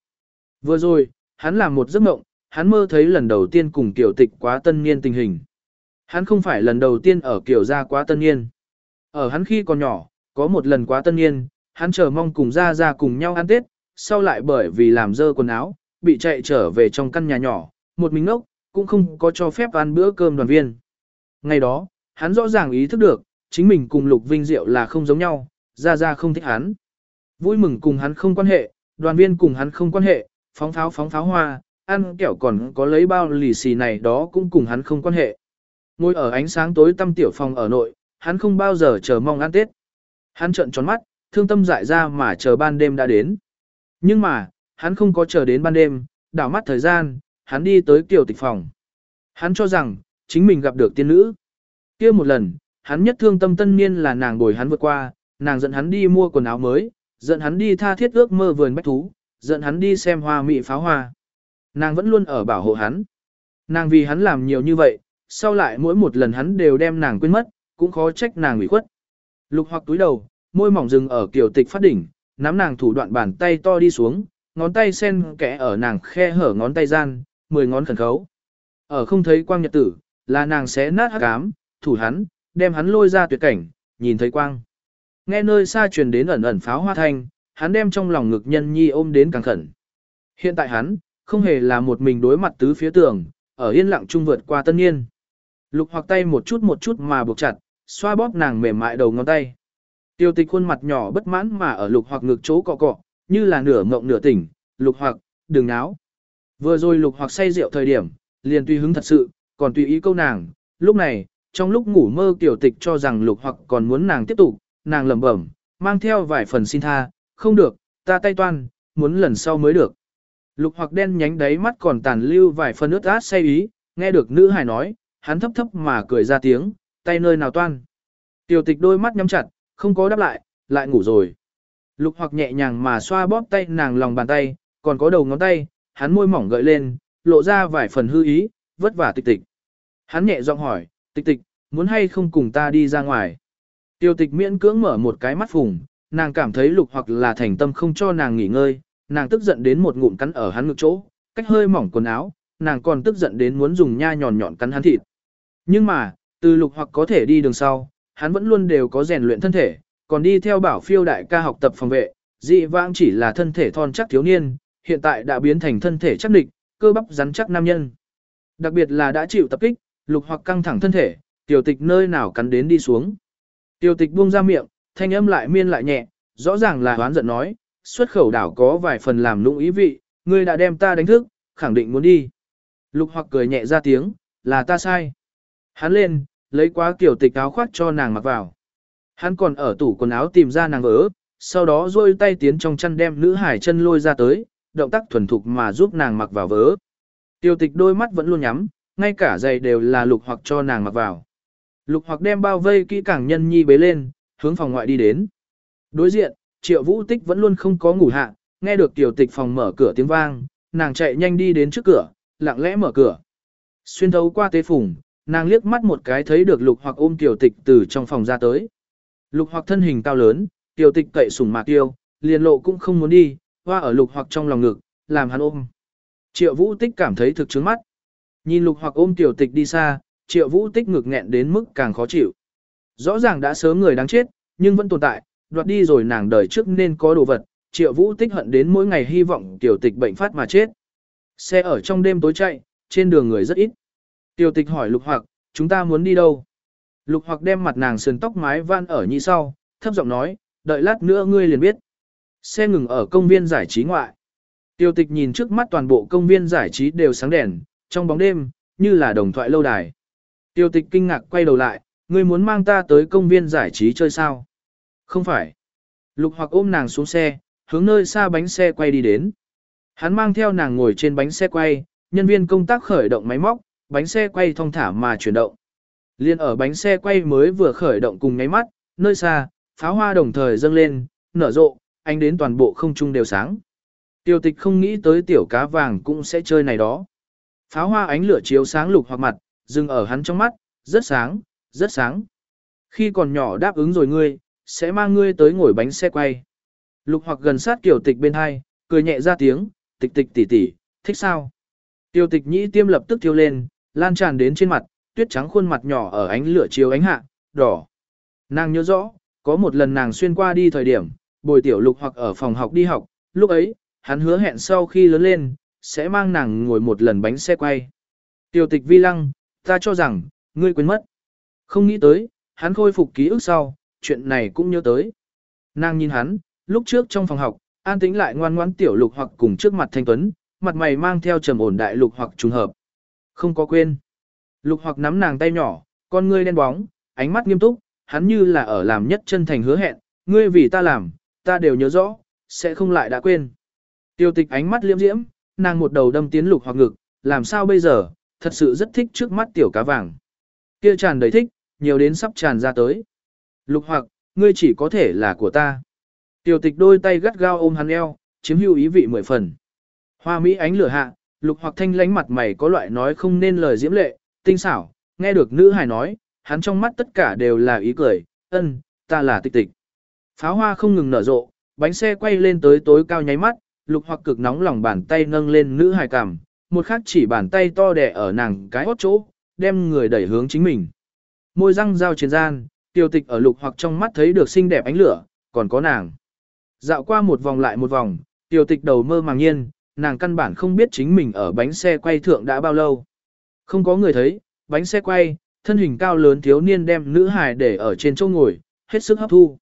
Vừa rồi, hắn làm một giấc mộng, hắn mơ thấy lần đầu tiên cùng tiểu tịch quá tân niên tình hình. Hắn không phải lần đầu tiên ở kiểu gia quá tân niên. Ở hắn khi còn nhỏ, có một lần quá tân niên, hắn chờ mong cùng ra ra cùng nhau ăn Tết, sau lại bởi vì làm dơ quần áo, bị chạy trở về trong căn nhà nhỏ, một mình ngốc, cũng không có cho phép ăn bữa cơm đoàn viên. Ngày đó, hắn rõ ràng ý thức được, chính mình cùng Lục Vinh Diệu là không giống nhau, ra ra không thích hắn. Vui mừng cùng hắn không quan hệ, đoàn viên cùng hắn không quan hệ, phóng pháo phóng pháo hoa, ăn kẹo còn có lấy bao lì xì này đó cũng cùng hắn không quan hệ. Ngồi ở ánh sáng tối tăm tiểu phòng ở nội, hắn không bao giờ chờ mong ăn Tết. Hắn trợn tròn mắt, thương tâm dại ra mà chờ ban đêm đã đến. Nhưng mà, hắn không có chờ đến ban đêm, đảo mắt thời gian, hắn đi tới tiểu tịch phòng. Hắn cho rằng, chính mình gặp được tiên nữ kia một lần, hắn nhất thương tâm tân niên là nàng bồi hắn vượt qua, nàng dẫn hắn đi mua quần áo mới, dẫn hắn đi tha thiết ước mơ vườn bách thú, dẫn hắn đi xem hoa mị pháo hoa. Nàng vẫn luôn ở bảo hộ hắn. Nàng vì hắn làm nhiều như vậy, sau lại mỗi một lần hắn đều đem nàng quên mất, cũng khó trách nàng ủy khuất. Lục hoặc túi đầu, môi mỏng dừng ở kiểu tịch phát đỉnh, nắm nàng thủ đoạn bàn tay to đi xuống, ngón tay sen kẽ ở nàng khe hở ngón tay gian, mười ngón khẩn khấu. Ở không thấy quang nhật tử, là nàng sẽ nát hắc ám, thủ hắn, đem hắn lôi ra tuyệt cảnh, nhìn thấy quang. Nghe nơi xa truyền đến ẩn ẩn pháo hoa thanh, hắn đem trong lòng ngực nhân nhi ôm đến càng khẩn. Hiện tại hắn, không hề là một mình đối mặt tứ phía tường, ở yên lặng trung vượt qua tân niên. Lục hoặc tay một chút một chút mà buộc chặt, xoa bóp nàng mềm mại đầu ngón tay. Tiêu tịch khuôn mặt nhỏ bất mãn mà ở lục hoặc ngực chỗ cọ cọ, như là nửa mộng nửa tỉnh, lục hoặc, đừng náo. Vừa rồi lục hoặc say rượu thời điểm, liền tùy hứng thật sự, còn tùy ý câu nàng, lúc này, trong lúc ngủ mơ tiểu tịch cho rằng lục hoặc còn muốn nàng tiếp tục, nàng lẩm bẩm, mang theo vài phần xin tha, không được, ta tay toan, muốn lần sau mới được. Lục hoặc đen nhánh đáy mắt còn tàn lưu vài phần ướt át say ý, nghe được nữ hài nói, hắn thấp thấp mà cười ra tiếng, tay nơi nào toan. Tiểu tịch đôi mắt nhắm chặt, không có đáp lại, lại ngủ rồi. Lục hoặc nhẹ nhàng mà xoa bóp tay nàng lòng bàn tay, còn có đầu ngón tay, hắn môi mỏng gợi lên, lộ ra vài phần hư ý, vất vả tịch tịch. Hắn nhẹ giọng hỏi, tịch tịch, muốn hay không cùng ta đi ra ngoài. Tiêu tịch miễn cưỡng mở một cái mắt phùng, nàng cảm thấy lục hoặc là thành tâm không cho nàng nghỉ ngơi, nàng tức giận đến một ngụm cắn ở hắn ngực chỗ, cách hơi mỏng quần áo, nàng còn tức giận đến muốn dùng nha nhọn nhọn cắn hắn thịt. Nhưng mà, từ lục hoặc có thể đi đường sau, hắn vẫn luôn đều có rèn luyện thân thể, còn đi theo bảo phiêu đại ca học tập phòng vệ, dị vãng chỉ là thân thể thon chắc thiếu niên, hiện tại đã biến thành thân thể chắc địch, cơ bắp rắn chắc nam nhân. Đặc biệt là đã chịu tập kích, lục hoặc căng thẳng thân thể, tiểu tịch nơi nào cắn đến đi xuống. Tiểu tịch buông ra miệng, thanh âm lại miên lại nhẹ, rõ ràng là hoán giận nói, xuất khẩu đảo có vài phần làm lũng ý vị, ngươi đã đem ta đánh thức, khẳng định muốn đi. Lục hoặc cười nhẹ ra tiếng, là ta sai. Hắn lên, lấy quá kiểu tịch áo khoác cho nàng mặc vào. Hắn còn ở tủ quần áo tìm ra nàng vỡ, sau đó rôi tay tiến trong chăn đem nữ hải chân lôi ra tới, động tác thuần thục mà giúp nàng mặc vào vớ. Tiêu tịch đôi mắt vẫn luôn nhắm, ngay cả giày đều là lục hoặc cho nàng mặc vào. Lục hoặc đem bao vây kỹ càng nhân nhi bế lên, hướng phòng ngoại đi đến. Đối diện, triệu vũ tích vẫn luôn không có ngủ hạ, nghe được tiểu tịch phòng mở cửa tiếng vang, nàng chạy nhanh đi đến trước cửa, lặng lẽ mở cửa. Xuyên thấu qua tế phùng, nàng liếc mắt một cái thấy được lục hoặc ôm tiểu tịch từ trong phòng ra tới. Lục hoặc thân hình cao lớn, tiểu tịch cậy sủng mạc tiêu, liền lộ cũng không muốn đi, hoa ở lục hoặc trong lòng ngực, làm hắn ôm. Triệu vũ tích cảm thấy thực trướng mắt. Nhìn lục hoặc ôm tiểu tịch đi xa, triệu vũ tích ngực nghẹn đến mức càng khó chịu. Rõ ràng đã sớm người đáng chết, nhưng vẫn tồn tại, đoạt đi rồi nàng đời trước nên có đồ vật, triệu vũ tích hận đến mỗi ngày hy vọng tiểu tịch bệnh phát mà chết. Xe ở trong đêm tối chạy, trên đường người rất ít. Tiểu tịch hỏi lục hoặc, chúng ta muốn đi đâu? Lục hoặc đem mặt nàng sườn tóc mái van ở như sau, thấp giọng nói, đợi lát nữa ngươi liền biết. Xe ngừng ở công viên giải trí ngoại. Tiêu tịch nhìn trước mắt toàn bộ công viên giải trí đều sáng đèn, trong bóng đêm, như là đồng thoại lâu đài. Tiêu tịch kinh ngạc quay đầu lại, ngươi muốn mang ta tới công viên giải trí chơi sao? Không phải. Lục hoặc ôm nàng xuống xe, hướng nơi xa bánh xe quay đi đến. Hắn mang theo nàng ngồi trên bánh xe quay, nhân viên công tác khởi động máy móc, bánh xe quay thong thả mà chuyển động. Liên ở bánh xe quay mới vừa khởi động cùng ngáy mắt, nơi xa, pháo hoa đồng thời dâng lên, nở rộ, ánh đến toàn bộ không trung đều sáng. Tiêu tịch không nghĩ tới tiểu cá vàng cũng sẽ chơi này đó. Pháo hoa ánh lửa chiếu sáng lục hoặc mặt, dừng ở hắn trong mắt, rất sáng, rất sáng. Khi còn nhỏ đáp ứng rồi ngươi, sẽ mang ngươi tới ngồi bánh xe quay. Lục hoặc gần sát kiểu tịch bên hai, cười nhẹ ra tiếng, tịch tịch tỉ tỉ, thích sao? Tiêu tịch nhĩ tiêm lập tức thiêu lên, lan tràn đến trên mặt, tuyết trắng khuôn mặt nhỏ ở ánh lửa chiếu ánh hạ, đỏ. Nàng nhớ rõ, có một lần nàng xuyên qua đi thời điểm, bồi tiểu lục hoặc ở phòng học đi học, lúc ấy, hắn hứa hẹn sau khi lớn lên, sẽ mang nàng ngồi một lần bánh xe quay. Tiêu tịch vi lăng, ta cho rằng, ngươi quên mất. Không nghĩ tới, hắn khôi phục ký ức sau, chuyện này cũng nhớ tới. Nàng nhìn hắn, lúc trước trong phòng học, an tĩnh lại ngoan ngoãn tiểu lục hoặc cùng trước mặt thanh tuấn, mặt mày mang theo trầm ổn đại lục hoặc trùng hợp. Không có quên. Lục hoặc nắm nàng tay nhỏ, con ngươi đen bóng, ánh mắt nghiêm túc, hắn như là ở làm nhất chân thành hứa hẹn, ngươi vì ta làm, ta đều nhớ rõ, sẽ không lại đã quên. Tiêu tịch ánh mắt liễm diễm, nàng một đầu đâm tiến lục hoặc ngực, làm sao bây giờ, thật sự rất thích trước mắt tiểu cá vàng. Kia tràn đầy thích, nhiều đến sắp tràn ra tới. Lục hoặc, ngươi chỉ có thể là của ta. Tiểu tịch đôi tay gắt gao ôm hắn eo, chiếm hữu ý vị mười phần. Hoa Mỹ ánh lửa hạ, lục hoặc thanh lánh mặt mày có loại nói không nên lời diễm lệ, tinh xảo, nghe được nữ hài nói, hắn trong mắt tất cả đều là ý cười, ân, ta là tịch tịch. Pháo hoa không ngừng nở rộ, bánh xe quay lên tới tối cao nháy mắt, lục hoặc cực nóng lòng bàn tay nâng lên nữ hài cằm, một khắc chỉ bàn tay to đẻ ở nàng cái hót chỗ, đem người đẩy hướng chính mình. Môi răng giao chiến gian, tiêu tịch ở lục hoặc trong mắt thấy được xinh đẹp ánh lửa, còn có nàng. Dạo qua một vòng lại một vòng, tiêu tịch đầu mơ màng nhiên, nàng căn bản không biết chính mình ở bánh xe quay thượng đã bao lâu. Không có người thấy, bánh xe quay, thân hình cao lớn thiếu niên đem nữ hài để ở trên chỗ ngồi, hết sức hấp thu.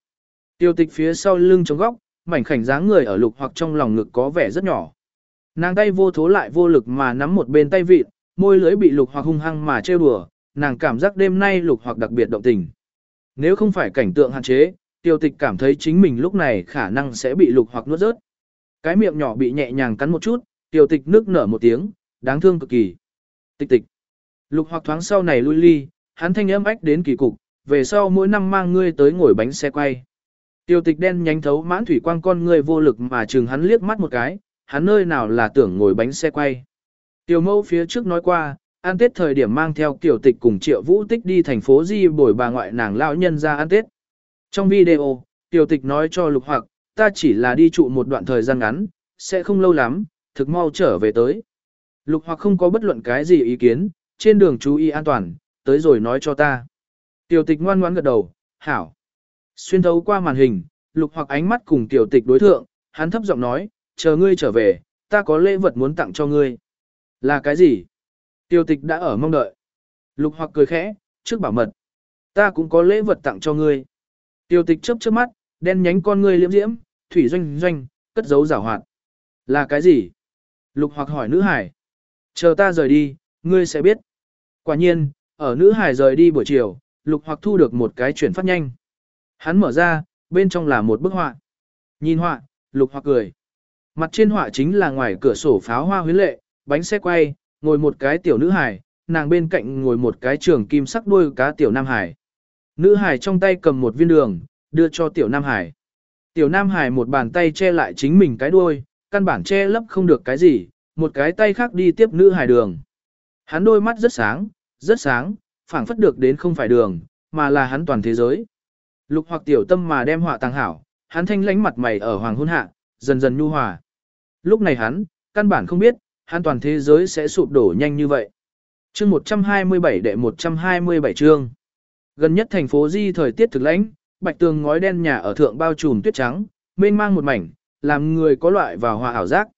Tiêu tịch phía sau lưng chống góc, mảnh khảnh dáng người ở lục hoặc trong lòng ngực có vẻ rất nhỏ. Nàng tay vô thố lại vô lực mà nắm một bên tay vịt, môi lưỡi bị lục hoặc hung hăng mà trêu đùa, nàng cảm giác đêm nay lục hoặc đặc biệt động tình. Nếu không phải cảnh tượng hạn chế, tiêu tịch cảm thấy chính mình lúc này khả năng sẽ bị lục hoặc nuốt rớt. Cái miệng nhỏ bị nhẹ nhàng cắn một chút, tiêu tịch nước nở một tiếng, đáng thương cực kỳ. Tịch tịch. Lục hoặc thoáng sau này lui ly, hắn thanh âm ách đến kỳ cục, về sau mỗi năm mang ngươi tới ngồi bánh xe quay. Tiêu tịch đen nhánh thấu mãn thủy quang con người vô lực mà chừng hắn liếc mắt một cái, hắn nơi nào là tưởng ngồi bánh xe quay. Tiêu mẫu phía trước nói qua, ăn tết thời điểm mang theo tiểu tịch cùng triệu vũ tích đi thành phố Di bồi bà ngoại nàng lão nhân ra ăn tết. Trong video, tiểu tịch nói cho lục hoặc, ta chỉ là đi trụ một đoạn thời gian ngắn, sẽ không lâu lắm, thực mau trở về tới. Lục hoặc không có bất luận cái gì ý kiến, trên đường chú ý an toàn, tới rồi nói cho ta. Tiểu tịch ngoan ngoãn gật đầu, hảo. Xuyên thấu qua màn hình, lục hoặc ánh mắt cùng tiểu tịch đối thượng, hắn thấp giọng nói, chờ ngươi trở về, ta có lễ vật muốn tặng cho ngươi. Là cái gì? Tiểu tịch đã ở mong đợi. Lục hoặc cười khẽ, trước bảo mật. Ta cũng có lễ vật tặng cho ngươi. tiểu tịch chớp chớp mắt, đen nhánh con ngươi liễm diễm, thủy doanh doanh, cất giấu giả hoạt. Là cái gì? Lục hoặc hỏi nữ hải. Chờ ta rời đi, ngươi sẽ biết. Quả nhiên, ở nữ hải rời đi buổi chiều, lục hoặc thu được một cái chuyển phát nhanh. Hắn mở ra, bên trong là một bức họa. Nhìn họa, lục hoặc cười. Mặt trên họa chính là ngoài cửa sổ pháo hoa huyến lệ, bánh xe quay, ngồi một cái tiểu nữ hải, nàng bên cạnh ngồi một cái trường kim sắc đuôi cá tiểu nam hải. Nữ hải trong tay cầm một viên đường, đưa cho tiểu nam hải. Tiểu nam hải một bàn tay che lại chính mình cái đuôi, căn bản che lấp không được cái gì, một cái tay khác đi tiếp nữ hải đường. Hắn đôi mắt rất sáng, rất sáng, phảng phất được đến không phải đường, mà là hắn toàn thế giới. Lục hoặc tiểu tâm mà đem họa tàng hảo, hắn thanh lánh mặt mày ở hoàng hôn hạ, dần dần nhu hòa. Lúc này hắn, căn bản không biết, hắn toàn thế giới sẽ sụp đổ nhanh như vậy. Chương 127 đệ 127 chương. Gần nhất thành phố Di thời tiết thực lãnh, bạch tường ngói đen nhà ở thượng bao trùm tuyết trắng, mênh mang một mảnh, làm người có loại vào hòa ảo giác.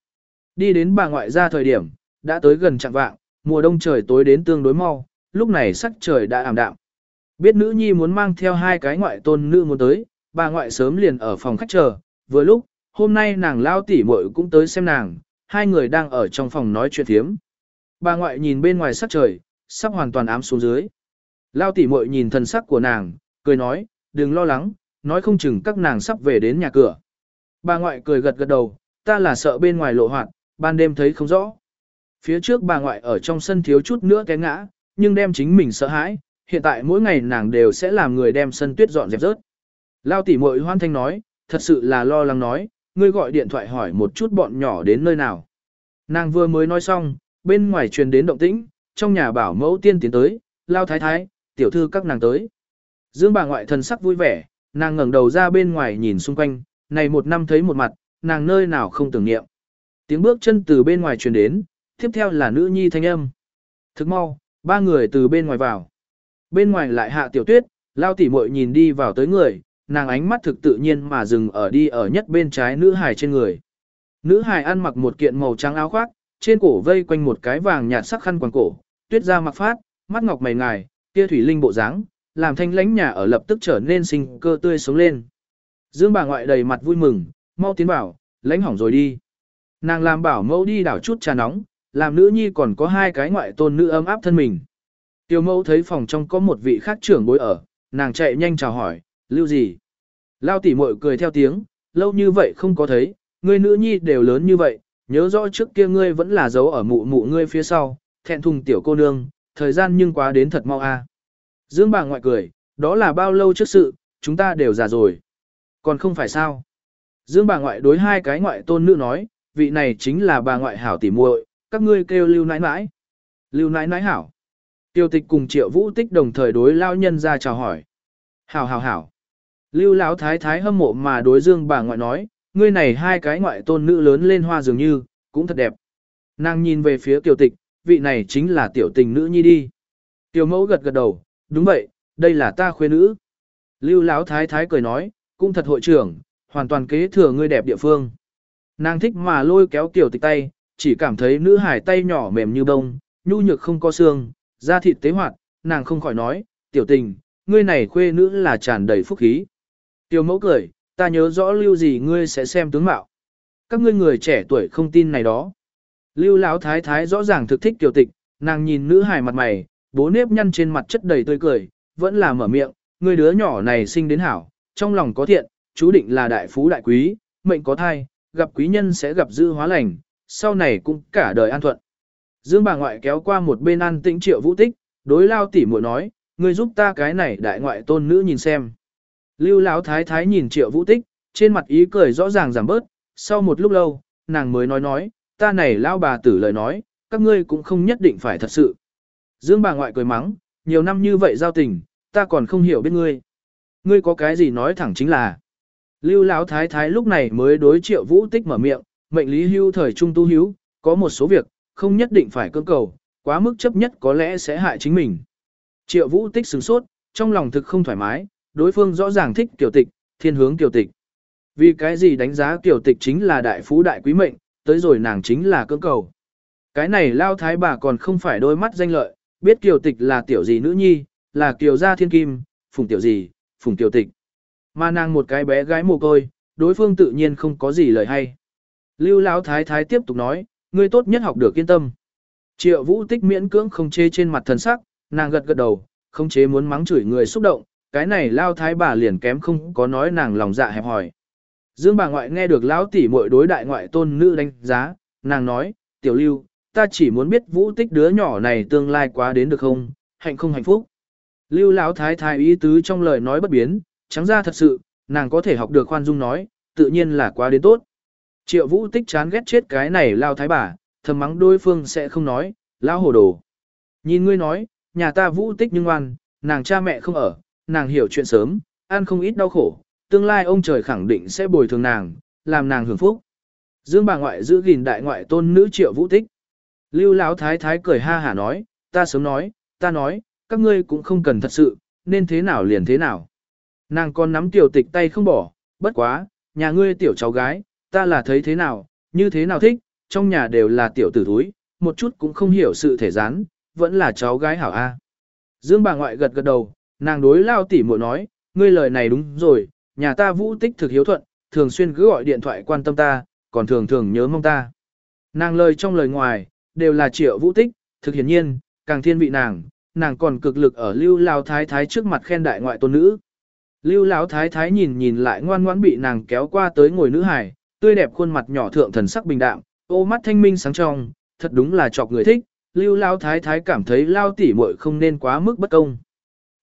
Đi đến bà ngoại ra thời điểm, đã tới gần chặng vạng, mùa đông trời tối đến tương đối mau, lúc này sắc trời đã ảm đạm. Biết nữ nhi muốn mang theo hai cái ngoại tôn nữ muốn tới, bà ngoại sớm liền ở phòng khách chờ, vừa lúc, hôm nay nàng lao tỉ muội cũng tới xem nàng, hai người đang ở trong phòng nói chuyện thiếm. Bà ngoại nhìn bên ngoài sắc trời, sắp hoàn toàn ám xuống dưới. Lao tỉ muội nhìn thần sắc của nàng, cười nói, đừng lo lắng, nói không chừng các nàng sắp về đến nhà cửa. Bà ngoại cười gật gật đầu, ta là sợ bên ngoài lộ hoạt, ban đêm thấy không rõ. Phía trước bà ngoại ở trong sân thiếu chút nữa té ngã, nhưng đem chính mình sợ hãi, hiện tại mỗi ngày nàng đều sẽ làm người đem sân tuyết dọn dẹp rớt. Lao tỉ muội hoan thanh nói, thật sự là lo lắng nói, ngươi gọi điện thoại hỏi một chút bọn nhỏ đến nơi nào. Nàng vừa mới nói xong, bên ngoài truyền đến động tĩnh, trong nhà bảo mẫu tiên tiến tới, lao thái thái, tiểu thư các nàng tới. Dương bà ngoại thần sắc vui vẻ, nàng ngẩng đầu ra bên ngoài nhìn xung quanh, này một năm thấy một mặt, nàng nơi nào không tưởng niệm. Tiếng bước chân từ bên ngoài truyền đến, tiếp theo là nữ nhi thanh âm. Thức mau, ba người từ bên ngoài vào. Bên ngoài lại hạ tiểu tuyết, lao tỉ muội nhìn đi vào tới người, nàng ánh mắt thực tự nhiên mà dừng ở đi ở nhất bên trái nữ hài trên người. Nữ hài ăn mặc một kiện màu trắng áo khoác, trên cổ vây quanh một cái vàng nhạt sắc khăn quàng cổ, tuyết ra mặc phát, mắt ngọc mày ngài, kia thủy linh bộ dáng, làm thanh lãnh nhà ở lập tức trở nên sinh cơ tươi sống lên. Dương bà ngoại đầy mặt vui mừng, mau tiến bảo, lãnh hỏng rồi đi. Nàng làm bảo mẫu đi đảo chút trà nóng, làm nữ nhi còn có hai cái ngoại tôn nữ ấm áp thân mình. Tiểu mẫu thấy phòng trong có một vị khác trưởng bối ở, nàng chạy nhanh chào hỏi, lưu gì? Lao tỉ muội cười theo tiếng, lâu như vậy không có thấy, ngươi nữ nhi đều lớn như vậy, nhớ rõ trước kia ngươi vẫn là dấu ở mụ mụ ngươi phía sau, thẹn thùng tiểu cô nương, thời gian nhưng quá đến thật mau a. Dương bà ngoại cười, đó là bao lâu trước sự, chúng ta đều già rồi. Còn không phải sao? Dương bà ngoại đối hai cái ngoại tôn nữ nói, vị này chính là bà ngoại hảo tỉ muội, các ngươi kêu lưu nãi nãi. Lưu nãi nãi hảo. Tiêu tịch cùng triệu vũ tích đồng thời đối lao nhân ra chào hỏi. Hảo hảo hảo. Lưu lão thái thái hâm mộ mà đối dương bà ngoại nói, ngươi này hai cái ngoại tôn nữ lớn lên hoa dường như, cũng thật đẹp. Nàng nhìn về phía tiểu tịch, vị này chính là tiểu tình nữ nhi đi. Tiểu mẫu gật gật đầu, đúng vậy, đây là ta khuê nữ. Lưu lão thái thái cười nói, cũng thật hội trưởng, hoàn toàn kế thừa ngươi đẹp địa phương. Nàng thích mà lôi kéo tiểu tịch tay, chỉ cảm thấy nữ hải tay nhỏ mềm như bông, nhu nhược không có xương, da thịt tế hoạt, nàng không khỏi nói, tiểu tình, ngươi này khuê nữ là tràn đầy phúc khí. Tiểu mẫu cười, ta nhớ rõ lưu gì ngươi sẽ xem tướng mạo. Các ngươi người trẻ tuổi không tin này đó. Lưu lão thái thái rõ ràng thực thích tiểu tịch, nàng nhìn nữ hài mặt mày, bố nếp nhăn trên mặt chất đầy tươi cười, vẫn là mở miệng, người đứa nhỏ này sinh đến hảo, trong lòng có thiện, chú định là đại phú đại quý, mệnh có thai, gặp quý nhân sẽ gặp dư hóa lành, sau này cũng cả đời an thuận. Dương bà ngoại kéo qua một bên ăn tĩnh triệu vũ tích, đối lao tỉ muội nói, ngươi giúp ta cái này đại ngoại tôn nữ nhìn xem. Lưu Lão thái thái nhìn triệu vũ tích, trên mặt ý cười rõ ràng giảm bớt, sau một lúc lâu, nàng mới nói nói, ta này lao bà tử lời nói, các ngươi cũng không nhất định phải thật sự. Dương bà ngoại cười mắng, nhiều năm như vậy giao tình, ta còn không hiểu biết ngươi. Ngươi có cái gì nói thẳng chính là. Lưu Lão thái thái lúc này mới đối triệu vũ tích mở miệng, mệnh lý hưu thời trung tu hữu, có một số việc, không nhất định phải cưỡng cầu, quá mức chấp nhất có lẽ sẽ hại chính mình. Triệu vũ tích sửng sốt, trong lòng thực không thoải mái, đối phương rõ ràng thích kiểu tịch, thiên hướng kiểu tịch. Vì cái gì đánh giá kiểu tịch chính là đại phú đại quý mệnh, tới rồi nàng chính là cưỡng cầu. Cái này lao thái bà còn không phải đôi mắt danh lợi, biết kiểu tịch là tiểu gì nữ nhi, là kiểu gia thiên kim, phùng tiểu gì, phùng tiểu tịch. Mà nàng một cái bé gái mồ côi, đối phương tự nhiên không có gì lời hay. Lưu Lão Thái Thái tiếp tục nói, ngươi tốt nhất học được yên tâm. Triệu Vũ Tích miễn cưỡng không chê trên mặt thần sắc, nàng gật gật đầu, không chế muốn mắng chửi người xúc động, cái này Lao Thái bà liền kém không có nói nàng lòng dạ hẹp hòi. Dương bà ngoại nghe được lão tỷ muội đối đại ngoại tôn nữ đánh giá, nàng nói, tiểu lưu, ta chỉ muốn biết vũ tích đứa nhỏ này tương lai quá đến được không, hạnh không hạnh phúc. Lưu lão thái thái ý tứ trong lời nói bất biến, trắng ra thật sự, nàng có thể học được khoan dung nói, tự nhiên là quá đến tốt. Triệu vũ tích chán ghét chết cái này lao thái bà, thầm mắng đối phương sẽ không nói, lao hồ đồ. Nhìn ngươi nói, nhà ta vũ tích nhưng ngoan, nàng cha mẹ không ở, nàng hiểu chuyện sớm, ăn không ít đau khổ, tương lai ông trời khẳng định sẽ bồi thường nàng, làm nàng hưởng phúc. Dương bà ngoại giữ gìn đại ngoại tôn nữ triệu vũ tích. Lưu Lão thái thái cười ha hả nói, ta sớm nói, ta nói, các ngươi cũng không cần thật sự, nên thế nào liền thế nào. Nàng còn nắm tiểu tịch tay không bỏ, bất quá, nhà ngươi tiểu cháu gái, ta là thấy thế nào, như thế nào thích, trong nhà đều là tiểu tử thúi, một chút cũng không hiểu sự thể gián, vẫn là cháu gái hảo A. Dương bà ngoại gật gật đầu, nàng đối lao tỉ muội nói, ngươi lời này đúng rồi, nhà ta vũ tích thực hiếu thuận, thường xuyên cứ gọi điện thoại quan tâm ta, còn thường thường nhớ mong ta. Nàng lời trong lời ngoài, đều là triệu vũ tích, thực hiển nhiên, càng thiên vị nàng, nàng còn cực lực ở lưu lao thái thái trước mặt khen đại ngoại tôn nữ. Lưu lão thái thái nhìn nhìn lại ngoan ngoãn bị nàng kéo qua tới ngồi nữ hải, tươi đẹp khuôn mặt nhỏ thượng thần sắc bình đạm, ô mắt thanh minh sáng trong, thật đúng là chọc người thích. Lưu lão thái thái cảm thấy lao tỉ muội không nên quá mức bất công.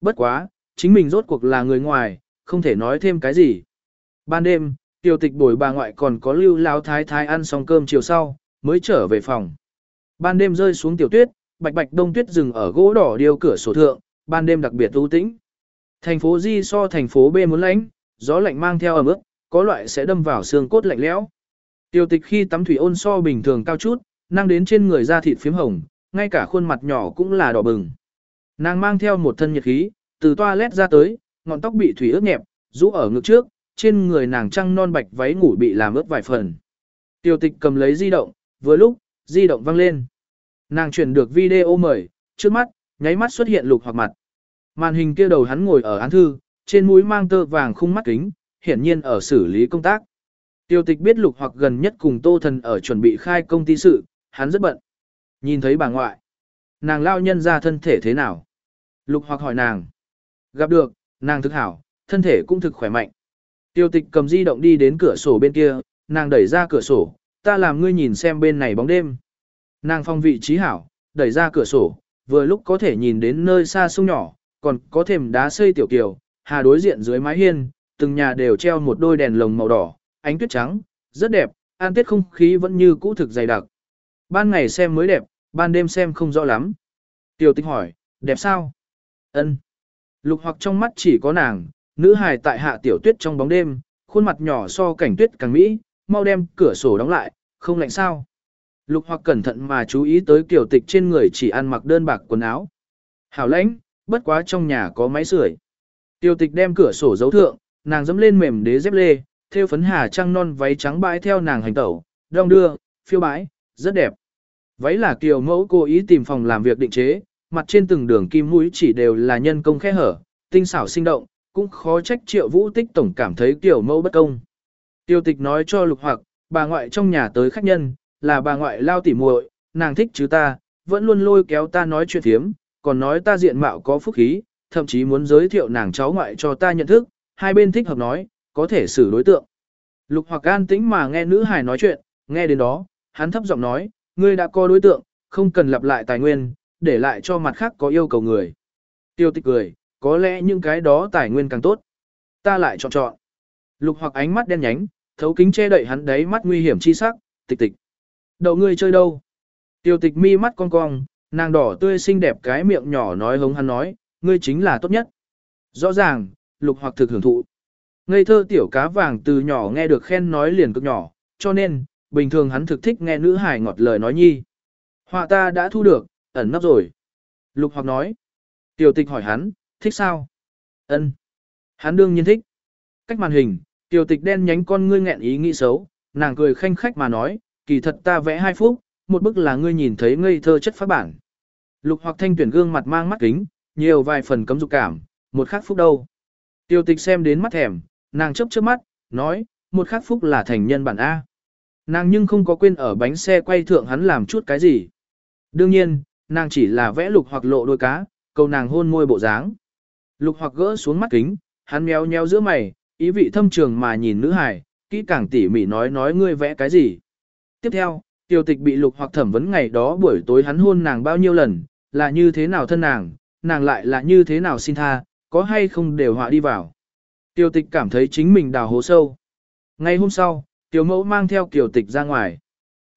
Bất quá, chính mình rốt cuộc là người ngoài, không thể nói thêm cái gì. Ban đêm, tiểu tịch bồi bà ngoại còn có lưu lão thái thái ăn xong cơm chiều sau, mới trở về phòng. Ban đêm rơi xuống tiểu tuyết, bạch bạch đông tuyết rừng ở gỗ đỏ điêu cửa sổ thượng, ban đêm đặc biệt u tĩnh. Thành phố Di so thành phố B muốn lạnh, gió lạnh mang theo ẩm ướt, có loại sẽ đâm vào xương cốt lạnh lẽo. Tiêu tịch khi tắm thủy ôn so bình thường cao chút, năng đến trên người da thịt phím hồng, ngay cả khuôn mặt nhỏ cũng là đỏ bừng. Nàng mang theo một thân nhiệt khí, từ toilet ra tới, ngọn tóc bị thủy ướt nhẹp, rũ ở ngực trước, trên người nàng trăng non bạch váy ngủ bị làm ướt vài phần. Tiêu tịch cầm lấy di động, vừa lúc, di động văng lên. Nàng chuyển được video mời, trước mắt, nháy mắt xuất hiện lục hoặc mặt. Màn hình kia đầu hắn ngồi ở án thư, trên mũi mang tơ vàng khung mắt kính, hiển nhiên ở xử lý công tác. Tiêu tịch biết lục hoặc gần nhất cùng tô thần ở chuẩn bị khai công ty sự, hắn rất bận. Nhìn thấy bà ngoại. Nàng lao nhân ra thân thể thế nào? Lục hoặc hỏi nàng. Gặp được, nàng thực hảo, thân thể cũng thực khỏe mạnh. Tiêu tịch cầm di động đi đến cửa sổ bên kia, nàng đẩy ra cửa sổ, ta làm ngươi nhìn xem bên này bóng đêm. Nàng phong vị trí hảo, đẩy ra cửa sổ, vừa lúc có thể nhìn đến nơi xa sông nhỏ, còn có thềm đá xây tiểu kiều, hà đối diện dưới mái hiên, từng nhà đều treo một đôi đèn lồng màu đỏ, ánh tuyết trắng, rất đẹp, an tiết không khí vẫn như cũ thực dày đặc. Ban ngày xem mới đẹp, ban đêm xem không rõ lắm. Tiểu tịch hỏi, đẹp sao? Ân. Lục hoặc trong mắt chỉ có nàng, nữ hài tại hạ tiểu tuyết trong bóng đêm, khuôn mặt nhỏ so cảnh tuyết càng mỹ, mau đem cửa sổ đóng lại, không lạnh sao. Lục hoặc cẩn thận mà chú ý tới kiểu tịch trên người chỉ ăn mặc đơn bạc quần áo. Hảo lãnh, bất quá trong nhà có máy sưởi. Tiểu tịch đem cửa sổ giấu thượng, nàng dẫm lên mềm đế dép lê, theo phấn hà trăng non váy trắng bãi theo nàng hành tẩu, đong đưa, phiêu bãi, rất đẹp. Váy là kiều mẫu cố ý tìm phòng làm việc định chế, mặt trên từng đường kim mũi chỉ đều là nhân công khe hở, tinh xảo sinh động, cũng khó trách triệu vũ tích tổng cảm thấy kiều mẫu bất công. Tiêu tịch nói cho lục hoặc, bà ngoại trong nhà tới khách nhân, là bà ngoại lao tỉ muội, nàng thích chứ ta, vẫn luôn lôi kéo ta nói chuyện thiếm, còn nói ta diện mạo có phúc khí, thậm chí muốn giới thiệu nàng cháu ngoại cho ta nhận thức, hai bên thích hợp nói, có thể xử đối tượng. Lục hoặc an tĩnh mà nghe nữ hài nói chuyện, nghe đến đó, hắn thấp giọng nói, ngươi đã có đối tượng, không cần lặp lại tài nguyên, để lại cho mặt khác có yêu cầu người. Tiêu tịch cười, có lẽ những cái đó tài nguyên càng tốt. Ta lại chọn chọn. Lục hoặc ánh mắt đen nhánh, thấu kính che đậy hắn đấy mắt nguy hiểm chi sắc, tịch tịch. Đậu ngươi chơi đâu? Tiêu tịch mi mắt cong cong, nàng đỏ tươi xinh đẹp cái miệng nhỏ nói hống hắn nói, ngươi chính là tốt nhất. Rõ ràng, lục hoặc thực hưởng thụ. Ngây thơ tiểu cá vàng từ nhỏ nghe được khen nói liền cực nhỏ, cho nên, bình thường hắn thực thích nghe nữ hài ngọt lời nói nhi. Họa ta đã thu được, ẩn nấp rồi. Lục hoặc nói. Tiểu tịch hỏi hắn, thích sao? Ân. Hắn đương nhiên thích. Cách màn hình, tiểu tịch đen nhánh con ngươi nghẹn ý nghĩ xấu, nàng cười khanh khách mà nói, kỳ thật ta vẽ hai phút, một bức là ngươi nhìn thấy ngây thơ chất phát bản. Lục hoặc thanh tuyển gương mặt mang mắt kính, nhiều vài phần cấm dục cảm, một khắc phúc đâu. Tiêu tịch xem đến mắt thèm, nàng chấp chớp mắt, nói, một khắc phúc là thành nhân bản A. Nàng nhưng không có quên ở bánh xe quay thượng hắn làm chút cái gì. Đương nhiên, nàng chỉ là vẽ lục hoặc lộ đôi cá, cầu nàng hôn môi bộ dáng. Lục hoặc gỡ xuống mắt kính, hắn méo nheo giữa mày, ý vị thâm trường mà nhìn nữ hải, kỹ càng tỉ mỉ nói nói ngươi vẽ cái gì. Tiếp theo, tiêu tịch bị lục hoặc thẩm vấn ngày đó buổi tối hắn hôn nàng bao nhiêu lần, là như thế nào thân nàng, nàng lại là như thế nào xin tha, có hay không đều họa đi vào. Tiêu tịch cảm thấy chính mình đào hố sâu. Ngày hôm sau, tiểu mẫu mang theo tiểu tịch ra ngoài.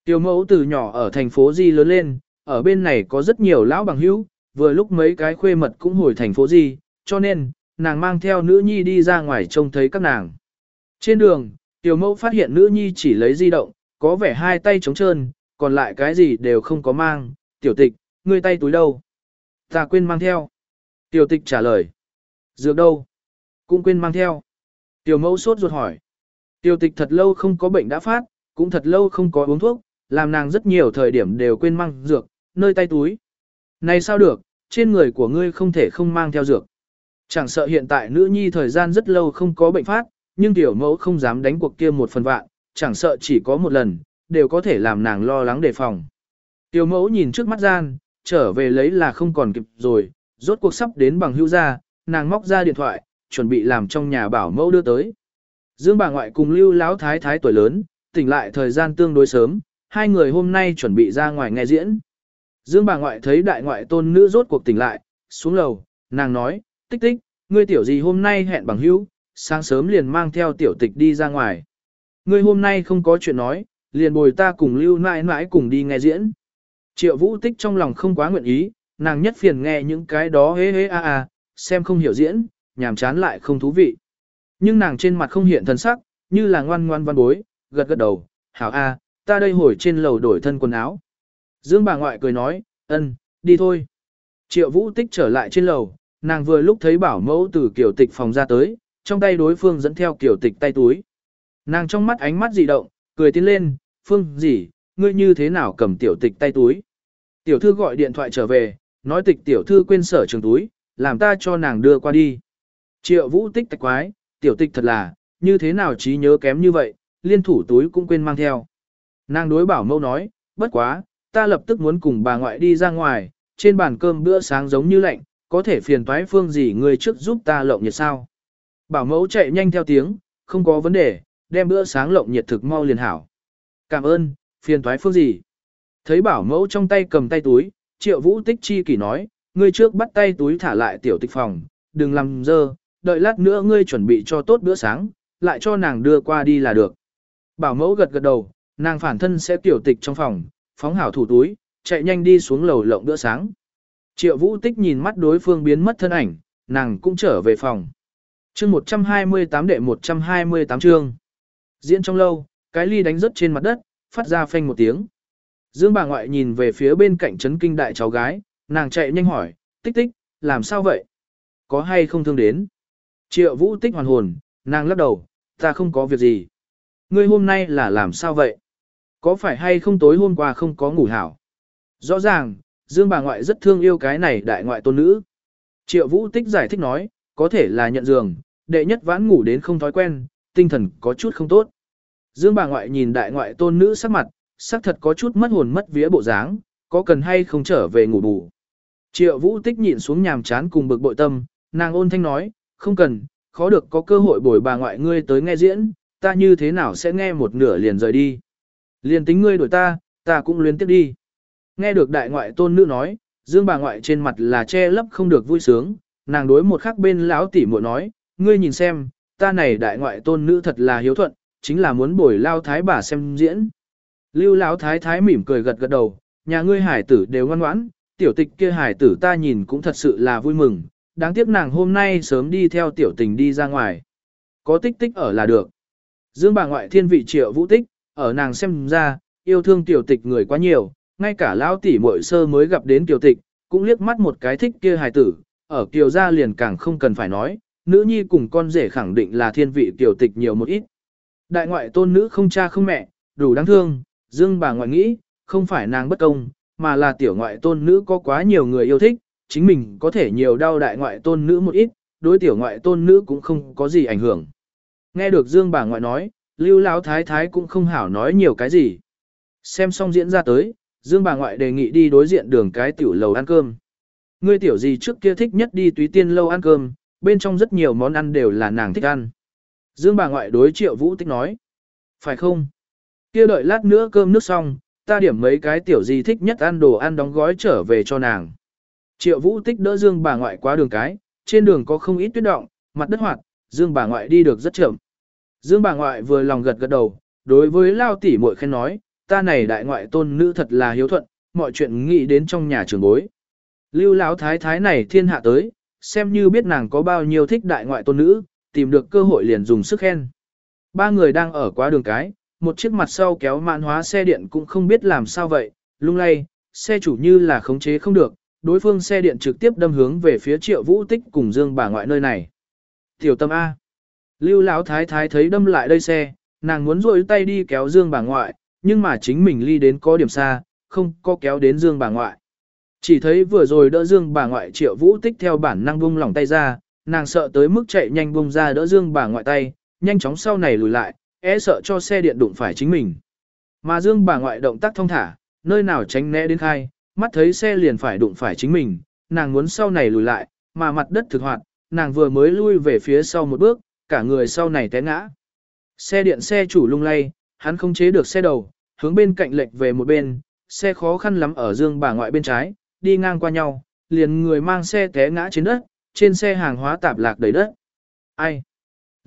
Tiểu mẫu từ nhỏ ở thành phố Di lớn lên, ở bên này có rất nhiều lão bằng hữu, vừa lúc mấy cái khuê mật cũng hồi thành phố Di, cho nên, nàng mang theo nữ nhi đi ra ngoài trông thấy các nàng. Trên đường, tiểu mẫu phát hiện nữ nhi chỉ lấy di động, có vẻ hai tay trống trơn, còn lại cái gì đều không có mang, tiểu tịch, ngươi tay túi đâu? Ta quên mang theo. Tiểu tịch trả lời. Dược đâu? Cũng quên mang theo. Tiểu mẫu sốt ruột hỏi. Tiểu tịch thật lâu không có bệnh đã phát, cũng thật lâu không có uống thuốc, làm nàng rất nhiều thời điểm đều quên mang dược, nơi tay túi. Này sao được, trên người của ngươi không thể không mang theo dược. Chẳng sợ hiện tại nữ nhi thời gian rất lâu không có bệnh phát, nhưng tiểu mẫu không dám đánh cuộc kia một phần vạn, chẳng sợ chỉ có một lần, đều có thể làm nàng lo lắng đề phòng. Tiểu mẫu nhìn trước mắt gian, trở về lấy là không còn kịp rồi, rốt cuộc sắp đến bằng hữu ra, nàng móc ra điện thoại, chuẩn bị làm trong nhà bảo mẫu đưa tới. Dương bà ngoại cùng lưu Lão thái thái tuổi lớn, tỉnh lại thời gian tương đối sớm, hai người hôm nay chuẩn bị ra ngoài nghe diễn. Dương bà ngoại thấy đại ngoại tôn nữ rốt cuộc tỉnh lại, xuống lầu, nàng nói, tích tích, ngươi tiểu gì hôm nay hẹn bằng hữu, sáng sớm liền mang theo tiểu tịch đi ra ngoài. Ngươi hôm nay không có chuyện nói, liền bồi ta cùng lưu nãi nãi cùng đi nghe diễn. Triệu vũ tích trong lòng không quá nguyện ý, nàng nhất phiền nghe những cái đó hế hế a a, xem không hiểu diễn, nhàm chán lại không thú vị. Nhưng nàng trên mặt không hiện thần sắc, như là ngoan ngoan văn bối, gật gật đầu, hảo a, ta đây hồi trên lầu đổi thân quần áo. Dương bà ngoại cười nói, ân, đi thôi. Triệu vũ tích trở lại trên lầu, nàng vừa lúc thấy bảo mẫu từ kiểu tịch phòng ra tới, trong tay đối phương dẫn theo kiểu tịch tay túi. Nàng trong mắt ánh mắt dị động, cười tiến lên, phương gì, ngươi như thế nào cầm tiểu tịch tay túi. Tiểu thư gọi điện thoại trở về, nói tịch tiểu thư quên sở trường túi, làm ta cho nàng đưa qua đi. Triệu vũ tích tạch quái, tiểu tịch thật là, như thế nào trí nhớ kém như vậy, liên thủ túi cũng quên mang theo. Nàng đối bảo mâu nói, bất quá, ta lập tức muốn cùng bà ngoại đi ra ngoài, trên bàn cơm bữa sáng giống như lạnh, có thể phiền toái phương gì người trước giúp ta lộng nhiệt sao. Bảo mẫu chạy nhanh theo tiếng, không có vấn đề, đem bữa sáng lộng nhiệt thực mau liền hảo. Cảm ơn, phiền toái phương gì. Thấy bảo mẫu trong tay cầm tay túi, triệu vũ tích chi kỷ nói, ngươi trước bắt tay túi thả lại tiểu tịch phòng, đừng làm dơ, đợi lát nữa ngươi chuẩn bị cho tốt bữa sáng, lại cho nàng đưa qua đi là được. Bảo mẫu gật gật đầu, nàng phản thân sẽ tiểu tịch trong phòng, phóng hảo thủ túi, chạy nhanh đi xuống lầu lộng bữa sáng. Triệu vũ tích nhìn mắt đối phương biến mất thân ảnh, nàng cũng trở về phòng. chương 128 đệ 128 chương. Diễn trong lâu, cái ly đánh rớt trên mặt đất, phát ra phanh một tiếng. Dương bà ngoại nhìn về phía bên cạnh trấn kinh đại cháu gái, nàng chạy nhanh hỏi, tích tích, làm sao vậy? Có hay không thương đến? Triệu vũ tích hoàn hồn, nàng lắc đầu, ta không có việc gì. Ngươi hôm nay là làm sao vậy? Có phải hay không tối hôm qua không có ngủ hảo? Rõ ràng, Dương bà ngoại rất thương yêu cái này đại ngoại tôn nữ. Triệu vũ tích giải thích nói, có thể là nhận giường, đệ nhất vãn ngủ đến không thói quen, tinh thần có chút không tốt. Dương bà ngoại nhìn đại ngoại tôn nữ sắc mặt, sắc thật có chút mất hồn mất vía bộ dáng, có cần hay không trở về ngủ bù. Triệu vũ tích nhịn xuống nhàm chán cùng bực bội tâm, nàng ôn thanh nói, không cần, khó được có cơ hội bồi bà ngoại ngươi tới nghe diễn, ta như thế nào sẽ nghe một nửa liền rời đi. Liền tính ngươi đổi ta, ta cũng luyến tiếp đi. Nghe được đại ngoại tôn nữ nói, dương bà ngoại trên mặt là che lấp không được vui sướng, nàng đối một khắc bên lão tỷ muội nói, ngươi nhìn xem, ta này đại ngoại tôn nữ thật là hiếu thuận, chính là muốn bồi lao thái bà xem diễn. Lưu lão thái thái mỉm cười gật gật đầu, nhà ngươi hải tử đều ngoan ngoãn, tiểu tịch kia hải tử ta nhìn cũng thật sự là vui mừng, đáng tiếc nàng hôm nay sớm đi theo tiểu tình đi ra ngoài. Có tích tích ở là được. Dương bà ngoại thiên vị triệu vũ tích, ở nàng xem ra, yêu thương tiểu tịch người quá nhiều, ngay cả lão tỷ muội sơ mới gặp đến tiểu tịch, cũng liếc mắt một cái thích kia hài tử, ở kiều gia liền càng không cần phải nói, nữ nhi cùng con rể khẳng định là thiên vị tiểu tịch nhiều một ít. Đại ngoại tôn nữ không cha không mẹ, đủ đáng thương, dương bà ngoại nghĩ, không phải nàng bất công, mà là tiểu ngoại tôn nữ có quá nhiều người yêu thích, chính mình có thể nhiều đau đại ngoại tôn nữ một ít, đối tiểu ngoại tôn nữ cũng không có gì ảnh hưởng. Nghe được Dương bà ngoại nói, Lưu Lão Thái Thái cũng không hảo nói nhiều cái gì. Xem xong diễn ra tới, Dương bà ngoại đề nghị đi đối diện đường cái tiểu lầu ăn cơm. Ngươi tiểu gì trước kia thích nhất đi túy tiên lâu ăn cơm, bên trong rất nhiều món ăn đều là nàng thích ăn. Dương bà ngoại đối triệu vũ tích nói. Phải không? Kia đợi lát nữa cơm nước xong, ta điểm mấy cái tiểu gì thích nhất ăn đồ ăn đóng gói trở về cho nàng. Triệu vũ tích đỡ Dương bà ngoại qua đường cái, trên đường có không ít tuyết động, mặt đất hoạt, Dương bà ngoại đi được rất chậm. Dương bà ngoại vừa lòng gật gật đầu, đối với lao tỷ muội khen nói, ta này đại ngoại tôn nữ thật là hiếu thuận, mọi chuyện nghĩ đến trong nhà trường bối. Lưu lão thái thái này thiên hạ tới, xem như biết nàng có bao nhiêu thích đại ngoại tôn nữ, tìm được cơ hội liền dùng sức khen. Ba người đang ở quá đường cái, một chiếc mặt sau kéo mạn hóa xe điện cũng không biết làm sao vậy, lung lay, xe chủ như là khống chế không được, đối phương xe điện trực tiếp đâm hướng về phía triệu vũ tích cùng dương bà ngoại nơi này. Tiểu tâm A. Lưu lão thái thái thấy đâm lại đây xe, nàng muốn rôi tay đi kéo dương bà ngoại, nhưng mà chính mình ly đến có điểm xa, không có kéo đến dương bà ngoại. Chỉ thấy vừa rồi đỡ dương bà ngoại triệu vũ tích theo bản năng bung lỏng tay ra, nàng sợ tới mức chạy nhanh bung ra đỡ dương bà ngoại tay, nhanh chóng sau này lùi lại, e sợ cho xe điện đụng phải chính mình. Mà dương bà ngoại động tác thông thả, nơi nào tránh né đến khai, mắt thấy xe liền phải đụng phải chính mình, nàng muốn sau này lùi lại, mà mặt đất thực hoạt, nàng vừa mới lui về phía sau một bước, cả người sau này té ngã. Xe điện xe chủ lung lay, hắn không chế được xe đầu, hướng bên cạnh lệch về một bên, xe khó khăn lắm ở dương bà ngoại bên trái, đi ngang qua nhau, liền người mang xe té ngã trên đất, trên xe hàng hóa tạp lạc đầy đất. Ai?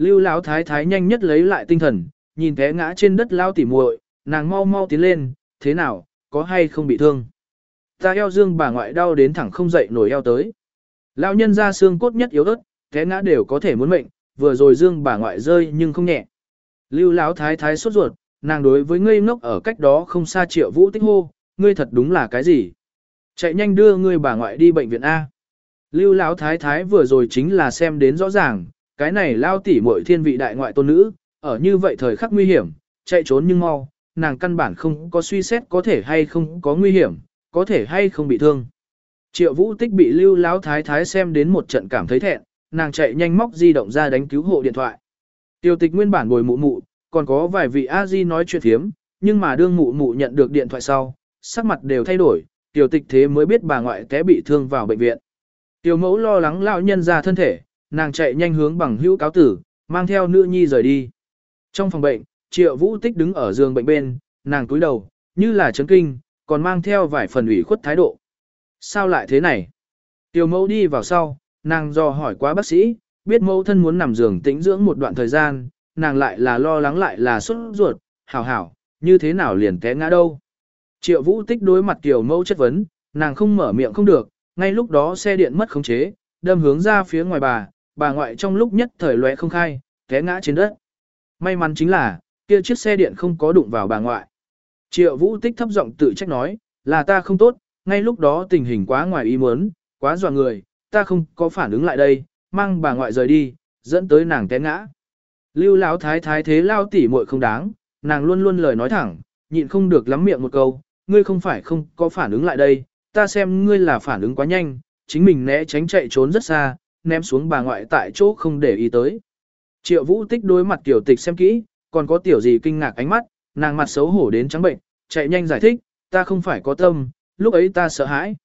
Lưu Lão thái thái nhanh nhất lấy lại tinh thần, nhìn té ngã trên đất lao tỉ muội, nàng mau mau tiến lên, thế nào, có hay không bị thương? Ta eo dương bà ngoại đau đến thẳng không dậy nổi eo tới. Lão nhân ra xương cốt nhất yếu ớt, té ngã đều có thể muốn mệnh, vừa rồi dương bà ngoại rơi nhưng không nhẹ. Lưu Lão thái thái sốt ruột, nàng đối với ngây ngốc ở cách đó không xa triệu vũ tích hô, ngươi thật đúng là cái gì? Chạy nhanh đưa ngươi bà ngoại đi bệnh viện A. Lưu Lão thái thái vừa rồi chính là xem đến rõ ràng, cái này lao tỉ muội thiên vị đại ngoại tôn nữ, ở như vậy thời khắc nguy hiểm, chạy trốn nhưng mau, nàng căn bản không có suy xét có thể hay không có nguy hiểm, có thể hay không bị thương. Triệu vũ tích bị lưu Lão thái thái xem đến một trận cảm thấy thẹn, nàng chạy nhanh móc di động ra đánh cứu hộ điện thoại. Tiêu tịch nguyên bản bồi mụ mụ, còn có vài vị a di nói chuyện thiếm, nhưng mà đương mụ mụ nhận được điện thoại sau, sắc mặt đều thay đổi, tiểu tịch thế mới biết bà ngoại té bị thương vào bệnh viện. Tiểu mẫu lo lắng lão nhân ra thân thể, nàng chạy nhanh hướng bằng hữu cáo tử, mang theo nữ nhi rời đi. Trong phòng bệnh, triệu vũ tích đứng ở giường bệnh bên, nàng cúi đầu, như là chấn kinh, còn mang theo vài phần ủy khuất thái độ. Sao lại thế này? Tiểu mẫu đi vào sau, nàng do hỏi quá bác sĩ, biết mẫu thân muốn nằm giường tĩnh dưỡng một đoạn thời gian, nàng lại là lo lắng lại là sốt ruột, hảo hảo, như thế nào liền té ngã đâu. Triệu vũ tích đối mặt tiểu mẫu chất vấn, nàng không mở miệng không được, ngay lúc đó xe điện mất khống chế, đâm hướng ra phía ngoài bà, bà ngoại trong lúc nhất thời lóe không khai, té ngã trên đất. May mắn chính là, kia chiếc xe điện không có đụng vào bà ngoại. Triệu vũ tích thấp giọng tự trách nói, là ta không tốt, ngay lúc đó tình hình quá ngoài ý muốn, quá dọa người, ta không có phản ứng lại đây, mang bà ngoại rời đi, dẫn tới nàng té ngã. Lưu Lão thái thái thế lao tỉ muội không đáng, nàng luôn luôn lời nói thẳng, nhịn không được lắm miệng một câu, ngươi không phải không có phản ứng lại đây, ta xem ngươi là phản ứng quá nhanh, chính mình né tránh chạy trốn rất xa, ném xuống bà ngoại tại chỗ không để ý tới. Triệu vũ tích đối mặt tiểu tịch xem kỹ, còn có tiểu gì kinh ngạc ánh mắt, nàng mặt xấu hổ đến trắng bệnh, chạy nhanh giải thích, ta không phải có tâm, lúc ấy ta sợ hãi.